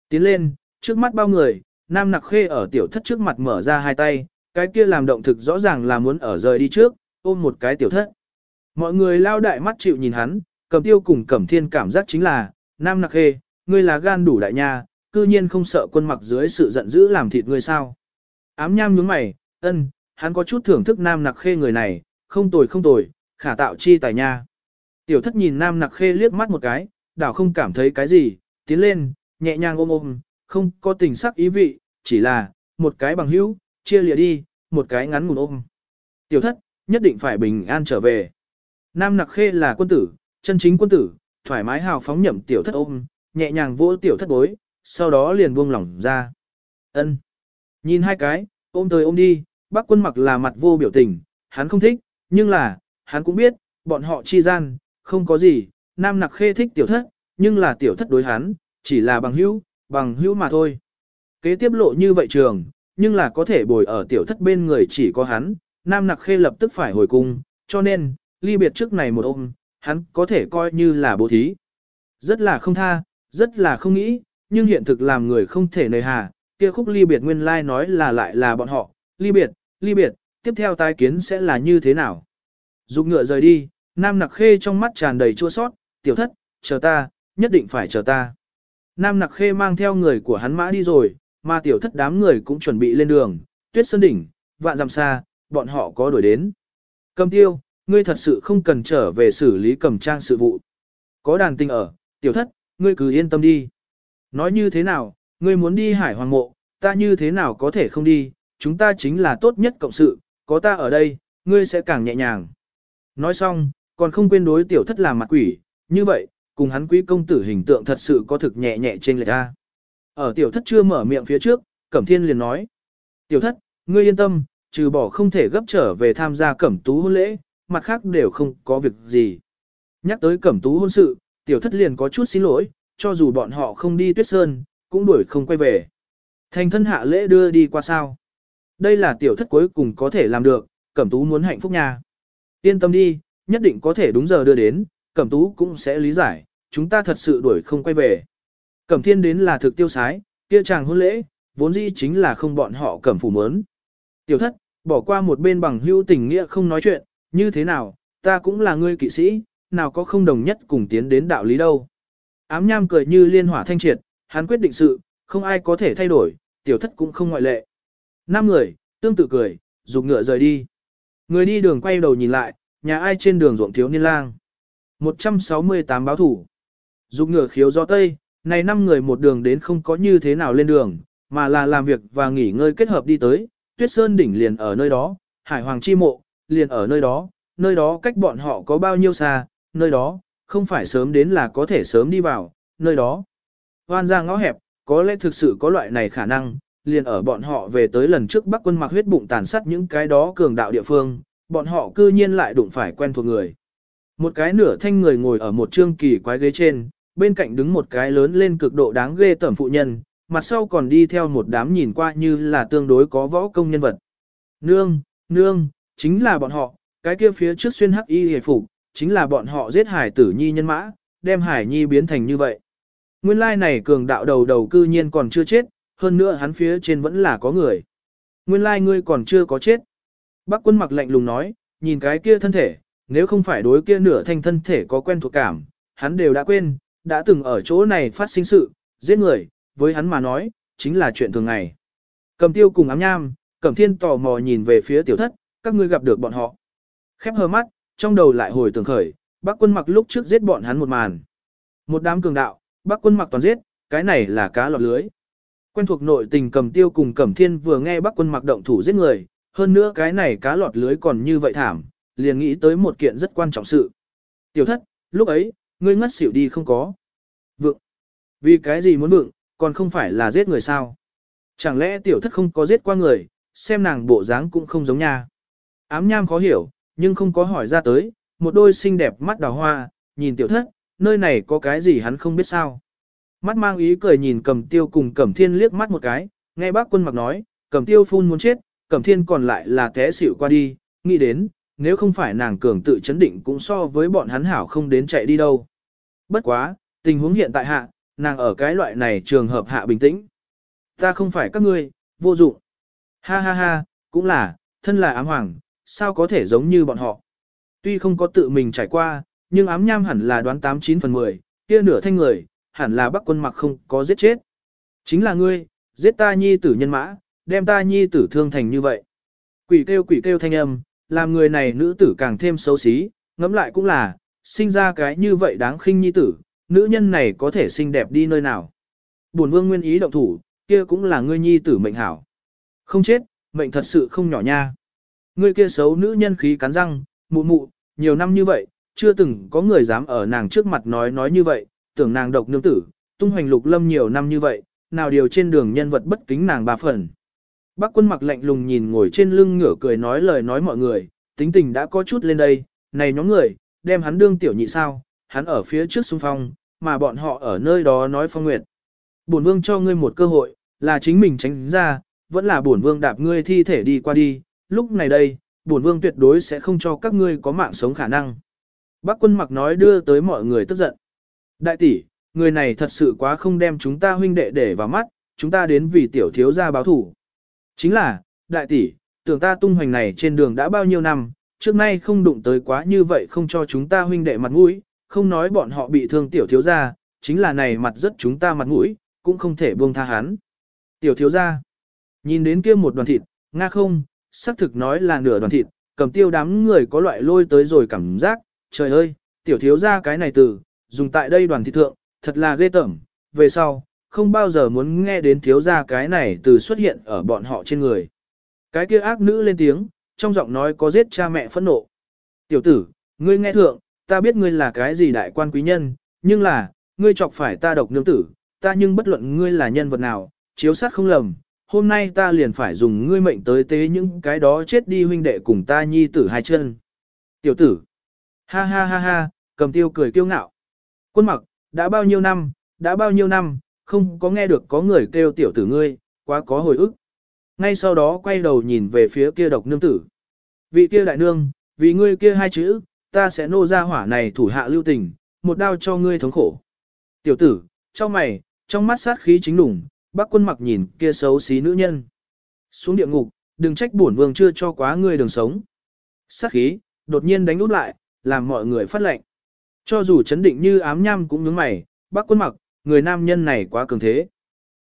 Tiến lên, trước mắt bao người, Nam Nặc Khê ở tiểu thất trước mặt mở ra hai tay, cái kia làm động thực rõ ràng là muốn ở rời đi trước, ôm một cái tiểu thất. Mọi người lao đại mắt chịu nhìn hắn, cầm tiêu cùng cẩm thiên cảm giác chính là, Nam Nặc Khê, ngươi là gan đủ đại nha, cư nhiên không sợ quân mặc dưới sự giận dữ làm thịt ngươi sao. Ám nham nhướng mày, ân, hắn có chút thưởng thức Nam Nặc Khê người này, không tồi không tồi, khả tạo chi tài nha. Tiểu thất nhìn Nam Nặc Khê liếc mắt một cái, đảo không cảm thấy cái gì, tiến lên, nhẹ nhàng ôm ôm, không có tình sắc ý vị, chỉ là, một cái bằng hữu, chia lìa đi, một cái ngắn ngủn ôm. Tiểu thất, nhất định phải bình an trở về. Nam Nặc Khê là quân tử, chân chính quân tử, thoải mái hào phóng nhậm tiểu thất ôm, nhẹ nhàng vỗ tiểu thất bối, sau đó liền buông lỏng ra. Ân. Nhìn hai cái, ôm tới ôm đi, bác quân mặc là mặt vô biểu tình, hắn không thích, nhưng là, hắn cũng biết, bọn họ chi gian, không có gì, nam nặc khê thích tiểu thất, nhưng là tiểu thất đối hắn, chỉ là bằng hữu, bằng hữu mà thôi. Kế tiếp lộ như vậy trường, nhưng là có thể bồi ở tiểu thất bên người chỉ có hắn, Nam Nặc Khê lập tức phải hồi cung, cho nên, ly biệt trước này một ôm, hắn có thể coi như là bố thí. Rất là không tha, rất là không nghĩ, nhưng hiện thực làm người không thể nề hà, kia khúc ly biệt nguyên lai like nói là lại là bọn họ, ly biệt, ly biệt, tiếp theo tái kiến sẽ là như thế nào. Dục ngựa rời đi, Nam Nặc Khê trong mắt tràn đầy chua sót, tiểu thất, chờ ta, nhất định phải chờ ta. Nam Nặc Khê mang theo người của hắn mã đi rồi, mà tiểu thất đám người cũng chuẩn bị lên đường, tuyết sơn đỉnh, vạn dặm xa, bọn họ có đuổi đến. Cầm tiêu, ngươi thật sự không cần trở về xử lý cầm trang sự vụ. Có đàn tinh ở, tiểu thất, ngươi cứ yên tâm đi. Nói như thế nào, ngươi muốn đi hải hoàng mộ, ta như thế nào có thể không đi, chúng ta chính là tốt nhất cộng sự, có ta ở đây, ngươi sẽ càng nhẹ nhàng. Nói xong, còn không quên đối tiểu thất làm mặt quỷ, như vậy, cùng hắn quý công tử hình tượng thật sự có thực nhẹ nhẹ trên lệch ra. Ở tiểu thất chưa mở miệng phía trước, Cẩm Thiên liền nói. Tiểu thất, ngươi yên tâm, trừ bỏ không thể gấp trở về tham gia cẩm tú hôn lễ, mặt khác đều không có việc gì. Nhắc tới cẩm tú hôn sự, tiểu thất liền có chút xin lỗi, cho dù bọn họ không đi tuyết sơn, cũng đuổi không quay về. Thành thân hạ lễ đưa đi qua sao. Đây là tiểu thất cuối cùng có thể làm được, cẩm tú muốn hạnh phúc nha. Yên tâm đi, nhất định có thể đúng giờ đưa đến, cẩm tú cũng sẽ lý giải, chúng ta thật sự đuổi không quay về. Cẩm thiên đến là thực tiêu sái, kia chàng hôn lễ, vốn dĩ chính là không bọn họ cẩm phủ mớn. Tiểu thất, bỏ qua một bên bằng hữu tình nghĩa không nói chuyện, như thế nào, ta cũng là ngươi kỵ sĩ, nào có không đồng nhất cùng tiến đến đạo lý đâu. Ám nham cười như liên hỏa thanh triệt, hắn quyết định sự, không ai có thể thay đổi, tiểu thất cũng không ngoại lệ. Năm người, tương tự cười, dục ngựa rời đi. Người đi đường quay đầu nhìn lại, nhà ai trên đường ruộng thiếu niên lang. 168 báo thủ. Dục ngựa khiếu do tây, này năm người một đường đến không có như thế nào lên đường, mà là làm việc và nghỉ ngơi kết hợp đi tới, tuyết sơn đỉnh liền ở nơi đó, hải hoàng chi mộ, liền ở nơi đó, nơi đó cách bọn họ có bao nhiêu xa, nơi đó, không phải sớm đến là có thể sớm đi vào, nơi đó. Hoan ra ngõ hẹp, có lẽ thực sự có loại này khả năng, liền ở bọn họ về tới lần trước Bắc quân mặc huyết bụng tàn sát những cái đó cường đạo địa phương, bọn họ cư nhiên lại đụng phải quen thuộc người. Một cái nửa thanh người ngồi ở một trương kỳ quái ghế trên, bên cạnh đứng một cái lớn lên cực độ đáng ghê tẩm phụ nhân, mặt sau còn đi theo một đám nhìn qua như là tương đối có võ công nhân vật. Nương, nương, chính là bọn họ, cái kia phía trước xuyên hắc y hề phục, chính là bọn họ giết hải tử nhi nhân mã, đem hải nhi biến thành như vậy. Nguyên lai này cường đạo đầu đầu cư nhiên còn chưa chết, hơn nữa hắn phía trên vẫn là có người. Nguyên lai ngươi còn chưa có chết. Bác quân mặc lạnh lùng nói, nhìn cái kia thân thể, nếu không phải đối kia nửa thanh thân thể có quen thuộc cảm, hắn đều đã quên, đã từng ở chỗ này phát sinh sự, giết người, với hắn mà nói, chính là chuyện thường ngày. Cầm tiêu cùng ám nham, cầm thiên tò mò nhìn về phía tiểu thất, các ngươi gặp được bọn họ. Khép hờ mắt, trong đầu lại hồi tưởng khởi, bác quân mặc lúc trước giết bọn hắn một màn. Một đám cường đạo, bác quân mặc toàn giết, cái này là cá lọt lưới. Quen thuộc nội tình cầm tiêu cùng cẩm thiên vừa nghe bác quân mặc động thủ giết người, hơn nữa cái này cá lọt lưới còn như vậy thảm, liền nghĩ tới một kiện rất quan trọng sự. Tiểu thất, lúc ấy, ngươi ngất xỉu đi không có. Vượng. Vì cái gì muốn vượng, còn không phải là giết người sao? Chẳng lẽ tiểu thất không có giết qua người, xem nàng bộ dáng cũng không giống nha. Ám nham khó hiểu, nhưng không có hỏi ra tới, một đôi xinh đẹp mắt đào hoa, nhìn tiểu thất, nơi này có cái gì hắn không biết sao. Mắt mang ý cười nhìn cầm tiêu cùng cẩm thiên liếc mắt một cái, nghe bác quân mặc nói, cầm tiêu phun muốn chết, cẩm thiên còn lại là té xỉu qua đi, nghĩ đến, nếu không phải nàng cường tự chấn định cũng so với bọn hắn hảo không đến chạy đi đâu. Bất quá, tình huống hiện tại hạ, nàng ở cái loại này trường hợp hạ bình tĩnh. Ta không phải các ngươi, vô dụng. Ha ha ha, cũng là, thân là ám hoàng, sao có thể giống như bọn họ. Tuy không có tự mình trải qua, nhưng ám nham hẳn là đoán 89 phần 10, kia nửa thanh người, hẳn là bắc quân mặc không có giết chết. Chính là ngươi, giết ta nhi tử nhân mã, đem ta nhi tử thương thành như vậy. Quỷ kêu quỷ kêu thanh âm, làm người này nữ tử càng thêm xấu xí, ngẫm lại cũng là, sinh ra cái như vậy đáng khinh nhi tử, nữ nhân này có thể xinh đẹp đi nơi nào. Bổn vương nguyên ý động thủ, kia cũng là ngươi nhi tử mệnh hảo. Không chết, mệnh thật sự không nhỏ nha. Ngươi kia xấu nữ nhân khí cắn răng, mụ mụ, nhiều năm như vậy, chưa từng có người dám ở nàng trước mặt nói nói như vậy, tưởng nàng độc nương tử, tung hoành lục lâm nhiều năm như vậy, nào điều trên đường nhân vật bất kính nàng ba phần. Bác quân mặc lạnh lùng nhìn ngồi trên lưng ngửa cười nói lời nói mọi người, tính tình đã có chút lên đây, này nhóm người, đem hắn đương tiểu nhị sao, hắn ở phía trước xung phong, mà bọn họ ở nơi đó nói phong nguyệt. bổn vương cho ngươi một cơ hội, là chính mình tránh ra, vẫn là bổn vương đạp ngươi thi thể đi qua đi, lúc này đây, bổn vương tuyệt đối sẽ không cho các ngươi có mạng sống khả năng. Bác quân mặc nói đưa tới mọi người tức giận. Đại tỷ, người này thật sự quá không đem chúng ta huynh đệ để vào mắt, chúng ta đến vì tiểu thiếu gia báo thủ. Chính là, đại tỷ, tưởng ta tung hoành này trên đường đã bao nhiêu năm, trước nay không đụng tới quá như vậy không cho chúng ta huynh đệ mặt mũi, không nói bọn họ bị thương tiểu thiếu gia, chính là này mặt rất chúng ta mặt mũi, cũng không thể buông tha hắn. Tiểu thiếu gia, nhìn đến kia một đoàn thịt, nga không, xác thực nói là nửa đoàn thịt, cầm tiêu đám người có loại lôi tới rồi cảm giác, trời ơi, tiểu thiếu gia cái này từ, dùng tại đây đoàn thịt thượng, thật là ghê tởm, về sau, không bao giờ muốn nghe đến thiếu gia cái này từ xuất hiện ở bọn họ trên người. Cái kia ác nữ lên tiếng, trong giọng nói có giết cha mẹ phẫn nộ. Tiểu tử, ngươi nghe thượng, ta biết ngươi là cái gì đại quan quý nhân, nhưng là, ngươi chọc phải ta độc nương tử, ta nhưng bất luận ngươi là nhân vật nào, chiếu sát không lầm, hôm nay ta liền phải dùng ngươi mệnh tới tế những cái đó chết đi huynh đệ cùng ta nhi tử hai chân. Tiểu tử, ha ha ha ha, cầm tiêu cười kiêu ngạo. Quân mặc, đã bao nhiêu năm, đã bao nhiêu năm, không có nghe được có người kêu tiểu tử ngươi, quá có hồi ức. Ngay sau đó quay đầu nhìn về phía kia độc nương tử. Vị kia đại nương, vì ngươi kia hai chữ, ta sẽ nô ra hỏa này thủ hạ lưu tình, một đao cho ngươi thống khổ. Tiểu tử, trong mày, trong mắt sát khí chính đủng, bác quân mặc nhìn kia xấu xí nữ nhân. Xuống địa ngục, đừng trách bổn vương chưa cho quá ngươi đường sống. Sát khí, đột nhiên đánh út lại, làm mọi người phát lệnh. Cho dù chấn định như ám nham cũng nhướng mày, bác quân mặc, người nam nhân này quá cường thế.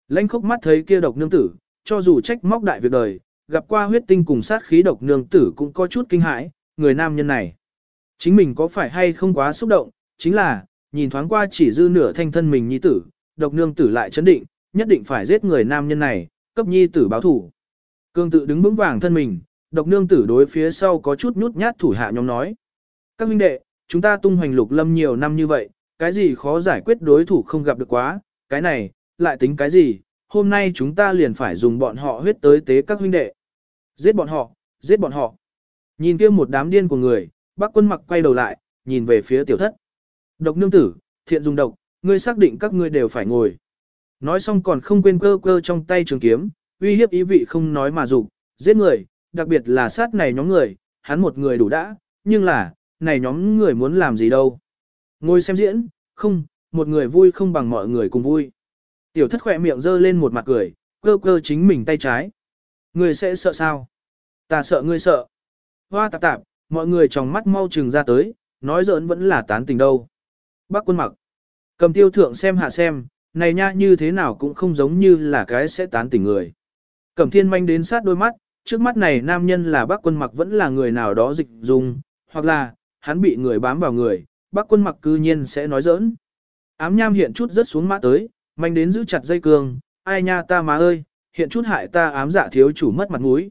Lênh khốc mắt thấy kia độc nương tử, cho dù trách móc đại việc đời, gặp qua huyết tinh cùng sát khí độc nương tử cũng có chút kinh hãi, người nam nhân này. Chính mình có phải hay không quá xúc động, chính là, nhìn thoáng qua chỉ dư nửa thanh thân mình nhi tử, độc nương tử lại chấn định, nhất định phải giết người nam nhân này, cấp nhi tử báo thủ. Cương tự đứng vững vàng thân mình, độc nương tử đối phía sau có chút nhút nhát thủ hạ nhóm nói. Các huynh đệ, chúng ta tung hoành lục lâm nhiều năm như vậy, cái gì khó giải quyết đối thủ không gặp được quá, cái này, lại tính cái gì, hôm nay chúng ta liền phải dùng bọn họ huyết tới tế các huynh đệ. Giết bọn họ, giết bọn họ. Nhìn kia một đám điên của người, bác quân mặc quay đầu lại, nhìn về phía tiểu thất. Độc nương tử, thiện dùng độc, ngươi xác định các ngươi đều phải ngồi. Nói xong còn không quên cơ cơ trong tay trường kiếm, uy hiếp ý vị không nói mà dục giết người, đặc biệt là sát này nhóm người, hắn một người đủ đã, nhưng là, này nhóm người muốn làm gì đâu. Ngồi xem diễn, không, một người vui không bằng mọi người cùng vui. Tiểu thất khỏe miệng giơ lên một mặt cười, cơ cơ chính mình tay trái. Người sẽ sợ sao? Ta sợ ngươi sợ. Hoa tạp tạp, mọi người trong mắt mau trừng ra tới, nói giỡn vẫn là tán tình đâu. Bác quân mặc. Cầm tiêu thượng xem hạ xem, này nha như thế nào cũng không giống như là cái sẽ tán tỉnh người. Cẩm thiên manh đến sát đôi mắt, trước mắt này nam nhân là bác quân mặc vẫn là người nào đó dịch dùng, hoặc là, hắn bị người bám vào người, bác quân mặc cư nhiên sẽ nói giỡn. Ám nham hiện chút rất xuống mã tới, manh đến giữ chặt dây cương, ai nha ta má ơi, hiện chút hại ta ám dạ thiếu chủ mất mặt mũi.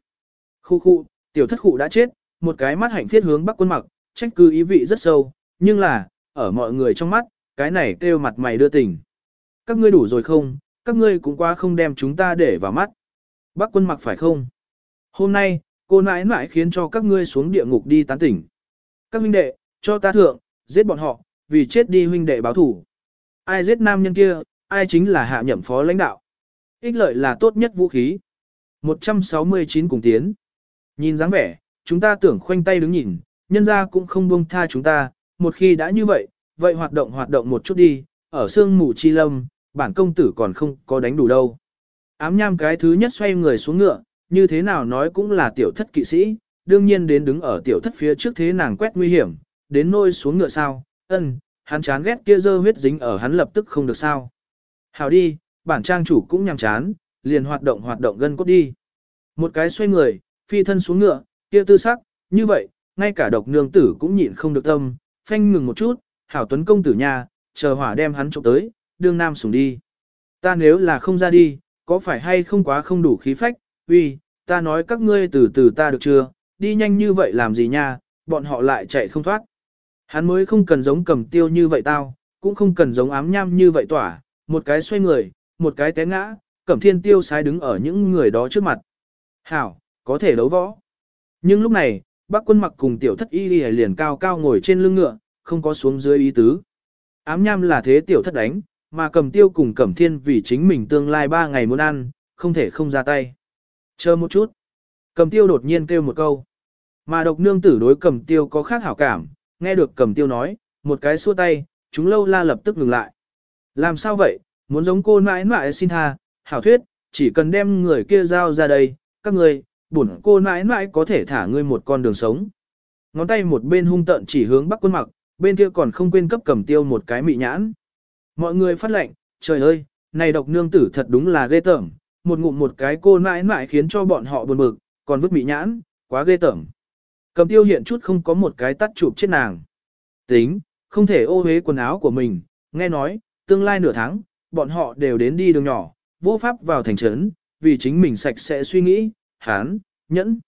Khu khu, tiểu thất khu đã chết, một cái mắt hạnh thiết hướng bắc quân mặc, trách cứ ý vị rất sâu, nhưng là, ở mọi người trong mắt, cái này kêu mặt mày đưa tình. Các ngươi đủ rồi không, các ngươi cũng quá không đem chúng ta để vào mắt. Bắc quân mặc phải không? Hôm nay, cô nãi nãi khiến cho các ngươi xuống địa ngục đi tán tỉnh. Các huynh đệ, cho ta thượng, giết bọn họ, vì chết đi huynh đệ báo thủ. Ai giết nam nhân kia, ai chính là hạ nhậm phó lãnh đạo. Ích lợi là tốt nhất vũ khí. 169 cùng tiến. Nhìn dáng vẻ, chúng ta tưởng khoanh tay đứng nhìn, nhân ra cũng không buông tha chúng ta, một khi đã như vậy, vậy hoạt động hoạt động một chút đi, ở sương mù chi lâm, bản công tử còn không có đánh đủ đâu. Ám nham cái thứ nhất xoay người xuống ngựa, như thế nào nói cũng là tiểu thất kỵ sĩ, đương nhiên đến đứng ở tiểu thất phía trước thế nàng quét nguy hiểm, đến nôi xuống ngựa sao, ân, hắn chán ghét kia dơ huyết dính ở hắn lập tức không được sao. Hào đi, bản trang chủ cũng nhằm chán, liền hoạt động hoạt động gân cốt đi. Một cái xoay người, phi thân xuống ngựa, kia tư sắc, như vậy, ngay cả độc nương tử cũng nhịn không được tâm, phanh ngừng một chút, hảo tuấn công tử nhà, chờ hỏa đem hắn trộm tới, đương nam sủng đi. Ta nếu là không ra đi, có phải hay không quá không đủ khí phách, uy, ta nói các ngươi từ từ ta được chưa, đi nhanh như vậy làm gì nha, bọn họ lại chạy không thoát. Hắn mới không cần giống cầm tiêu như vậy tao, cũng không cần giống ám nham như vậy tỏa, một cái xoay người, một cái té ngã, cẩm thiên tiêu sái đứng ở những người đó trước mặt. Hảo, có thể đấu võ. Nhưng lúc này, bác quân mặc cùng tiểu thất y liền cao cao ngồi trên lưng ngựa, không có xuống dưới ý tứ. Ám nham là thế tiểu thất đánh, mà cầm tiêu cùng cẩm thiên vì chính mình tương lai ba ngày muốn ăn, không thể không ra tay. Chờ một chút. Cầm tiêu đột nhiên kêu một câu. Mà độc nương tử đối cầm tiêu có khác hảo cảm, nghe được cầm tiêu nói, một cái xua tay, chúng lâu la lập tức ngừng lại. Làm sao vậy, muốn giống cô nãi nãi xin tha, hảo thuyết, chỉ cần đem người kia giao ra đây, các người, bổn cô nãi nãi có thể thả ngươi một con đường sống. Ngón tay một bên hung tận chỉ hướng bắc quân mặc, bên kia còn không quên cấp cầm tiêu một cái mị nhãn. Mọi người phát lệnh, trời ơi, này độc nương tử thật đúng là ghê tởm, một ngụm một cái cô mãi mãi khiến cho bọn họ buồn bực, còn vứt bị nhãn, quá ghê tởm. Cầm tiêu hiện chút không có một cái tắt chụp chết nàng. Tính, không thể ô hế quần áo của mình, nghe nói, tương lai nửa tháng, bọn họ đều đến đi đường nhỏ, vô pháp vào thành trấn, vì chính mình sạch sẽ suy nghĩ, hán, nhẫn.